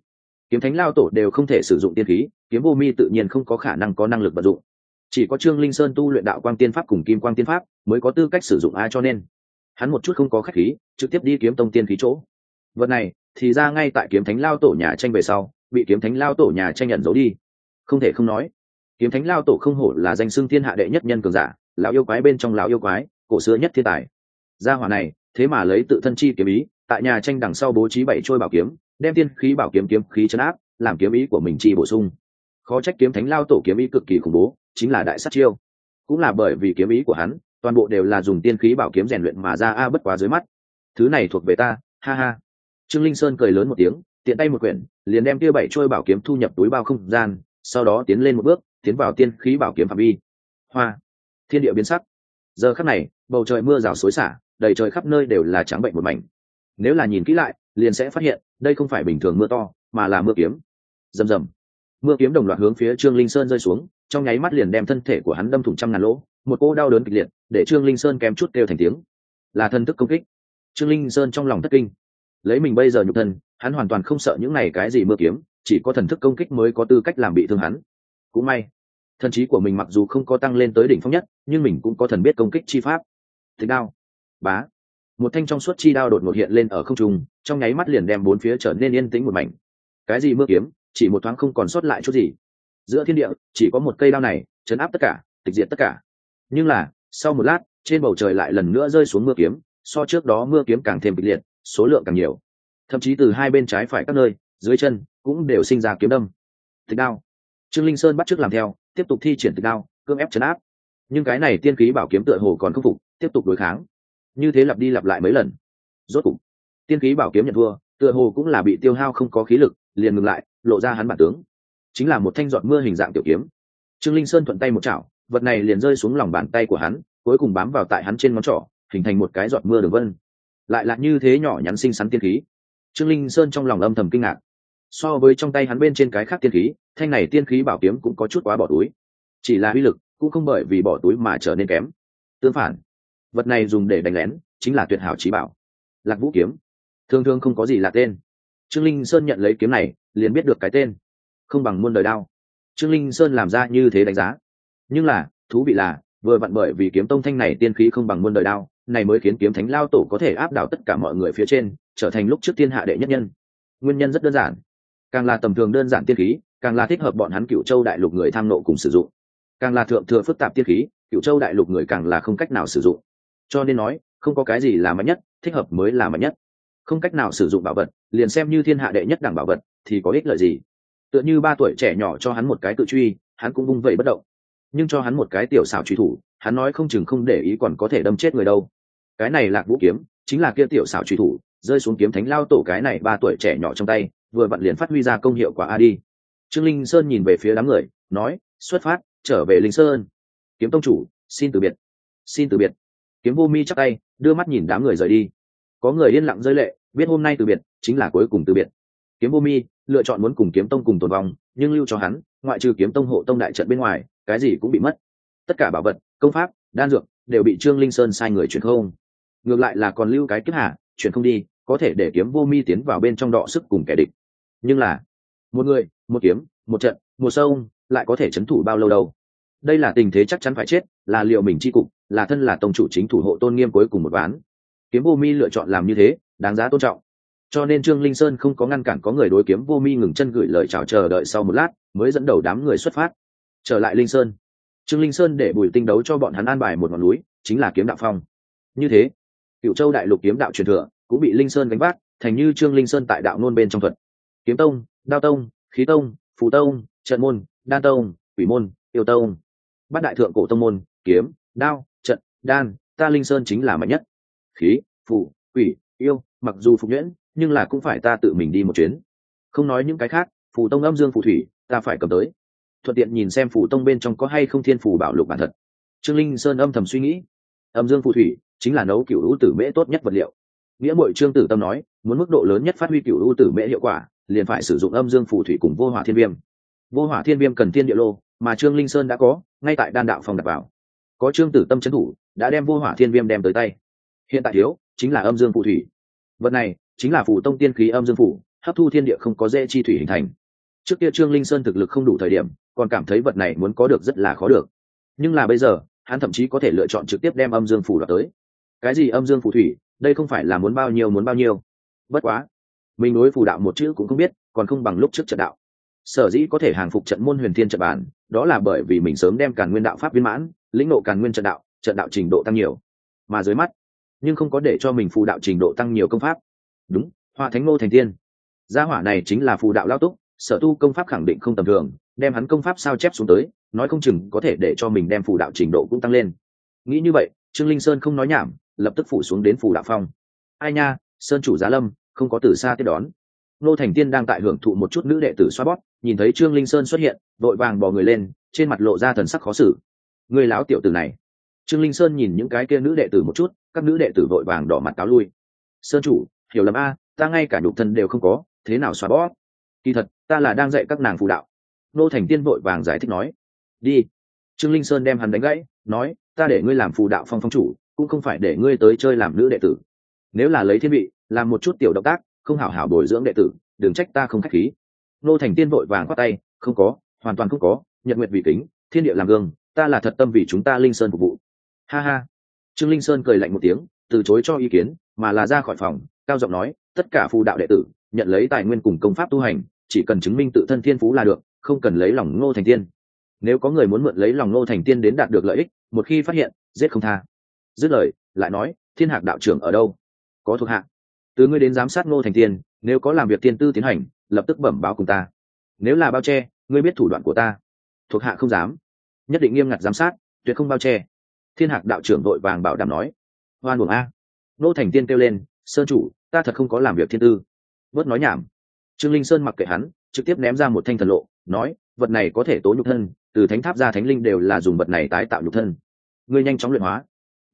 Kiếm thánh lao tổ đều không thể sử dụng tiên khí, kiếm vô mi tự nhiên không có khả năng có năng lực vận dụng. Chỉ có trương linh sơn tu luyện đạo quang tiên pháp cùng kim quang tiên pháp mới có tư cách sử dụng a cho nên, hắn một chút không có khách khí, trực tiếp đi kiếm tông tiên khí chỗ. Vật này thì ra ngay tại kiếm thánh lao tổ nhà tranh về sau bị kiếm thánh lao tổ nhà tranh nhận giấu đi. Không thể không nói, kiếm thánh lao tổ không hổ là danh xưng thiên hạ đệ nhất nhân cường giả, lão yêu quái bên trong lão yêu quái, cổ xưa nhất thiên tài. Gia hỏa này, thế mà lấy tự thân chi kiếm ý, tại nhà tranh đằng sau bố trí bảy trôi bảo kiếm, đem tiên khí bảo kiếm kiếm khí chấn áp, làm kiếm ý của mình chi bổ sung. Khó trách kiếm thánh lao tổ kiếm ý cực kỳ khủng bố, chính là đại sát chiêu. Cũng là bởi vì kiếm ý của hắn, toàn bộ đều là dùng tiên khí bảo kiếm rèn luyện mà ra a bất quá dưới mắt. Thứ này thuộc về ta, ha ha. Trương linh sơn cười lớn một tiếng tiện tay một quyển, liền đem kia bảy trôi bảo kiếm thu nhập túi bao không gian, sau đó tiến lên một bước, tiến vào tiên khí bảo kiếm phạm vi. Hoa! Thiên địa biến sắc. Giờ khắc này, bầu trời mưa rào xối xả, đầy trời khắp nơi đều là trắng bệnh một mảnh. Nếu là nhìn kỹ lại, liền sẽ phát hiện, đây không phải bình thường mưa to, mà là mưa kiếm. Rầm rầm. Mưa kiếm đồng loạt hướng phía trương linh sơn rơi xuống, trong nháy mắt liền đem thân thể của hắn đâm thủng trăm ngàn lỗ, một cỗ đau đớn kịch liệt, để trương linh sơn kém chút kêu thành tiếng. Là thân thức công kích. Trương linh sơn trong lòng thất kinh. Lấy mình bây giờ nhục thân hắn hoàn toàn không sợ những này cái gì mưa kiếm, chỉ có thần thức công kích mới có tư cách làm bị thương hắn. Cũng may, thần trí của mình mặc dù không có tăng lên tới đỉnh phong nhất, nhưng mình cũng có thần biết công kích chi pháp. Thế đao, bá. Một thanh trong suốt chi đao đột ngột hiện lên ở không trung, trong nháy mắt liền đem bốn phía trở nên yên tĩnh một mảnh. Cái gì mưa kiếm, chỉ một thoáng không còn sót lại chút gì. Giữa thiên địa, chỉ có một cây đao này, chấn áp tất cả, tịch diệt tất cả. Nhưng là, sau một lát, trên bầu trời lại lần nữa rơi xuống mưa kiếm, so trước đó mưa kiếm càng thêm kịch liệt, số lượng càng nhiều thậm chí từ hai bên trái phải các nơi, dưới chân cũng đều sinh ra kiếm đâm. Tịch đao. Trương linh sơn bắt t làm theo, tiếp tục thi triển tịch đao, cưỡng ép chấn áp. Nhưng cái này tiên khí bảo kiếm tựa hồ còn khắc phục, tiếp tục đối kháng. Như thế lặp đi lặp lại mấy lần. Rốt cục, tiên khí bảo kiếm nhận thua tựa hồ cũng là bị tiêu hao không có khí lực, liền ngừng lại, lộ ra hắn bản tướng. Chính là một thanh giọt mưa hình dạng tiểu kiếm. Trương linh sơn thuận tay một chảo, vật này liền rơi xuống lòng bàn tay của hắn, cuối cùng bám vào tại hắn trên ngón trỏ, hình thành một cái giọt mưa đường vân. Lại là như thế nhỏ nhắn xinh xắn tiên khí trương linh sơn trong lòng âm thầm kinh ngạc. So với trong tay hắn bên trên cái khác tiên khí, thanh này tiên khí bảo kiếm cũng có chút quá bỏ túi. Chỉ là uy lực cũng không bởi vì bỏ túi mà trở nên kém. Tương phản, vật này dùng để đánh lén chính là tuyệt hảo trí bảo. Lạc vũ kiếm. Thường thường không có gì là tên. Trương linh sơn nhận lấy kiếm này, liền biết được cái tên. Không bằng muôn đời đao. Trương linh sơn làm ra như thế đánh giá. Nhưng là, thú vị là, vừa vặn bởi vì kiếm tông thanh này tiên khí không bằng muôn đời đao này mới khiến kiếm thánh lao tổ có thể áp đảo tất cả mọi người phía trên, trở thành lúc trước thiên hạ đệ nhất nhân. Nguyên nhân rất đơn giản. Càng là tầm thường đơn giản tiên khí, càng là thích hợp bọn hắn cựu châu đại lục người tham nộ cùng sử dụng. Càng là thượng thừa phức tạp tiên khí, cựu châu đại lục người càng là không cách nào sử dụng. Cho nên nói, không có cái gì là mạnh nhất, thích hợp mới là mạnh nhất. Không cách nào sử dụng bảo vật, liền xem như thiên hạ đệ nhất đẳng bảo vật, thì có ích lợi gì? Tựa như ba tuổi trẻ nhỏ cho hắn một cái tự truy, hắn cũng vung vẩy bất động. Nhưng cho hắn một cái tiểu xảo truy thủ hắn nói không chừng không để ý còn có thể đâm chết người đâu. Cái này lạc vũ kiếm, chính là kia tiểu xảo truy thủ, rơi xuống kiếm thánh lao tổ cái này ba tuổi trẻ nhỏ trong tay, vừa vặn liền phát huy ra công hiệu quả a đi. Trương linh sơn nhìn về phía đám người, nói, xuất phát, trở về linh sơn. Kiếm tông chủ, xin từ biệt. Xin từ biệt. Kiếm vô mi chắc tay, đưa mắt nhìn đám người rời đi. Có người yên lặng rơi lệ, biết hôm nay từ biệt, chính là cuối cùng từ biệt. Kiếm vô mi, lựa chọn muốn cùng kiếm tông cùng tồn vong, nhưng lưu cho hắn, ngoại trừ kiếm tông hộ tông đại trận bên ngoài, cái gì cũng bị mất. Tất cả bảo vật công pháp, đan dược đều bị trương linh sơn sai người chuyển không. Ngược lại là còn lưu cái kiếp hạ, chuyển không đi, có thể để kiếm vô mi tiến vào bên trong đọ sức cùng kẻ địch. Nhưng là, một người, một kiếm, một trận, một sâu lại có thể c h ấ n thủ bao lâu đâu? Đây là tình thế chắc chắn phải chết, là liệu mình c h i cục, là thân là tông chủ chính thủ hộ tôn nghiêm cuối cùng một ván. Kiếm vô mi lựa chọn làm như thế, đáng giá tôn trọng. Cho nên trương linh sơn không có ngăn cản có người đối kiếm vô mi ngừng chân gửi lời chào chờ đợi sau một lát, mới dẫn đầu đám người xuất phát. Trở lại linh sơn trương linh sơn để bùi tinh đấu cho bọn hắn an bài một ngọn núi, chính là kiếm đạo phong. Như thế cựu châu đại lục kiếm đạo truyền thừa cũng bị linh sơn gánh vác, thành như trương linh sơn tại đạo nôn bên trong thuật. Kiếm tông, đao tông, khí tông, phù tông, trận môn, đan tông, quỷ môn, yêu tông. Bát đại thượng cổ tông môn, kiếm, đao, trận, đan, ta linh sơn chính là mạnh nhất. Khí, phù, quỷ, yêu, mặc dù phục nhuyễn, nhưng là cũng phải ta tự mình đi một chuyến. Không nói những cái khác, phù tông âm dương phù thủy, ta phải cầm tới thuận tiện nhìn xem phủ tông bên trong có hay không thiên phù bảo lục bản thật. Trương linh sơn âm thầm suy nghĩ. Âm dương phù thủy chính là nấu cựu hữu tử mễ tốt nhất vật liệu. Nghĩa bội trương tử tâm nói, muốn mức độ lớn nhất phát huy cựu hữu tử mễ hiệu quả, liền phải sử dụng âm dương phù thủy cùng vô hỏa thiên viêm. Vô hỏa thiên viêm cần thiên địa lô, mà trương linh sơn đã có, ngay tại đan đạo phòng đặt vào. Có trương tử tâm trấn thủ, đã đem vô hỏa thiên viêm đem tới tay. Hiện tại thiếu, chính là âm dương phù thủy. Vật này, chính là phù tông tiên khí âm dương phủ hấp thu thiên địa không có dễ chi thủy hình thành. Trước kia trương linh sơn thực lực không đủ thời điểm còn cảm thấy vật này muốn có được rất là khó được. Nhưng là bây giờ, hắn thậm chí có thể lựa chọn trực tiếp đem âm dương phủ đoạt tới. Cái gì âm dương phù thủy, đây không phải là muốn bao nhiêu muốn bao nhiêu. Bất quá, mình đối phù đạo một chữ cũng không biết, còn không bằng lúc trước trận đạo. Sở dĩ có thể hàng phục trận môn huyền thiên trận bản, đó là bởi vì mình sớm đem càn nguyên đạo pháp viên mãn, lĩnh nộ càn nguyên trận đạo trận đạo trình độ tăng nhiều. Mà dưới mắt, nhưng không có để cho mình phù đạo trình độ tăng nhiều công pháp. Đúng, hoa thánh ngô thành tiên. Gia hỏa này chính là phù đạo lao túc, sở tu công pháp khẳng định không tầm thường đem hắn công pháp sao chép xuống tới, nói không chừng có thể để cho mình đem phù đạo trình độ cũng tăng lên. Nghĩ như vậy, trương linh sơn không nói nhảm, lập tức phủ xuống đến phù đạo phong. Ai nha, sơn chủ giá lâm, không có từ xa tiếp đón. Nô thành tiên đang tại hưởng thụ một chút nữ đệ tử xoa bóp, nhìn thấy trương linh sơn xuất hiện vội vàng bò người lên, trên mặt lộ ra thần sắc khó xử. Người láo tiểu tử này. Trương linh sơn nhìn những cái kia nữ đệ tử một chút, các nữ đệ tử vội vàng đỏ mặt cáo lui. Sơn chủ, hiểu lầm a, ta ngay cả nhục thân đều không có, thế nào xoa bóp? Kỳ thật, ta là đang dạy các nàng phù đạo nô thành tiên vội vàng giải thích nói, đi. Trương linh sơn đem hắn đánh gãy, nói, ta để ngươi làm phù đạo phong phong chủ, cũng không phải để ngươi tới chơi làm nữ đệ tử. Nếu là lấy thiên vị, làm một chút tiểu động tác, không hảo hảo bồi dưỡng đệ tử, đừng trách ta không k h á c h khí. Nô thành tiên vội vàng khoác tay, không có, hoàn toàn không có, nhật nguyện vì kính, thiên địa làm gương, ta là thật tâm vì chúng ta linh sơn phục vụ. Ha ha. Trương linh sơn cười lạnh một tiếng, từ chối cho ý kiến, mà là ra khỏi phòng, cao giọng nói, tất cả phù đạo đệ tử, nhận lấy tài nguyên cùng công pháp tu hành, chỉ cần chứng minh tự thân thiên phú là được không cần lấy lòng ngô thành tiên. Nếu có người muốn mượn lấy lòng ngô thành tiên đến đạt được lợi ích, một khi phát hiện, giết không tha. Dứt lời, lại nói, thiên hạc đạo trưởng ở đâu? Có thuộc hạ. Từ ngươi đến giám sát ngô thành tiên, nếu có làm việc tiên tư tiến hành, lập tức bẩm báo cùng ta. Nếu là bao che, ngươi biết thủ đoạn của ta. Thuộc hạ không dám. Nhất định nghiêm ngặt giám sát, tuyệt không bao che. Thiên hạc đạo trưởng đội vàng bảo đảm nói. Hoan buồng a. Ngô thành tiên kêu lên, sơn chủ, ta thật không có làm việc thiên tư. Bớt nói nhảm. Trương linh sơn mặc kệ hắn, trực tiếp ném ra một thanh thần lộ nói, vật này có thể tố nhục thân, từ thánh tháp ra thánh linh đều là dùng vật này tái tạo nhục thân. Ngươi nhanh chóng luyện hóa.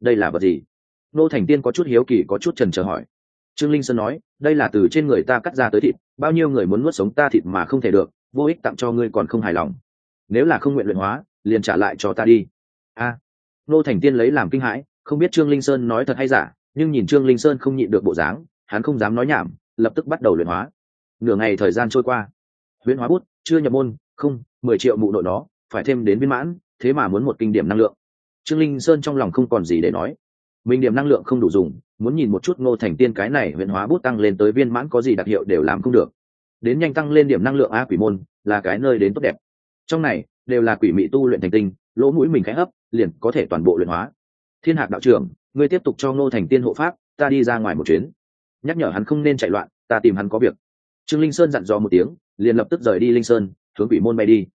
Đây là vật gì? Nô thành tiên có chút hiếu kỳ, có chút trần trờ hỏi. Trương linh sơn nói, đây là từ trên người ta cắt ra tới thịt, bao nhiêu người muốn nuốt sống ta thịt mà không thể được, vô ích tặng cho ngươi còn không hài lòng. Nếu là không nguyện luyện hóa, liền trả lại cho ta đi. A. Nô thành tiên lấy làm kinh hãi, không biết trương linh sơn nói thật hay giả, nhưng nhìn trương linh sơn không nhịn được bộ dáng, hắn không dám nói nhảm, lập tức bắt đầu luyện hóa. Nửa ngày thời gian trôi qua. Huyễn hóa bút chưa nhập môn, không, mười triệu mụ nội nó, phải thêm đến viên mãn, thế mà muốn một kinh điểm năng lượng. Trương linh sơn trong lòng không còn gì để nói. Mình điểm năng lượng không đủ dùng, muốn nhìn một chút ngô thành tiên cái này huyện hóa bút tăng lên tới viên mãn có gì đặc hiệu đều làm không được. Đến nhanh tăng lên điểm năng lượng a quỷ môn, là cái nơi đến tốt đẹp. Trong này, đều là quỷ mị tu luyện thành tinh, lỗ mũi mình khẽ hấp, liền có thể toàn bộ luyện hóa. Thiên hạc đạo trưởng, ngươi tiếp tục cho ngô thành tiên hộ pháp, ta đi ra ngoài một chuyến. Nhắc nhở hắn không nên chạy loạn, ta tìm hắn có việc. Trương linh sơn dặn dò một tiếng liền lập tức rời đi linh sơn, hướng quỷ môn bay đi.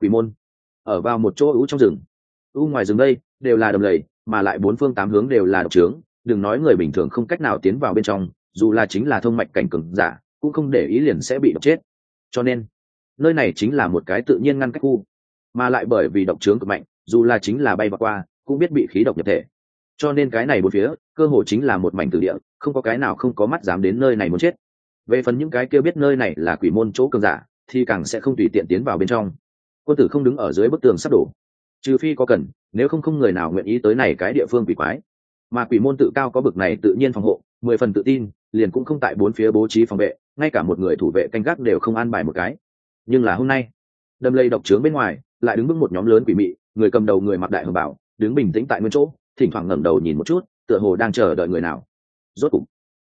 Quỷ môn, ở vào một chỗ ú trong rừng. U ngoài rừng đây, đều là đầm lầy, mà lại bốn phương tám hướng đều là độc trướng. Đừng nói người bình thường không cách nào tiến vào bên trong, dù là chính là thông mạch cảnh cường giả, cũng không để ý liền sẽ bị độc chết. Cho nên, nơi này chính là một cái tự nhiên ngăn cách khu. Mà lại bởi vì độc trướng cực mạnh, dù là chính là bay vào qua, cũng biết bị khí độc nhập thể. Cho nên cái này một phía, cơ hồ chính là một mảnh tử địa, không có cái nào không có mắt dám đến nơi này muốn chết về phần những cái kia biết nơi này là quỷ môn chỗ cường giả, thì càng sẽ không tùy tiện tiến vào bên trong. Quân tử không đứng ở dưới bức tường sắp đổ. Trừ phi có cần, nếu không không người nào nguyện ý tới này cái địa phương quỷ quái. Mà quỷ môn tự cao có bực này tự nhiên phòng hộ, mười phần tự tin, liền cũng không tại bốn phía bố trí phòng vệ, ngay cả một người thủ vệ canh gác đều không an bài một cái. Nhưng là hôm nay, đâm lây độc trướng bên ngoài, lại đứng bước một nhóm lớn quỷ mị, người cầm đầu người mặc đại hồng bảo, đứng bình tĩnh tại nguyên chỗ, thỉnh thoảng ngẩng đầu nhìn một chút, tựa hồ đang chờ đợi người nào. Rốt cục,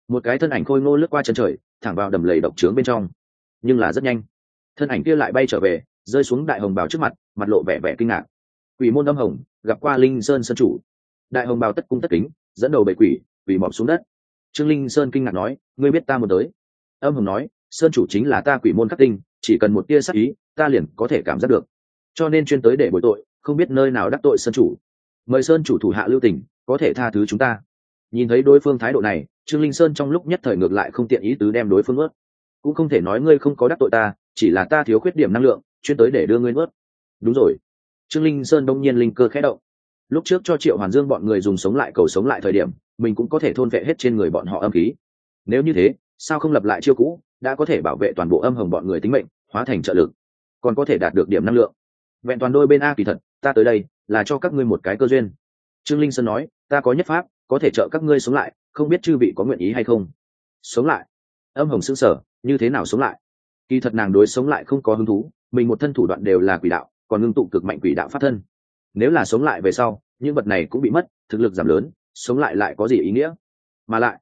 một cái thân ảnh khôi ngô lướt qua chân trời thẳng vào đầm lầy độc trướng bên trong. Nhưng là rất nhanh, thân ảnh kia lại bay trở về, rơi xuống đại hồng bào trước mặt mặt lộ vẻ vẻ kinh ngạc. Quỷ môn âm hồng, gặp qua linh sơn sơn chủ. Đại hồng bào tất cung tất kính, dẫn đầu bệ quỷ quỷ mọc xuống đất. Trương linh sơn kinh ngạc nói, ngươi biết ta muốn tới? Âm hồng nói, sơn chủ chính là ta quỷ môn khắc tinh, chỉ cần một tia sắc ý, ta liền có thể cảm giác được. Cho nên chuyên tới để bồi tội, không biết nơi nào đắc tội sơn chủ. Mời sơn chủ thủ hạ lưu tình, có thể tha thứ chúng ta nhìn thấy đối phương thái độ này, trương linh sơn trong lúc nhất thời ngược lại không tiện ý tứ đem đối phương ướt cũng không thể nói ngươi không có đắc tội ta, chỉ là ta thiếu khuyết điểm năng lượng, chuyên tới để đưa ngươi ướt đúng rồi. Trương linh sơn đông nhiên linh cơ khẽ động. Lúc trước cho triệu hoàn dương bọn người dùng sống lại cầu sống lại thời điểm, mình cũng có thể thôn vệ hết trên người bọn họ âm khí. Nếu như thế, sao không lập lại chiêu cũ, đã có thể bảo vệ toàn bộ âm hồng bọn người tính mệnh, hóa thành trợ lực. Còn có thể đạt được điểm năng lượng. Vẹn toàn đôi bên a kỳ thật, ta tới đây, là cho các ngươi một cái cơ duyên. Trương linh sơn nói, ta có nhất pháp có thể trợ các ngươi sống lại, không biết chư vị có nguyện ý hay không? Sống lại. Âm hồng xương sở như thế nào sống lại? Kỳ thật nàng đối sống lại không có hứng thú, mình một thân thủ đoạn đều là quỷ đạo, còn ngưng tụ cực mạnh quỷ đạo phát thân. Nếu là sống lại về sau, những vật này cũng bị mất, thực lực giảm lớn, sống lại lại có gì ý nghĩa? Mà lại,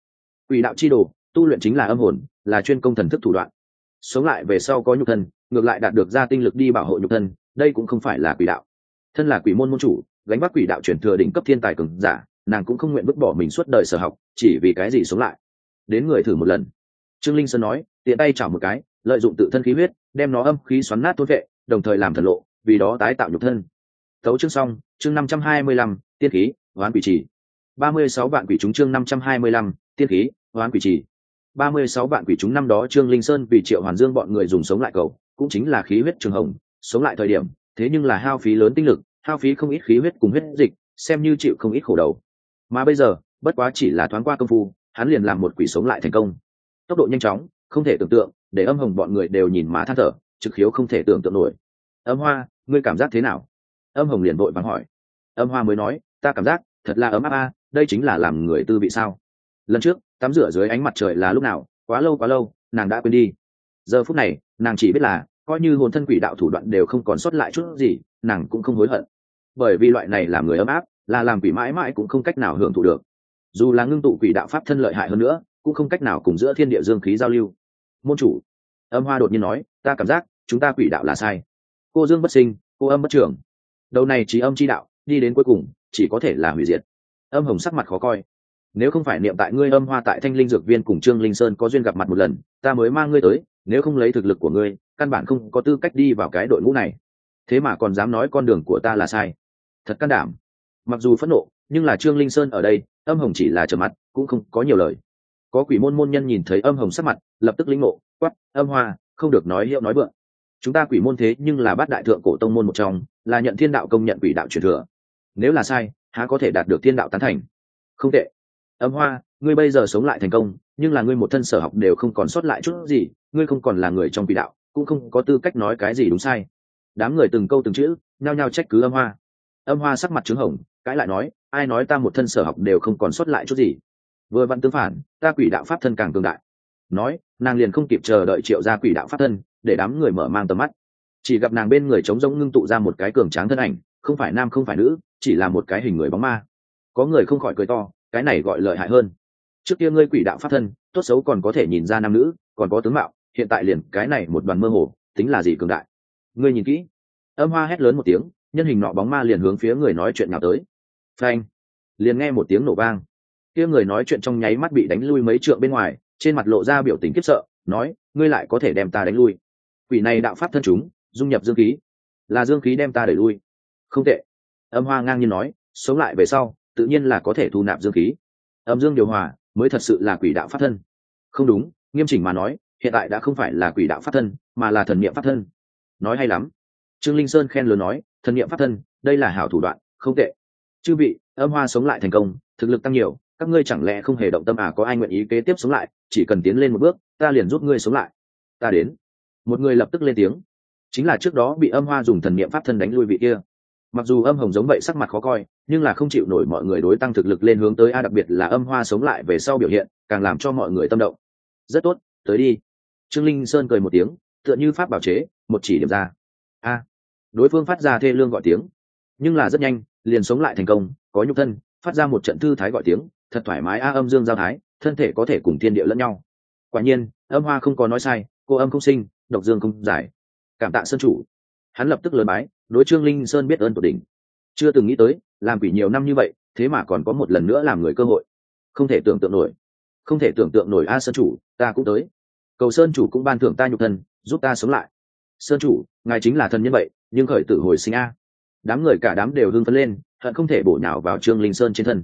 quỷ đạo chi đồ, tu luyện chính là âm hồn, là chuyên công thần thức thủ đoạn. Sống lại về sau có nhục thân, ngược lại đạt được ra tinh lực đi bảo hộ nhục thân, đây cũng không phải là quỷ đạo. Thân là quỷ môn môn chủ, gánh vác quỷ đạo chuyển thừa đỉnh cấp thiên tài cường giả nàng cũng không nguyện vứt bỏ mình suốt đời sở học, chỉ vì cái gì sống lại. Đến người thử một lần. Trương linh sơn nói, tiện tay chảo một cái, lợi dụng tự thân khí huyết, đem nó âm khí xoắn nát thối vệ, đồng thời làm thần lộ, vì đó tái tạo nhục thân. Tấu chương xong, chương năm trăm hai mươi lăm, tiên khí, hoán quỷ trì. ba mươi sáu vạn quỷ chúng chương năm trăm hai mươi lăm, tiên khí, hoán quỷ trì. ba mươi sáu vạn quỷ chúng năm đó trương linh sơn vì triệu hoàn dương bọn người dùng sống lại cầu, cũng chính là khí huyết trường hồng, sống lại thời điểm, thế nhưng là hao phí lớn tinh lực, hao phí không ít khí huyết cùng huyết dịch, xem như chịu không ít khổ đầu mà bây giờ, bất quá chỉ là thoáng qua công phu, hắn liền làm một quỷ sống lại thành công. Tốc độ nhanh chóng, không thể tưởng tượng, để âm hồng bọn người đều nhìn má than thở, trực khiếu không thể tưởng tượng nổi. Âm hoa, ngươi cảm giác thế nào? Âm hồng liền vội vàng hỏi. Âm hoa mới nói, ta cảm giác, thật là ấm áp a, đây chính là làm người tư vị sao. Lần trước, tắm rửa dưới ánh mặt trời là lúc nào, quá lâu quá lâu, nàng đã quên đi. Giờ phút này, nàng chỉ biết là, coi như hồn thân quỷ đạo thủ đoạn đều không còn sót lại chút gì, nàng cũng không hối hận. Bởi vì loại này làm người ấm áp là làm quỷ mãi mãi cũng không cách nào hưởng thụ được. Dù là ngưng tụ quỷ đạo pháp thân lợi hại hơn nữa, cũng không cách nào cùng giữa thiên địa dương khí giao lưu. Môn chủ, âm hoa đột nhiên nói, ta cảm giác, chúng ta quỷ đạo là sai. Cô dương bất sinh, cô âm bất trưởng. Đầu này trí âm chi đạo, đi đến cuối cùng, chỉ có thể là hủy diệt. Âm hồng sắc mặt khó coi. Nếu không phải niệm tại ngươi âm hoa tại thanh linh dược viên cùng trương linh sơn có duyên gặp mặt một lần, ta mới mang ngươi tới, nếu không lấy thực lực của ngươi, căn bản không có tư cách đi vào cái đội ngũ này. Thế mà còn dám nói con đường của ta là sai. Thật can đảm mặc dù phẫn nộ, nhưng là trương linh sơn ở đây, âm hồng chỉ là trở mặt, cũng không có nhiều lời. Có quỷ môn môn nhân nhìn thấy âm hồng sắc mặt, lập tức linh ngộ quắp âm hoa, không được nói hiệu nói vượng. Chúng ta quỷ môn thế nhưng là bát đại thượng cổ tông môn một trong, là nhận thiên đạo công nhận quỷ đạo truyền thừa. Nếu là sai, há có thể đạt được thiên đạo tán thành? Không tệ. Âm hoa, ngươi bây giờ sống lại thành công, nhưng là ngươi một thân sở học đều không còn sót lại chút gì, ngươi không còn là người trong quỷ đạo, cũng không có tư cách nói cái gì đúng sai. Đám người từng câu từng chữ, nhao nhao trách cứ âm hoa. Âm hoa sắc mặt trứng hồng cãi lại nói, ai nói ta một thân sở học đều không còn sót lại chút gì? Vừa vặn tương phản, ta quỷ đạo pháp thân càng cường đại. Nói, nàng liền không kịp chờ đợi triệu ra quỷ đạo pháp thân, để đám người mở mang tầm mắt. Chỉ gặp nàng bên người trống rỗng ngưng tụ ra một cái cường tráng thân ảnh, không phải nam không phải nữ, chỉ là một cái hình người bóng ma. Có người không khỏi cười to, cái này gọi lợi hại hơn. Trước kia ngươi quỷ đạo pháp thân, tốt xấu còn có thể nhìn ra nam nữ, còn có tướng mạo, hiện tại liền cái này một đoàn mơ hồ, tính là gì cường đại? Ngươi nhìn kỹ. Âm hoa hét lớn một tiếng nhân hình nọ bóng ma liền hướng phía người nói chuyện nào tới. Phanh. Liền nghe một tiếng nổ vang. Kia người nói chuyện trong nháy mắt bị đánh lui mấy trượng bên ngoài, trên mặt lộ ra biểu tình kiếp sợ, nói, ngươi lại có thể đem ta đánh lui. Quỷ này đạo pháp thân chúng, dung nhập dương khí. Là dương khí đem ta đẩy lui. Không tệ. Âm hoa ngang nhiên nói, sống lại về sau, tự nhiên là có thể thu nạp dương khí. Âm dương điều hòa, mới thật sự là quỷ đạo pháp thân. Không đúng, nghiêm chỉnh mà nói, hiện tại đã không phải là quỷ đạo pháp thân, mà là thần niệm pháp thân. Nói hay lắm. Trương linh sơn khen lớn nói thần niệm pháp thân, đây là hảo thủ đoạn, không tệ. Chư vị, âm hoa sống lại thành công, thực lực tăng nhiều, các ngươi chẳng lẽ không hề động tâm à có ai nguyện ý kế tiếp sống lại, chỉ cần tiến lên một bước, ta liền giúp ngươi sống lại. Ta đến. Một người lập tức lên tiếng. Chính là trước đó bị âm hoa dùng thần niệm pháp thân đánh lui vị kia. Mặc dù âm hồng giống vậy sắc mặt khó coi, nhưng là không chịu nổi mọi người đối tăng thực lực lên hướng tới a đặc biệt là âm hoa sống lại về sau biểu hiện, càng làm cho mọi người tâm động. Rất tốt, tới đi. Trương linh sơn cười một tiếng, tựa như pháp bảo chế, một chỉ điểm ra đối phương phát ra thê lương gọi tiếng. Nhưng là rất nhanh, liền sống lại thành công, có nhục thân, phát ra một trận thư thái gọi tiếng, thật thoải mái a âm dương giao thái, thân thể có thể cùng thiên địa lẫn nhau. Quả nhiên, âm hoa không có nói sai, cô âm không sinh, độc dương không giải. Cảm tạ sơn chủ. Hắn lập tức lời bái, đối trương linh sơn biết ơn tột đỉnh. Chưa từng nghĩ tới, làm quỷ nhiều năm như vậy, thế mà còn có một lần nữa làm người cơ hội. Không thể tưởng tượng nổi. Không thể tưởng tượng nổi a sơn chủ, ta cũng tới. Cầu sơn chủ cũng ban thưởng ta nhục thân, giúp ta sống lại. Sơn chủ, ngài chính là thần nhân vậy nhưng khởi tử hồi sinh a. Đám người cả đám đều hưng phấn lên, hận không thể bổ nhào vào trương linh sơn trên thân.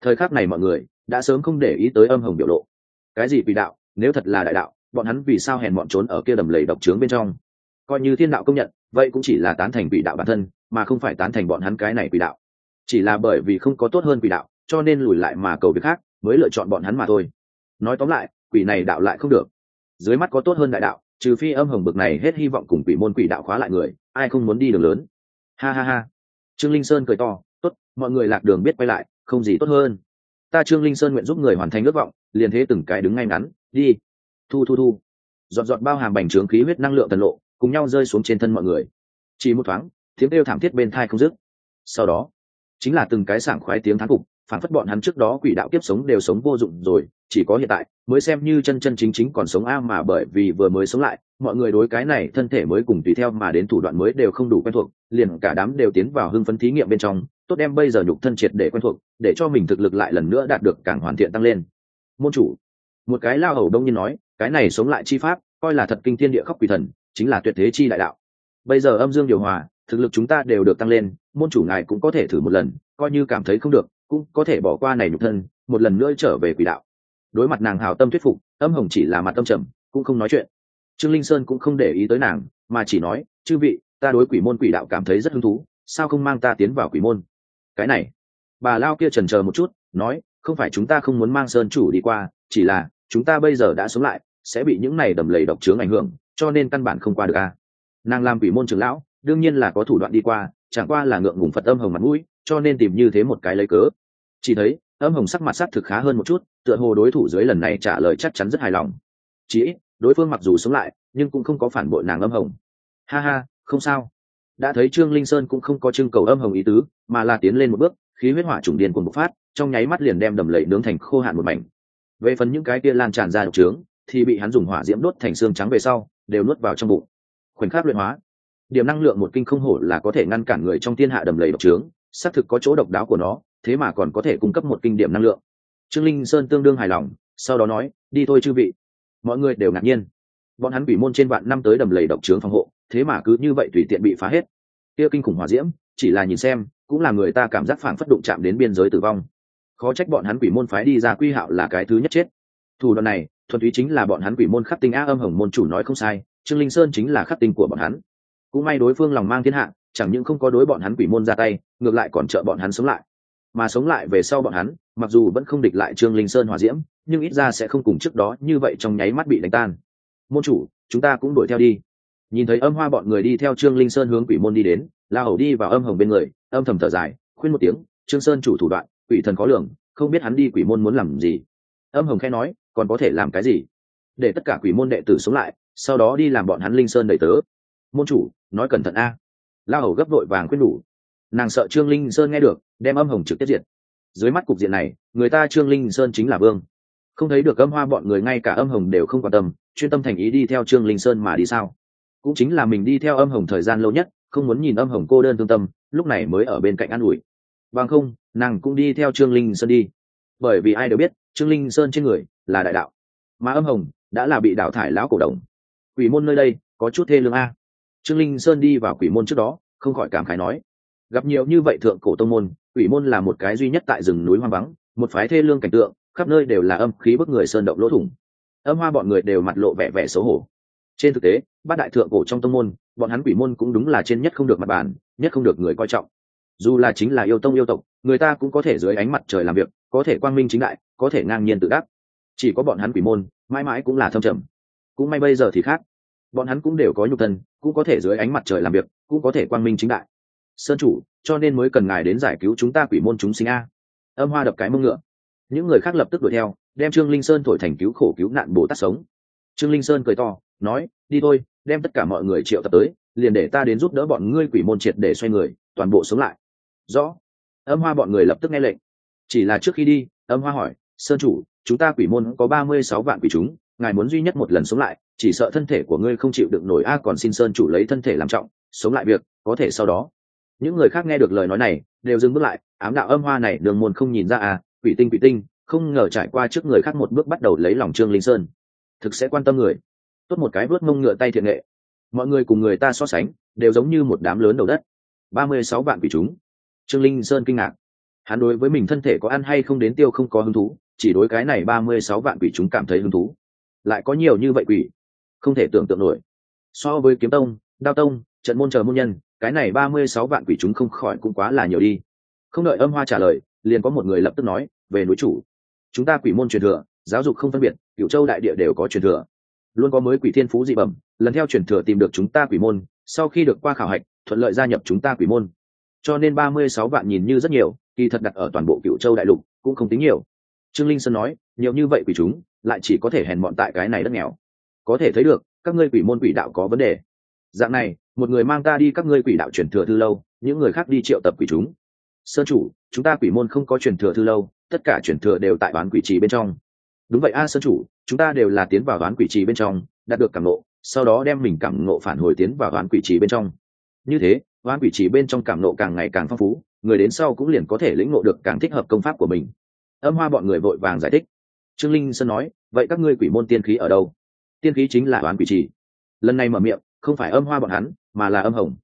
Thời khắc này mọi người đã sớm không để ý tới âm hồng biểu lộ. Cái gì quỷ đạo, nếu thật là đại đạo, bọn hắn vì sao hèn bọn trốn ở kia đầm lầy độc trướng bên trong? Coi như thiên đạo công nhận, vậy cũng chỉ là tán thành quỷ đạo bản thân, mà không phải tán thành bọn hắn cái này quỷ đạo. Chỉ là bởi vì không có tốt hơn quỷ đạo, cho nên lùi lại mà cầu việc khác, mới lựa chọn bọn hắn mà thôi. Nói tóm lại, quỷ này đạo lại không được. Dưới mắt có tốt hơn đại đạo trừ phi âm hồng bực này hết hy vọng cùng quỷ môn quỷ đạo khóa lại người, ai không muốn đi đường lớn. Ha ha ha. Trương linh sơn cười to, tốt, mọi người lạc đường biết quay lại, không gì tốt hơn. Ta trương linh sơn nguyện giúp người hoàn thành ước vọng, liền thế từng cái đứng ngay ngắn, đi. Thu thu thu. Dọn dọn bao hàm bành trướng khí huyết năng lượng tần lộ, cùng nhau rơi xuống trên thân mọi người. Chỉ một thoáng, tiếng kêu thảm thiết bên thai không dứt. Sau đó, chính là từng cái sảng khoái tiếng thán phục phản phất bọn hắn trước đó quỷ đạo kiếp sống đều sống vô dụng rồi, chỉ có hiện tại, mới xem như chân chân chính chính còn sống a mà bởi vì vừa mới sống lại, mọi người đối cái này thân thể mới cùng tùy theo mà đến thủ đoạn mới đều không đủ quen thuộc, liền cả đám đều tiến vào hưng phấn thí nghiệm bên trong, tốt đem bây giờ nhục thân triệt để quen thuộc, để cho mình thực lực lại lần nữa đạt được càng hoàn thiện tăng lên. Môn chủ, một cái lao hầu đông nhiên nói, cái này sống lại chi pháp, coi là thật kinh thiên địa khóc quỷ thần, chính là tuyệt thế chi đại đạo. Bây giờ âm dương điều hòa, thực lực chúng ta đều được tăng lên, môn chủ ngài cũng có thể thử một lần, coi như cảm thấy không được cũng có thể bỏ qua này nhục thân, một lần nữa trở về quỷ đạo. Đối mặt nàng hào tâm thuyết phục, âm hồng chỉ là mặt tâm trầm, cũng không nói chuyện. Trương linh sơn cũng không để ý tới nàng, mà chỉ nói, chư vị, ta đối quỷ môn quỷ đạo cảm thấy rất hứng thú, sao không mang ta tiến vào quỷ môn? Cái này, bà lao kia trần chờ một chút, nói, không phải chúng ta không muốn mang sơn chủ đi qua, chỉ là, chúng ta bây giờ đã sống lại, sẽ bị những này đầm lầy độc trướng ảnh hưởng, cho nên căn bản không qua được a. Nàng làm quỷ môn trưởng lão, đương nhiên là có thủ đoạn đi qua, chẳng qua là ngượng ngùng phật âm hồng mặt mũi, cho nên tìm như thế một cái lấy cớ chỉ thấy, âm hồng sắc mặt sắc thực khá hơn một chút, tựa hồ đối thủ dưới lần này trả lời chắc chắn rất hài lòng. Chỉ ít, đối phương mặc dù sống lại, nhưng cũng không có phản bội nàng âm hồng. Ha ha, không sao. Đã thấy trương linh sơn cũng không có trưng cầu âm hồng ý tứ, mà là tiến lên một bước, khí huyết hỏa trùng điên cùng bộc phát, trong nháy mắt liền đem đầm lầy nướng thành khô hạn một mảnh. Về phần những cái kia lan tràn ra độc trướng, thì bị hắn dùng hỏa diễm đốt thành xương trắng về sau, đều nuốt vào trong bụng. Khoảnh khắc luyện hóa. Điểm năng lượng một kinh không hổ là có thể ngăn cản người trong thiên hạ đầm lầy độc trướng, xác thực có chỗ độc đáo của nó thế mà còn có thể cung cấp một kinh điểm năng lượng. Trương linh sơn tương đương hài lòng, sau đó nói, đi thôi chư vị. Mọi người đều ngạc nhiên. Bọn hắn bị môn trên vạn năm tới đầm lầy độc trướng phòng hộ, thế mà cứ như vậy tùy tiện bị phá hết. Kia kinh khủng hỏa diễm, chỉ là nhìn xem, cũng là người ta cảm giác phản phất đụng chạm đến biên giới tử vong. Khó trách bọn hắn quỷ môn phái đi ra quy hạo là cái thứ nhất chết. Thủ đoạn này, thuần túy chính là bọn hắn quỷ môn khắc tinh á âm hồng môn chủ nói không sai, trương linh sơn chính là khắc tinh của bọn hắn. Cũng may đối phương lòng mang thiên hạ, chẳng những không có đối bọn hắn quỷ môn ra tay, ngược lại còn trợ bọn hắn sống lại mà sống lại về sau bọn hắn, mặc dù vẫn không địch lại trương linh sơn hòa diễm, nhưng ít ra sẽ không cùng trước đó như vậy trong nháy mắt bị đánh tan. Môn chủ, chúng ta cũng đuổi theo đi. Nhìn thấy âm hoa bọn người đi theo trương linh sơn hướng quỷ môn đi đến, la hầu đi vào âm hồng bên người, âm thầm thở dài, khuyên một tiếng, trương sơn chủ thủ đoạn, quỷ thần khó lường, không biết hắn đi quỷ môn muốn làm gì. Âm hồng khẽ nói, còn có thể làm cái gì? Để tất cả quỷ môn đệ tử sống lại, sau đó đi làm bọn hắn linh sơn đầy tớ. Môn chủ, nói cẩn thận a. La hầu gấp vội vàng khuyên đủ nàng sợ trương linh sơn nghe được, đem âm hồng trực tiếp diệt. Dưới mắt cục diện này, người ta trương linh sơn chính là vương. Không thấy được âm hoa bọn người ngay cả âm hồng đều không quan tâm, chuyên tâm thành ý đi theo trương linh sơn mà đi sao? Cũng chính là mình đi theo âm hồng thời gian lâu nhất, không muốn nhìn âm hồng cô đơn thương tâm, lúc này mới ở bên cạnh an ủi. Bằng không, nàng cũng đi theo trương linh sơn đi. Bởi vì ai đều biết, trương linh sơn trên người là đại đạo. Mà âm hồng đã là bị đào thải lão cổ đồng. Quỷ môn nơi đây, có chút thê lương a. Trương linh sơn đi vào quỷ môn trước đó, không khỏi cảm khái nói gặp nhiều như vậy thượng cổ tông môn ủy môn là một cái duy nhất tại rừng núi hoang vắng, một phái thê lương cảnh tượng, khắp nơi đều là âm khí bức người sơn động lỗ thủng. Âm hoa bọn người đều mặt lộ vẻ vẻ xấu hổ. Trên thực tế, bát đại thượng cổ trong tông môn, bọn hắn quỷ môn cũng đúng là trên nhất không được mặt bàn, nhất không được người coi trọng. Dù là chính là yêu tông yêu tộc, người ta cũng có thể dưới ánh mặt trời làm việc, có thể quang minh chính đại, có thể ngang nhiên tự đắc. Chỉ có bọn hắn quỷ môn, mãi mãi cũng là thâm trầm. Cũng may bây giờ thì khác. Bọn hắn cũng đều có nhục thân, cũng có thể dưới ánh mặt trời làm việc, cũng có thể quang minh chính đại sơn chủ, cho nên mới cần ngài đến giải cứu chúng ta quỷ môn chúng sinh a. Âm hoa đập cái mông ngựa. Những người khác lập tức đuổi theo, đem trương linh sơn thổi thành cứu khổ cứu nạn bồ tát sống. Trương linh sơn cười to, nói, đi thôi, đem tất cả mọi người triệu tập tới, liền để ta đến giúp đỡ bọn ngươi quỷ môn triệt để xoay người, toàn bộ sống lại. Rõ. Âm hoa bọn người lập tức nghe lệnh. Chỉ là trước khi đi, âm hoa hỏi, sơn chủ, chúng ta quỷ môn có ba mươi sáu vạn quỷ chúng, ngài muốn duy nhất một lần sống lại, chỉ sợ thân thể của ngươi không chịu được nổi a, còn xin sơn chủ lấy thân thể làm trọng, sống lại việc, có thể sau đó những người khác nghe được lời nói này, đều dừng bước lại, ám đạo âm hoa này đường môn không nhìn ra à quỷ tinh quỷ tinh, không ngờ trải qua trước người khác một bước bắt đầu lấy lòng trương linh sơn. Thực sẽ quan tâm người. Tốt một cái vớt mông ngựa tay thiện nghệ. Mọi người cùng người ta so sánh, đều giống như một đám lớn đầu đất. Ba mươi sáu vạn quỷ chúng. Trương linh sơn kinh ngạc. Hắn đối với mình thân thể có ăn hay không đến tiêu không có hứng thú, chỉ đối cái này ba mươi sáu vạn quỷ chúng cảm thấy hứng thú. Lại có nhiều như vậy quỷ. Không thể tưởng tượng nổi. So với kiếm tông, đao tông, trận môn chờ môn nhân cái này ba mươi sáu vạn quỷ chúng không khỏi cũng quá là nhiều đi. Không đợi âm hoa trả lời, liền có một người lập tức nói, về núi chủ, chúng ta quỷ môn truyền thừa, giáo dục không phân biệt cựu châu đại địa đều có truyền thừa. Luôn có mới quỷ thiên phú dị bẩm, lần theo truyền thừa tìm được chúng ta quỷ môn, sau khi được qua khảo hạch, thuận lợi gia nhập chúng ta quỷ môn. Cho nên ba mươi sáu vạn nhìn như rất nhiều, kỳ thật đặt ở toàn bộ cựu châu đại lục cũng không tính nhiều. Trương linh sơn nói, nhiều như vậy quỷ chúng, lại chỉ có thể hèn mọn tại cái này đất nghèo. Có thể thấy được, các ngươi quỷ môn quỷ đạo có vấn đề. Dạng này một người mang ta đi các ngươi quỷ đạo truyền thừa thư lâu, những người khác đi triệu tập quỷ chúng. Sơn chủ, chúng ta quỷ môn không có truyền thừa thư lâu, tất cả truyền thừa đều tại bán quỷ trì bên trong. Đúng vậy a, sơn chủ, chúng ta đều là tiến vào đoán quỷ trì bên trong, đạt được cảm nộ sau đó đem mình cảm nộ phản hồi tiến vào đoán quỷ trì bên trong. Như thế đoán quỷ trì bên trong cảm nộ càng ngày càng phong phú, người đến sau cũng liền có thể lĩnh ngộ được càng thích hợp công pháp của mình. Âm hoa bọn người vội vàng giải thích. Trương linh sơn nói, vậy các ngươi quỷ môn tiên khí ở đâu? Tiên khí chính là đoán quỷ trì. Lần này mở miệng không phải âm hoa bọn hắn, mà là âm hồng.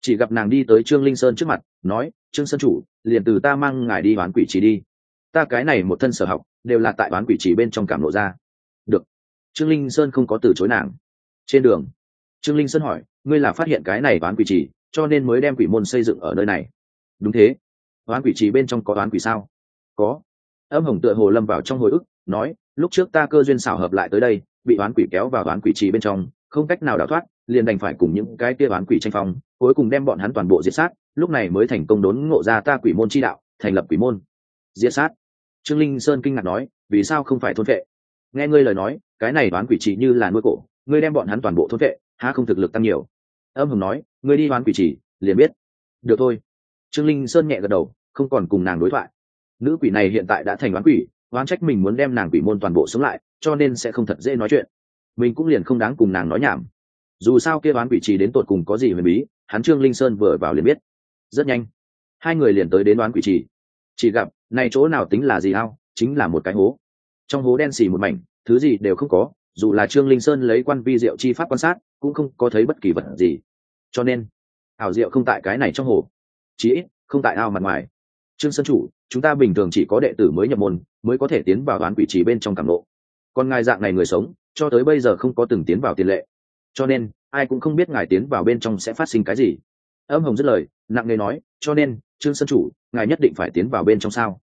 Chỉ gặp nàng đi tới trương linh sơn trước mặt, nói, trương sơn chủ, liền từ ta mang ngài đi bán quỷ trì đi. Ta cái này một thân sở học, đều là tại bán quỷ trì bên trong cảm lộ ra. Được. Trương linh sơn không có từ chối nàng. Trên đường. Trương linh sơn hỏi, ngươi là phát hiện cái này bán quỷ trì, cho nên mới đem quỷ môn xây dựng ở nơi này? Đúng thế. Bán quỷ trì bên trong có đoán quỷ sao? Có. Âm hồng tựa hồ lâm vào trong hồi ức, nói, lúc trước ta cơ duyên xảo hợp lại tới đây, bị đoán quỷ kéo vào bán quỷ trì bên trong, không cách nào đào thoát liền đành phải cùng những cái kia bán quỷ tranh phong, cuối cùng đem bọn hắn toàn bộ diệt sát, lúc này mới thành công đốn ngộ ra ta quỷ môn chi đạo, thành lập quỷ môn. Diệt sát. Trương linh sơn kinh ngạc nói, vì sao không phải thôn vệ? Nghe ngươi lời nói, cái này đoán quỷ trì như là nuôi cổ, ngươi đem bọn hắn toàn bộ thôn vệ, há không thực lực tăng nhiều? Âm hồng nói, ngươi đi đoán quỷ trì liền biết. Được thôi. Trương linh sơn nhẹ gật đầu, không còn cùng nàng đối thoại. Nữ quỷ này hiện tại đã thành đoán quỷ, oán trách mình muốn đem nàng quỷ môn toàn bộ sống lại, cho nên sẽ không thật dễ nói chuyện. Mình cũng liền không đáng cùng nàng nói nhảm dù sao kia đoán quỷ trì đến tột cùng có gì huyền bí, hắn trương linh sơn vừa vào liền biết. Rất nhanh, hai người liền tới đến đoán quỷ trì. Chỉ gặp, này chỗ nào tính là gì ao, chính là một cái hố. Trong hố đen xì một mảnh, thứ gì đều không có, dù là trương linh sơn lấy quan vi diệu chi pháp quan sát, cũng không có thấy bất kỳ vật gì. Cho nên, ảo diệu không tại cái này trong hồ. Chí ít, không tại ao mặt ngoài. Trương sơn chủ, chúng ta bình thường chỉ có đệ tử mới nhập môn, mới có thể tiến vào đoán quỷ trì bên trong cảm lộ còn ngài dạng này người sống, cho tới bây giờ không có từng tiến vào tiền lệ cho nên, ai cũng không biết ngài tiến vào bên trong sẽ phát sinh cái gì. Âm hồng dứt lời, nặng nề nói, cho nên, trương sân chủ, ngài nhất định phải tiến vào bên trong sao?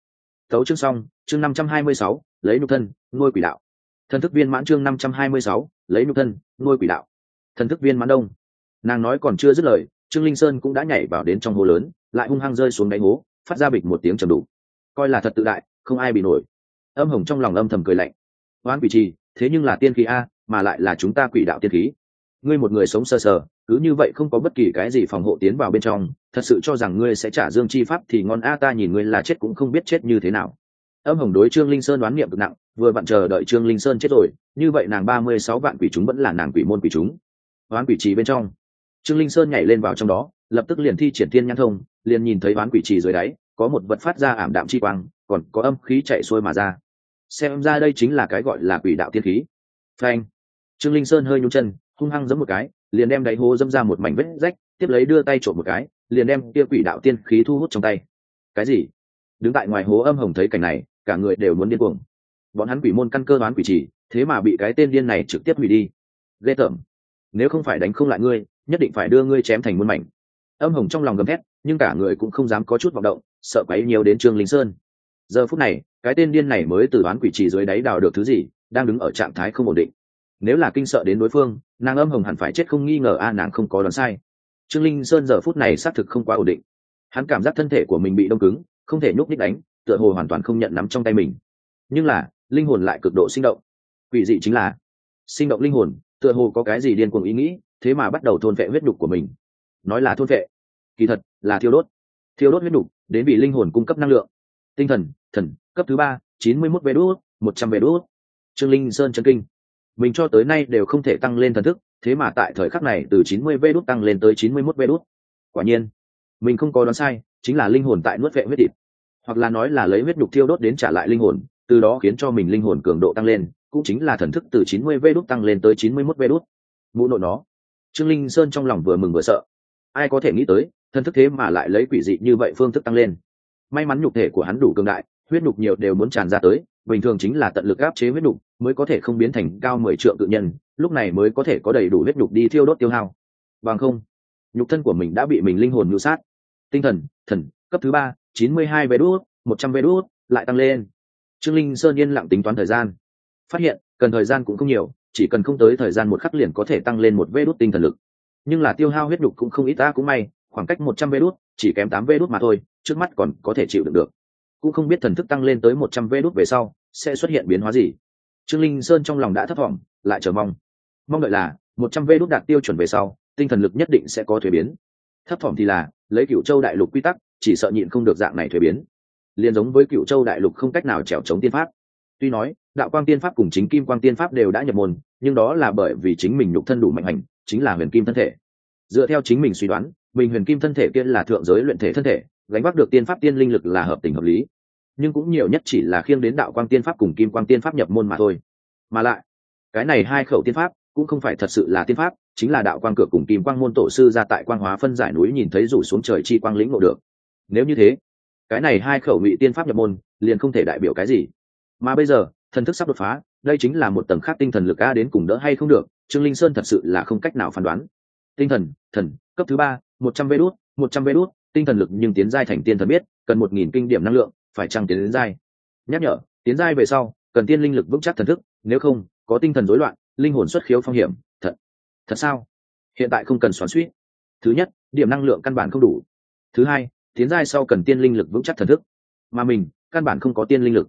Tấu chương xong, chương năm trăm hai mươi sáu, lấy nhục thân, nuôi quỷ đạo. Thần thức viên mãn chương năm trăm hai mươi sáu, lấy nhục thân, nuôi quỷ đạo. Thần thức viên mãn đông. Nàng nói còn chưa dứt lời, trương linh sơn cũng đã nhảy vào đến trong hố lớn, lại hung hăng rơi xuống đáy hố, phát ra bịch một tiếng trầm đủ. Coi là thật tự đại, không ai bị nổi. Âm hồng trong lòng âm thầm cười lạnh. Oán quỷ trì, thế nhưng là tiên khí a, mà lại là chúng ta quỷ đạo tiên khí ngươi một người sống sờ sờ, cứ như vậy không có bất kỳ cái gì phòng hộ tiến vào bên trong, thật sự cho rằng ngươi sẽ trả dương chi pháp thì ngon a ta nhìn ngươi là chết cũng không biết chết như thế nào. Âm hồng đối trương linh sơn đoán niệm cực nặng, vừa vặn chờ đợi trương linh sơn chết rồi, như vậy nàng ba mươi sáu vạn quỷ chúng vẫn là nàng quỷ môn quỷ chúng. Oán quỷ trì bên trong. Trương linh sơn nhảy lên vào trong đó, lập tức liền thi triển thiên nhãn thông, liền nhìn thấy oán quỷ trì dưới đáy, có một vật phát ra ảm đạm chi quang, còn có âm khí chạy xuôi mà ra. Xem ra đây chính là cái gọi là quỷ đạo tiên khí. Phanh. Trương linh sơn hơi nhung chân hung hăng giẫm một cái liền đem đáy hố dâm ra một mảnh vết rách tiếp lấy đưa tay trộm một cái liền đem kia quỷ đạo tiên khí thu hút trong tay. Cái gì? Đứng tại ngoài hố âm hồng thấy cảnh này cả người đều muốn điên cuồng. Bọn hắn quỷ môn căn cơ đoán quỷ chỉ, thế mà bị cái tên điên này trực tiếp hủy đi. Ghê tởm. Nếu không phải đánh không lại ngươi nhất định phải đưa ngươi chém thành muôn mảnh. Âm hồng trong lòng gầm thét nhưng cả người cũng không dám có chút vọng động sợ quấy nhiều đến trương linh sơn. Giờ phút này cái tên điên này mới từ đoán quỷ trì dưới đáy đào được thứ gì đang đứng ở trạng thái không ổn định nếu là kinh sợ đến đối phương, nàng âm hồng hẳn phải chết không nghi ngờ, a, nàng không có đoán sai. Trương linh sơn giờ phút này xác thực không quá ổn định. Hắn cảm giác thân thể của mình bị đông cứng, không thể nhúc nhích đánh, tựa hồ hoàn toàn không nhận nắm trong tay mình. Nhưng là, linh hồn lại cực độ sinh động. Quỷ dị chính là, sinh động linh hồn, tựa hồ có cái gì điên cuồng ý nghĩ, thế mà bắt đầu thôn vệ huyết đục của mình. Nói là thôn vệ kỳ thật là thiêu đốt. Thiêu đốt huyết đục đến vì linh hồn cung cấp năng lượng. Tinh thần thần, cấp thứ ba, chín mươi mốt vé đốt một trăm vé đốt trương linh sơn chân kinh mình cho tới nay đều không thể tăng lên thần thức, thế mà tại thời khắc này từ chín mươi đút tăng lên tới chín mươi đút. Quả nhiên, mình không có đoán sai, chính là linh hồn tại nuốt vệ huyết thịt hoặc là nói là lấy huyết nhục thiêu đốt đến trả lại linh hồn, từ đó khiến cho mình linh hồn cường độ tăng lên, cũng chính là thần thức từ chín mươi vê tăng lên tới chín mươi mốt vê mũ nội nó. Trương linh sơn trong lòng vừa mừng vừa sợ. Ai có thể nghĩ tới, thần thức thế mà lại lấy quỷ dị như vậy phương thức tăng lên. May mắn nhục thể của hắn đủ cường đại, huyết nhục nhiều đều muốn tràn ra tới bình thường chính là tận lực áp chế huyết nhục mới có thể không biến thành cao mười triệu tự nhân, lúc này mới có thể có đầy đủ huyết nhục đi thiêu đốt tiêu hao. Bằng không, nhục thân của mình đã bị mình linh hồn ngự sát. Tinh thần thần, cấp thứ ba, chín mươi hai vé đốt một trăm vé đốt lại tăng lên. Trương linh sơn yên lặng tính toán thời gian. Phát hiện, cần thời gian cũng không nhiều, chỉ cần không tới thời gian một khắc liền có thể tăng lên một vê đốt tinh thần lực. Nhưng là tiêu hao huyết đục cũng không ít, ta cũng may, khoảng cách một trăm vê đốt chỉ kém tám vê đốt mà thôi, trước mắt còn có thể chịu đựng được. Cũng không biết thần thức tăng lên tới một trăm vê đốt về sau sẽ xuất hiện biến hóa gì? Trương linh sơn trong lòng đã thất vọng lại chờ mong. Mong đợi là, một trăm vê đốt đạt tiêu chuẩn về sau, tinh thần lực nhất định sẽ có thuế biến. Thất vọng thì là, lấy cựu châu đại lục quy tắc, chỉ sợ nhịn không được dạng này thuế biến. Liền giống với cựu châu đại lục không cách nào trèo chống tiên pháp. Tuy nói, đạo quang tiên pháp cùng chính kim quang tiên pháp đều đã nhập môn, nhưng đó là bởi vì chính mình nhục thân đủ mạnh hành, chính là huyền kim thân thể. Dựa theo chính mình suy đoán, mình huyền kim thân thể kia là thượng giới luyện thể thân thể, gánh vác được tiên pháp tiên linh lực là hợp tình hợp lý nhưng cũng nhiều nhất chỉ là khiêng đến đạo quang tiên pháp cùng kim quang tiên pháp nhập môn mà thôi. Mà lại, cái này hai khẩu tiên pháp cũng không phải thật sự là tiên pháp, chính là đạo quang cửa cùng kim quang môn tổ sư ra tại quang hóa phân giải núi nhìn thấy rủ xuống trời chi quang lĩnh ngộ được. Nếu như thế, cái này hai khẩu ngụy tiên pháp nhập môn liền không thể đại biểu cái gì. Mà bây giờ, thần thức sắp đột phá, đây chính là một tầng khác tinh thần lực a đến cùng đỡ hay không được, trương linh sơn thật sự là không cách nào phán đoán. Tinh thần thần, cấp thứ ba, một trăm vê đốt một trăm vê đốt tinh thần lực nhưng tiến giai thành tiên thần biết, cần một nghìn kinh điểm năng lượng phải chăng tiến đến giai? Nhắc nhở, tiến giai về sau, cần tiên linh lực vững chắc thần thức, nếu không, có tinh thần rối loạn, linh hồn xuất khiếu phong hiểm, thật thật sao? Hiện tại không cần xoắn suýt. Thứ nhất, điểm năng lượng căn bản không đủ. Thứ hai, tiến giai sau cần tiên linh lực vững chắc thần thức. Mà mình, căn bản không có tiên linh lực.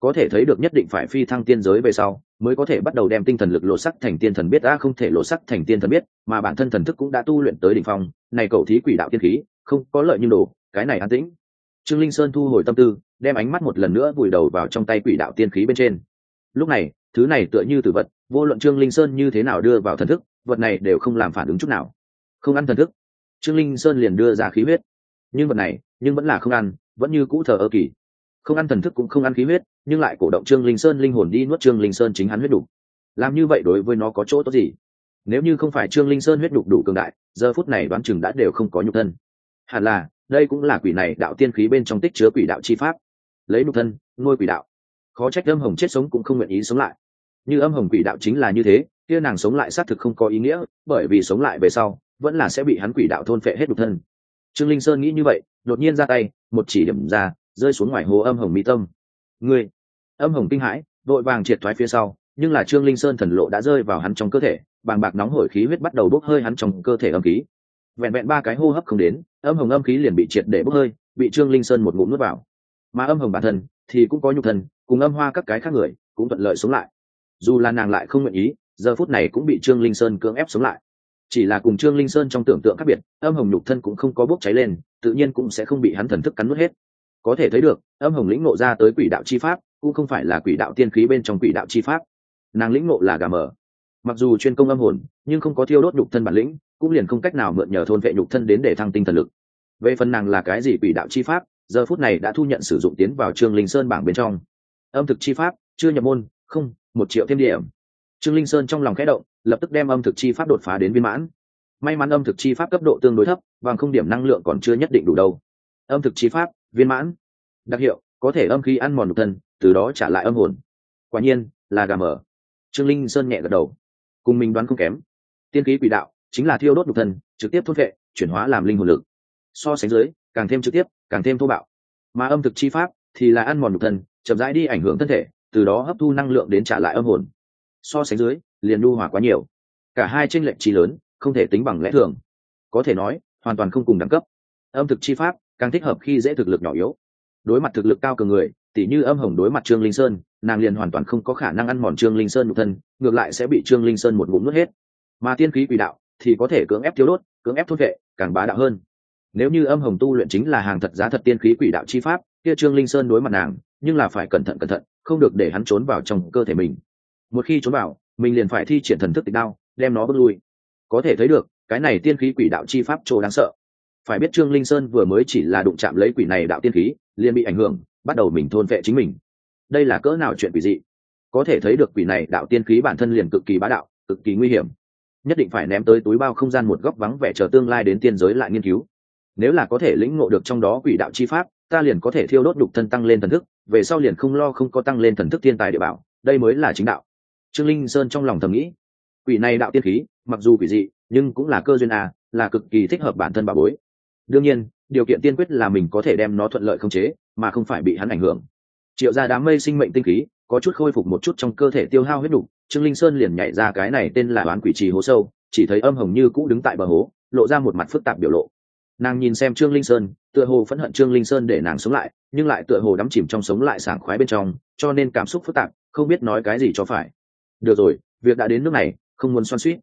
Có thể thấy được nhất định phải phi thăng tiên giới về sau, mới có thể bắt đầu đem tinh thần lực lộ sắc thành tiên thần biết đã không thể lộ sắc thành tiên thần biết, mà bản thân thần thức cũng đã tu luyện tới đỉnh phong. Này cầu thí quỷ đạo tiên khí, không có lợi như đồ, cái này an tĩnh trương linh sơn thu hồi tâm tư, đem ánh mắt một lần nữa vùi đầu vào trong tay quỷ đạo tiên khí bên trên. Lúc này, thứ này tựa như tử vật, vô luận trương linh sơn như thế nào đưa vào thần thức, vật này đều không làm phản ứng chút nào. Không ăn thần thức, trương linh sơn liền đưa ra khí huyết. Nhưng vật này, nhưng vẫn là không ăn, vẫn như cũ thờ ơ kỳ. Không ăn thần thức cũng không ăn khí huyết, nhưng lại cổ động trương linh sơn linh hồn đi nuốt trương linh sơn chính hắn huyết đủ làm như vậy đối với nó có chỗ tốt gì? Nếu như không phải trương linh sơn huyết đục đủ cường đại, giờ phút này đoán chừng đã đều không có nhục thân. Hẳn là đây cũng là quỷ này đạo tiên khí bên trong tích chứa quỷ đạo chi pháp. Lấy nục thân ngôi quỷ đạo. Khó trách âm hồng chết sống cũng không nguyện ý sống lại. Như âm hồng quỷ đạo chính là như thế, kia nàng sống lại xác thực không có ý nghĩa, bởi vì sống lại về sau, vẫn là sẽ bị hắn quỷ đạo thôn phệ hết nhục thân. Trương linh sơn nghĩ như vậy, đột nhiên ra tay, một chỉ điểm ra, rơi xuống ngoài hồ âm hồng mỹ tâm. Ngươi! Âm hồng kinh hãi vội vàng triệt thoái phía sau, nhưng là trương linh sơn thần lộ đã rơi vào hắn trong cơ thể, bàng bạc nóng hổi khí huyết bắt đầu bốc hơi hắn trong cơ thể âm khí vẹn vẹn ba cái hô hấp không đến âm hồng âm khí liền bị triệt để bốc hơi bị trương linh sơn một ngụm nuốt vào. Mà âm hồng bản thân thì cũng có nhục thân, cùng âm hoa các cái khác người cũng thuận lợi sống lại. Dù là nàng lại không nguyện ý giờ phút này cũng bị trương linh sơn cưỡng ép sống lại. Chỉ là cùng trương linh sơn trong tưởng tượng khác biệt âm hồng nhục thân cũng không có bốc cháy lên tự nhiên cũng sẽ không bị hắn thần thức cắn nuốt hết. Có thể thấy được âm hồng lĩnh ngộ ra tới quỷ đạo chi pháp cũng không phải là quỷ đạo tiên khí bên trong quỷ đạo chi pháp. Nàng lĩnh ngộ là gà mờ. Mặc dù chuyên công âm hồn nhưng không có thiêu đốt nhục thân bản lĩnh cũng liền không cách nào mượn nhờ thôn vệ nhục thân đến để thăng tinh thần lực. Về phần nàng là cái gì quỷ đạo chi pháp, giờ phút này đã thu nhận sử dụng tiến vào trương linh sơn bảng bên trong. Âm thực chi pháp, chưa nhập môn, không, một triệu thêm điểm. Trương linh sơn trong lòng khẽ động, lập tức đem âm thực chi pháp đột phá đến viên mãn. May mắn âm thực chi pháp cấp độ tương đối thấp, bằng không điểm năng lượng còn chưa nhất định đủ đâu. Âm thực chi pháp, viên mãn. Đặc hiệu, có thể âm khí ăn mòn nhục thân, từ đó trả lại âm hồn. Quả nhiên, là gà mở trương linh sơn nhẹ gật đầu. Cùng mình đoán không kém. Tiên khí quỷ đạo chính là thiêu đốt nhục thân, trực tiếp thốt vệ chuyển hóa làm linh hồn lực. So sánh dưới, càng thêm trực tiếp, càng thêm thô bạo. Mà âm thực chi pháp thì là ăn mòn nhục thân, chậm rãi đi ảnh hưởng thân thể, từ đó hấp thu năng lượng đến trả lại âm hồn. So sánh dưới, liền lưu hòa quá nhiều. Cả hai tranh lệch chi lớn, không thể tính bằng lẽ thường. Có thể nói, hoàn toàn không cùng đẳng cấp. Âm thực chi pháp càng thích hợp khi dễ thực lực nhỏ yếu. Đối mặt thực lực cao cường người, tỉ như âm hồng đối mặt trương linh sơn, nàng liền hoàn toàn không có khả năng ăn mòn trương linh sơn nhục thân, ngược lại sẽ bị trương linh sơn một ngụm nuốt hết. Mà tiên khí quỷ đạo thì có thể cưỡng ép thiếu đốt, cưỡng ép thôn vệ, càng bá đạo hơn. Nếu như âm hồng tu luyện chính là hàng thật giá thật tiên khí quỷ đạo chi pháp, kia trương linh sơn đối mặt nàng, nhưng là phải cẩn thận cẩn thận, không được để hắn trốn vào trong cơ thể mình. Một khi trốn vào, mình liền phải thi triển thần thức tịch đao, đem nó bước lui. Có thể thấy được, cái này tiên khí quỷ đạo chi pháp chỗ đáng sợ. Phải biết trương linh sơn vừa mới chỉ là đụng chạm lấy quỷ này đạo tiên khí, liền bị ảnh hưởng, bắt đầu mình thôn vệ chính mình. Đây là cỡ nào chuyện quỷ dị? Có thể thấy được quỷ này đạo tiên khí bản thân liền cực kỳ bá đạo, cực kỳ nguy hiểm nhất định phải ném tới túi bao không gian một góc vắng vẻ chờ tương lai đến tiên giới lại nghiên cứu. Nếu là có thể lĩnh ngộ được trong đó quỷ đạo chi pháp, ta liền có thể thiêu đốt đục thân tăng lên thần thức, về sau liền không lo không có tăng lên thần thức thiên tài địa bảo, đây mới là chính đạo. Trương linh sơn trong lòng thầm nghĩ, quỷ này đạo tiên khí, mặc dù quỷ dị, nhưng cũng là cơ duyên à là cực kỳ thích hợp bản thân bà bối. Đương nhiên, điều kiện tiên quyết là mình có thể đem nó thuận lợi khống chế, mà không phải bị hắn ảnh hưởng. Triệu ra đám mây sinh mệnh tinh khí có chút khôi phục một chút trong cơ thể tiêu hao huyết đủ, trương linh sơn liền nhảy ra cái này tên là oán quỷ trì hố sâu chỉ thấy âm hồng như cũ đứng tại bờ hố lộ ra một mặt phức tạp biểu lộ. Nàng nhìn xem trương linh sơn tựa hồ phẫn hận trương linh sơn để nàng sống lại nhưng lại tựa hồ đắm chìm trong sống lại sảng khoái bên trong cho nên cảm xúc phức tạp không biết nói cái gì cho phải. Được rồi việc đã đến nước này không muốn xoan suýt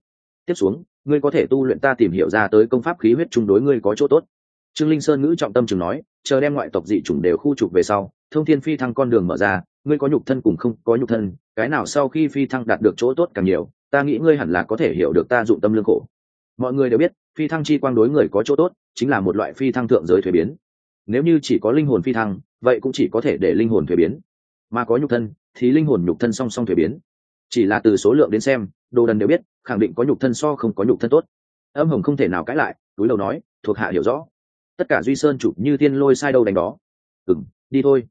tiếp xuống ngươi có thể tu luyện ta tìm hiểu ra tới công pháp khí huyết chung đối ngươi có chỗ tốt. Trương linh sơn ngữ trọng tâm chừng nói chờ đem ngoại tộc dị chủng đều khu trục về sau thông thiên phi thăng con đường mở ra ngươi có nhục thân cùng không có nhục thân, cái nào sau khi phi thăng đạt được chỗ tốt càng nhiều, ta nghĩ ngươi hẳn là có thể hiểu được ta dụng tâm lương khổ. Mọi người đều biết, phi thăng chi quang đối người có chỗ tốt, chính là một loại phi thăng thượng giới thuế biến. Nếu như chỉ có linh hồn phi thăng, vậy cũng chỉ có thể để linh hồn thuế biến. Mà có nhục thân, thì linh hồn nhục thân song song thuế biến. Chỉ là từ số lượng đến xem, đồ đần đều biết, khẳng định có nhục thân so không có nhục thân tốt. Âm hồng không thể nào cãi lại, túi đầu nói, thuộc hạ hiểu rõ. Tất cả duy sơn chụp như tiên lôi sai đâu đánh đó. Ừng đi thôi.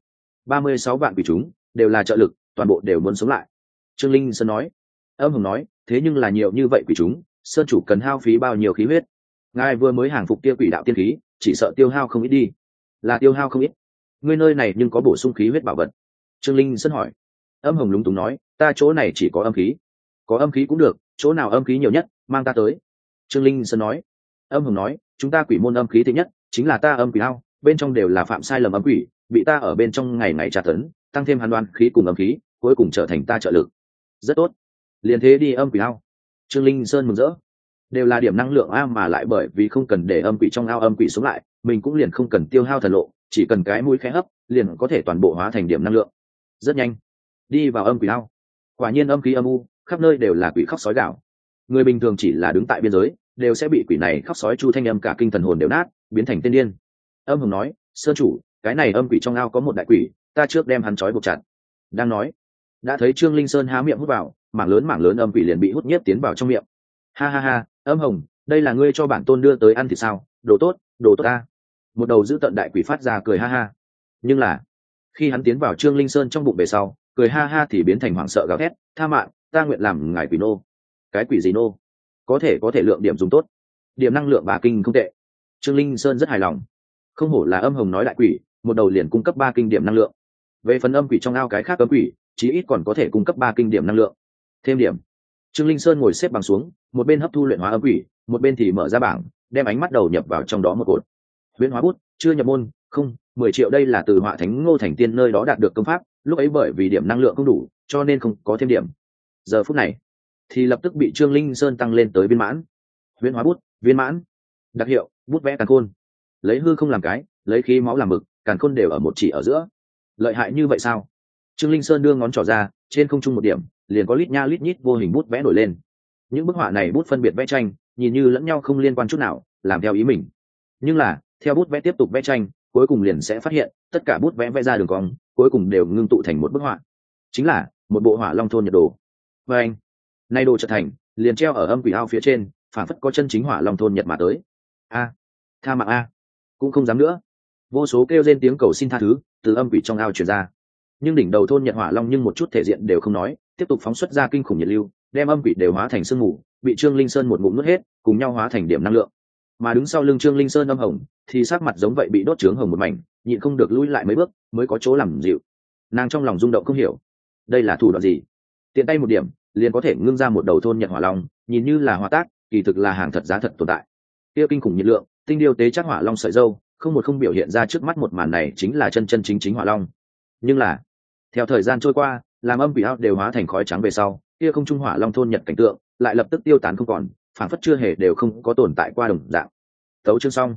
Ba mươi sáu vạn quỷ chúng đều là trợ lực, toàn bộ đều muốn sống lại. Trương linh sơn nói, âm hồng nói, thế nhưng là nhiều như vậy quỷ chúng, sơn chủ cần hao phí bao nhiêu khí huyết? Ngài vừa mới hàng phục kia quỷ đạo tiên khí, chỉ sợ tiêu hao không ít đi. Là tiêu hao không ít. Ngươi nơi này nhưng có bổ sung khí huyết bảo vật. Trương linh sơn hỏi. Âm hồng lúng túng nói, ta chỗ này chỉ có âm khí. Có âm khí cũng được, chỗ nào âm khí nhiều nhất, mang ta tới. Trương linh sơn nói. Âm hồng nói, chúng ta quỷ môn âm khí thứ nhất, chính là ta âm quỷ hao bên trong đều là phạm sai lầm âm quỷ, bị ta ở bên trong ngày ngày tra tấn tăng thêm hàn đoan khí cùng âm khí, cuối cùng trở thành ta trợ lực. Rất tốt. Liền thế đi âm quỷ ao. Trương linh sơn mừng rỡ. Đều là điểm năng lượng a mà lại bởi vì không cần để âm quỷ trong ao âm quỷ xuống lại, mình cũng liền không cần tiêu hao thần lộ, chỉ cần cái mũi khẽ hấp, liền có thể toàn bộ hóa thành điểm năng lượng. Rất nhanh. Đi vào âm quỷ ao. Quả nhiên âm khí âm u, khắp nơi đều là quỷ khóc sói gạo người bình thường chỉ là đứng tại biên giới, đều sẽ bị quỷ này khóc sói chu thanh âm cả kinh thần hồn đều nát, biến thành tên điên. Âm hùng nói, sơn chủ, cái này âm quỷ trong ao có một đại quỷ ta trước đem hắn trói buộc chặt. Đang nói, đã thấy trương linh sơn há miệng hút vào, mảng lớn mảng lớn âm quỷ liền bị hút nhiếp tiến vào trong miệng. Ha ha ha, âm hồng, đây là ngươi cho bản tôn đưa tới ăn thì sao? Đồ tốt đồ tốt ta. Một đầu giữ tận đại quỷ phát ra cười ha ha. Nhưng là, khi hắn tiến vào trương linh sơn trong bụng về sau, cười ha ha thì biến thành hoảng sợ gào thét, tha mạng, ta nguyện làm ngài quỷ nô. Cái quỷ gì nô? Có thể có thể lượng điểm dùng tốt. Điểm năng lượng bà kinh không tệ. Trương linh sơn rất hài lòng. Không hổ là âm hồng nói đại quỷ, một đầu liền cung cấp ba kinh điểm năng lượng về phần âm quỷ trong ao cái khác âm quỷ, chí ít còn có thể cung cấp ba kinh điểm năng lượng. Thêm điểm. Trương linh sơn ngồi xếp bằng xuống, một bên hấp thu luyện hóa âm quỷ, một bên thì mở ra bảng, đem ánh mắt đầu nhập vào trong đó một cột. Huyễn hóa bút, chưa nhập môn, không, mười triệu đây là từ họa thánh ngô thành tiên nơi đó đạt được công pháp, lúc ấy bởi vì điểm năng lượng không đủ, cho nên không có thêm điểm. Giờ phút này, thì lập tức bị trương linh sơn tăng lên tới viên mãn. Huyễn hóa bút, viên mãn. Đặc hiệu, bút vẽ càn khôn. Lấy hư không làm cái, lấy khí máu làm mực, càn khôn đều ở một chỉ ở giữa lợi hại như vậy sao? Trương linh sơn đưa ngón trỏ ra, trên không trung một điểm, liền có lít nha lít nhít vô hình bút vẽ nổi lên. Những bức họa này bút phân biệt vẽ tranh, nhìn như lẫn nhau không liên quan chút nào, làm theo ý mình. Nhưng là, theo bút vẽ tiếp tục vẽ tranh, cuối cùng liền sẽ phát hiện, tất cả bút vẽ vẽ ra đường cong, cuối cùng đều ngưng tụ thành một bức họa. Chính là, một bộ hỏa long thôn nhật đồ. Và anh, nay đồ trở thành, liền treo ở âm quỷ ao phía trên phản phất có chân chính hỏa long thôn nhật mà tới. A, tha mạng a. Cũng không dám nữa vô số kêu lên tiếng cầu xin tha thứ, từ âm quỷ trong ao truyền ra. Nhưng đỉnh đầu thôn nhật hỏa long nhưng một chút thể diện đều không nói, tiếp tục phóng xuất ra kinh khủng nhiệt lưu, đem âm quỷ đều hóa thành sương mù, bị trương linh sơn một ngụm nuốt hết, cùng nhau hóa thành điểm năng lượng. Mà đứng sau lưng trương linh sơn âm hồng, thì sắc mặt giống vậy bị đốt trướng hồng một mảnh, nhịn không được lui lại mấy bước, mới có chỗ làm dịu. Nàng trong lòng rung động không hiểu, đây là thủ đoạn gì? Tiện tay một điểm, liền có thể ngưng ra một đầu thôn nhật hỏa long, nhìn như là hỏa tác, kỳ thực là hàng thật giá thật tồn tại. Kia kinh khủng nhiệt lượng, tinh điều tế chắc hỏa long sợi dâu không một không biểu hiện ra trước mắt một màn này chính là chân chân chính chính hỏa long. Nhưng là, theo thời gian trôi qua, làm âm bị ao đều hóa thành khói trắng về sau, kia không trung hỏa long thôn nhật cảnh tượng lại lập tức tiêu tán không còn phản phất chưa hề đều không có tồn tại qua đồng dạng. Tấu chương xong.